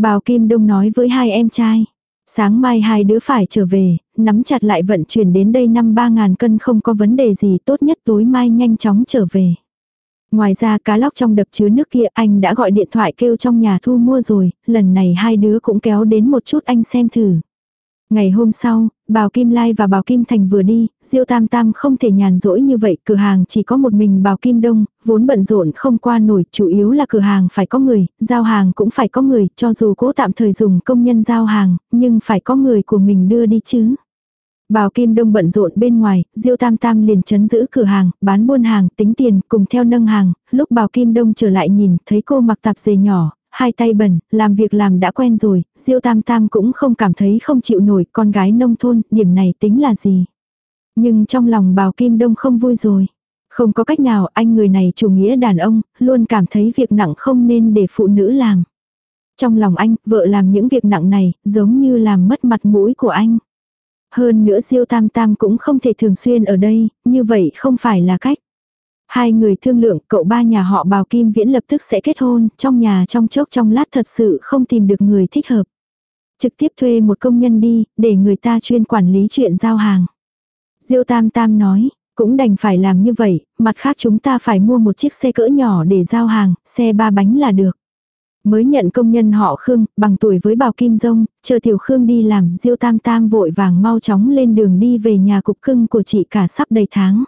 Bào Kim Đông nói với hai em trai. Sáng mai hai đứa phải trở về, nắm chặt lại vận chuyển đến đây năm ba ngàn cân không có vấn đề gì tốt nhất tối mai nhanh chóng trở về. Ngoài ra cá lóc trong đập chứa nước kia anh đã gọi điện thoại kêu trong nhà thu mua rồi, lần này hai đứa cũng kéo đến một chút anh xem thử. Ngày hôm sau, Bào Kim Lai và Bào Kim Thành vừa đi, Diêu Tam Tam không thể nhàn rỗi như vậy, cửa hàng chỉ có một mình Bào Kim Đông, vốn bận rộn không qua nổi, chủ yếu là cửa hàng phải có người, giao hàng cũng phải có người, cho dù cố tạm thời dùng công nhân giao hàng, nhưng phải có người của mình đưa đi chứ. Bào Kim Đông bận rộn bên ngoài, Diêu Tam Tam liền chấn giữ cửa hàng, bán buôn hàng, tính tiền, cùng theo nâng hàng, lúc Bào Kim Đông trở lại nhìn, thấy cô mặc tạp dề nhỏ, hai tay bẩn, làm việc làm đã quen rồi, Diêu Tam Tam cũng không cảm thấy không chịu nổi con gái nông thôn, điểm này tính là gì. Nhưng trong lòng Bào Kim Đông không vui rồi. Không có cách nào anh người này chủ nghĩa đàn ông, luôn cảm thấy việc nặng không nên để phụ nữ làm. Trong lòng anh, vợ làm những việc nặng này, giống như làm mất mặt mũi của anh. Hơn nữa Diêu Tam Tam cũng không thể thường xuyên ở đây, như vậy không phải là cách. Hai người thương lượng cậu ba nhà họ bào Kim Viễn lập tức sẽ kết hôn, trong nhà trong chốc trong lát thật sự không tìm được người thích hợp. Trực tiếp thuê một công nhân đi, để người ta chuyên quản lý chuyện giao hàng. Diêu Tam Tam nói, cũng đành phải làm như vậy, mặt khác chúng ta phải mua một chiếc xe cỡ nhỏ để giao hàng, xe ba bánh là được. Mới nhận công nhân họ Khương, bằng tuổi với Bào Kim Dông, chờ Tiểu Khương đi làm, Diêu Tam Tam vội vàng mau chóng lên đường đi về nhà cục cưng của chị cả sắp đầy tháng.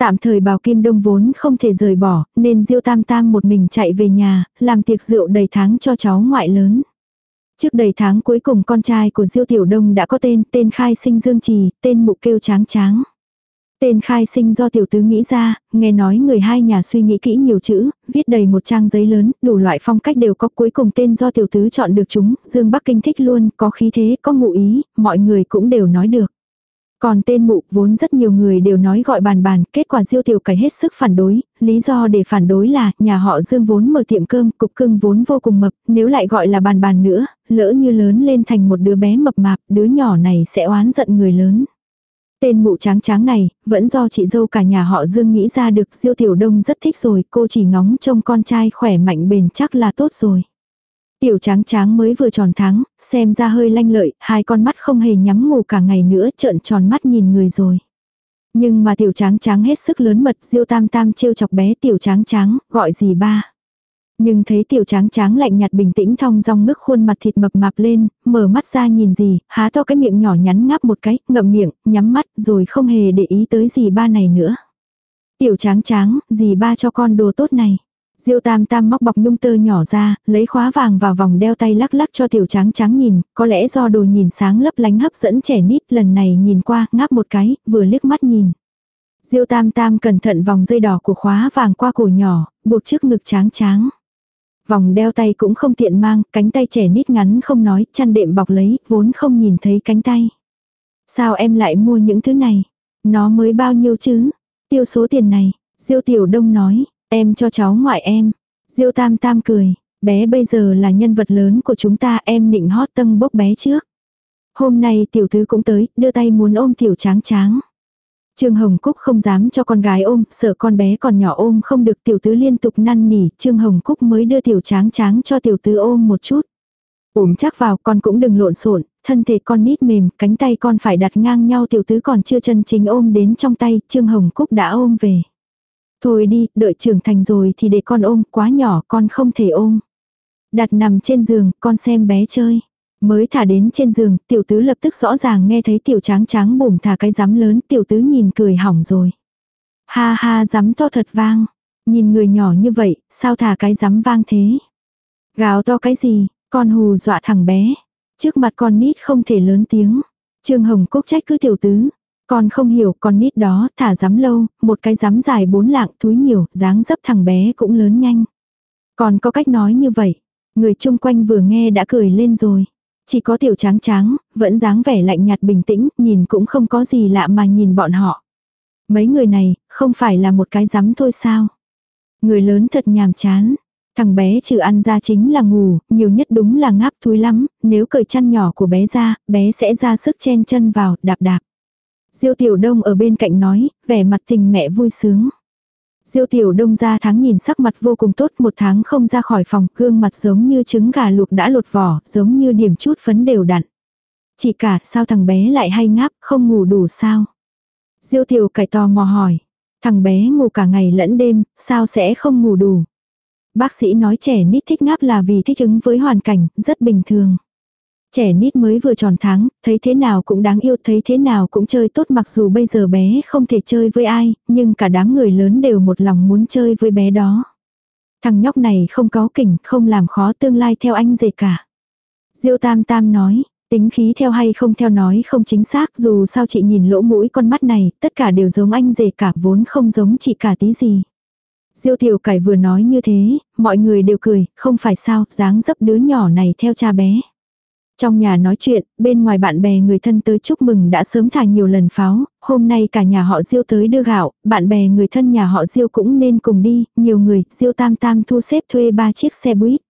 Tạm thời Bào Kim Đông vốn không thể rời bỏ, nên Diêu Tam Tam một mình chạy về nhà, làm tiệc rượu đầy tháng cho cháu ngoại lớn. Trước đầy tháng cuối cùng con trai của Diêu Tiểu Đông đã có tên, tên khai sinh Dương Trì, tên mụ kêu tráng tráng. Tên khai sinh do tiểu tứ nghĩ ra, nghe nói người hai nhà suy nghĩ kỹ nhiều chữ, viết đầy một trang giấy lớn, đủ loại phong cách đều có cuối cùng tên do tiểu tứ chọn được chúng, Dương Bắc Kinh thích luôn, có khí thế, có ngụ ý, mọi người cũng đều nói được. Còn tên mụ vốn rất nhiều người đều nói gọi bàn bàn, kết quả diêu tiểu cải hết sức phản đối, lý do để phản đối là nhà họ Dương vốn mở tiệm cơm, cục cưng vốn vô cùng mập, nếu lại gọi là bàn bàn nữa, lỡ như lớn lên thành một đứa bé mập mạp, đứa nhỏ này sẽ oán giận người lớn. Tên mụ tráng tráng này, vẫn do chị dâu cả nhà họ Dương nghĩ ra được Diêu Tiểu Đông rất thích rồi, cô chỉ ngóng trông con trai khỏe mạnh bền chắc là tốt rồi. Tiểu tráng tráng mới vừa tròn tháng, xem ra hơi lanh lợi, hai con mắt không hề nhắm ngủ cả ngày nữa trợn tròn mắt nhìn người rồi. Nhưng mà tiểu tráng tráng hết sức lớn mật diêu tam tam trêu chọc bé tiểu tráng tráng, gọi gì ba. Nhưng thấy tiểu tráng tráng lạnh nhạt bình tĩnh thong dong ngước khuôn mặt thịt mập mạp lên, mở mắt ra nhìn gì, há to cái miệng nhỏ nhắn ngáp một cái, ngậm miệng, nhắm mắt rồi không hề để ý tới gì ba này nữa. Tiểu tráng tráng, gì ba cho con đồ tốt này. Diêu tam tam móc bọc nhung tơ nhỏ ra, lấy khóa vàng vào vòng đeo tay lắc lắc cho tiểu trắng trắng nhìn, có lẽ do đồ nhìn sáng lấp lánh hấp dẫn trẻ nít lần này nhìn qua, ngáp một cái, vừa liếc mắt nhìn. Diêu tam tam cẩn thận vòng dây đỏ của khóa vàng qua cổ nhỏ, buộc trước ngực trắng trắng. Vòng đeo tay cũng không tiện mang, cánh tay trẻ nít ngắn không nói, chăn đệm bọc lấy, vốn không nhìn thấy cánh tay. Sao em lại mua những thứ này? Nó mới bao nhiêu chứ? Tiêu số tiền này, Diêu tiểu đông nói, Em cho cháu ngoại em. Diêu tam tam cười. Bé bây giờ là nhân vật lớn của chúng ta em định hót tân bốc bé trước. Hôm nay tiểu tứ cũng tới, đưa tay muốn ôm tiểu tráng tráng. Trương Hồng Cúc không dám cho con gái ôm, sợ con bé còn nhỏ ôm không được tiểu tứ liên tục năn nỉ, Trương Hồng Cúc mới đưa tiểu tráng tráng cho tiểu tứ ôm một chút. Ôm chắc vào con cũng đừng lộn xộn, thân thể con nít mềm, cánh tay con phải đặt ngang nhau tiểu tứ còn chưa chân chính ôm đến trong tay, Trương Hồng Cúc đã ôm về. Thôi đi, đợi trưởng thành rồi thì để con ôm, quá nhỏ con không thể ôm. Đặt nằm trên giường, con xem bé chơi. Mới thả đến trên giường, tiểu tứ lập tức rõ ràng nghe thấy tiểu tráng tráng bùm thả cái rắm lớn, tiểu tứ nhìn cười hỏng rồi. Ha ha rắm to thật vang. Nhìn người nhỏ như vậy, sao thả cái rắm vang thế? Gào to cái gì, con hù dọa thằng bé. Trước mặt con nít không thể lớn tiếng. Trương Hồng Cúc trách cứ tiểu tứ, con không hiểu con nít đó thả rắm lâu, một cái rắm dài bốn lạng túi nhiều, dáng dấp thằng bé cũng lớn nhanh. Còn có cách nói như vậy. Người chung quanh vừa nghe đã cười lên rồi. Chỉ có tiểu tráng tráng, vẫn dáng vẻ lạnh nhạt bình tĩnh, nhìn cũng không có gì lạ mà nhìn bọn họ. Mấy người này, không phải là một cái rắm thôi sao. Người lớn thật nhàm chán. Thằng bé trừ ăn ra chính là ngủ, nhiều nhất đúng là ngáp thúi lắm, nếu cởi chăn nhỏ của bé ra, bé sẽ ra sức chen chân vào, đạp đạp. Diêu Tiểu Đông ở bên cạnh nói, vẻ mặt tình mẹ vui sướng. Diêu Tiểu Đông ra tháng nhìn sắc mặt vô cùng tốt một tháng không ra khỏi phòng, gương mặt giống như trứng gà luộc đã lột vỏ, giống như điểm chút phấn đều đặn. Chị cả, sao thằng bé lại hay ngáp, không ngủ đủ sao? Diêu Tiểu cải tò mò hỏi. Thằng bé ngủ cả ngày lẫn đêm, sao sẽ không ngủ đủ? Bác sĩ nói trẻ nít thích ngáp là vì thích ứng với hoàn cảnh, rất bình thường. Trẻ nít mới vừa tròn tháng, thấy thế nào cũng đáng yêu, thấy thế nào cũng chơi tốt mặc dù bây giờ bé không thể chơi với ai, nhưng cả đám người lớn đều một lòng muốn chơi với bé đó. Thằng nhóc này không có kỉnh, không làm khó tương lai theo anh dệt cả. Diêu Tam Tam nói, tính khí theo hay không theo nói không chính xác dù sao chị nhìn lỗ mũi con mắt này, tất cả đều giống anh dệt cả vốn không giống chị cả tí gì. Diêu tiểu cải vừa nói như thế, mọi người đều cười, không phải sao, dáng dấp đứa nhỏ này theo cha bé. Trong nhà nói chuyện, bên ngoài bạn bè người thân tới chúc mừng đã sớm thả nhiều lần pháo, hôm nay cả nhà họ Diêu tới đưa gạo, bạn bè người thân nhà họ Diêu cũng nên cùng đi, nhiều người, Diêu Tam Tam thu xếp thuê ba chiếc xe buýt.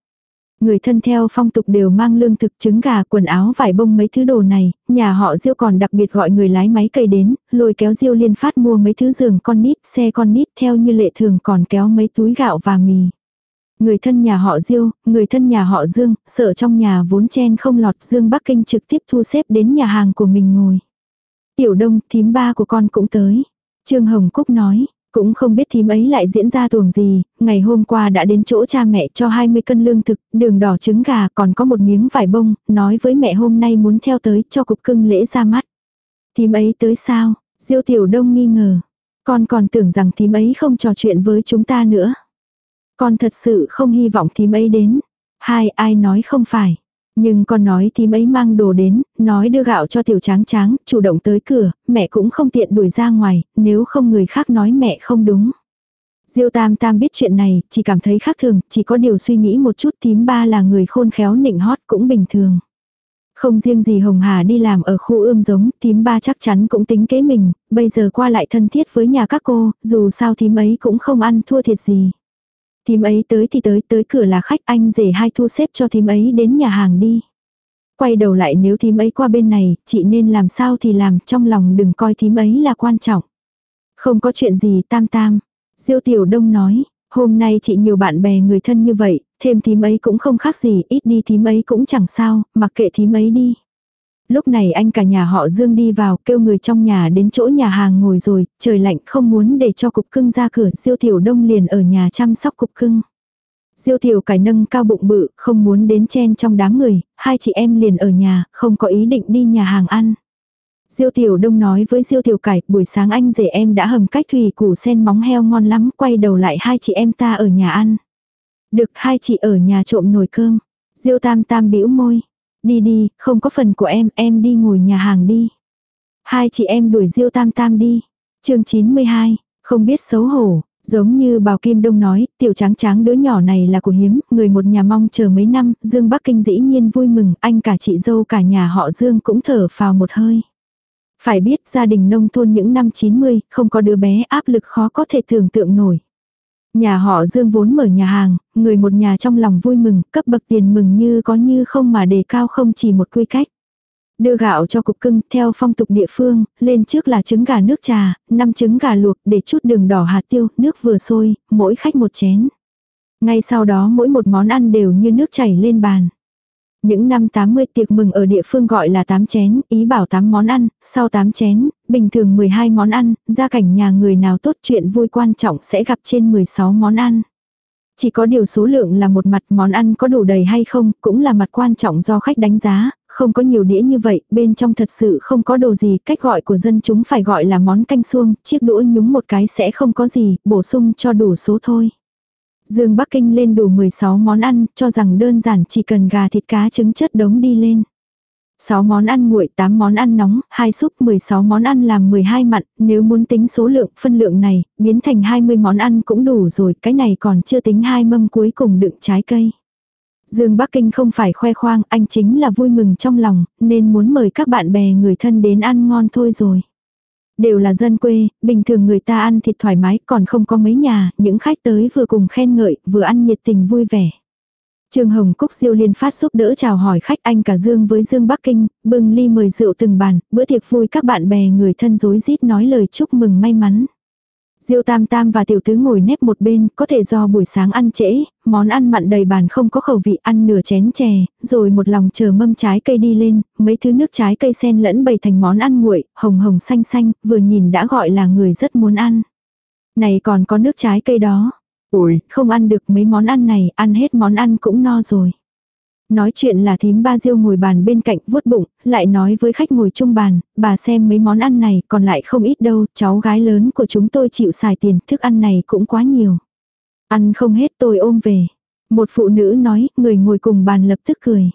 Người thân theo phong tục đều mang lương thực trứng gà quần áo vải bông mấy thứ đồ này, nhà họ Diêu còn đặc biệt gọi người lái máy cây đến, lôi kéo Diêu liên phát mua mấy thứ giường con nít, xe con nít theo như lệ thường còn kéo mấy túi gạo và mì. Người thân nhà họ Diêu, người thân nhà họ Dương, sợ trong nhà vốn chen không lọt Dương Bắc Kinh trực tiếp thu xếp đến nhà hàng của mình ngồi. Tiểu đông, thím ba của con cũng tới. Trương Hồng Cúc nói, cũng không biết thím ấy lại diễn ra tuồng gì, ngày hôm qua đã đến chỗ cha mẹ cho 20 cân lương thực, đường đỏ trứng gà còn có một miếng vải bông, nói với mẹ hôm nay muốn theo tới cho cục cưng lễ ra mắt. Thím ấy tới sao? Diêu Tiểu Đông nghi ngờ. Con còn tưởng rằng thím ấy không trò chuyện với chúng ta nữa. Con thật sự không hy vọng thím ấy đến. Hai ai nói không phải. Nhưng con nói thím ấy mang đồ đến, nói đưa gạo cho tiểu tráng tráng, chủ động tới cửa, mẹ cũng không tiện đuổi ra ngoài, nếu không người khác nói mẹ không đúng. Diêu Tam Tam biết chuyện này, chỉ cảm thấy khác thường, chỉ có điều suy nghĩ một chút thím ba là người khôn khéo nịnh hót cũng bình thường. Không riêng gì Hồng Hà đi làm ở khu ươm giống, thím ba chắc chắn cũng tính kế mình, bây giờ qua lại thân thiết với nhà các cô, dù sao thím ấy cũng không ăn thua thiệt gì. Thím ấy tới thì tới, tới cửa là khách anh rể hai thu xếp cho thím ấy đến nhà hàng đi. Quay đầu lại nếu thím ấy qua bên này, chị nên làm sao thì làm, trong lòng đừng coi thím ấy là quan trọng. Không có chuyện gì tam tam. Diêu Tiểu Đông nói, hôm nay chị nhiều bạn bè người thân như vậy, thêm thím ấy cũng không khác gì, ít đi thím ấy cũng chẳng sao, mặc kệ thím ấy đi. Lúc này anh cả nhà họ Dương đi vào, kêu người trong nhà đến chỗ nhà hàng ngồi rồi, trời lạnh không muốn để cho cục cưng ra cửa, Diêu Tiểu Đông liền ở nhà chăm sóc cục cưng. Diêu Tiểu cải nâng cao bụng bự, không muốn đến chen trong đám người, hai chị em liền ở nhà, không có ý định đi nhà hàng ăn. Diêu Tiểu Đông nói với Diêu Tiểu Cải, buổi sáng anh rể em đã hầm cách thủy củ sen móng heo ngon lắm, quay đầu lại hai chị em ta ở nhà ăn. Được hai chị ở nhà trộm nồi cơm. Diêu Tam Tam bĩu môi. Đi đi, không có phần của em, em đi ngồi nhà hàng đi. Hai chị em đuổi Diêu Tam Tam đi. chương 92, không biết xấu hổ, giống như Bào Kim Đông nói, tiểu tráng tráng đứa nhỏ này là của hiếm, người một nhà mong chờ mấy năm, Dương Bắc Kinh dĩ nhiên vui mừng, anh cả chị dâu cả nhà họ Dương cũng thở phào một hơi. Phải biết gia đình nông thôn những năm 90, không có đứa bé áp lực khó có thể tưởng tượng nổi. Nhà họ Dương vốn mở nhà hàng, người một nhà trong lòng vui mừng, cấp bậc tiền mừng như có như không mà đề cao không chỉ một quy cách. Đưa gạo cho cục cưng, theo phong tục địa phương, lên trước là trứng gà nước trà, năm trứng gà luộc để chút đường đỏ hạt tiêu, nước vừa sôi, mỗi khách một chén. Ngay sau đó mỗi một món ăn đều như nước chảy lên bàn. Những năm 80 tiệc mừng ở địa phương gọi là 8 chén, ý bảo 8 món ăn, sau 8 chén, bình thường 12 món ăn, gia cảnh nhà người nào tốt chuyện vui quan trọng sẽ gặp trên 16 món ăn. Chỉ có điều số lượng là một mặt món ăn có đủ đầy hay không, cũng là mặt quan trọng do khách đánh giá, không có nhiều đĩa như vậy, bên trong thật sự không có đồ gì, cách gọi của dân chúng phải gọi là món canh xuông, chiếc đũa nhúng một cái sẽ không có gì, bổ sung cho đủ số thôi. Dương Bắc Kinh lên đủ 16 món ăn, cho rằng đơn giản chỉ cần gà thịt cá trứng chất đống đi lên. 6 món ăn nguội, 8 món ăn nóng, 2 súp, 16 món ăn làm 12 mặn, nếu muốn tính số lượng, phân lượng này, biến thành 20 món ăn cũng đủ rồi, cái này còn chưa tính hai mâm cuối cùng đựng trái cây. Dương Bắc Kinh không phải khoe khoang, anh chính là vui mừng trong lòng, nên muốn mời các bạn bè người thân đến ăn ngon thôi rồi. Đều là dân quê, bình thường người ta ăn thịt thoải mái còn không có mấy nhà, những khách tới vừa cùng khen ngợi, vừa ăn nhiệt tình vui vẻ. Trương Hồng Cúc Diêu liên phát giúp đỡ chào hỏi khách anh cả Dương với Dương Bắc Kinh, bưng ly mời rượu từng bàn, bữa tiệc vui các bạn bè người thân rối rít nói lời chúc mừng may mắn. Diêu Tam Tam và tiểu tứ ngồi nép một bên, có thể do buổi sáng ăn trễ, món ăn mặn đầy bàn không có khẩu vị ăn nửa chén chè, rồi một lòng chờ mâm trái cây đi lên, mấy thứ nước trái cây xen lẫn bày thành món ăn nguội, hồng hồng xanh xanh, vừa nhìn đã gọi là người rất muốn ăn. Này còn có nước trái cây đó. Ôi, không ăn được mấy món ăn này, ăn hết món ăn cũng no rồi. Nói chuyện là thím ba diêu ngồi bàn bên cạnh vuốt bụng, lại nói với khách ngồi chung bàn, bà xem mấy món ăn này còn lại không ít đâu, cháu gái lớn của chúng tôi chịu xài tiền, thức ăn này cũng quá nhiều. Ăn không hết tôi ôm về. Một phụ nữ nói, người ngồi cùng bàn lập tức cười.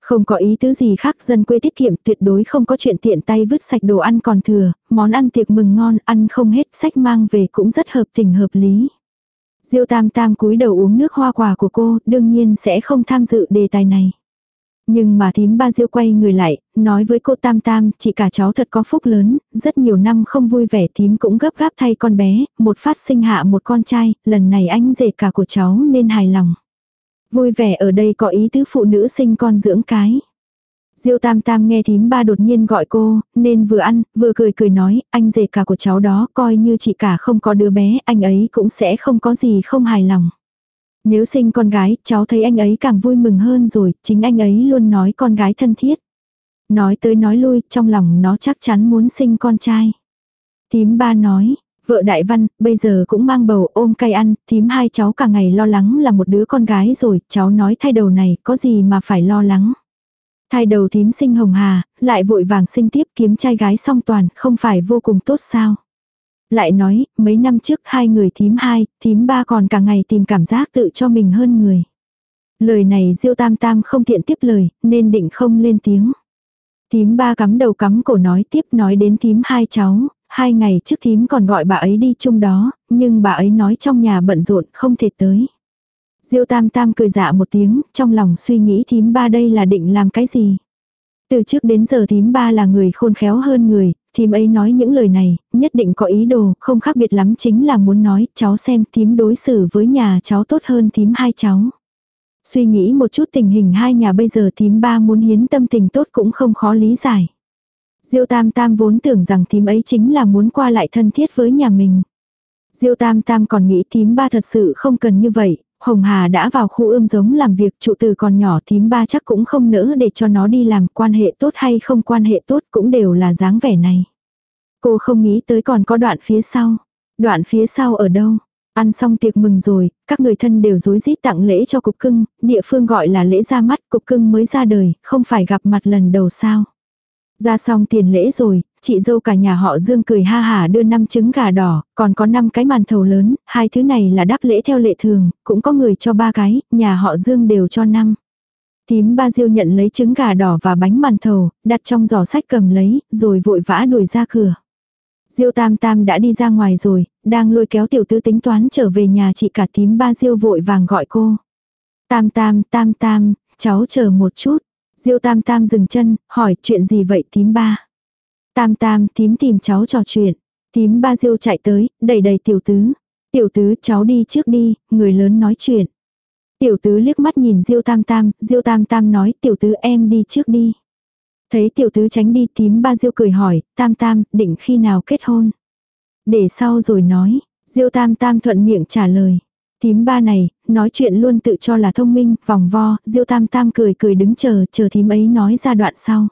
Không có ý tứ gì khác dân quê tiết kiệm tuyệt đối không có chuyện tiện tay vứt sạch đồ ăn còn thừa, món ăn tiệc mừng ngon ăn không hết sách mang về cũng rất hợp tình hợp lý. Diêu Tam Tam cúi đầu uống nước hoa quả của cô, đương nhiên sẽ không tham dự đề tài này. Nhưng mà thím ba Diêu quay người lại, nói với cô Tam Tam, chị cả cháu thật có phúc lớn, rất nhiều năm không vui vẻ thím cũng gấp gáp thay con bé, một phát sinh hạ một con trai, lần này anh rể cả của cháu nên hài lòng. Vui vẻ ở đây có ý tứ phụ nữ sinh con dưỡng cái. Diêu Tam Tam nghe thím ba đột nhiên gọi cô, nên vừa ăn, vừa cười cười nói, anh rể cả của cháu đó coi như chị cả không có đứa bé, anh ấy cũng sẽ không có gì không hài lòng. Nếu sinh con gái, cháu thấy anh ấy càng vui mừng hơn rồi, chính anh ấy luôn nói con gái thân thiết. Nói tới nói lui, trong lòng nó chắc chắn muốn sinh con trai. Thím ba nói, vợ đại văn, bây giờ cũng mang bầu ôm cay ăn, thím hai cháu cả ngày lo lắng là một đứa con gái rồi, cháu nói thay đầu này, có gì mà phải lo lắng. Thai đầu thím sinh hồng hà, lại vội vàng sinh tiếp kiếm trai gái song toàn, không phải vô cùng tốt sao. Lại nói, mấy năm trước hai người thím hai, thím ba còn cả ngày tìm cảm giác tự cho mình hơn người. Lời này diêu tam tam không tiện tiếp lời, nên định không lên tiếng. Thím ba cắm đầu cắm cổ nói tiếp nói đến thím hai cháu, hai ngày trước thím còn gọi bà ấy đi chung đó, nhưng bà ấy nói trong nhà bận rộn không thể tới. Diêu tam tam cười dạ một tiếng, trong lòng suy nghĩ thím ba đây là định làm cái gì. Từ trước đến giờ thím ba là người khôn khéo hơn người, thím ấy nói những lời này, nhất định có ý đồ, không khác biệt lắm chính là muốn nói, cháu xem thím đối xử với nhà cháu tốt hơn thím hai cháu. Suy nghĩ một chút tình hình hai nhà bây giờ thím ba muốn hiến tâm tình tốt cũng không khó lý giải. Diêu tam tam vốn tưởng rằng thím ấy chính là muốn qua lại thân thiết với nhà mình. Diêu tam tam còn nghĩ thím ba thật sự không cần như vậy, Hồng Hà đã vào khu ươm giống làm việc trụ từ còn nhỏ thím ba chắc cũng không nỡ để cho nó đi làm quan hệ tốt hay không quan hệ tốt cũng đều là dáng vẻ này. Cô không nghĩ tới còn có đoạn phía sau. Đoạn phía sau ở đâu? Ăn xong tiệc mừng rồi, các người thân đều rối rít tặng lễ cho cục cưng, địa phương gọi là lễ ra mắt cục cưng mới ra đời, không phải gặp mặt lần đầu sao. Ra xong tiền lễ rồi, chị dâu cả nhà họ Dương cười ha hả đưa năm trứng gà đỏ, còn có năm cái màn thầu lớn, hai thứ này là đáp lễ theo lệ thường, cũng có người cho ba cái, nhà họ Dương đều cho năm. Tím ba diêu nhận lấy trứng gà đỏ và bánh màn thầu, đặt trong giỏ sách cầm lấy, rồi vội vã đuổi ra cửa. Diêu tam tam đã đi ra ngoài rồi, đang lôi kéo tiểu tư tính toán trở về nhà chị cả tím ba diêu vội vàng gọi cô. Tam tam, tam tam, cháu chờ một chút. Diêu tam tam dừng chân, hỏi chuyện gì vậy tím ba. Tam tam tím tìm cháu trò chuyện. Tím ba diêu chạy tới, đẩy đầy tiểu tứ. Tiểu tứ cháu đi trước đi, người lớn nói chuyện. Tiểu tứ liếc mắt nhìn diêu tam tam, diêu tam tam nói tiểu tứ em đi trước đi. Thấy tiểu tứ tránh đi tím ba diêu cười hỏi, tam tam, định khi nào kết hôn. Để sau rồi nói, diêu tam tam thuận miệng trả lời. Thím ba này, nói chuyện luôn tự cho là thông minh, vòng vo, diêu tam tam cười cười đứng chờ, chờ thím ấy nói ra đoạn sau.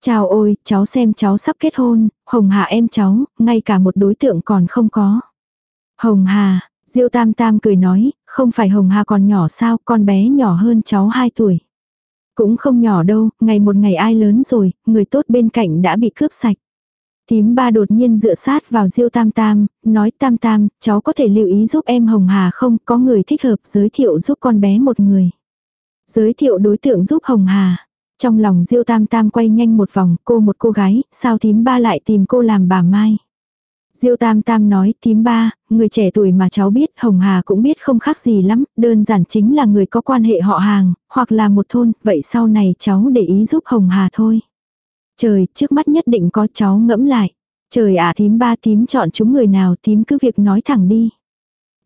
Chào ôi, cháu xem cháu sắp kết hôn, Hồng Hà em cháu, ngay cả một đối tượng còn không có. Hồng Hà, Diêu Tam Tam cười nói, không phải Hồng Hà còn nhỏ sao, con bé nhỏ hơn cháu 2 tuổi. Cũng không nhỏ đâu, ngày một ngày ai lớn rồi, người tốt bên cạnh đã bị cướp sạch. Thím ba đột nhiên dựa sát vào Diêu Tam Tam, nói Tam Tam, cháu có thể lưu ý giúp em Hồng Hà không, có người thích hợp giới thiệu giúp con bé một người. Giới thiệu đối tượng giúp Hồng Hà. Trong lòng Diêu Tam Tam quay nhanh một vòng, cô một cô gái, sao thím ba lại tìm cô làm bà Mai. Diêu Tam Tam nói, thím ba, người trẻ tuổi mà cháu biết, Hồng Hà cũng biết không khác gì lắm, đơn giản chính là người có quan hệ họ hàng, hoặc là một thôn, vậy sau này cháu để ý giúp Hồng Hà thôi. Trời, trước mắt nhất định có cháu ngẫm lại. Trời ạ thím ba thím chọn chúng người nào thím cứ việc nói thẳng đi.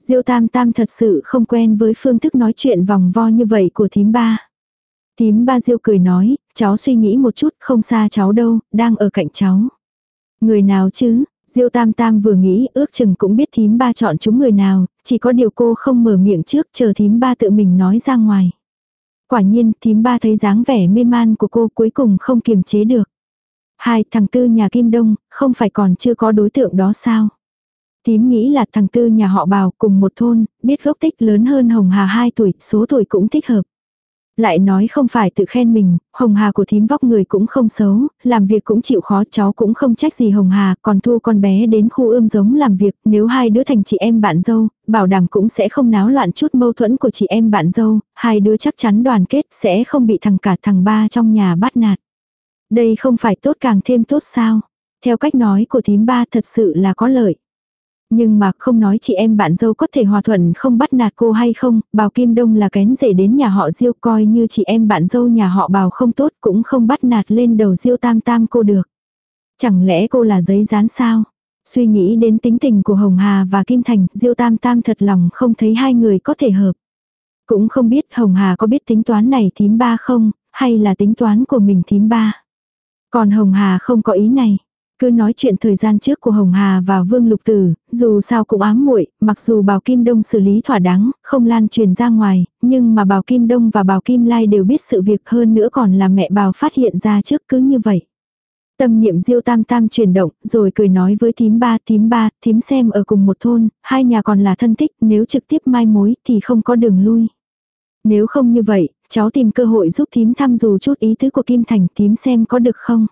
Diêu tam tam thật sự không quen với phương thức nói chuyện vòng vo như vậy của thím ba. Thím ba Diêu cười nói, cháu suy nghĩ một chút không xa cháu đâu, đang ở cạnh cháu. Người nào chứ, Diêu Tam Tam vừa nghĩ ước chừng cũng biết thím ba chọn chúng người nào, chỉ có điều cô không mở miệng trước chờ thím ba tự mình nói ra ngoài. Quả nhiên thím ba thấy dáng vẻ mê man của cô cuối cùng không kiềm chế được. Hai thằng tư nhà Kim Đông, không phải còn chưa có đối tượng đó sao? Tím nghĩ là thằng tư nhà họ bào cùng một thôn, biết gốc tích lớn hơn Hồng Hà 2 tuổi, số tuổi cũng thích hợp. Lại nói không phải tự khen mình, Hồng Hà của thím vóc người cũng không xấu, làm việc cũng chịu khó cháu cũng không trách gì Hồng Hà, còn thu con bé đến khu ươm giống làm việc, nếu hai đứa thành chị em bạn dâu, bảo đảm cũng sẽ không náo loạn chút mâu thuẫn của chị em bạn dâu, hai đứa chắc chắn đoàn kết sẽ không bị thằng cả thằng ba trong nhà bắt nạt. Đây không phải tốt càng thêm tốt sao? Theo cách nói của thím ba thật sự là có lợi. Nhưng mà không nói chị em bạn dâu có thể hòa thuận không bắt nạt cô hay không, bào Kim Đông là kén rể đến nhà họ Diêu coi như chị em bạn dâu nhà họ bào không tốt cũng không bắt nạt lên đầu Diêu tam tam cô được. Chẳng lẽ cô là giấy dán sao? Suy nghĩ đến tính tình của Hồng Hà và Kim Thành, Diêu tam tam thật lòng không thấy hai người có thể hợp. Cũng không biết Hồng Hà có biết tính toán này thím ba không, hay là tính toán của mình thím ba. Còn Hồng Hà không có ý này. Cứ nói chuyện thời gian trước của Hồng Hà và Vương Lục Tử, dù sao cũng ám muội, mặc dù Bào Kim Đông xử lý thỏa đáng, không lan truyền ra ngoài, nhưng mà Bào Kim Đông và Bào Kim Lai đều biết sự việc hơn nữa còn là mẹ Bào phát hiện ra trước cứ như vậy. Tâm niệm diêu tam tam chuyển động, rồi cười nói với thím ba, thím ba, thím xem ở cùng một thôn, hai nhà còn là thân thích, nếu trực tiếp mai mối thì không có đường lui. Nếu không như vậy, cháu tìm cơ hội giúp thím thăm dù chút ý tứ của Kim Thành, thím xem có được không.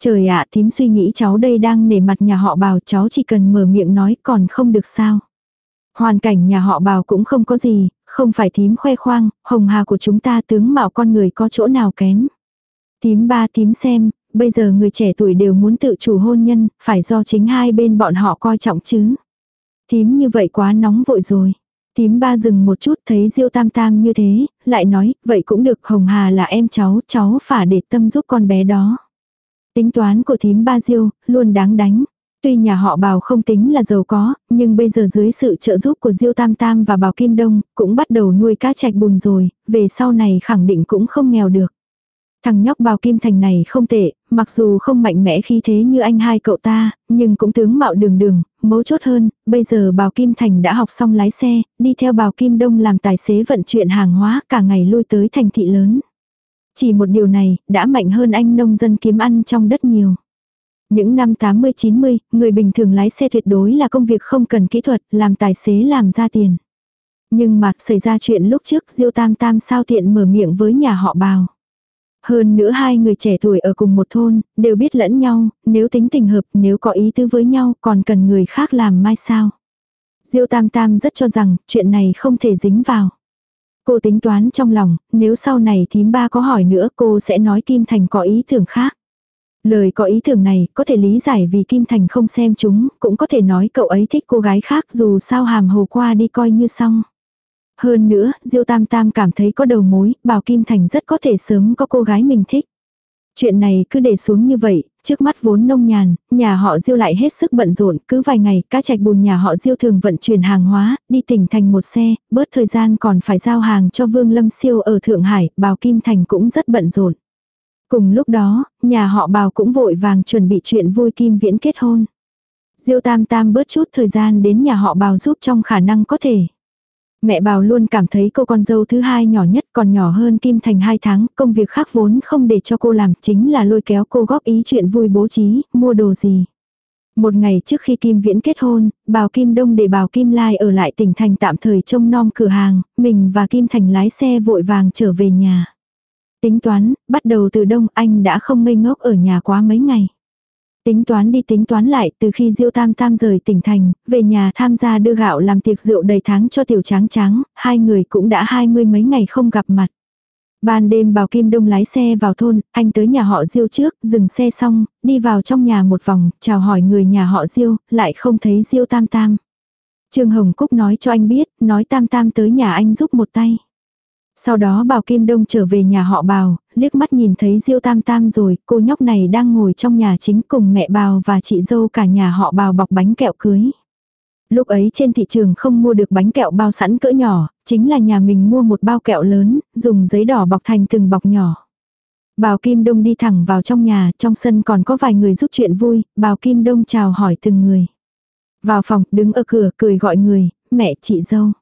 Trời ạ, thím suy nghĩ cháu đây đang nể mặt nhà họ bào cháu chỉ cần mở miệng nói còn không được sao. Hoàn cảnh nhà họ bào cũng không có gì, không phải thím khoe khoang, hồng hà của chúng ta tướng mạo con người có chỗ nào kém. Thím ba thím xem, bây giờ người trẻ tuổi đều muốn tự chủ hôn nhân, phải do chính hai bên bọn họ coi trọng chứ. Thím như vậy quá nóng vội rồi tím ba dừng một chút thấy Diêu Tam Tam như thế, lại nói, vậy cũng được Hồng Hà là em cháu, cháu phải để tâm giúp con bé đó. Tính toán của thím ba diêu, luôn đáng đánh. Tuy nhà họ bào không tính là giàu có, nhưng bây giờ dưới sự trợ giúp của Diêu Tam Tam và bào Kim Đông, cũng bắt đầu nuôi cá trạch bùn rồi, về sau này khẳng định cũng không nghèo được. Thằng nhóc bào Kim Thành này không tệ, mặc dù không mạnh mẽ khí thế như anh hai cậu ta, nhưng cũng tướng mạo đường đường, mấu chốt hơn, bây giờ bào Kim Thành đã học xong lái xe, đi theo bào Kim Đông làm tài xế vận chuyển hàng hóa cả ngày lui tới thành thị lớn. Chỉ một điều này, đã mạnh hơn anh nông dân kiếm ăn trong đất nhiều. Những năm 80-90, người bình thường lái xe tuyệt đối là công việc không cần kỹ thuật, làm tài xế làm ra tiền. Nhưng mà xảy ra chuyện lúc trước Diêu Tam Tam sao tiện mở miệng với nhà họ bào. Hơn nữa hai người trẻ tuổi ở cùng một thôn, đều biết lẫn nhau, nếu tính tình hợp, nếu có ý tư với nhau, còn cần người khác làm mai sao. Diêu Tam Tam rất cho rằng, chuyện này không thể dính vào. Cô tính toán trong lòng, nếu sau này thím ba có hỏi nữa cô sẽ nói Kim Thành có ý tưởng khác. Lời có ý tưởng này có thể lý giải vì Kim Thành không xem chúng, cũng có thể nói cậu ấy thích cô gái khác dù sao hàm hồ qua đi coi như xong. Hơn nữa, Diêu Tam Tam cảm thấy có đầu mối, bảo Kim Thành rất có thể sớm có cô gái mình thích. Chuyện này cứ để xuống như vậy, trước mắt vốn nông nhàn, nhà họ Diêu lại hết sức bận rộn, cứ vài ngày, cá trạch bùn nhà họ Diêu thường vận chuyển hàng hóa, đi tỉnh thành một xe, bớt thời gian còn phải giao hàng cho Vương Lâm Siêu ở Thượng Hải, Bào Kim Thành cũng rất bận rộn. Cùng lúc đó, nhà họ Bào cũng vội vàng chuẩn bị chuyện vui Kim Viễn kết hôn. Diêu Tam Tam bớt chút thời gian đến nhà họ Bào giúp trong khả năng có thể. Mẹ bào luôn cảm thấy cô con dâu thứ hai nhỏ nhất còn nhỏ hơn Kim Thành 2 tháng, công việc khác vốn không để cho cô làm chính là lôi kéo cô góp ý chuyện vui bố trí, mua đồ gì. Một ngày trước khi Kim Viễn kết hôn, bào Kim Đông để bào Kim Lai ở lại tỉnh thành tạm thời trông nom cửa hàng, mình và Kim Thành lái xe vội vàng trở về nhà. Tính toán, bắt đầu từ đông anh đã không ngây ngốc ở nhà quá mấy ngày. Tính toán đi tính toán lại, từ khi Diêu Tam Tam rời tỉnh thành, về nhà tham gia đưa gạo làm tiệc rượu đầy tháng cho tiểu tráng tráng, hai người cũng đã hai mươi mấy ngày không gặp mặt. Ban đêm bảo Kim Đông lái xe vào thôn, anh tới nhà họ Diêu trước, dừng xe xong, đi vào trong nhà một vòng, chào hỏi người nhà họ Diêu, lại không thấy Diêu Tam Tam. Trương Hồng Cúc nói cho anh biết, nói Tam Tam tới nhà anh giúp một tay. Sau đó Bào Kim Đông trở về nhà họ Bào, liếc mắt nhìn thấy Diêu Tam Tam rồi, cô nhóc này đang ngồi trong nhà chính cùng mẹ Bào và chị dâu cả nhà họ Bào bọc bánh kẹo cưới. Lúc ấy trên thị trường không mua được bánh kẹo bao sẵn cỡ nhỏ, chính là nhà mình mua một bao kẹo lớn, dùng giấy đỏ bọc thành từng bọc nhỏ. Bào Kim Đông đi thẳng vào trong nhà, trong sân còn có vài người giúp chuyện vui, Bào Kim Đông chào hỏi từng người. Vào phòng, đứng ở cửa, cười gọi người, mẹ chị dâu.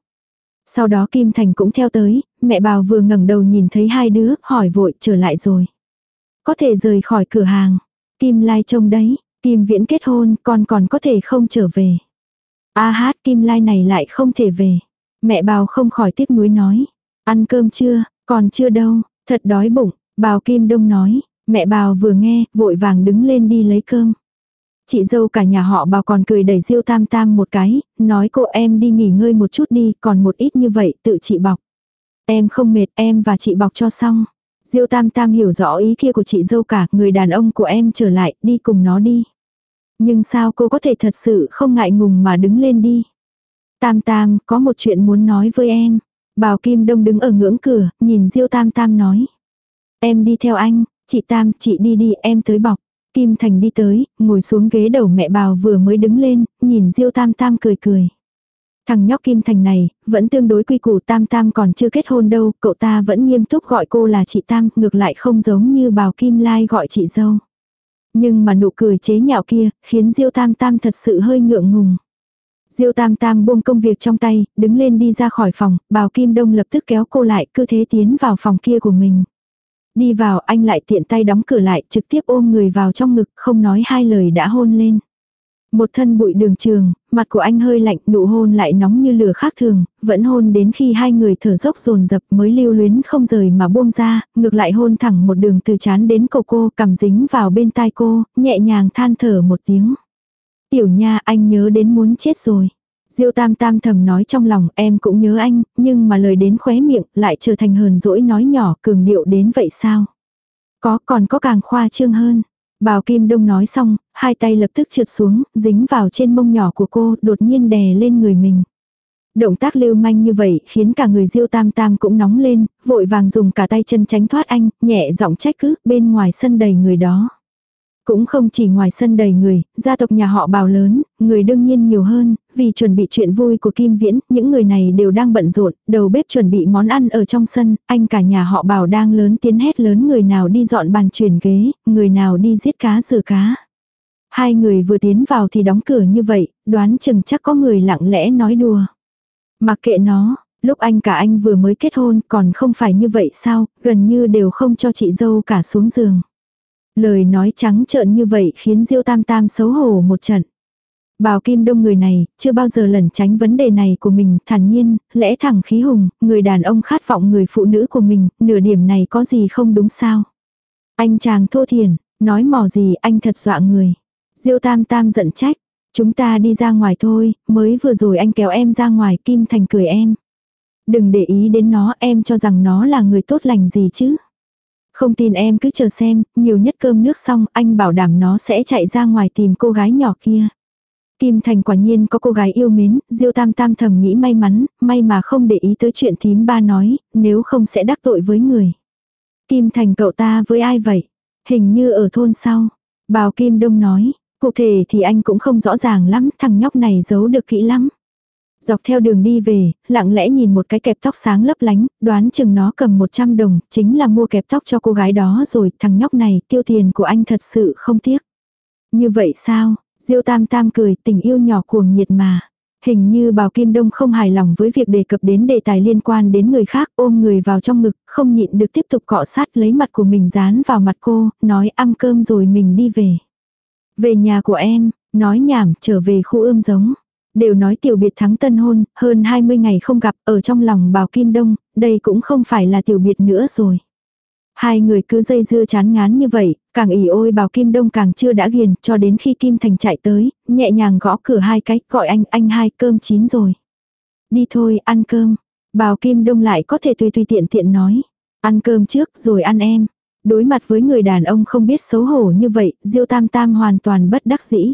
Sau đó Kim Thành cũng theo tới, mẹ bào vừa ngẩng đầu nhìn thấy hai đứa, hỏi vội trở lại rồi. Có thể rời khỏi cửa hàng. Kim Lai trông đấy, Kim Viễn kết hôn, con còn có thể không trở về. A hát Kim Lai này lại không thể về. Mẹ bào không khỏi tiếc nuối nói. Ăn cơm chưa, còn chưa đâu, thật đói bụng. Bào Kim Đông nói, mẹ bào vừa nghe, vội vàng đứng lên đi lấy cơm. Chị dâu cả nhà họ bào còn cười đẩy Diêu Tam Tam một cái, nói cô em đi nghỉ ngơi một chút đi, còn một ít như vậy tự chị bọc. Em không mệt, em và chị bọc cho xong. Diêu Tam Tam hiểu rõ ý kia của chị dâu cả, người đàn ông của em trở lại, đi cùng nó đi. Nhưng sao cô có thể thật sự không ngại ngùng mà đứng lên đi. Tam Tam, có một chuyện muốn nói với em. Bào Kim Đông đứng ở ngưỡng cửa, nhìn Diêu Tam Tam nói. Em đi theo anh, chị Tam, chị đi đi, em tới bọc. Kim Thành đi tới, ngồi xuống ghế đầu mẹ bào vừa mới đứng lên, nhìn Diêu Tam Tam cười cười. Thằng nhóc Kim Thành này, vẫn tương đối quy củ Tam Tam còn chưa kết hôn đâu, cậu ta vẫn nghiêm túc gọi cô là chị Tam, ngược lại không giống như bào Kim Lai gọi chị dâu. Nhưng mà nụ cười chế nhạo kia, khiến Diêu Tam Tam thật sự hơi ngượng ngùng. Diêu Tam Tam buông công việc trong tay, đứng lên đi ra khỏi phòng, bào Kim Đông lập tức kéo cô lại, cứ thế tiến vào phòng kia của mình. Đi vào anh lại tiện tay đóng cửa lại trực tiếp ôm người vào trong ngực không nói hai lời đã hôn lên. Một thân bụi đường trường, mặt của anh hơi lạnh nụ hôn lại nóng như lửa khác thường, vẫn hôn đến khi hai người thở dốc dồn dập mới lưu luyến không rời mà buông ra, ngược lại hôn thẳng một đường từ chán đến cổ cô cầm dính vào bên tai cô, nhẹ nhàng than thở một tiếng. Tiểu nha anh nhớ đến muốn chết rồi. Diêu tam tam thầm nói trong lòng em cũng nhớ anh, nhưng mà lời đến khóe miệng lại trở thành hờn dỗi nói nhỏ cường điệu đến vậy sao? Có còn có càng khoa trương hơn. Bào Kim Đông nói xong, hai tay lập tức trượt xuống, dính vào trên mông nhỏ của cô, đột nhiên đè lên người mình. Động tác lưu manh như vậy khiến cả người Diêu Tam Tam cũng nóng lên, vội vàng dùng cả tay chân tránh thoát anh, nhẹ giọng trách cứ, bên ngoài sân đầy người đó. Cũng không chỉ ngoài sân đầy người, gia tộc nhà họ bào lớn, người đương nhiên nhiều hơn, vì chuẩn bị chuyện vui của Kim Viễn, những người này đều đang bận rộn, đầu bếp chuẩn bị món ăn ở trong sân, anh cả nhà họ bào đang lớn tiếng hét lớn người nào đi dọn bàn chuyển ghế, người nào đi giết cá rửa cá. Hai người vừa tiến vào thì đóng cửa như vậy, đoán chừng chắc có người lặng lẽ nói đùa. Mặc kệ nó, lúc anh cả anh vừa mới kết hôn còn không phải như vậy sao, gần như đều không cho chị dâu cả xuống giường. Lời nói trắng trợn như vậy khiến Diêu Tam Tam xấu hổ một trận. Bào Kim Đông người này, chưa bao giờ lẩn tránh vấn đề này của mình, thản nhiên, lẽ thẳng khí hùng, người đàn ông khát vọng người phụ nữ của mình, nửa điểm này có gì không đúng sao. Anh chàng thô thiền, nói mò gì anh thật dọa người. Diêu Tam Tam giận trách, chúng ta đi ra ngoài thôi, mới vừa rồi anh kéo em ra ngoài, Kim Thành cười em. Đừng để ý đến nó, em cho rằng nó là người tốt lành gì chứ. Không tin em cứ chờ xem, nhiều nhất cơm nước xong anh bảo đảm nó sẽ chạy ra ngoài tìm cô gái nhỏ kia. Kim Thành quả nhiên có cô gái yêu mến, Diêu Tam Tam thầm nghĩ may mắn, may mà không để ý tới chuyện thím ba nói, nếu không sẽ đắc tội với người. Kim Thành cậu ta với ai vậy? Hình như ở thôn sau. Bào Kim Đông nói, cụ thể thì anh cũng không rõ ràng lắm, thằng nhóc này giấu được kỹ lắm. Dọc theo đường đi về, lặng lẽ nhìn một cái kẹp tóc sáng lấp lánh, đoán chừng nó cầm 100 đồng, chính là mua kẹp tóc cho cô gái đó rồi, thằng nhóc này tiêu tiền của anh thật sự không tiếc. Như vậy sao, Diêu Tam Tam cười tình yêu nhỏ cuồng nhiệt mà. Hình như Bào Kim Đông không hài lòng với việc đề cập đến đề tài liên quan đến người khác ôm người vào trong ngực, không nhịn được tiếp tục cọ sát lấy mặt của mình dán vào mặt cô, nói ăn cơm rồi mình đi về. Về nhà của em, nói nhảm trở về khu ươm giống. Đều nói tiểu biệt thắng tân hôn, hơn 20 ngày không gặp, ở trong lòng bào Kim Đông, đây cũng không phải là tiểu biệt nữa rồi. Hai người cứ dây dưa chán ngán như vậy, càng ỉ ôi bào Kim Đông càng chưa đã ghiền, cho đến khi Kim Thành chạy tới, nhẹ nhàng gõ cửa hai cái, gọi anh, anh hai cơm chín rồi. Đi thôi, ăn cơm. Bào Kim Đông lại có thể tùy tùy tiện tiện nói. Ăn cơm trước rồi ăn em. Đối mặt với người đàn ông không biết xấu hổ như vậy, Diêu Tam Tam hoàn toàn bất đắc dĩ.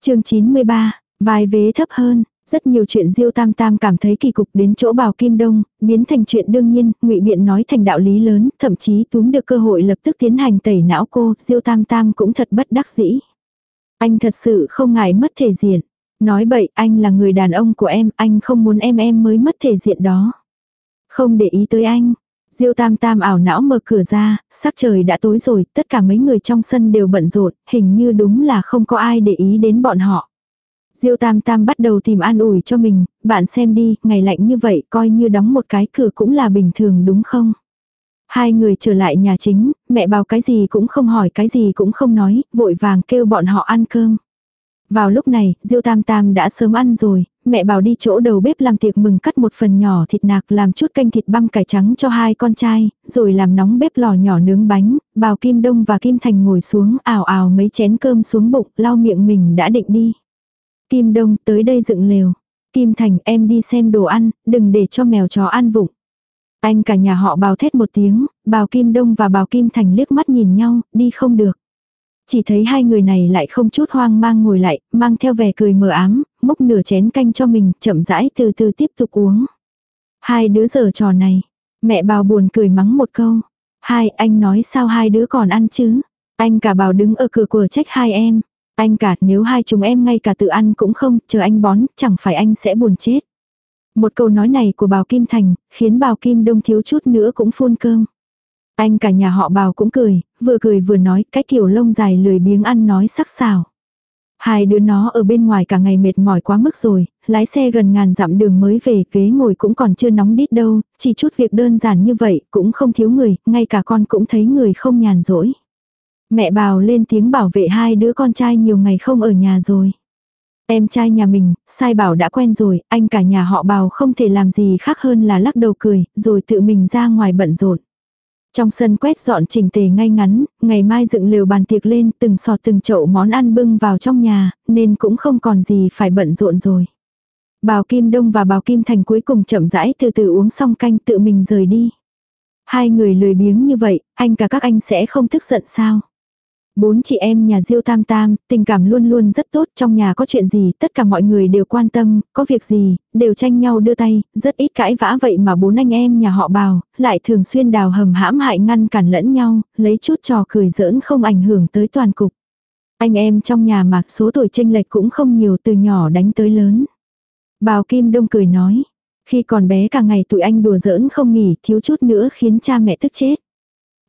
chương 93, vai vế thấp hơn, Rất nhiều chuyện Diêu Tam Tam cảm thấy kỳ cục đến chỗ Bào Kim Đông, biến thành chuyện đương nhiên, ngụy biện nói thành đạo lý lớn, thậm chí túm được cơ hội lập tức tiến hành tẩy não cô, Diêu Tam Tam cũng thật bất đắc dĩ. Anh thật sự không ngại mất thể diện. Nói bậy, anh là người đàn ông của em, anh không muốn em em mới mất thể diện đó. Không để ý tới anh. Diêu Tam Tam ảo não mở cửa ra, sắc trời đã tối rồi, tất cả mấy người trong sân đều bận rộn, hình như đúng là không có ai để ý đến bọn họ. Diêu Tam Tam bắt đầu tìm an ủi cho mình, bạn xem đi, ngày lạnh như vậy coi như đóng một cái cửa cũng là bình thường đúng không? Hai người trở lại nhà chính, mẹ bảo cái gì cũng không hỏi cái gì cũng không nói, vội vàng kêu bọn họ ăn cơm. Vào lúc này, Diêu Tam Tam đã sớm ăn rồi, mẹ bảo đi chỗ đầu bếp làm tiệc mừng cắt một phần nhỏ thịt nạc làm chút canh thịt băm cải trắng cho hai con trai, rồi làm nóng bếp lò nhỏ nướng bánh, bào Kim Đông và Kim Thành ngồi xuống ảo ảo mấy chén cơm xuống bụng, lau miệng mình đã định đi. Kim Đông tới đây dựng lều. Kim Thành em đi xem đồ ăn, đừng để cho mèo chó ăn vụng. Anh cả nhà họ bào thét một tiếng, bào Kim Đông và bào Kim Thành liếc mắt nhìn nhau, đi không được. Chỉ thấy hai người này lại không chút hoang mang ngồi lại, mang theo vẻ cười mờ ám, múc nửa chén canh cho mình, chậm rãi từ từ tiếp tục uống. Hai đứa giờ trò này. Mẹ bào buồn cười mắng một câu. Hai, anh nói sao hai đứa còn ăn chứ? Anh cả bào đứng ở cửa cửa trách hai em. Anh cả, nếu hai chúng em ngay cả tự ăn cũng không, chờ anh bón, chẳng phải anh sẽ buồn chết. Một câu nói này của bào Kim Thành, khiến bào Kim Đông thiếu chút nữa cũng phun cơm. Anh cả nhà họ bào cũng cười, vừa cười vừa nói cái kiểu lông dài lười biếng ăn nói sắc sảo. Hai đứa nó ở bên ngoài cả ngày mệt mỏi quá mức rồi, lái xe gần ngàn dặm đường mới về, ghế ngồi cũng còn chưa nóng đít đâu, chỉ chút việc đơn giản như vậy, cũng không thiếu người, ngay cả con cũng thấy người không nhàn rỗi. Mẹ bào lên tiếng bảo vệ hai đứa con trai nhiều ngày không ở nhà rồi. Em trai nhà mình, sai bảo đã quen rồi, anh cả nhà họ bào không thể làm gì khác hơn là lắc đầu cười, rồi tự mình ra ngoài bận rộn. Trong sân quét dọn chỉnh tề ngay ngắn, ngày mai dựng lều bàn tiệc lên từng sọt từng chậu món ăn bưng vào trong nhà, nên cũng không còn gì phải bận rộn rồi. Bào Kim Đông và Bào Kim Thành cuối cùng chậm rãi từ từ uống xong canh tự mình rời đi. Hai người lười biếng như vậy, anh cả các anh sẽ không tức giận sao? Bốn chị em nhà Diêu Tam Tam, tình cảm luôn luôn rất tốt, trong nhà có chuyện gì, tất cả mọi người đều quan tâm, có việc gì, đều tranh nhau đưa tay, rất ít cãi vã vậy mà bốn anh em nhà họ bào, lại thường xuyên đào hầm hãm hại ngăn cản lẫn nhau, lấy chút trò cười giỡn không ảnh hưởng tới toàn cục. Anh em trong nhà mà số tuổi tranh lệch cũng không nhiều từ nhỏ đánh tới lớn. Bào Kim Đông cười nói, khi còn bé cả ngày tụi anh đùa giỡn không nghỉ, thiếu chút nữa khiến cha mẹ tức chết.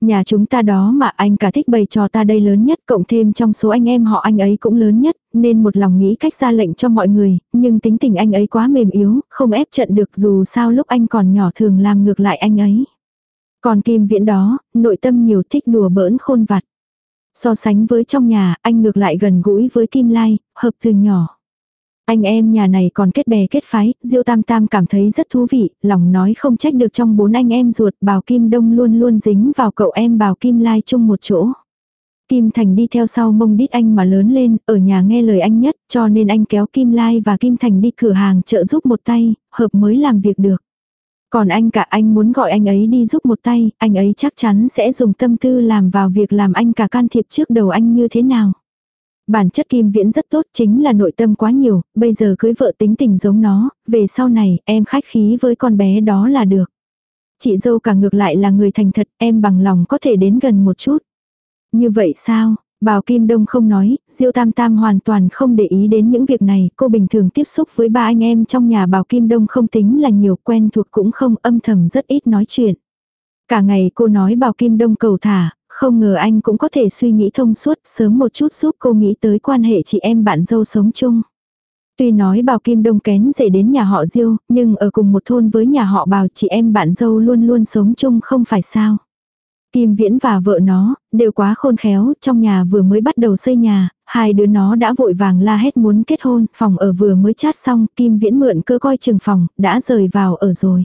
Nhà chúng ta đó mà anh cả thích bày trò ta đây lớn nhất, cộng thêm trong số anh em họ anh ấy cũng lớn nhất, nên một lòng nghĩ cách ra lệnh cho mọi người, nhưng tính tình anh ấy quá mềm yếu, không ép trận được dù sao lúc anh còn nhỏ thường làm ngược lại anh ấy. Còn Kim Viễn đó, nội tâm nhiều thích đùa bỡn khôn vặt. So sánh với trong nhà, anh ngược lại gần gũi với Kim Lai, hợp từ nhỏ. Anh em nhà này còn kết bè kết phái, Diêu Tam Tam cảm thấy rất thú vị, lòng nói không trách được trong bốn anh em ruột Bào Kim Đông luôn luôn dính vào cậu em Bào Kim Lai chung một chỗ. Kim Thành đi theo sau mông đít anh mà lớn lên, ở nhà nghe lời anh nhất, cho nên anh kéo Kim Lai và Kim Thành đi cửa hàng trợ giúp một tay, hợp mới làm việc được. Còn anh cả anh muốn gọi anh ấy đi giúp một tay, anh ấy chắc chắn sẽ dùng tâm tư làm vào việc làm anh cả can thiệp trước đầu anh như thế nào. Bản chất kim viễn rất tốt chính là nội tâm quá nhiều, bây giờ cưới vợ tính tình giống nó, về sau này em khách khí với con bé đó là được. Chị dâu cả ngược lại là người thành thật, em bằng lòng có thể đến gần một chút. Như vậy sao? Bào Kim Đông không nói, Diêu Tam Tam hoàn toàn không để ý đến những việc này, cô bình thường tiếp xúc với ba anh em trong nhà Bào Kim Đông không tính là nhiều quen thuộc cũng không âm thầm rất ít nói chuyện. Cả ngày cô nói Bào Kim Đông cầu thả, không ngờ anh cũng có thể suy nghĩ thông suốt sớm một chút giúp cô nghĩ tới quan hệ chị em bạn dâu sống chung. Tuy nói bào Kim Đông kén dễ đến nhà họ Diêu, nhưng ở cùng một thôn với nhà họ bào chị em bạn dâu luôn luôn sống chung không phải sao. Kim Viễn và vợ nó, đều quá khôn khéo, trong nhà vừa mới bắt đầu xây nhà, hai đứa nó đã vội vàng la hét muốn kết hôn, phòng ở vừa mới chát xong, Kim Viễn mượn cơ coi chừng phòng, đã rời vào ở rồi.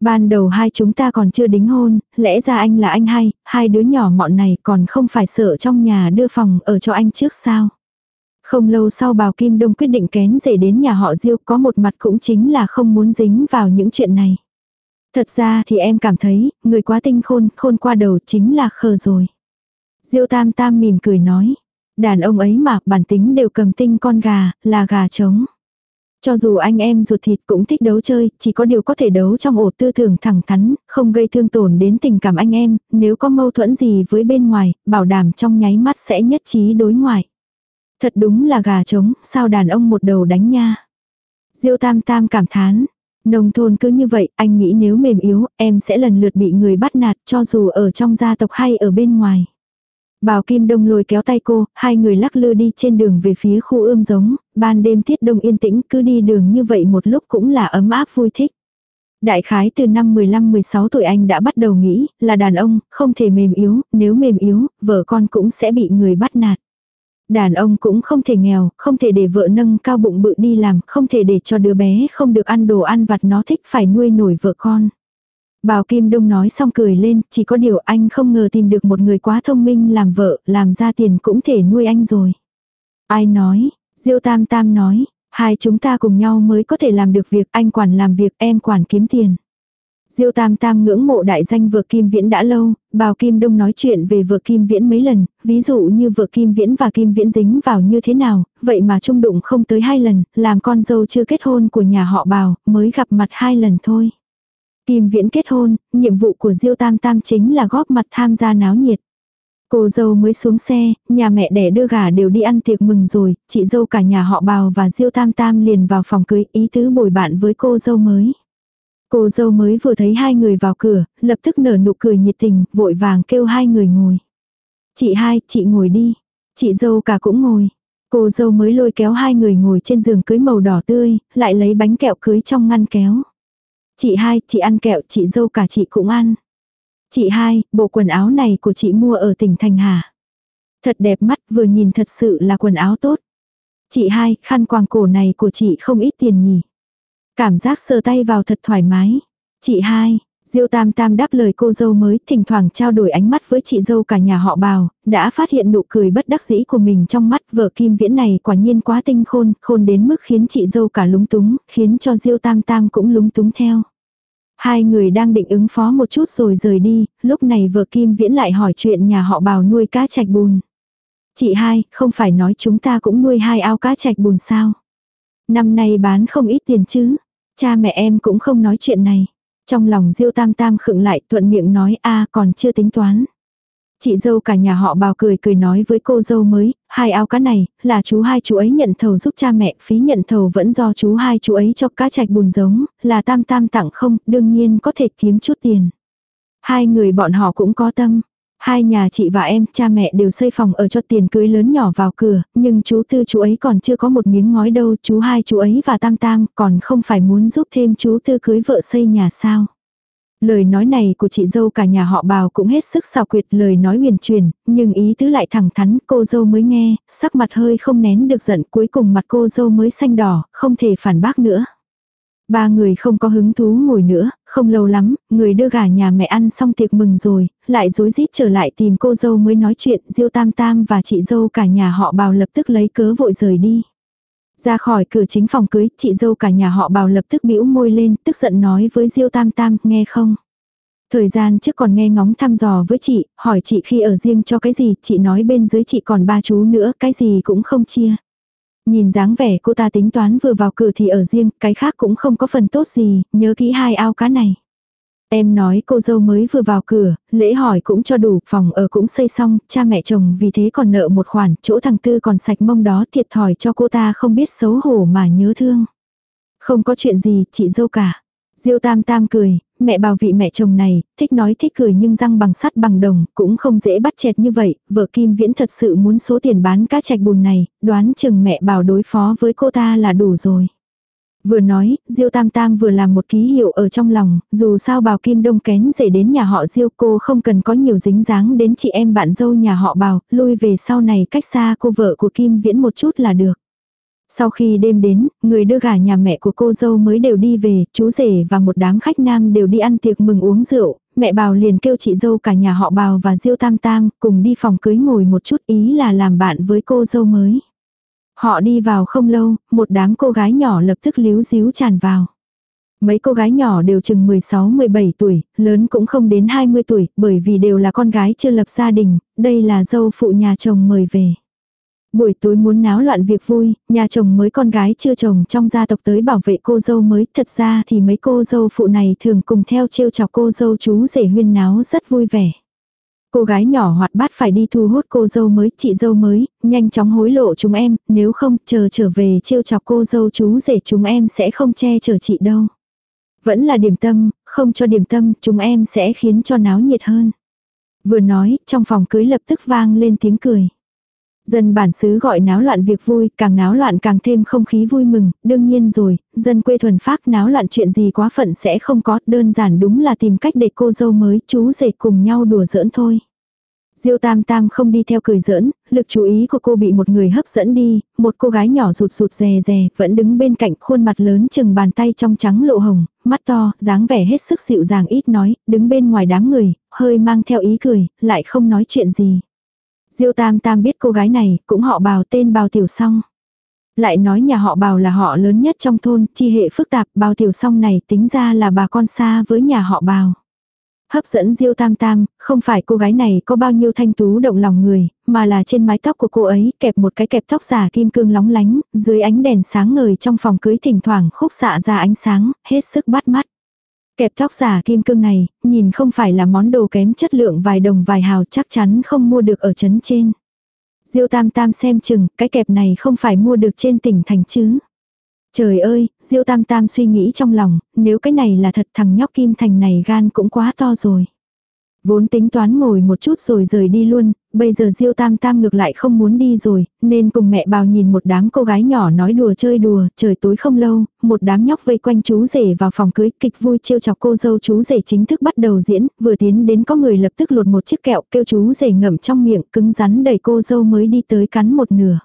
Ban đầu hai chúng ta còn chưa đính hôn, lẽ ra anh là anh hay, hai đứa nhỏ mọn này còn không phải sợ trong nhà đưa phòng ở cho anh trước sao. Không lâu sau bào Kim Đông quyết định kén rể đến nhà họ Diêu có một mặt cũng chính là không muốn dính vào những chuyện này. Thật ra thì em cảm thấy, người quá tinh khôn, khôn qua đầu chính là khờ rồi. Diêu Tam Tam mỉm cười nói, đàn ông ấy mà bản tính đều cầm tinh con gà, là gà trống. Cho dù anh em ruột thịt cũng thích đấu chơi, chỉ có điều có thể đấu trong ổ tư tưởng thẳng thắn, không gây thương tổn đến tình cảm anh em, nếu có mâu thuẫn gì với bên ngoài, bảo đảm trong nháy mắt sẽ nhất trí đối ngoại. Thật đúng là gà trống, sao đàn ông một đầu đánh nha. Diêu tam tam cảm thán. Nông thôn cứ như vậy, anh nghĩ nếu mềm yếu, em sẽ lần lượt bị người bắt nạt cho dù ở trong gia tộc hay ở bên ngoài. Bào Kim Đông lôi kéo tay cô, hai người lắc lư đi trên đường về phía khu ươm giống, ban đêm tiết đông yên tĩnh cứ đi đường như vậy một lúc cũng là ấm áp vui thích. Đại khái từ năm 15-16 tuổi anh đã bắt đầu nghĩ là đàn ông, không thể mềm yếu, nếu mềm yếu, vợ con cũng sẽ bị người bắt nạt. Đàn ông cũng không thể nghèo, không thể để vợ nâng cao bụng bự đi làm, không thể để cho đứa bé không được ăn đồ ăn vặt nó thích phải nuôi nổi vợ con. Bào Kim Đông nói xong cười lên, chỉ có điều anh không ngờ tìm được một người quá thông minh làm vợ, làm ra tiền cũng thể nuôi anh rồi. Ai nói, Diêu Tam Tam nói, hai chúng ta cùng nhau mới có thể làm được việc anh quản làm việc em quản kiếm tiền. Diêu Tam Tam ngưỡng mộ đại danh vợ Kim Viễn đã lâu, Bào Kim Đông nói chuyện về vợ Kim Viễn mấy lần, ví dụ như vợ Kim Viễn và Kim Viễn dính vào như thế nào, vậy mà trung đụng không tới hai lần, làm con dâu chưa kết hôn của nhà họ Bào, mới gặp mặt hai lần thôi. Kim Viễn kết hôn, nhiệm vụ của Diêu Tam Tam chính là góp mặt tham gia náo nhiệt. Cô dâu mới xuống xe, nhà mẹ đẻ đưa gà đều đi ăn tiệc mừng rồi, chị dâu cả nhà họ Bào và Diêu Tam Tam liền vào phòng cưới ý tứ bồi bạn với cô dâu mới. Cô dâu mới vừa thấy hai người vào cửa, lập tức nở nụ cười nhiệt tình, vội vàng kêu hai người ngồi. Chị hai, chị ngồi đi. Chị dâu cả cũng ngồi. Cô dâu mới lôi kéo hai người ngồi trên giường cưới màu đỏ tươi, lại lấy bánh kẹo cưới trong ngăn kéo. Chị hai, chị ăn kẹo, chị dâu cả chị cũng ăn. Chị hai, bộ quần áo này của chị mua ở tỉnh Thành Hà. Thật đẹp mắt, vừa nhìn thật sự là quần áo tốt. Chị hai, khăn quàng cổ này của chị không ít tiền nhỉ. Cảm giác sờ tay vào thật thoải mái. Chị hai, Diêu Tam Tam đáp lời cô dâu mới, thỉnh thoảng trao đổi ánh mắt với chị dâu cả nhà họ bào, đã phát hiện nụ cười bất đắc dĩ của mình trong mắt vợ Kim Viễn này quả nhiên quá tinh khôn, khôn đến mức khiến chị dâu cả lúng túng, khiến cho Diêu Tam Tam cũng lúng túng theo. Hai người đang định ứng phó một chút rồi rời đi, lúc này vợ Kim Viễn lại hỏi chuyện nhà họ bào nuôi cá trạch bùn. Chị hai, không phải nói chúng ta cũng nuôi hai ao cá trạch bùn sao? Năm nay bán không ít tiền chứ? Cha mẹ em cũng không nói chuyện này. Trong lòng Diêu Tam Tam khựng lại thuận miệng nói a còn chưa tính toán. Chị dâu cả nhà họ bào cười cười nói với cô dâu mới, hai áo cá này, là chú hai chú ấy nhận thầu giúp cha mẹ, phí nhận thầu vẫn do chú hai chú ấy cho cá trạch bùn giống, là tam tam tặng không, đương nhiên có thể kiếm chút tiền. Hai người bọn họ cũng có tâm, Hai nhà chị và em, cha mẹ đều xây phòng ở cho tiền cưới lớn nhỏ vào cửa, nhưng chú tư chú ấy còn chưa có một miếng ngói đâu, chú hai chú ấy và tam tam còn không phải muốn giúp thêm chú tư cưới vợ xây nhà sao. Lời nói này của chị dâu cả nhà họ bào cũng hết sức xào quyệt lời nói huyền truyền, nhưng ý tứ lại thẳng thắn cô dâu mới nghe, sắc mặt hơi không nén được giận cuối cùng mặt cô dâu mới xanh đỏ, không thể phản bác nữa. Ba người không có hứng thú ngồi nữa, không lâu lắm, người đưa gà nhà mẹ ăn xong tiệc mừng rồi, lại dối rít trở lại tìm cô dâu mới nói chuyện, Diêu Tam Tam và chị dâu cả nhà họ bào lập tức lấy cớ vội rời đi. Ra khỏi cửa chính phòng cưới, chị dâu cả nhà họ bào lập tức bĩu môi lên, tức giận nói với Diêu Tam Tam, nghe không? Thời gian trước còn nghe ngóng thăm dò với chị, hỏi chị khi ở riêng cho cái gì, chị nói bên dưới chị còn ba chú nữa, cái gì cũng không chia. Nhìn dáng vẻ cô ta tính toán vừa vào cửa thì ở riêng, cái khác cũng không có phần tốt gì, nhớ kỹ hai ao cá này. Em nói cô dâu mới vừa vào cửa, lễ hỏi cũng cho đủ, phòng ở cũng xây xong, cha mẹ chồng vì thế còn nợ một khoản, chỗ thằng Tư còn sạch mông đó thiệt thòi cho cô ta không biết xấu hổ mà nhớ thương. Không có chuyện gì, chị dâu cả. Diêu tam tam cười, mẹ bảo vị mẹ chồng này, thích nói thích cười nhưng răng bằng sắt bằng đồng, cũng không dễ bắt chẹt như vậy, vợ Kim Viễn thật sự muốn số tiền bán cá trạch bùn này, đoán chừng mẹ bảo đối phó với cô ta là đủ rồi. Vừa nói, Diêu Tam Tam vừa làm một ký hiệu ở trong lòng, dù sao bào Kim Đông kén rể đến nhà họ Diêu cô không cần có nhiều dính dáng đến chị em bạn dâu nhà họ bào, lui về sau này cách xa cô vợ của Kim Viễn một chút là được. Sau khi đêm đến, người đưa gà nhà mẹ của cô dâu mới đều đi về, chú rể và một đám khách nam đều đi ăn tiệc mừng uống rượu, mẹ bào liền kêu chị dâu cả nhà họ bào và diêu tam tam cùng đi phòng cưới ngồi một chút ý là làm bạn với cô dâu mới. Họ đi vào không lâu, một đám cô gái nhỏ lập tức líu díu tràn vào. Mấy cô gái nhỏ đều chừng 16-17 tuổi, lớn cũng không đến 20 tuổi, bởi vì đều là con gái chưa lập gia đình, đây là dâu phụ nhà chồng mời về. Buổi tối muốn náo loạn việc vui, nhà chồng mới con gái chưa chồng trong gia tộc tới bảo vệ cô dâu mới. Thật ra thì mấy cô dâu phụ này thường cùng theo trêu chọc cô dâu chú rể huyên náo rất vui vẻ. Cô gái nhỏ hoạt bát phải đi thu hút cô dâu mới, chị dâu mới, nhanh chóng hối lộ chúng em, nếu không chờ trở về trêu chọc cô dâu chú rể chúng em sẽ không che chở chị đâu. Vẫn là điểm tâm, không cho điểm tâm chúng em sẽ khiến cho náo nhiệt hơn. Vừa nói, trong phòng cưới lập tức vang lên tiếng cười. Dân bản xứ gọi náo loạn việc vui, càng náo loạn càng thêm không khí vui mừng, đương nhiên rồi, dân quê thuần phác náo loạn chuyện gì quá phận sẽ không có, đơn giản đúng là tìm cách để cô dâu mới chú rể cùng nhau đùa giỡn thôi. Diêu Tam Tam không đi theo cười giỡn, lực chú ý của cô bị một người hấp dẫn đi, một cô gái nhỏ rụt rụt rè rè, vẫn đứng bên cạnh khuôn mặt lớn chừng bàn tay trong trắng lộ hồng, mắt to, dáng vẻ hết sức dịu dàng ít nói, đứng bên ngoài đám người, hơi mang theo ý cười, lại không nói chuyện gì. Diêu Tam Tam biết cô gái này, cũng họ bào tên bào tiểu song. Lại nói nhà họ bào là họ lớn nhất trong thôn, chi hệ phức tạp, bào tiểu song này tính ra là bà con xa với nhà họ bào. Hấp dẫn Diêu Tam Tam, không phải cô gái này có bao nhiêu thanh tú động lòng người, mà là trên mái tóc của cô ấy kẹp một cái kẹp tóc giả kim cương lóng lánh, dưới ánh đèn sáng ngời trong phòng cưới thỉnh thoảng khúc xạ ra ánh sáng, hết sức bắt mắt. Kẹp tóc giả kim cương này, nhìn không phải là món đồ kém chất lượng vài đồng vài hào chắc chắn không mua được ở trấn trên. Diêu Tam Tam xem chừng, cái kẹp này không phải mua được trên tỉnh thành chứ. Trời ơi, Diêu Tam Tam suy nghĩ trong lòng, nếu cái này là thật thằng nhóc Kim Thành này gan cũng quá to rồi. Vốn tính toán ngồi một chút rồi rời đi luôn, bây giờ Diêu Tam Tam ngược lại không muốn đi rồi, nên cùng mẹ bào nhìn một đám cô gái nhỏ nói đùa chơi đùa, trời tối không lâu, một đám nhóc vây quanh chú rể vào phòng cưới, kịch vui trêu chọc cô dâu chú rể chính thức bắt đầu diễn, vừa tiến đến có người lập tức lột một chiếc kẹo kêu chú rể ngậm trong miệng, cứng rắn đẩy cô dâu mới đi tới cắn một nửa.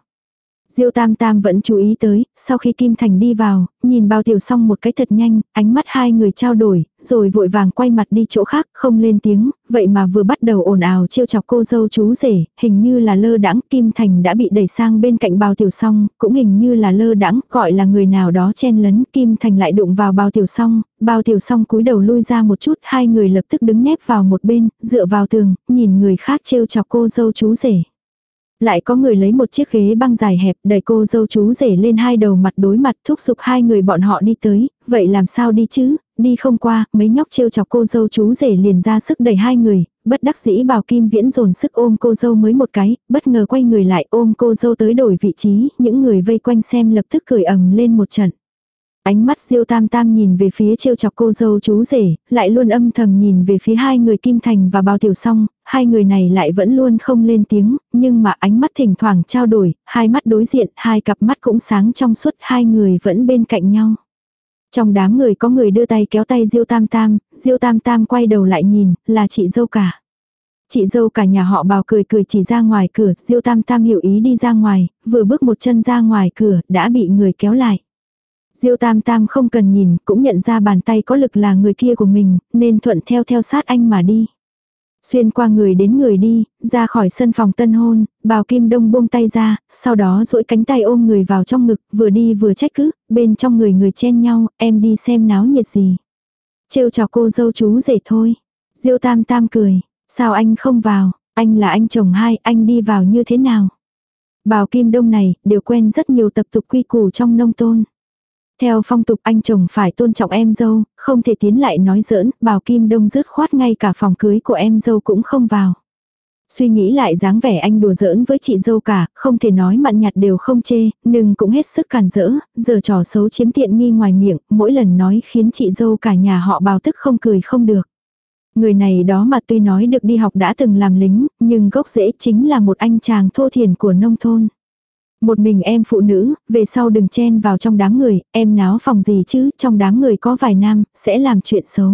Diêu Tam Tam vẫn chú ý tới, sau khi Kim Thành đi vào, nhìn bao tiểu xong một cái thật nhanh, ánh mắt hai người trao đổi, rồi vội vàng quay mặt đi chỗ khác, không lên tiếng, vậy mà vừa bắt đầu ồn ào trêu chọc cô dâu chú rể, hình như là lơ đãng Kim Thành đã bị đẩy sang bên cạnh bao tiểu song, cũng hình như là lơ đãng gọi là người nào đó chen lấn, Kim Thành lại đụng vào bao tiểu song, bao tiểu song cúi đầu lui ra một chút, hai người lập tức đứng nép vào một bên, dựa vào tường, nhìn người khác trêu chọc cô dâu chú rể. Lại có người lấy một chiếc ghế băng dài hẹp đẩy cô dâu chú rể lên hai đầu mặt đối mặt thúc giục hai người bọn họ đi tới, vậy làm sao đi chứ, đi không qua, mấy nhóc trêu chọc cô dâu chú rể liền ra sức đẩy hai người, bất đắc dĩ bảo kim viễn dồn sức ôm cô dâu mới một cái, bất ngờ quay người lại ôm cô dâu tới đổi vị trí, những người vây quanh xem lập tức cười ầm lên một trận. Ánh mắt diêu tam tam nhìn về phía trêu chọc cô dâu chú rể, lại luôn âm thầm nhìn về phía hai người Kim Thành và Bao Tiểu Song, hai người này lại vẫn luôn không lên tiếng, nhưng mà ánh mắt thỉnh thoảng trao đổi, hai mắt đối diện, hai cặp mắt cũng sáng trong suốt, hai người vẫn bên cạnh nhau. Trong đám người có người đưa tay kéo tay Diêu Tam Tam, Diêu Tam Tam quay đầu lại nhìn, là chị dâu cả. Chị dâu cả nhà họ bào cười cười chỉ ra ngoài cửa, Diêu Tam Tam hiểu ý đi ra ngoài, vừa bước một chân ra ngoài cửa, đã bị người kéo lại. Diêu Tam Tam không cần nhìn, cũng nhận ra bàn tay có lực là người kia của mình, nên thuận theo theo sát anh mà đi. Xuyên qua người đến người đi, ra khỏi sân phòng tân hôn, bào kim đông buông tay ra, sau đó duỗi cánh tay ôm người vào trong ngực, vừa đi vừa trách cứ, bên trong người người chen nhau, em đi xem náo nhiệt gì. Trêu chọc cô dâu chú rể thôi. Diêu tam tam cười, sao anh không vào, anh là anh chồng hai, anh đi vào như thế nào. Bào kim đông này, đều quen rất nhiều tập tục quy củ trong nông tôn. Theo phong tục anh chồng phải tôn trọng em dâu, không thể tiến lại nói giỡn, bào kim đông rứt khoát ngay cả phòng cưới của em dâu cũng không vào. Suy nghĩ lại dáng vẻ anh đùa giỡn với chị dâu cả, không thể nói mặn nhạt đều không chê, nhưng cũng hết sức cản rỡ, giờ trò xấu chiếm tiện nghi ngoài miệng, mỗi lần nói khiến chị dâu cả nhà họ bào tức không cười không được. Người này đó mà tuy nói được đi học đã từng làm lính, nhưng gốc rễ chính là một anh chàng thô thiền của nông thôn. Một mình em phụ nữ, về sau đừng chen vào trong đám người, em náo phòng gì chứ, trong đám người có vài nam, sẽ làm chuyện xấu.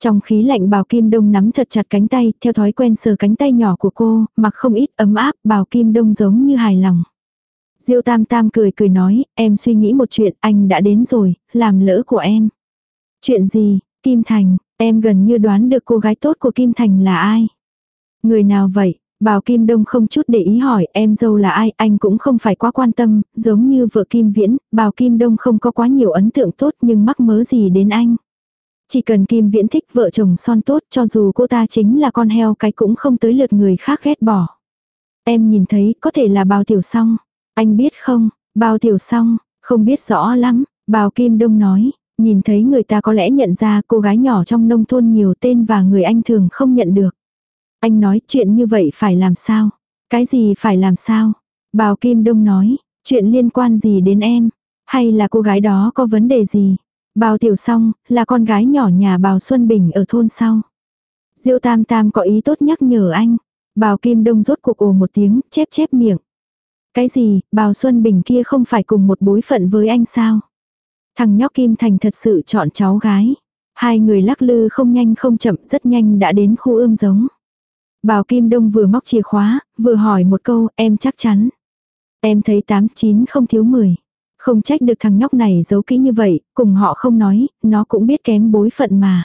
Trong khí lạnh bào kim đông nắm thật chặt cánh tay, theo thói quen sờ cánh tay nhỏ của cô, mặc không ít ấm áp, bào kim đông giống như hài lòng. Diêu tam tam cười cười nói, em suy nghĩ một chuyện, anh đã đến rồi, làm lỡ của em. Chuyện gì, Kim Thành, em gần như đoán được cô gái tốt của Kim Thành là ai. Người nào vậy, Bào Kim Đông không chút để ý hỏi em dâu là ai, anh cũng không phải quá quan tâm, giống như vợ Kim Viễn, Bào Kim Đông không có quá nhiều ấn tượng tốt nhưng mắc mớ gì đến anh. Chỉ cần Kim Viễn thích vợ chồng son tốt cho dù cô ta chính là con heo cái cũng không tới lượt người khác ghét bỏ. Em nhìn thấy có thể là bào tiểu song. Anh biết không, bào tiểu song, không biết rõ lắm. Bào Kim Đông nói, nhìn thấy người ta có lẽ nhận ra cô gái nhỏ trong nông thôn nhiều tên và người anh thường không nhận được. Anh nói chuyện như vậy phải làm sao? Cái gì phải làm sao? Bào Kim Đông nói, chuyện liên quan gì đến em? Hay là cô gái đó có vấn đề gì? Bào Tiểu Song, là con gái nhỏ nhà Bào Xuân Bình ở thôn sau. Diêu Tam Tam có ý tốt nhắc nhở anh. Bào Kim Đông rốt cuộc ồ một tiếng, chép chép miệng. Cái gì, Bào Xuân Bình kia không phải cùng một bối phận với anh sao? Thằng nhóc Kim Thành thật sự chọn cháu gái. Hai người lắc lư không nhanh không chậm rất nhanh đã đến khu ươm giống. Bào Kim Đông vừa móc chìa khóa, vừa hỏi một câu, em chắc chắn. Em thấy 89 không thiếu 10. Không trách được thằng nhóc này giấu kỹ như vậy, cùng họ không nói, nó cũng biết kém bối phận mà.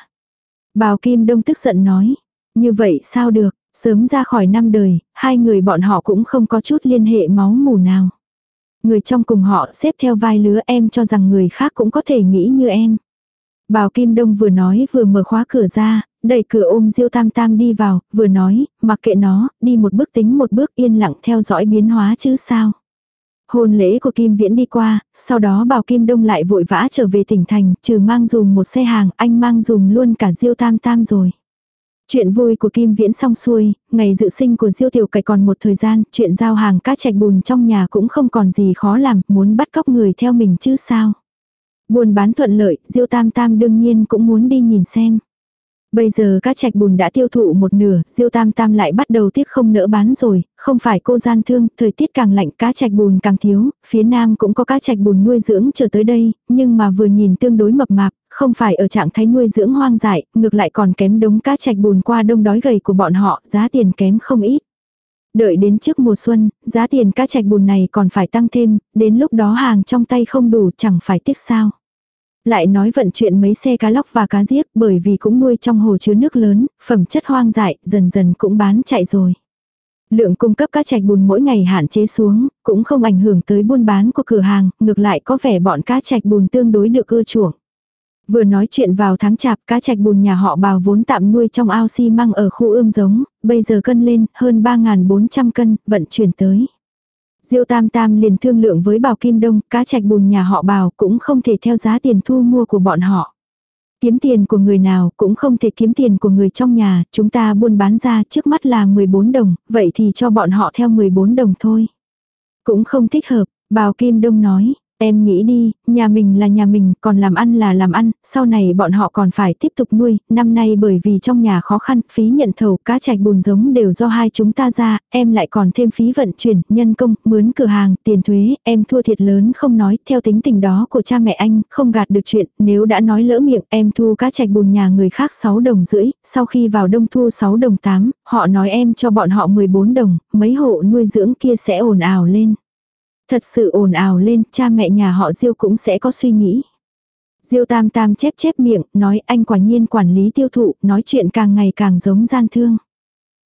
Bào Kim Đông tức giận nói, như vậy sao được, sớm ra khỏi năm đời, hai người bọn họ cũng không có chút liên hệ máu mù nào. Người trong cùng họ xếp theo vai lứa em cho rằng người khác cũng có thể nghĩ như em. Bào Kim Đông vừa nói vừa mở khóa cửa ra, đẩy cửa ôm Diêu Tam Tam đi vào, vừa nói, mặc kệ nó, đi một bước tính một bước yên lặng theo dõi biến hóa chứ sao. Hôn lễ của Kim Viễn đi qua, sau đó bảo Kim Đông lại vội vã trở về tỉnh thành, trừ mang dùm một xe hàng, anh mang dùm luôn cả Diêu Tam Tam rồi. Chuyện vui của Kim Viễn xong xuôi, ngày dự sinh của Diêu Tiểu Cải còn một thời gian, chuyện giao hàng cá trạch bùn trong nhà cũng không còn gì khó làm, muốn bắt cóc người theo mình chứ sao. Buôn bán thuận lợi, Diêu Tam Tam đương nhiên cũng muốn đi nhìn xem. Bây giờ cá trạch bùn đã tiêu thụ một nửa, Diêu Tam Tam lại bắt đầu tiếc không nỡ bán rồi, không phải cô gian thương, thời tiết càng lạnh cá trạch bùn càng thiếu, phía nam cũng có cá trạch bùn nuôi dưỡng chờ tới đây, nhưng mà vừa nhìn tương đối mập mạp, không phải ở trạng thái nuôi dưỡng hoang dại, ngược lại còn kém đống cá trạch bùn qua đông đói gầy của bọn họ, giá tiền kém không ít. Đợi đến trước mùa xuân, giá tiền cá trạch bùn này còn phải tăng thêm, đến lúc đó hàng trong tay không đủ chẳng phải tiếc sao. Lại nói vận chuyện mấy xe cá lóc và cá giếc bởi vì cũng nuôi trong hồ chứa nước lớn, phẩm chất hoang dại, dần dần cũng bán chạy rồi. Lượng cung cấp cá trạch bùn mỗi ngày hạn chế xuống, cũng không ảnh hưởng tới buôn bán của cửa hàng, ngược lại có vẻ bọn cá trạch bùn tương đối được ưa chuộng. Vừa nói chuyện vào tháng chạp cá trạch bùn nhà họ bào vốn tạm nuôi trong ao xi măng ở khu ươm giống, bây giờ cân lên hơn 3.400 cân, vận chuyển tới. Diêu Tam Tam liền thương lượng với Bảo Kim Đông, cá trạch bùn nhà họ Bảo cũng không thể theo giá tiền thu mua của bọn họ. Kiếm tiền của người nào cũng không thể kiếm tiền của người trong nhà, chúng ta buôn bán ra trước mắt là 14 đồng, vậy thì cho bọn họ theo 14 đồng thôi. Cũng không thích hợp, Bảo Kim Đông nói, Em nghĩ đi, nhà mình là nhà mình, còn làm ăn là làm ăn, sau này bọn họ còn phải tiếp tục nuôi, năm nay bởi vì trong nhà khó khăn, phí nhận thầu, cá chạch bùn giống đều do hai chúng ta ra, em lại còn thêm phí vận chuyển, nhân công, mướn cửa hàng, tiền thuế, em thua thiệt lớn không nói, theo tính tình đó của cha mẹ anh, không gạt được chuyện, nếu đã nói lỡ miệng, em thu cá chạch bùn nhà người khác 6 đồng rưỡi, sau khi vào đông thu 6 đồng 8, họ nói em cho bọn họ 14 đồng, mấy hộ nuôi dưỡng kia sẽ ồn ào lên. Thật sự ồn ào lên, cha mẹ nhà họ Diêu cũng sẽ có suy nghĩ. Diêu tam tam chép chép miệng, nói anh quả nhiên quản lý tiêu thụ, nói chuyện càng ngày càng giống gian thương.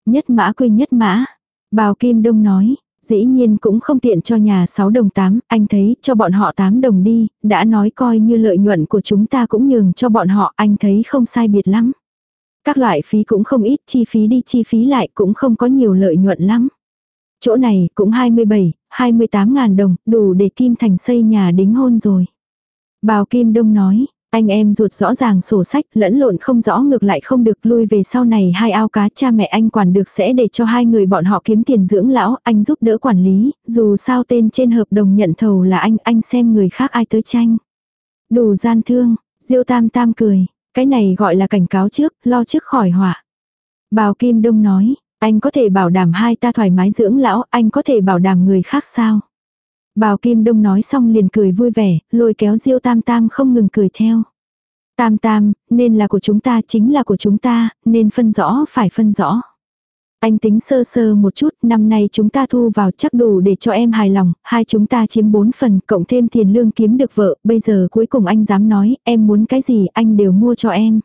Nhất mã quy nhất mã. Bào Kim Đông nói, dĩ nhiên cũng không tiện cho nhà 6 đồng 8, anh thấy cho bọn họ 8 đồng đi, đã nói coi như lợi nhuận của chúng ta cũng nhường cho bọn họ, anh thấy không sai biệt lắm. Các loại phí cũng không ít, chi phí đi chi phí lại cũng không có nhiều lợi nhuận lắm. Chỗ này cũng 27, 28 ngàn đồng, đủ để Kim Thành xây nhà đính hôn rồi. Bào Kim Đông nói, anh em ruột rõ ràng sổ sách, lẫn lộn không rõ ngược lại không được lui về sau này hai ao cá cha mẹ anh quản được sẽ để cho hai người bọn họ kiếm tiền dưỡng lão, anh giúp đỡ quản lý, dù sao tên trên hợp đồng nhận thầu là anh, anh xem người khác ai tới tranh. Đủ gian thương, Diêu Tam Tam cười, cái này gọi là cảnh cáo trước, lo trước khỏi họa. Bào Kim Đông nói, anh có thể bảo đảm hai ta thoải mái dưỡng lão, anh có thể bảo đảm người khác sao? Bào Kim Đông nói xong liền cười vui vẻ, lôi kéo Diêu Tam Tam không ngừng cười theo. Tam Tam, nên là của chúng ta chính là của chúng ta, nên phân rõ phải phân rõ. Anh tính sơ sơ một chút, năm nay chúng ta thu vào chắc đủ để cho em hài lòng, hai chúng ta chiếm bốn phần, cộng thêm tiền lương kiếm được vợ, bây giờ cuối cùng anh dám nói, em muốn cái gì anh đều mua cho em.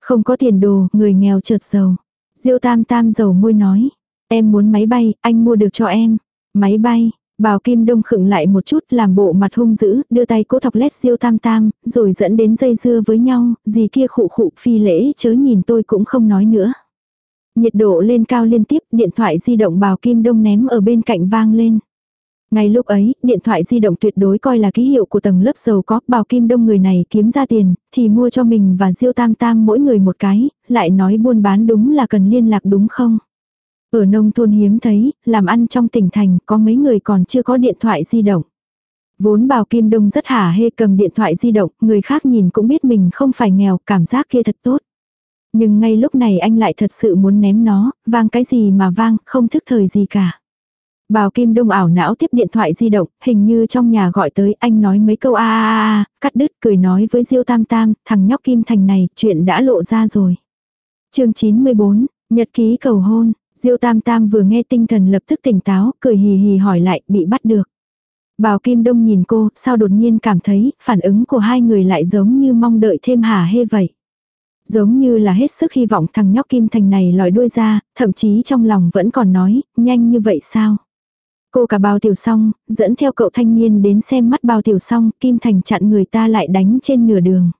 Không có tiền đồ, người nghèo chợt giàu. Diêu tam tam dầu môi nói. Em muốn máy bay, anh mua được cho em. Máy bay, Bào Kim Đông khựng lại một chút làm bộ mặt hung dữ, đưa tay cố thọc lét diêu tam tam, rồi dẫn đến dây dưa với nhau, gì kia khụ khụ phi lễ chớ nhìn tôi cũng không nói nữa. Nhiệt độ lên cao liên tiếp, điện thoại di động bào kim đông ném ở bên cạnh vang lên. Ngay lúc ấy, điện thoại di động tuyệt đối coi là ký hiệu của tầng lớp giàu có, bào kim đông người này kiếm ra tiền, thì mua cho mình và Diêu Tam Tam mỗi người một cái, lại nói buôn bán đúng là cần liên lạc đúng không? Ở nông thôn hiếm thấy, làm ăn trong tỉnh thành có mấy người còn chưa có điện thoại di động. Vốn bào kim đông rất hả hê cầm điện thoại di động, người khác nhìn cũng biết mình không phải nghèo, cảm giác kia thật tốt. Nhưng ngay lúc này anh lại thật sự muốn ném nó, vang cái gì mà vang, không thức thời gì cả. Bào Kim Đông ảo não tiếp điện thoại di động, hình như trong nhà gọi tới, anh nói mấy câu a a a, cắt đứt cười nói với Diêu Tam Tam, thằng nhóc Kim Thành này, chuyện đã lộ ra rồi. Chương 94, nhật ký cầu hôn, Diêu Tam Tam vừa nghe tinh thần lập tức tỉnh táo, cười hì hì hỏi lại, bị bắt được. Bào Kim Đông nhìn cô, sao đột nhiên cảm thấy, phản ứng của hai người lại giống như mong đợi thêm hả hê vậy. Giống như là hết sức hy vọng thằng nhóc Kim Thành này lòi đuôi ra, thậm chí trong lòng vẫn còn nói, nhanh như vậy sao? Cô cả bao tiểu xong, dẫn theo cậu thanh niên đến xem mắt bao tiểu xong, Kim Thành chặn người ta lại đánh trên nửa đường.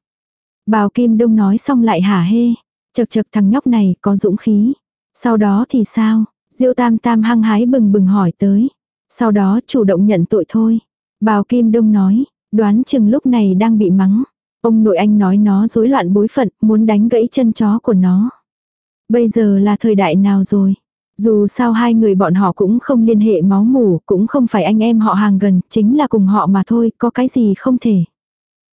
Bào Kim Đông nói xong lại hả hê. Chật chật thằng nhóc này có dũng khí. Sau đó thì sao? Diêu Tam Tam hăng hái bừng bừng hỏi tới. Sau đó chủ động nhận tội thôi. Bào Kim Đông nói, đoán chừng lúc này đang bị mắng. Ông nội anh nói nó rối loạn bối phận, muốn đánh gãy chân chó của nó. Bây giờ là thời đại nào rồi? Dù sao hai người bọn họ cũng không liên hệ máu mủ, cũng không phải anh em họ hàng gần, chính là cùng họ mà thôi, có cái gì không thể.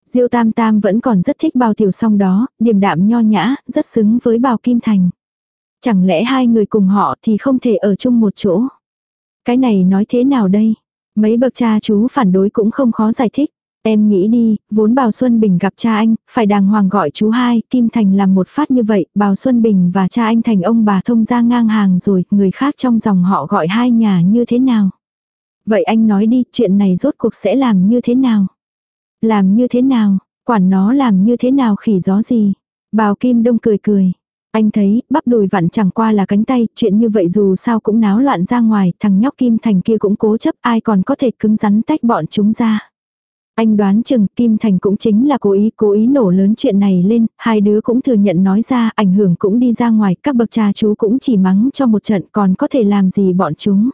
Diêu Tam Tam vẫn còn rất thích bào tiểu song đó, điềm đạm nho nhã, rất xứng với bào Kim Thành. Chẳng lẽ hai người cùng họ thì không thể ở chung một chỗ? Cái này nói thế nào đây? Mấy bậc cha chú phản đối cũng không khó giải thích. Em nghĩ đi, vốn Bào Xuân Bình gặp cha anh, phải đàng hoàng gọi chú hai, Kim Thành làm một phát như vậy, Bào Xuân Bình và cha anh thành ông bà thông ra ngang hàng rồi, người khác trong dòng họ gọi hai nhà như thế nào? Vậy anh nói đi, chuyện này rốt cuộc sẽ làm như thế nào? Làm như thế nào? Quản nó làm như thế nào khỉ gió gì? Bào Kim Đông cười cười. Anh thấy, bắp đùi vặn chẳng qua là cánh tay, chuyện như vậy dù sao cũng náo loạn ra ngoài, thằng nhóc Kim Thành kia cũng cố chấp, ai còn có thể cứng rắn tách bọn chúng ra. Anh đoán chừng Kim Thành cũng chính là cố ý cố ý nổ lớn chuyện này lên, hai đứa cũng thừa nhận nói ra, ảnh hưởng cũng đi ra ngoài, các bậc cha chú cũng chỉ mắng cho một trận còn có thể làm gì bọn chúng.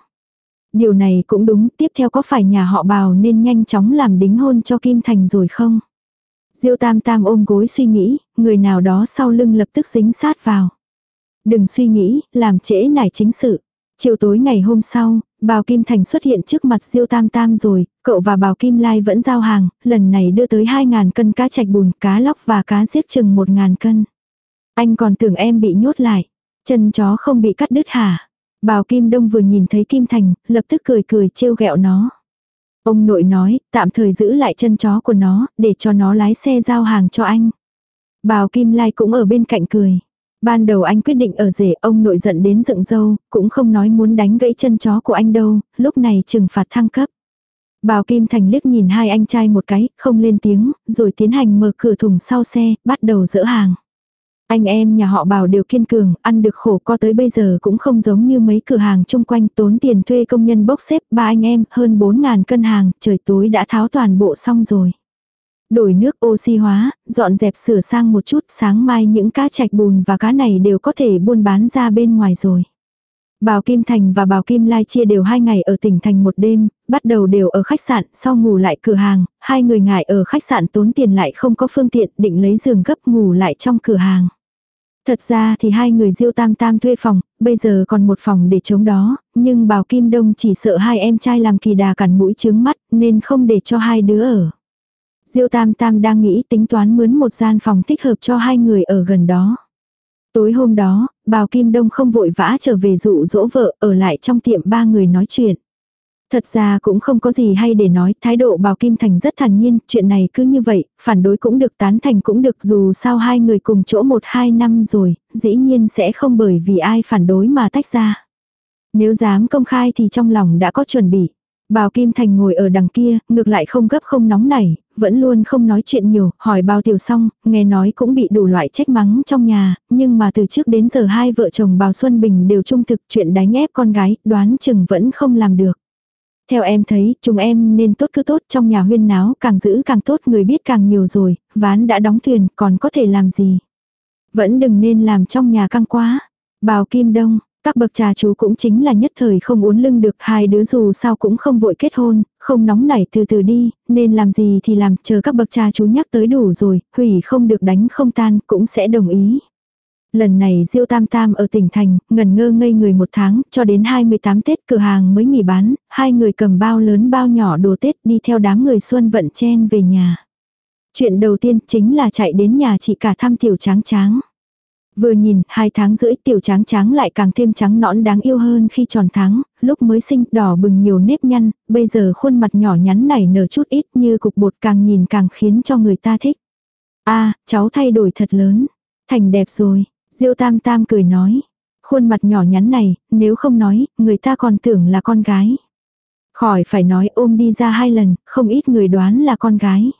Điều này cũng đúng, tiếp theo có phải nhà họ bào nên nhanh chóng làm đính hôn cho Kim Thành rồi không? Diêu Tam Tam ôm gối suy nghĩ, người nào đó sau lưng lập tức dính sát vào. Đừng suy nghĩ, làm trễ nải chính sự. Chiều tối ngày hôm sau, Bào Kim Thành xuất hiện trước mặt Diêu Tam Tam rồi, cậu và Bào Kim Lai vẫn giao hàng, lần này đưa tới 2.000 cân cá chạch bùn, cá lóc và cá giết chừng 1.000 cân. Anh còn tưởng em bị nhốt lại, chân chó không bị cắt đứt hả? Bào Kim Đông vừa nhìn thấy Kim Thành, lập tức cười cười trêu ghẹo nó. Ông nội nói, tạm thời giữ lại chân chó của nó, để cho nó lái xe giao hàng cho anh. Bào Kim Lai cũng ở bên cạnh cười. Ban đầu anh quyết định ở rể, ông nội giận đến dựng dâu, cũng không nói muốn đánh gãy chân chó của anh đâu, lúc này trừng phạt thăng cấp. Bào Kim Thành liếc nhìn hai anh trai một cái, không lên tiếng, rồi tiến hành mở cửa thùng sau xe, bắt đầu dỡ hàng. Anh em nhà họ bảo đều kiên cường, ăn được khổ co tới bây giờ cũng không giống như mấy cửa hàng chung quanh tốn tiền thuê công nhân bốc xếp ba anh em hơn 4.000 cân hàng, trời tối đã tháo toàn bộ xong rồi. Đổi nước oxy hóa, dọn dẹp sửa sang một chút, sáng mai những cá chạch bùn và cá này đều có thể buôn bán ra bên ngoài rồi. Bào Kim Thành và Bào Kim Lai chia đều hai ngày ở tỉnh thành một đêm, bắt đầu đều ở khách sạn, sau ngủ lại cửa hàng, hai người ngại ở khách sạn tốn tiền lại không có phương tiện, định lấy giường gấp ngủ lại trong cửa hàng. Thật ra thì hai người diêu tam tam thuê phòng, bây giờ còn một phòng để chống đó, nhưng Bào Kim Đông chỉ sợ hai em trai làm kỳ đà cản mũi chướng mắt nên không để cho hai đứa ở. Diêu Tam Tam đang nghĩ tính toán mướn một gian phòng thích hợp cho hai người ở gần đó. Tối hôm đó, Bào Kim Đông không vội vã trở về dụ dỗ vợ ở lại trong tiệm ba người nói chuyện. Thật ra cũng không có gì hay để nói, thái độ Bào Kim Thành rất thản nhiên, chuyện này cứ như vậy, phản đối cũng được tán thành cũng được dù sao hai người cùng chỗ một hai năm rồi, dĩ nhiên sẽ không bởi vì ai phản đối mà tách ra. Nếu dám công khai thì trong lòng đã có chuẩn bị. Bào Kim Thành ngồi ở đằng kia, ngược lại không gấp không nóng nảy, vẫn luôn không nói chuyện nhiều, hỏi bao tiểu xong, nghe nói cũng bị đủ loại trách mắng trong nhà, nhưng mà từ trước đến giờ hai vợ chồng Bào Xuân Bình đều trung thực chuyện đánh ép con gái, đoán chừng vẫn không làm được. Theo em thấy, chúng em nên tốt cứ tốt trong nhà huyên náo, càng giữ càng tốt người biết càng nhiều rồi, ván đã đóng thuyền, còn có thể làm gì. Vẫn đừng nên làm trong nhà căng quá. Bào Kim Đông, các bậc trà chú cũng chính là nhất thời không uốn lưng được hai đứa dù sao cũng không vội kết hôn, không nóng nảy từ từ đi, nên làm gì thì làm, chờ các bậc trà chú nhắc tới đủ rồi, hủy không được đánh không tan cũng sẽ đồng ý. Lần này Diêu Tam Tam ở tỉnh thành, ngần ngơ ngây người một tháng, cho đến 28 Tết cửa hàng mới nghỉ bán, hai người cầm bao lớn bao nhỏ đồ Tết đi theo đám người xuân vận chen về nhà. Chuyện đầu tiên chính là chạy đến nhà chị cả thăm tiểu tráng tráng. Vừa nhìn, hai tháng rưỡi tiểu tráng tráng lại càng thêm trắng nõn đáng yêu hơn khi tròn tháng, lúc mới sinh đỏ bừng nhiều nếp nhăn, bây giờ khuôn mặt nhỏ nhắn này nở chút ít như cục bột càng nhìn càng khiến cho người ta thích. a cháu thay đổi thật lớn. Thành đẹp rồi. Diêu tam tam cười nói. Khuôn mặt nhỏ nhắn này, nếu không nói, người ta còn tưởng là con gái. Khỏi phải nói ôm đi ra hai lần, không ít người đoán là con gái.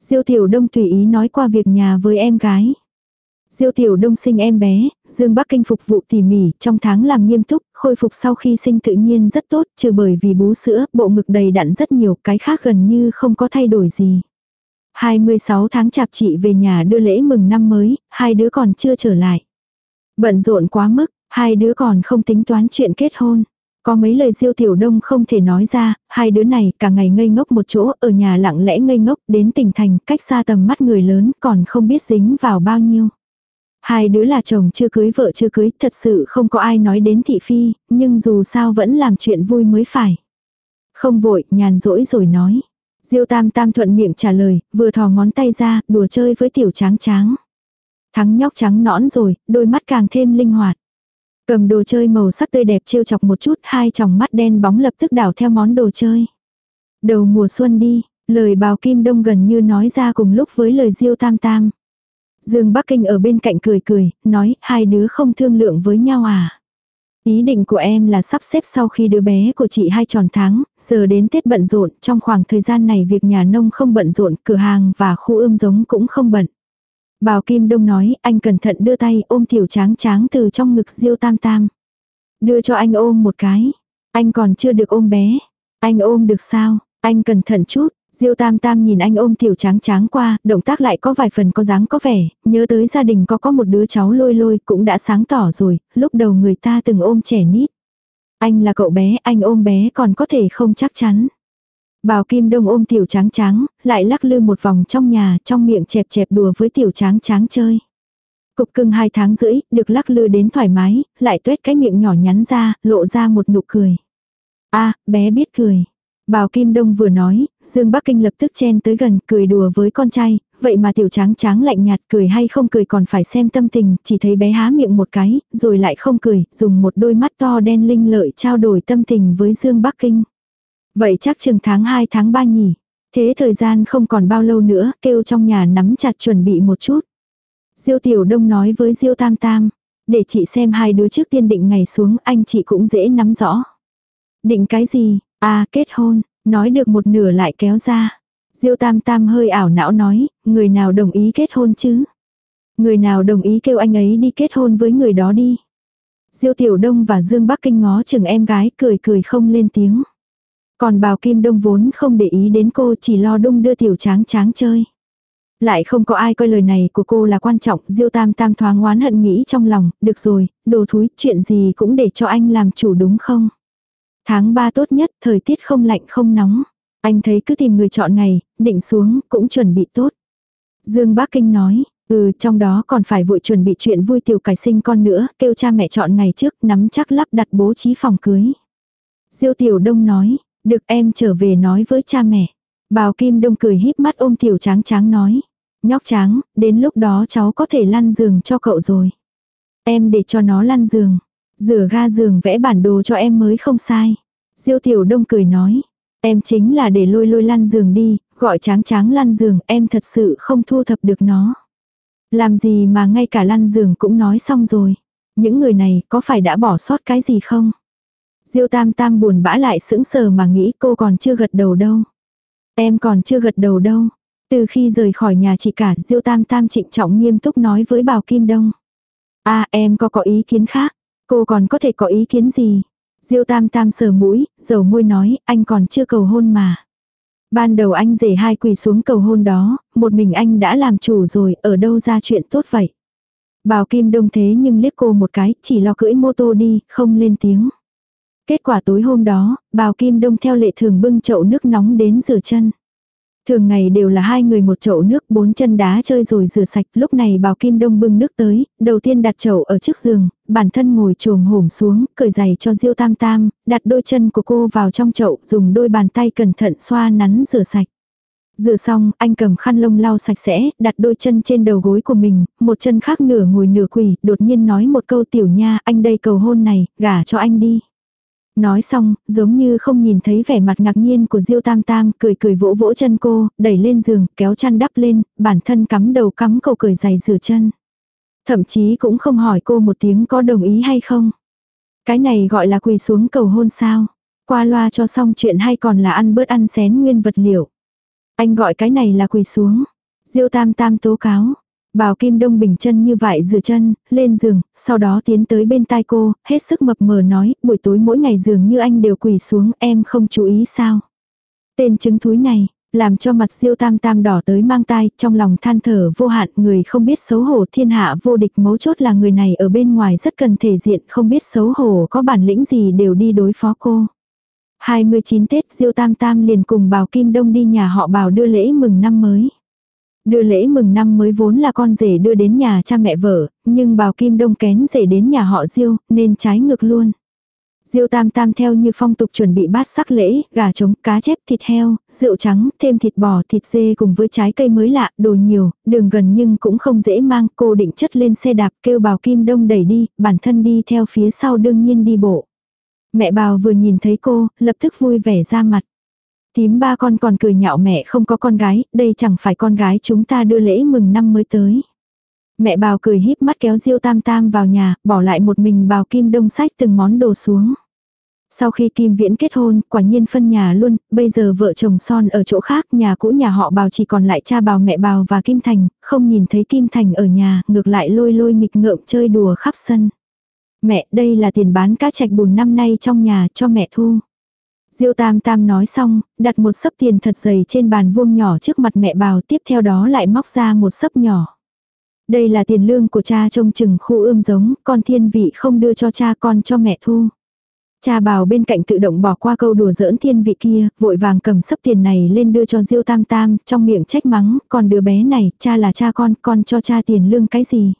Diêu tiểu đông tùy ý nói qua việc nhà với em gái. Diêu tiểu đông sinh em bé, Dương Bắc Kinh phục vụ tỉ mỉ, trong tháng làm nghiêm túc, khôi phục sau khi sinh tự nhiên rất tốt, trừ bởi vì bú sữa, bộ ngực đầy đặn rất nhiều, cái khác gần như không có thay đổi gì. 26 tháng chạp chị về nhà đưa lễ mừng năm mới, hai đứa còn chưa trở lại. Bận rộn quá mức, hai đứa còn không tính toán chuyện kết hôn. Có mấy lời diêu tiểu đông không thể nói ra, hai đứa này cả ngày ngây ngốc một chỗ, ở nhà lặng lẽ ngây ngốc, đến tỉnh thành, cách xa tầm mắt người lớn, còn không biết dính vào bao nhiêu. Hai đứa là chồng chưa cưới vợ chưa cưới, thật sự không có ai nói đến thị phi, nhưng dù sao vẫn làm chuyện vui mới phải. Không vội, nhàn rỗi rồi nói. Diêu tam tam thuận miệng trả lời, vừa thò ngón tay ra, đùa chơi với tiểu tráng tráng. Thắng nhóc trắng nõn rồi, đôi mắt càng thêm linh hoạt. Cầm đồ chơi màu sắc tươi đẹp trêu chọc một chút, hai tròng mắt đen bóng lập tức đảo theo món đồ chơi. Đầu mùa xuân đi, lời bào kim đông gần như nói ra cùng lúc với lời diêu tam tam. Dương Bắc Kinh ở bên cạnh cười cười, nói, hai đứa không thương lượng với nhau à. Ý định của em là sắp xếp sau khi đứa bé của chị hai tròn tháng, giờ đến Tết bận rộn, trong khoảng thời gian này việc nhà nông không bận rộn, cửa hàng và khu ươm giống cũng không bận. Bào Kim Đông nói, anh cẩn thận đưa tay ôm tiểu tráng tráng từ trong ngực diêu tam tam. Đưa cho anh ôm một cái. Anh còn chưa được ôm bé. Anh ôm được sao? Anh cẩn thận chút. Diêu tam tam nhìn anh ôm tiểu tráng tráng qua, động tác lại có vài phần có dáng có vẻ, nhớ tới gia đình có có một đứa cháu lôi lôi cũng đã sáng tỏ rồi, lúc đầu người ta từng ôm trẻ nít. Anh là cậu bé, anh ôm bé còn có thể không chắc chắn. Bào Kim Đông ôm tiểu tráng tráng, lại lắc lư một vòng trong nhà, trong miệng chẹp chẹp đùa với tiểu tráng tráng chơi. Cục cưng hai tháng rưỡi, được lắc lư đến thoải mái, lại tuét cái miệng nhỏ nhắn ra, lộ ra một nụ cười. a bé biết cười. Bào Kim Đông vừa nói, Dương Bắc Kinh lập tức chen tới gần, cười đùa với con trai, vậy mà tiểu tráng tráng lạnh nhạt cười hay không cười còn phải xem tâm tình, chỉ thấy bé há miệng một cái, rồi lại không cười, dùng một đôi mắt to đen linh lợi trao đổi tâm tình với Dương Bắc Kinh. Vậy chắc chừng tháng 2 tháng 3 nhỉ. Thế thời gian không còn bao lâu nữa, kêu trong nhà nắm chặt chuẩn bị một chút. Diêu Tiểu Đông nói với Diêu Tam Tam, để chị xem hai đứa trước tiên định ngày xuống, anh chị cũng dễ nắm rõ. Định cái gì? À, kết hôn, nói được một nửa lại kéo ra. Diêu Tam Tam hơi ảo não nói, người nào đồng ý kết hôn chứ? Người nào đồng ý kêu anh ấy đi kết hôn với người đó đi. Diêu Tiểu Đông và Dương Bắc Kinh ngó chừng em gái cười cười không lên tiếng. Còn bào Kim Đông vốn không để ý đến cô chỉ lo đung đưa tiểu tráng tráng chơi. Lại không có ai coi lời này của cô là quan trọng, Diêu Tam Tam thoáng oán hận nghĩ trong lòng, được rồi, đồ thúi, chuyện gì cũng để cho anh làm chủ đúng không? Tháng 3 tốt nhất, thời tiết không lạnh không nóng. Anh thấy cứ tìm người chọn ngày, định xuống, cũng chuẩn bị tốt. Dương Bác Kinh nói, ừ trong đó còn phải vội chuẩn bị chuyện vui tiểu cải sinh con nữa, kêu cha mẹ chọn ngày trước, nắm chắc lắp đặt bố trí phòng cưới. Diêu Tiểu Đông nói, được em trở về nói với cha mẹ. Bào Kim Đông cười híp mắt ôm tiểu tráng tráng nói. Nhóc tráng, đến lúc đó cháu có thể lăn giường cho cậu rồi. Em để cho nó lăn giường. Rửa ga giường vẽ bản đồ cho em mới không sai. Diêu tiểu đông cười nói. Em chính là để lôi lôi lăn giường đi, gọi tráng tráng lăn giường, em thật sự không thu thập được nó. Làm gì mà ngay cả lăn giường cũng nói xong rồi. Những người này có phải đã bỏ sót cái gì không? Diêu tam tam buồn bã lại sững sờ mà nghĩ cô còn chưa gật đầu đâu. Em còn chưa gật đầu đâu. Từ khi rời khỏi nhà chị cả Diêu tam tam trịnh trọng nghiêm túc nói với Bảo Kim Đông. a à, em có có ý kiến khác. Cô còn có thể có ý kiến gì? Diêu tam tam sờ mũi, dầu môi nói, anh còn chưa cầu hôn mà. Ban đầu anh rể hai quỳ xuống cầu hôn đó, một mình anh đã làm chủ rồi, ở đâu ra chuyện tốt vậy? Bào Kim Đông thế nhưng liếc cô một cái, chỉ lo cưỡi mô tô đi, không lên tiếng. Kết quả tối hôm đó, Bào Kim Đông theo lệ thường bưng chậu nước nóng đến rửa chân. Thường ngày đều là hai người một chậu nước bốn chân đá chơi rồi rửa sạch, lúc này Bào Kim Đông bưng nước tới, đầu tiên đặt chậu ở trước giường, bản thân ngồi trồm hổm xuống, cởi giày cho Diêu Tam Tam, đặt đôi chân của cô vào trong chậu, dùng đôi bàn tay cẩn thận xoa nắn rửa sạch. Rửa xong, anh cầm khăn lông lau sạch sẽ, đặt đôi chân trên đầu gối của mình, một chân khác nửa ngồi nửa quỳ, đột nhiên nói một câu tiểu nha, anh đây cầu hôn này, gả cho anh đi. Nói xong, giống như không nhìn thấy vẻ mặt ngạc nhiên của Diêu Tam Tam, cười cười vỗ vỗ chân cô, đẩy lên giường, kéo chăn đắp lên, bản thân cắm đầu cắm cầu cười giày rửa chân. Thậm chí cũng không hỏi cô một tiếng có đồng ý hay không. Cái này gọi là quỳ xuống cầu hôn sao. Qua loa cho xong chuyện hay còn là ăn bớt ăn xén nguyên vật liệu. Anh gọi cái này là quỳ xuống. Diêu tam tam tố cáo. Bào Kim Đông bình chân như vậy rửa chân, lên giường, sau đó tiến tới bên tai cô, hết sức mập mờ nói, buổi tối mỗi ngày giường như anh đều quỳ xuống, em không chú ý sao. Tên chứng thúi này, làm cho mặt diêu tam tam đỏ tới mang tai, trong lòng than thở vô hạn, người không biết xấu hổ thiên hạ vô địch mấu chốt là người này ở bên ngoài rất cần thể diện, không biết xấu hổ có bản lĩnh gì đều đi đối phó cô. 29 Tết Diêu Tam Tam liền cùng Bào Kim Đông đi nhà họ Bào đưa lễ mừng năm mới. Đưa lễ mừng năm mới vốn là con rể đưa đến nhà cha mẹ vợ, nhưng Bào Kim Đông kén rể đến nhà họ Diêu, nên trái ngược luôn. Diêu Tam Tam theo như phong tục chuẩn bị bát sắc lễ, gà trống, cá chép, thịt heo, rượu trắng, thêm thịt bò, thịt dê cùng với trái cây mới lạ, đồ nhiều, đường gần nhưng cũng không dễ mang, cô định chất lên xe đạp kêu Bào Kim Đông đẩy đi, bản thân đi theo phía sau đương nhiên đi bộ. Mẹ bào vừa nhìn thấy cô, lập tức vui vẻ ra mặt. Tím ba con còn cười nhạo mẹ không có con gái, đây chẳng phải con gái chúng ta đưa lễ mừng năm mới tới. Mẹ bào cười híp mắt kéo Diêu Tam Tam vào nhà, bỏ lại một mình bào Kim Đông sách từng món đồ xuống. Sau khi Kim Viễn kết hôn, quả nhiên phân nhà luôn, bây giờ vợ chồng son ở chỗ khác, nhà cũ nhà họ bào chỉ còn lại cha bào mẹ bào và Kim Thành, không nhìn thấy Kim Thành ở nhà, ngược lại lôi lôi nghịch ngợm chơi đùa khắp sân. Mẹ, đây là tiền bán cá trạch bùn năm nay trong nhà cho mẹ thu. Diêu Tam Tam nói xong, đặt một sấp tiền thật dày trên bàn vuông nhỏ trước mặt mẹ bào tiếp theo đó lại móc ra một sấp nhỏ. Đây là tiền lương của cha trông chừng khu ươm giống, con thiên vị không đưa cho cha con cho mẹ thu. Cha bào bên cạnh tự động bỏ qua câu đùa giỡn thiên vị kia, vội vàng cầm sấp tiền này lên đưa cho Diêu Tam Tam, trong miệng trách mắng, còn đứa bé này, cha là cha con, con cho cha tiền lương cái gì.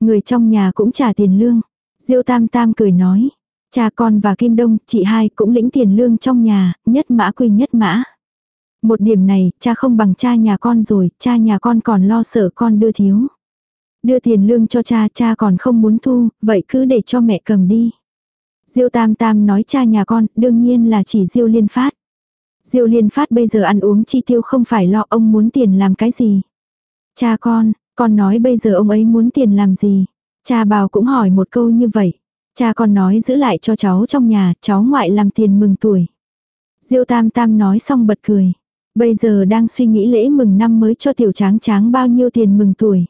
Người trong nhà cũng trả tiền lương. Diêu Tam Tam cười nói, cha con và Kim Đông, chị hai cũng lĩnh tiền lương trong nhà, nhất mã quy nhất mã. Một điểm này, cha không bằng cha nhà con rồi, cha nhà con còn lo sợ con đưa thiếu. Đưa tiền lương cho cha, cha còn không muốn thu, vậy cứ để cho mẹ cầm đi. Diêu Tam Tam nói cha nhà con, đương nhiên là chỉ Diêu Liên Phát. Diêu Liên Phát bây giờ ăn uống chi tiêu không phải lo ông muốn tiền làm cái gì. Cha con, con nói bây giờ ông ấy muốn tiền làm gì. Cha bào cũng hỏi một câu như vậy. Cha con nói giữ lại cho cháu trong nhà, cháu ngoại làm tiền mừng tuổi. Diêu tam tam nói xong bật cười. Bây giờ đang suy nghĩ lễ mừng năm mới cho tiểu tráng tráng bao nhiêu tiền mừng tuổi.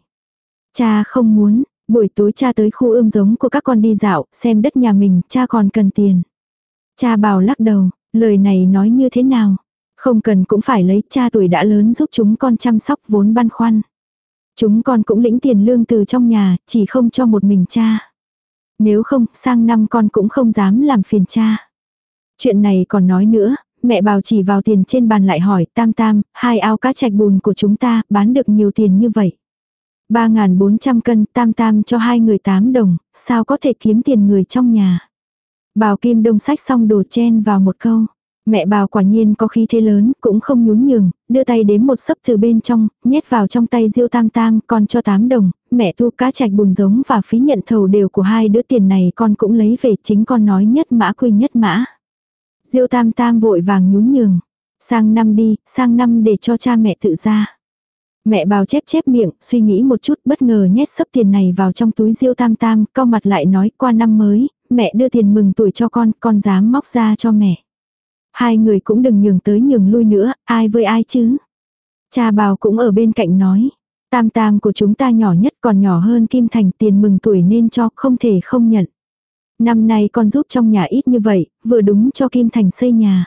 Cha không muốn, buổi tối cha tới khu ươm giống của các con đi dạo, xem đất nhà mình, cha còn cần tiền. Cha bảo lắc đầu, lời này nói như thế nào? Không cần cũng phải lấy cha tuổi đã lớn giúp chúng con chăm sóc vốn băn khoăn. Chúng con cũng lĩnh tiền lương từ trong nhà, chỉ không cho một mình cha. Nếu không, sang năm con cũng không dám làm phiền cha. Chuyện này còn nói nữa, mẹ bào chỉ vào tiền trên bàn lại hỏi, tam tam, hai ao cá chạch bùn của chúng ta, bán được nhiều tiền như vậy. 3.400 cân, tam tam cho hai người 8 đồng, sao có thể kiếm tiền người trong nhà. Bào Kim Đông sách xong đồ chen vào một câu. Mẹ bào quả nhiên có khí thế lớn, cũng không nhún nhường, đưa tay đếm một sấp từ bên trong, nhét vào trong tay diêu tam tam, con cho tám đồng, mẹ thu cá chạch bùn giống và phí nhận thầu đều của hai đứa tiền này con cũng lấy về chính con nói nhất mã quy nhất mã. Diêu tam tam vội vàng nhún nhường, sang năm đi, sang năm để cho cha mẹ tự ra. Mẹ bào chép chép miệng, suy nghĩ một chút bất ngờ nhét sấp tiền này vào trong túi diêu tam tam, cao mặt lại nói qua năm mới, mẹ đưa tiền mừng tuổi cho con, con dám móc ra cho mẹ. Hai người cũng đừng nhường tới nhường lui nữa, ai với ai chứ. Cha bào cũng ở bên cạnh nói. Tam tam của chúng ta nhỏ nhất còn nhỏ hơn Kim Thành tiền mừng tuổi nên cho không thể không nhận. Năm nay con giúp trong nhà ít như vậy, vừa đúng cho Kim Thành xây nhà.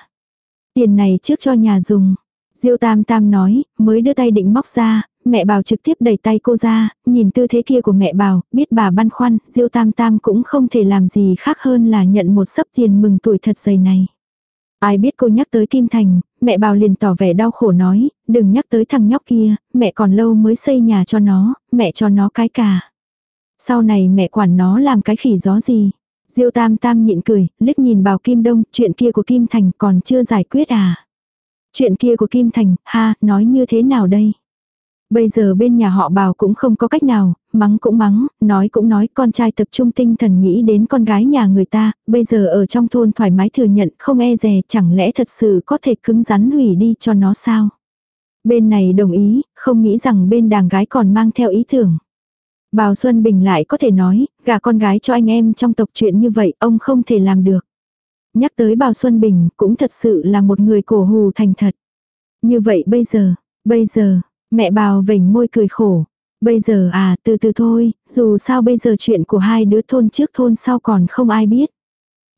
Tiền này trước cho nhà dùng. Diêu tam tam nói, mới đưa tay định móc ra, mẹ bảo trực tiếp đẩy tay cô ra, nhìn tư thế kia của mẹ bảo, biết bà băn khoăn, Diêu Tam Tam cũng không thể làm gì khác hơn là nhận một sấp tiền mừng tuổi thật dày này. Ai biết cô nhắc tới Kim Thành, mẹ bảo liền tỏ vẻ đau khổ nói, đừng nhắc tới thằng nhóc kia, mẹ còn lâu mới xây nhà cho nó, mẹ cho nó cái cả. Sau này mẹ quản nó làm cái khỉ gió gì. Diêu Tam Tam nhịn cười, liếc nhìn Bảo Kim Đông, chuyện kia của Kim Thành còn chưa giải quyết à. Chuyện kia của Kim Thành, ha, nói như thế nào đây? Bây giờ bên nhà họ bào cũng không có cách nào, mắng cũng mắng, nói cũng nói, con trai tập trung tinh thần nghĩ đến con gái nhà người ta, bây giờ ở trong thôn thoải mái thừa nhận, không e dè, chẳng lẽ thật sự có thể cứng rắn hủy đi cho nó sao? Bên này đồng ý, không nghĩ rằng bên đàng gái còn mang theo ý tưởng. Bào Xuân Bình lại có thể nói, gả con gái cho anh em trong tộc chuyện như vậy, ông không thể làm được. Nhắc tới Bào Xuân Bình, cũng thật sự là một người cổ hù thành thật. Như vậy bây giờ, bây giờ, mẹ Bào vểnh môi cười khổ. Bây giờ à, từ từ thôi, dù sao bây giờ chuyện của hai đứa thôn trước thôn sau còn không ai biết.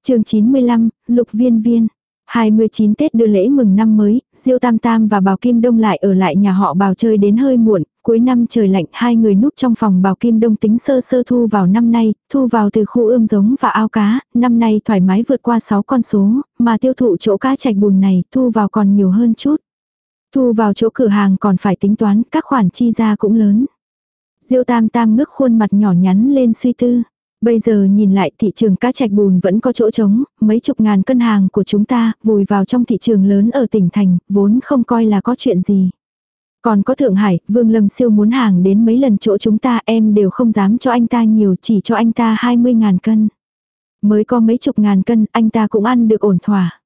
chương 95, Lục Viên Viên. 29 Tết đưa lễ mừng năm mới, Diêu Tam Tam và Bào Kim Đông lại ở lại nhà họ Bào chơi đến hơi muộn, cuối năm trời lạnh hai người núp trong phòng Bào Kim Đông tính sơ sơ thu vào năm nay, thu vào từ khu ươm giống và ao cá, năm nay thoải mái vượt qua 6 con số, mà tiêu thụ chỗ cá chạch bùn này thu vào còn nhiều hơn chút. Thu vào chỗ cửa hàng còn phải tính toán, các khoản chi ra cũng lớn. Diêu Tam Tam ngước khuôn mặt nhỏ nhắn lên suy tư. Bây giờ nhìn lại thị trường cá trạch bùn vẫn có chỗ trống, mấy chục ngàn cân hàng của chúng ta vùi vào trong thị trường lớn ở tỉnh thành, vốn không coi là có chuyện gì. Còn có Thượng Hải, Vương Lâm Siêu muốn hàng đến mấy lần chỗ chúng ta em đều không dám cho anh ta nhiều chỉ cho anh ta 20 ngàn cân. Mới có mấy chục ngàn cân anh ta cũng ăn được ổn thỏa.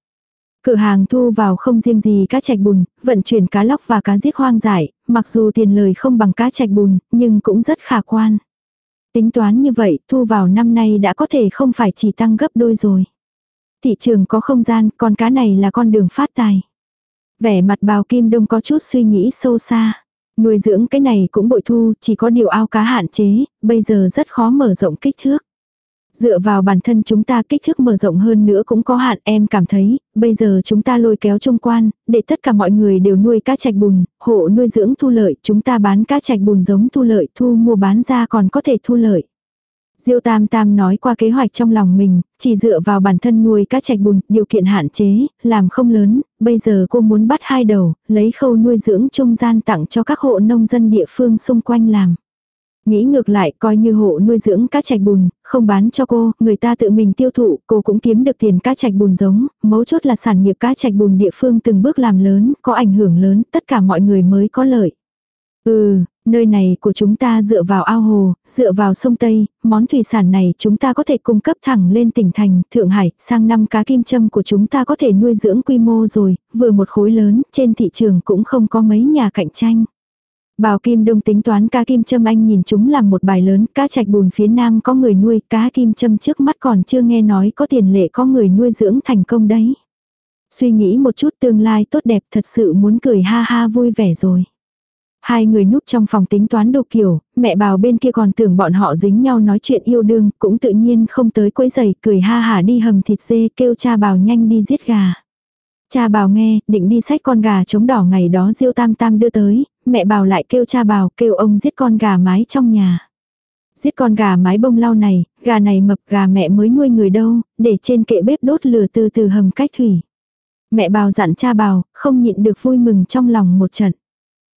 Cửa hàng thu vào không riêng gì cá trạch bùn, vận chuyển cá lóc và cá giết hoang dại, mặc dù tiền lời không bằng cá trạch bùn, nhưng cũng rất khả quan. Tính toán như vậy, thu vào năm nay đã có thể không phải chỉ tăng gấp đôi rồi. Thị trường có không gian, con cá này là con đường phát tài. Vẻ mặt bào kim đông có chút suy nghĩ sâu xa. Nuôi dưỡng cái này cũng bội thu, chỉ có điều ao cá hạn chế, bây giờ rất khó mở rộng kích thước. Dựa vào bản thân chúng ta kích thước mở rộng hơn nữa cũng có hạn em cảm thấy, bây giờ chúng ta lôi kéo trung quan, để tất cả mọi người đều nuôi cá trạch bùn, hộ nuôi dưỡng thu lợi, chúng ta bán cá trạch bùn giống thu lợi, thu mua bán ra còn có thể thu lợi. Diêu Tam Tam nói qua kế hoạch trong lòng mình, chỉ dựa vào bản thân nuôi cá trạch bùn, điều kiện hạn chế, làm không lớn, bây giờ cô muốn bắt hai đầu, lấy khâu nuôi dưỡng trung gian tặng cho các hộ nông dân địa phương xung quanh làm. Nghĩ ngược lại coi như hộ nuôi dưỡng cá trạch bùn, không bán cho cô, người ta tự mình tiêu thụ, cô cũng kiếm được tiền cá trạch bùn giống, mấu chốt là sản nghiệp cá trạch bùn địa phương từng bước làm lớn, có ảnh hưởng lớn, tất cả mọi người mới có lợi. Ừ, nơi này của chúng ta dựa vào ao hồ, dựa vào sông Tây, món thủy sản này chúng ta có thể cung cấp thẳng lên tỉnh thành, Thượng Hải, sang năm cá kim châm của chúng ta có thể nuôi dưỡng quy mô rồi, vừa một khối lớn, trên thị trường cũng không có mấy nhà cạnh tranh. Bào Kim Đông tính toán cá kim châm anh nhìn chúng làm một bài lớn, cá trạch bùn phía nam có người nuôi, cá kim châm trước mắt còn chưa nghe nói có tiền lệ có người nuôi dưỡng thành công đấy. Suy nghĩ một chút tương lai tốt đẹp thật sự muốn cười ha ha vui vẻ rồi. Hai người núp trong phòng tính toán đồ kiểu, mẹ bào bên kia còn tưởng bọn họ dính nhau nói chuyện yêu đương, cũng tự nhiên không tới quấy giày, cười ha hả đi hầm thịt dê kêu cha bào nhanh đi giết gà. Cha bào nghe, định đi sách con gà trống đỏ ngày đó Diêu Tam Tam đưa tới, mẹ bào lại kêu cha bào, kêu ông giết con gà mái trong nhà. Giết con gà mái bông lau này, gà này mập gà mẹ mới nuôi người đâu, để trên kệ bếp đốt lửa từ từ hầm cách thủy. Mẹ bào dặn cha bào, không nhịn được vui mừng trong lòng một trận.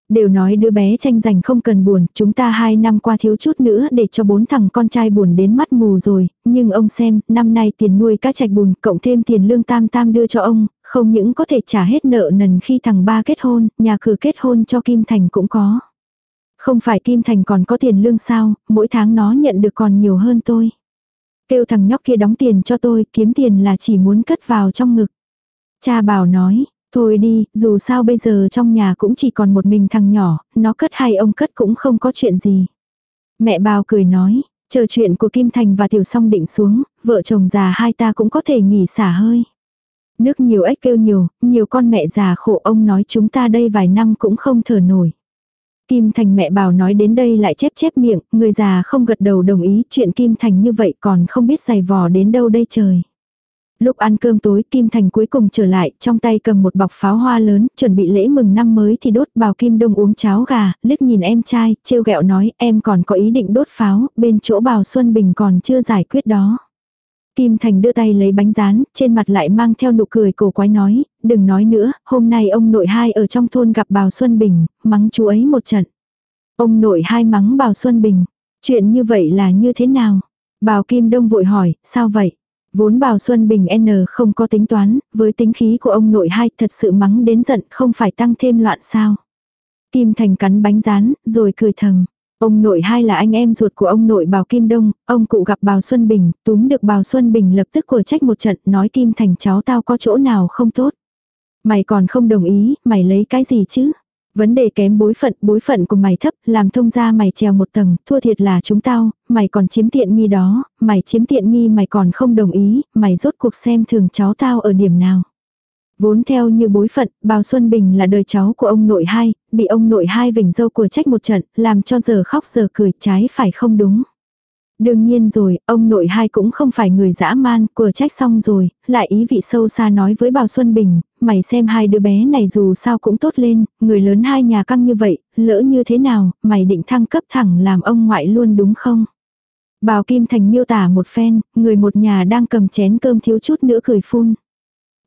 Đều nói đứa bé tranh giành không cần buồn, chúng ta hai năm qua thiếu chút nữa để cho bốn thằng con trai buồn đến mắt mù rồi, nhưng ông xem, năm nay tiền nuôi cá trạch bùn, cộng thêm tiền lương tam tam đưa cho ông, không những có thể trả hết nợ nần khi thằng ba kết hôn, nhà cửa kết hôn cho Kim Thành cũng có. Không phải Kim Thành còn có tiền lương sao, mỗi tháng nó nhận được còn nhiều hơn tôi. Kêu thằng nhóc kia đóng tiền cho tôi, kiếm tiền là chỉ muốn cất vào trong ngực. Cha bảo nói, Thôi đi, dù sao bây giờ trong nhà cũng chỉ còn một mình thằng nhỏ, nó cất hay ông cất cũng không có chuyện gì. Mẹ bào cười nói, chờ chuyện của Kim Thành và Tiểu Song định xuống, vợ chồng già hai ta cũng có thể nghỉ xả hơi. Nước nhiều ếch kêu nhiều, nhiều con mẹ già khổ ông nói chúng ta đây vài năm cũng không thở nổi. Kim Thành mẹ bảo nói đến đây lại chép chép miệng, người già không gật đầu đồng ý chuyện Kim Thành như vậy còn không biết giày vò đến đâu đây trời. Lúc ăn cơm tối Kim Thành cuối cùng trở lại, trong tay cầm một bọc pháo hoa lớn, chuẩn bị lễ mừng năm mới thì đốt bào Kim Đông uống cháo gà, liếc nhìn em trai, trêu ghẹo nói em còn có ý định đốt pháo, bên chỗ bào Xuân Bình còn chưa giải quyết đó. Kim Thành đưa tay lấy bánh rán, trên mặt lại mang theo nụ cười cổ quái nói, đừng nói nữa, hôm nay ông nội hai ở trong thôn gặp bào Xuân Bình, mắng chú ấy một trận. Ông nội hai mắng bào Xuân Bình, chuyện như vậy là như thế nào? Bào Kim Đông vội hỏi, sao vậy? Vốn bào Xuân Bình N không có tính toán, với tính khí của ông nội hai thật sự mắng đến giận không phải tăng thêm loạn sao. Kim Thành cắn bánh rán, rồi cười thầm. Ông nội hai là anh em ruột của ông nội Bào Kim Đông, ông cụ gặp Bào Xuân Bình, túm được Bào Xuân Bình lập tức của trách một trận, nói Kim Thành cháu tao có chỗ nào không tốt. Mày còn không đồng ý, mày lấy cái gì chứ? Vấn đề kém bối phận, bối phận của mày thấp, làm thông ra mày trèo một tầng, thua thiệt là chúng tao, mày còn chiếm tiện nghi đó, mày chiếm tiện nghi mày còn không đồng ý, mày rốt cuộc xem thường cháu tao ở điểm nào. Vốn theo như bối phận, Bào Xuân Bình là đời cháu của ông nội hai, bị ông nội hai vỉnh dâu của trách một trận, làm cho giờ khóc giờ cười trái phải không đúng. Đương nhiên rồi, ông nội hai cũng không phải người dã man, của trách xong rồi, lại ý vị sâu xa nói với Bào Xuân Bình, mày xem hai đứa bé này dù sao cũng tốt lên, người lớn hai nhà căng như vậy, lỡ như thế nào, mày định thăng cấp thẳng làm ông ngoại luôn đúng không? Bào Kim Thành miêu tả một phen, người một nhà đang cầm chén cơm thiếu chút nữa cười phun.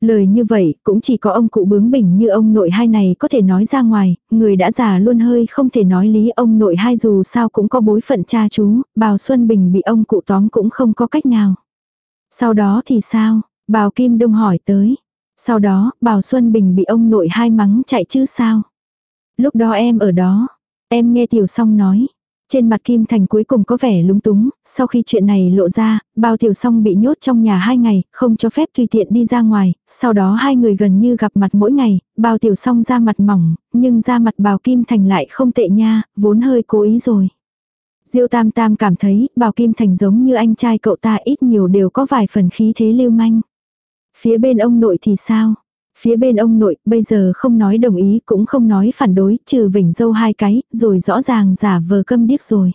Lời như vậy, cũng chỉ có ông cụ bướng bỉnh như ông nội hai này có thể nói ra ngoài, người đã già luôn hơi không thể nói lý ông nội hai dù sao cũng có bối phận cha chú, bào Xuân Bình bị ông cụ tóm cũng không có cách nào. Sau đó thì sao? Bào Kim Đông hỏi tới. Sau đó, bào Xuân Bình bị ông nội hai mắng chạy chứ sao? Lúc đó em ở đó, em nghe Tiểu Song nói, trên mặt Kim Thành cuối cùng có vẻ lúng túng, sau khi chuyện này lộ ra, bao tiểu song bị nhốt trong nhà hai ngày, không cho phép tùy tiện đi ra ngoài, sau đó hai người gần như gặp mặt mỗi ngày, bao tiểu song ra mặt mỏng, nhưng ra mặt bào Kim Thành lại không tệ nha, vốn hơi cố ý rồi. Diêu Tam Tam cảm thấy bào Kim Thành giống như anh trai cậu ta ít nhiều đều có vài phần khí thế lưu manh. Phía bên ông nội thì sao? Phía bên ông nội bây giờ không nói đồng ý cũng không nói phản đối trừ vỉnh dâu hai cái rồi rõ ràng giả vờ câm điếc rồi.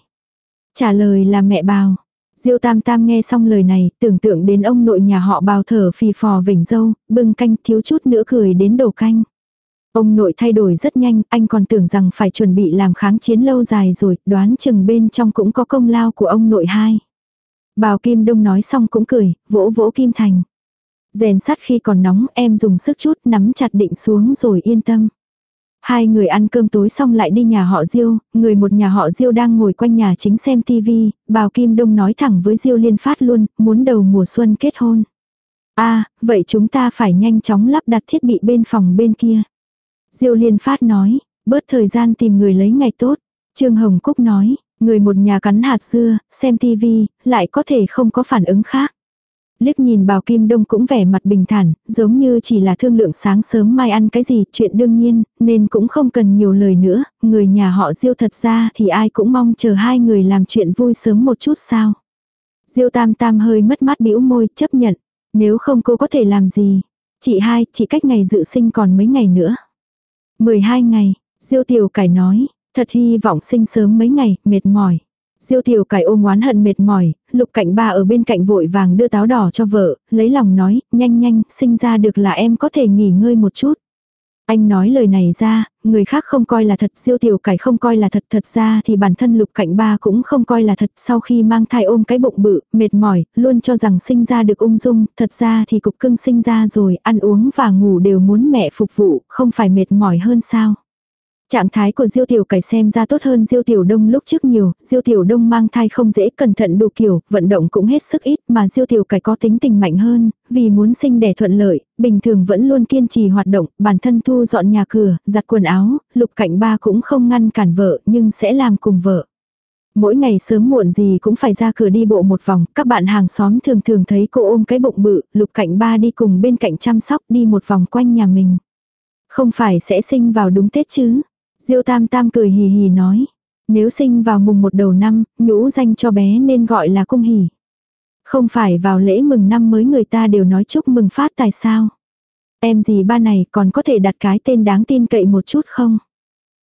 Trả lời là mẹ bào. Diêu tam tam nghe xong lời này tưởng tượng đến ông nội nhà họ bào thở phì phò vỉnh dâu, bưng canh thiếu chút nữa cười đến đổ canh. Ông nội thay đổi rất nhanh, anh còn tưởng rằng phải chuẩn bị làm kháng chiến lâu dài rồi, đoán chừng bên trong cũng có công lao của ông nội hai. Bào Kim Đông nói xong cũng cười, vỗ vỗ Kim Thành. Rèn sắt khi còn nóng em dùng sức chút nắm chặt định xuống rồi yên tâm. Hai người ăn cơm tối xong lại đi nhà họ Diêu, người một nhà họ Diêu đang ngồi quanh nhà chính xem tivi, Bào Kim Đông nói thẳng với Diêu Liên Phát luôn, muốn đầu mùa xuân kết hôn. a à, vậy chúng ta phải nhanh chóng lắp đặt thiết bị bên phòng bên kia. Diêu Liên Phát nói, bớt thời gian tìm người lấy ngày tốt. Trương Hồng Cúc nói, người một nhà cắn hạt dưa, xem tivi, lại có thể không có phản ứng khác liếc nhìn bào kim đông cũng vẻ mặt bình thản, giống như chỉ là thương lượng sáng sớm mai ăn cái gì, chuyện đương nhiên, nên cũng không cần nhiều lời nữa, người nhà họ diêu thật ra thì ai cũng mong chờ hai người làm chuyện vui sớm một chút sao. Diêu tam tam hơi mất mát bĩu môi, chấp nhận, nếu không cô có thể làm gì. Chị hai, chị cách ngày dự sinh còn mấy ngày nữa. 12 ngày, Diêu tiểu cải nói, thật hy vọng sinh sớm mấy ngày, mệt mỏi. Diêu tiểu cải ôm oán hận mệt mỏi, lục cạnh ba ở bên cạnh vội vàng đưa táo đỏ cho vợ, lấy lòng nói, nhanh nhanh, sinh ra được là em có thể nghỉ ngơi một chút. Anh nói lời này ra, người khác không coi là thật, diêu tiểu cải không coi là thật, thật ra thì bản thân lục cạnh ba cũng không coi là thật, sau khi mang thai ôm cái bụng bự, mệt mỏi, luôn cho rằng sinh ra được ung dung, thật ra thì cục cưng sinh ra rồi, ăn uống và ngủ đều muốn mẹ phục vụ, không phải mệt mỏi hơn sao. Trạng thái của Diêu Tiểu Cải xem ra tốt hơn Diêu Tiểu Đông lúc trước nhiều, Diêu Tiểu Đông mang thai không dễ cẩn thận đủ kiểu, vận động cũng hết sức ít mà Diêu Tiểu Cải có tính tình mạnh hơn, vì muốn sinh đẻ thuận lợi, bình thường vẫn luôn kiên trì hoạt động, bản thân thu dọn nhà cửa, giặt quần áo, lục cạnh ba cũng không ngăn cản vợ nhưng sẽ làm cùng vợ. Mỗi ngày sớm muộn gì cũng phải ra cửa đi bộ một vòng, các bạn hàng xóm thường thường thấy cô ôm cái bụng bự, lục cạnh ba đi cùng bên cạnh chăm sóc đi một vòng quanh nhà mình. Không phải sẽ sinh vào đúng Tết chứ, Diêu Tam Tam cười hì hì nói. Nếu sinh vào mùng một đầu năm, nhũ danh cho bé nên gọi là cung hỉ. Không phải vào lễ mừng năm mới người ta đều nói chúc mừng phát tài sao. Em gì ba này còn có thể đặt cái tên đáng tin cậy một chút không?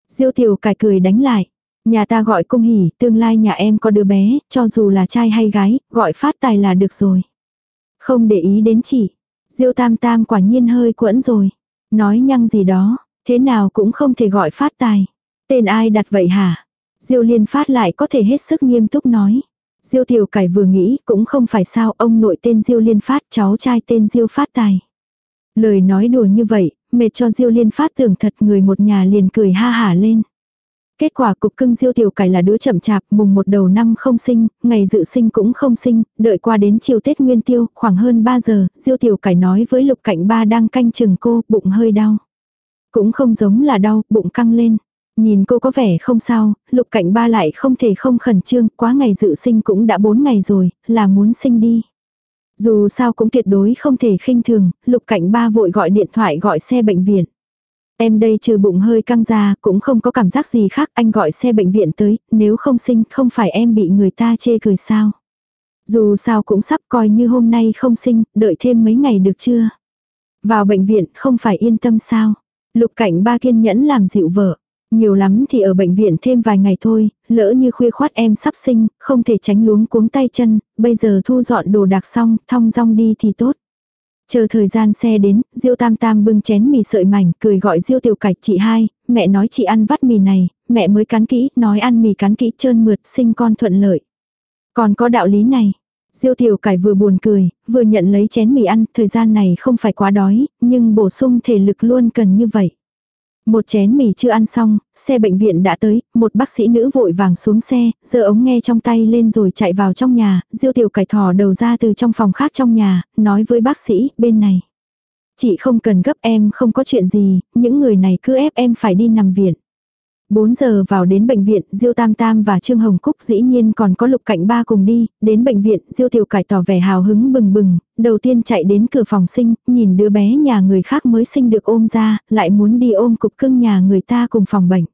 Diêu tiểu cải cười đánh lại. Nhà ta gọi cung hỉ, tương lai nhà em có đứa bé, cho dù là trai hay gái, gọi phát tài là được rồi. Không để ý đến chị. Diêu tam tam quả nhiên hơi quẫn rồi. Nói nhăng gì đó, thế nào cũng không thể gọi phát tài. Tên ai đặt vậy hả? Diêu liên phát lại có thể hết sức nghiêm túc nói. Diêu tiểu cải vừa nghĩ cũng không phải sao ông nội tên Diêu liên phát cháu trai tên Diêu phát tài. Lời nói đùa như vậy, mệt cho Diêu liên phát tưởng thật người một nhà liền cười ha hả lên. Kết quả cục cưng diêu tiểu cải là đứa chậm chạp, mùng một đầu năm không sinh, ngày dự sinh cũng không sinh, đợi qua đến chiều Tết Nguyên Tiêu, khoảng hơn 3 giờ, diêu tiểu cải nói với lục cạnh ba đang canh chừng cô, bụng hơi đau. Cũng không giống là đau, bụng căng lên. Nhìn cô có vẻ không sao, lục cạnh ba lại không thể không khẩn trương, quá ngày dự sinh cũng đã 4 ngày rồi, là muốn sinh đi. Dù sao cũng tuyệt đối không thể khinh thường, lục cạnh ba vội gọi điện thoại gọi xe bệnh viện. Em đây trừ bụng hơi căng ra, cũng không có cảm giác gì khác, anh gọi xe bệnh viện tới, nếu không sinh, không phải em bị người ta chê cười sao. Dù sao cũng sắp coi như hôm nay không sinh, đợi thêm mấy ngày được chưa. Vào bệnh viện, không phải yên tâm sao. Lục cảnh ba kiên nhẫn làm dịu vợ. Nhiều lắm thì ở bệnh viện thêm vài ngày thôi, lỡ như khuya khoát em sắp sinh, không thể tránh luống cuống tay chân, bây giờ thu dọn đồ đạc xong, thong dong đi thì tốt. Chờ thời gian xe đến, Diêu Tam Tam bưng chén mì sợi mảnh, cười gọi Diêu Tiểu Cạch chị hai, mẹ nói chị ăn vắt mì này, mẹ mới cắn kỹ, nói ăn mì cắn kỹ trơn mượt, sinh con thuận lợi. Còn có đạo lý này. Diêu Tiểu Cải vừa buồn cười, vừa nhận lấy chén mì ăn, thời gian này không phải quá đói, nhưng bổ sung thể lực luôn cần như vậy. Một chén mì chưa ăn xong, xe bệnh viện đã tới, một bác sĩ nữ vội vàng xuống xe, giơ ống nghe trong tay lên rồi chạy vào trong nhà, diêu tiểu cải thò đầu ra từ trong phòng khác trong nhà, nói với bác sĩ, bên này. Chị không cần gấp em không có chuyện gì, những người này cứ ép em phải đi nằm viện. 4 giờ vào đến bệnh viện, Diêu Tam Tam và Trương Hồng Cúc dĩ nhiên còn có lục cạnh ba cùng đi, đến bệnh viện, Diêu Tiểu Cải tỏ vẻ hào hứng bừng bừng, đầu tiên chạy đến cửa phòng sinh, nhìn đứa bé nhà người khác mới sinh được ôm ra, lại muốn đi ôm cục cưng nhà người ta cùng phòng bệnh.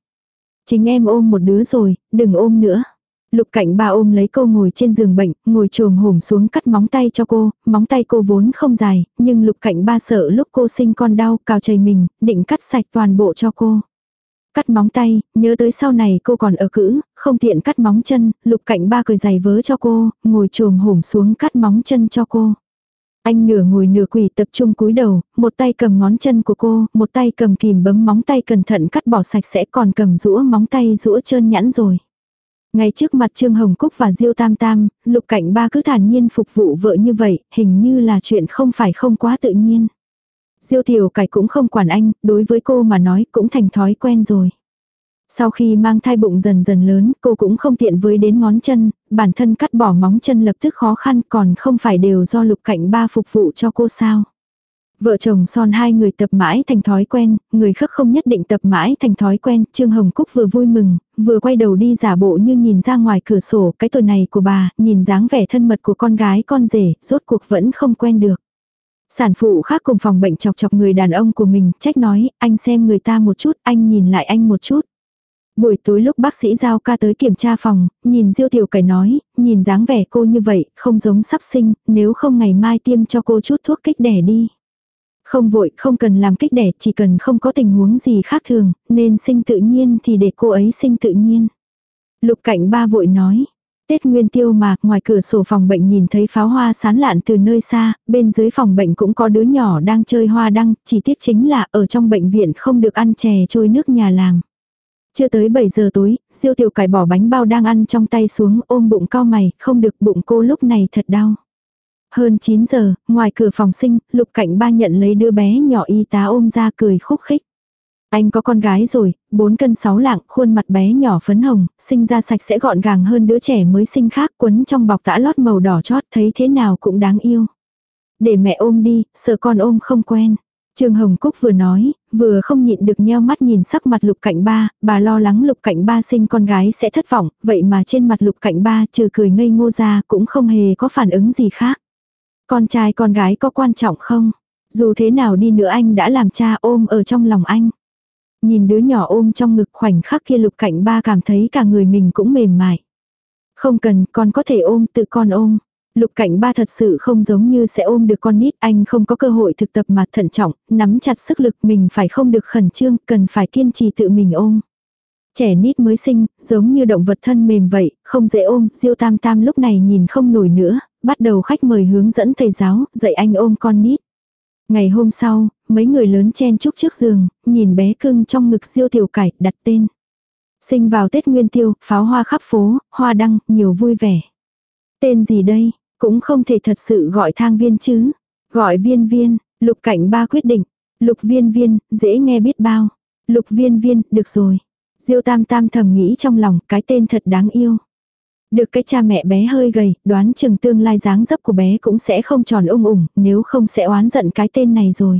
Chính em ôm một đứa rồi, đừng ôm nữa. Lục cạnh ba ôm lấy cô ngồi trên giường bệnh, ngồi trồm hổm xuống cắt móng tay cho cô, móng tay cô vốn không dài, nhưng lục cạnh ba sợ lúc cô sinh con đau, cào chảy mình, định cắt sạch toàn bộ cho cô. Cắt móng tay, nhớ tới sau này cô còn ở cữ, không tiện cắt móng chân, lục cạnh ba cười giày vớ cho cô, ngồi trồm hổm xuống cắt móng chân cho cô. Anh nửa ngồi nửa quỳ tập trung cúi đầu, một tay cầm ngón chân của cô, một tay cầm kìm bấm móng tay cẩn thận cắt bỏ sạch sẽ còn cầm rũa móng tay rũa trơn nhẵn rồi. Ngay trước mặt Trương Hồng Cúc và Diêu Tam Tam, lục cảnh ba cứ thản nhiên phục vụ vợ như vậy, hình như là chuyện không phải không quá tự nhiên. Diêu tiểu cải cũng không quản anh, đối với cô mà nói cũng thành thói quen rồi. Sau khi mang thai bụng dần dần lớn, cô cũng không tiện với đến ngón chân, bản thân cắt bỏ móng chân lập tức khó khăn còn không phải đều do lục cạnh ba phục vụ cho cô sao. Vợ chồng son hai người tập mãi thành thói quen, người khác không nhất định tập mãi thành thói quen, Trương Hồng Cúc vừa vui mừng, vừa quay đầu đi giả bộ như nhìn ra ngoài cửa sổ cái tuổi này của bà, nhìn dáng vẻ thân mật của con gái con rể, rốt cuộc vẫn không quen được. Sản phụ khác cùng phòng bệnh chọc chọc người đàn ông của mình, trách nói, anh xem người ta một chút, anh nhìn lại anh một chút. Buổi tối lúc bác sĩ giao ca tới kiểm tra phòng, nhìn Diêu Tiểu Cải nói, nhìn dáng vẻ cô như vậy, không giống sắp sinh, nếu không ngày mai tiêm cho cô chút thuốc kích đẻ đi. Không vội, không cần làm kích đẻ, chỉ cần không có tình huống gì khác thường, nên sinh tự nhiên thì để cô ấy sinh tự nhiên. Lục cảnh ba vội nói, Tết Nguyên Tiêu mà, ngoài cửa sổ phòng bệnh nhìn thấy pháo hoa sán lạn từ nơi xa, bên dưới phòng bệnh cũng có đứa nhỏ đang chơi hoa đăng, chỉ tiếc chính là ở trong bệnh viện không được ăn chè trôi nước nhà làng. Chưa tới 7 giờ tối, Diêu Tiểu Cải bỏ bánh bao đang ăn trong tay xuống ôm bụng cao mày, không được bụng cô lúc này thật đau. Hơn 9 giờ, ngoài cửa phòng sinh, Lục Cảnh Ba nhận lấy đứa bé nhỏ y tá ôm ra cười khúc khích. Anh có con gái rồi, 4 cân 6 lạng, khuôn mặt bé nhỏ phấn hồng, sinh ra sạch sẽ gọn gàng hơn đứa trẻ mới sinh khác quấn trong bọc tã lót màu đỏ chót thấy thế nào cũng đáng yêu. Để mẹ ôm đi, sợ con ôm không quen. Trương Hồng Cúc vừa nói, vừa không nhịn được nheo mắt nhìn sắc mặt lục cạnh ba, bà lo lắng lục cạnh ba sinh con gái sẽ thất vọng, vậy mà trên mặt lục cạnh ba trừ cười ngây ngô ra cũng không hề có phản ứng gì khác. Con trai con gái có quan trọng không? Dù thế nào đi nữa anh đã làm cha ôm ở trong lòng anh. Nhìn đứa nhỏ ôm trong ngực khoảnh khắc kia lục cảnh ba cảm thấy cả người mình cũng mềm mại. Không cần, con có thể ôm, tự con ôm. Lục cảnh ba thật sự không giống như sẽ ôm được con nít, anh không có cơ hội thực tập mà thận trọng, nắm chặt sức lực mình phải không được khẩn trương, cần phải kiên trì tự mình ôm. Trẻ nít mới sinh, giống như động vật thân mềm vậy, không dễ ôm, diêu tam tam lúc này nhìn không nổi nữa, bắt đầu khách mời hướng dẫn thầy giáo, dạy anh ôm con nít. Ngày hôm sau, mấy người lớn chen chúc trước giường, nhìn bé cưng trong ngực diêu tiểu cải, đặt tên. Sinh vào Tết Nguyên Tiêu, pháo hoa khắp phố, hoa đăng, nhiều vui vẻ. Tên gì đây, cũng không thể thật sự gọi thang viên chứ. Gọi viên viên, lục cảnh ba quyết định. Lục viên viên, dễ nghe biết bao. Lục viên viên, được rồi. Diêu tam tam thầm nghĩ trong lòng, cái tên thật đáng yêu. Được cái cha mẹ bé hơi gầy, đoán chừng tương lai dáng dấp của bé cũng sẽ không tròn ung ủng, nếu không sẽ oán giận cái tên này rồi.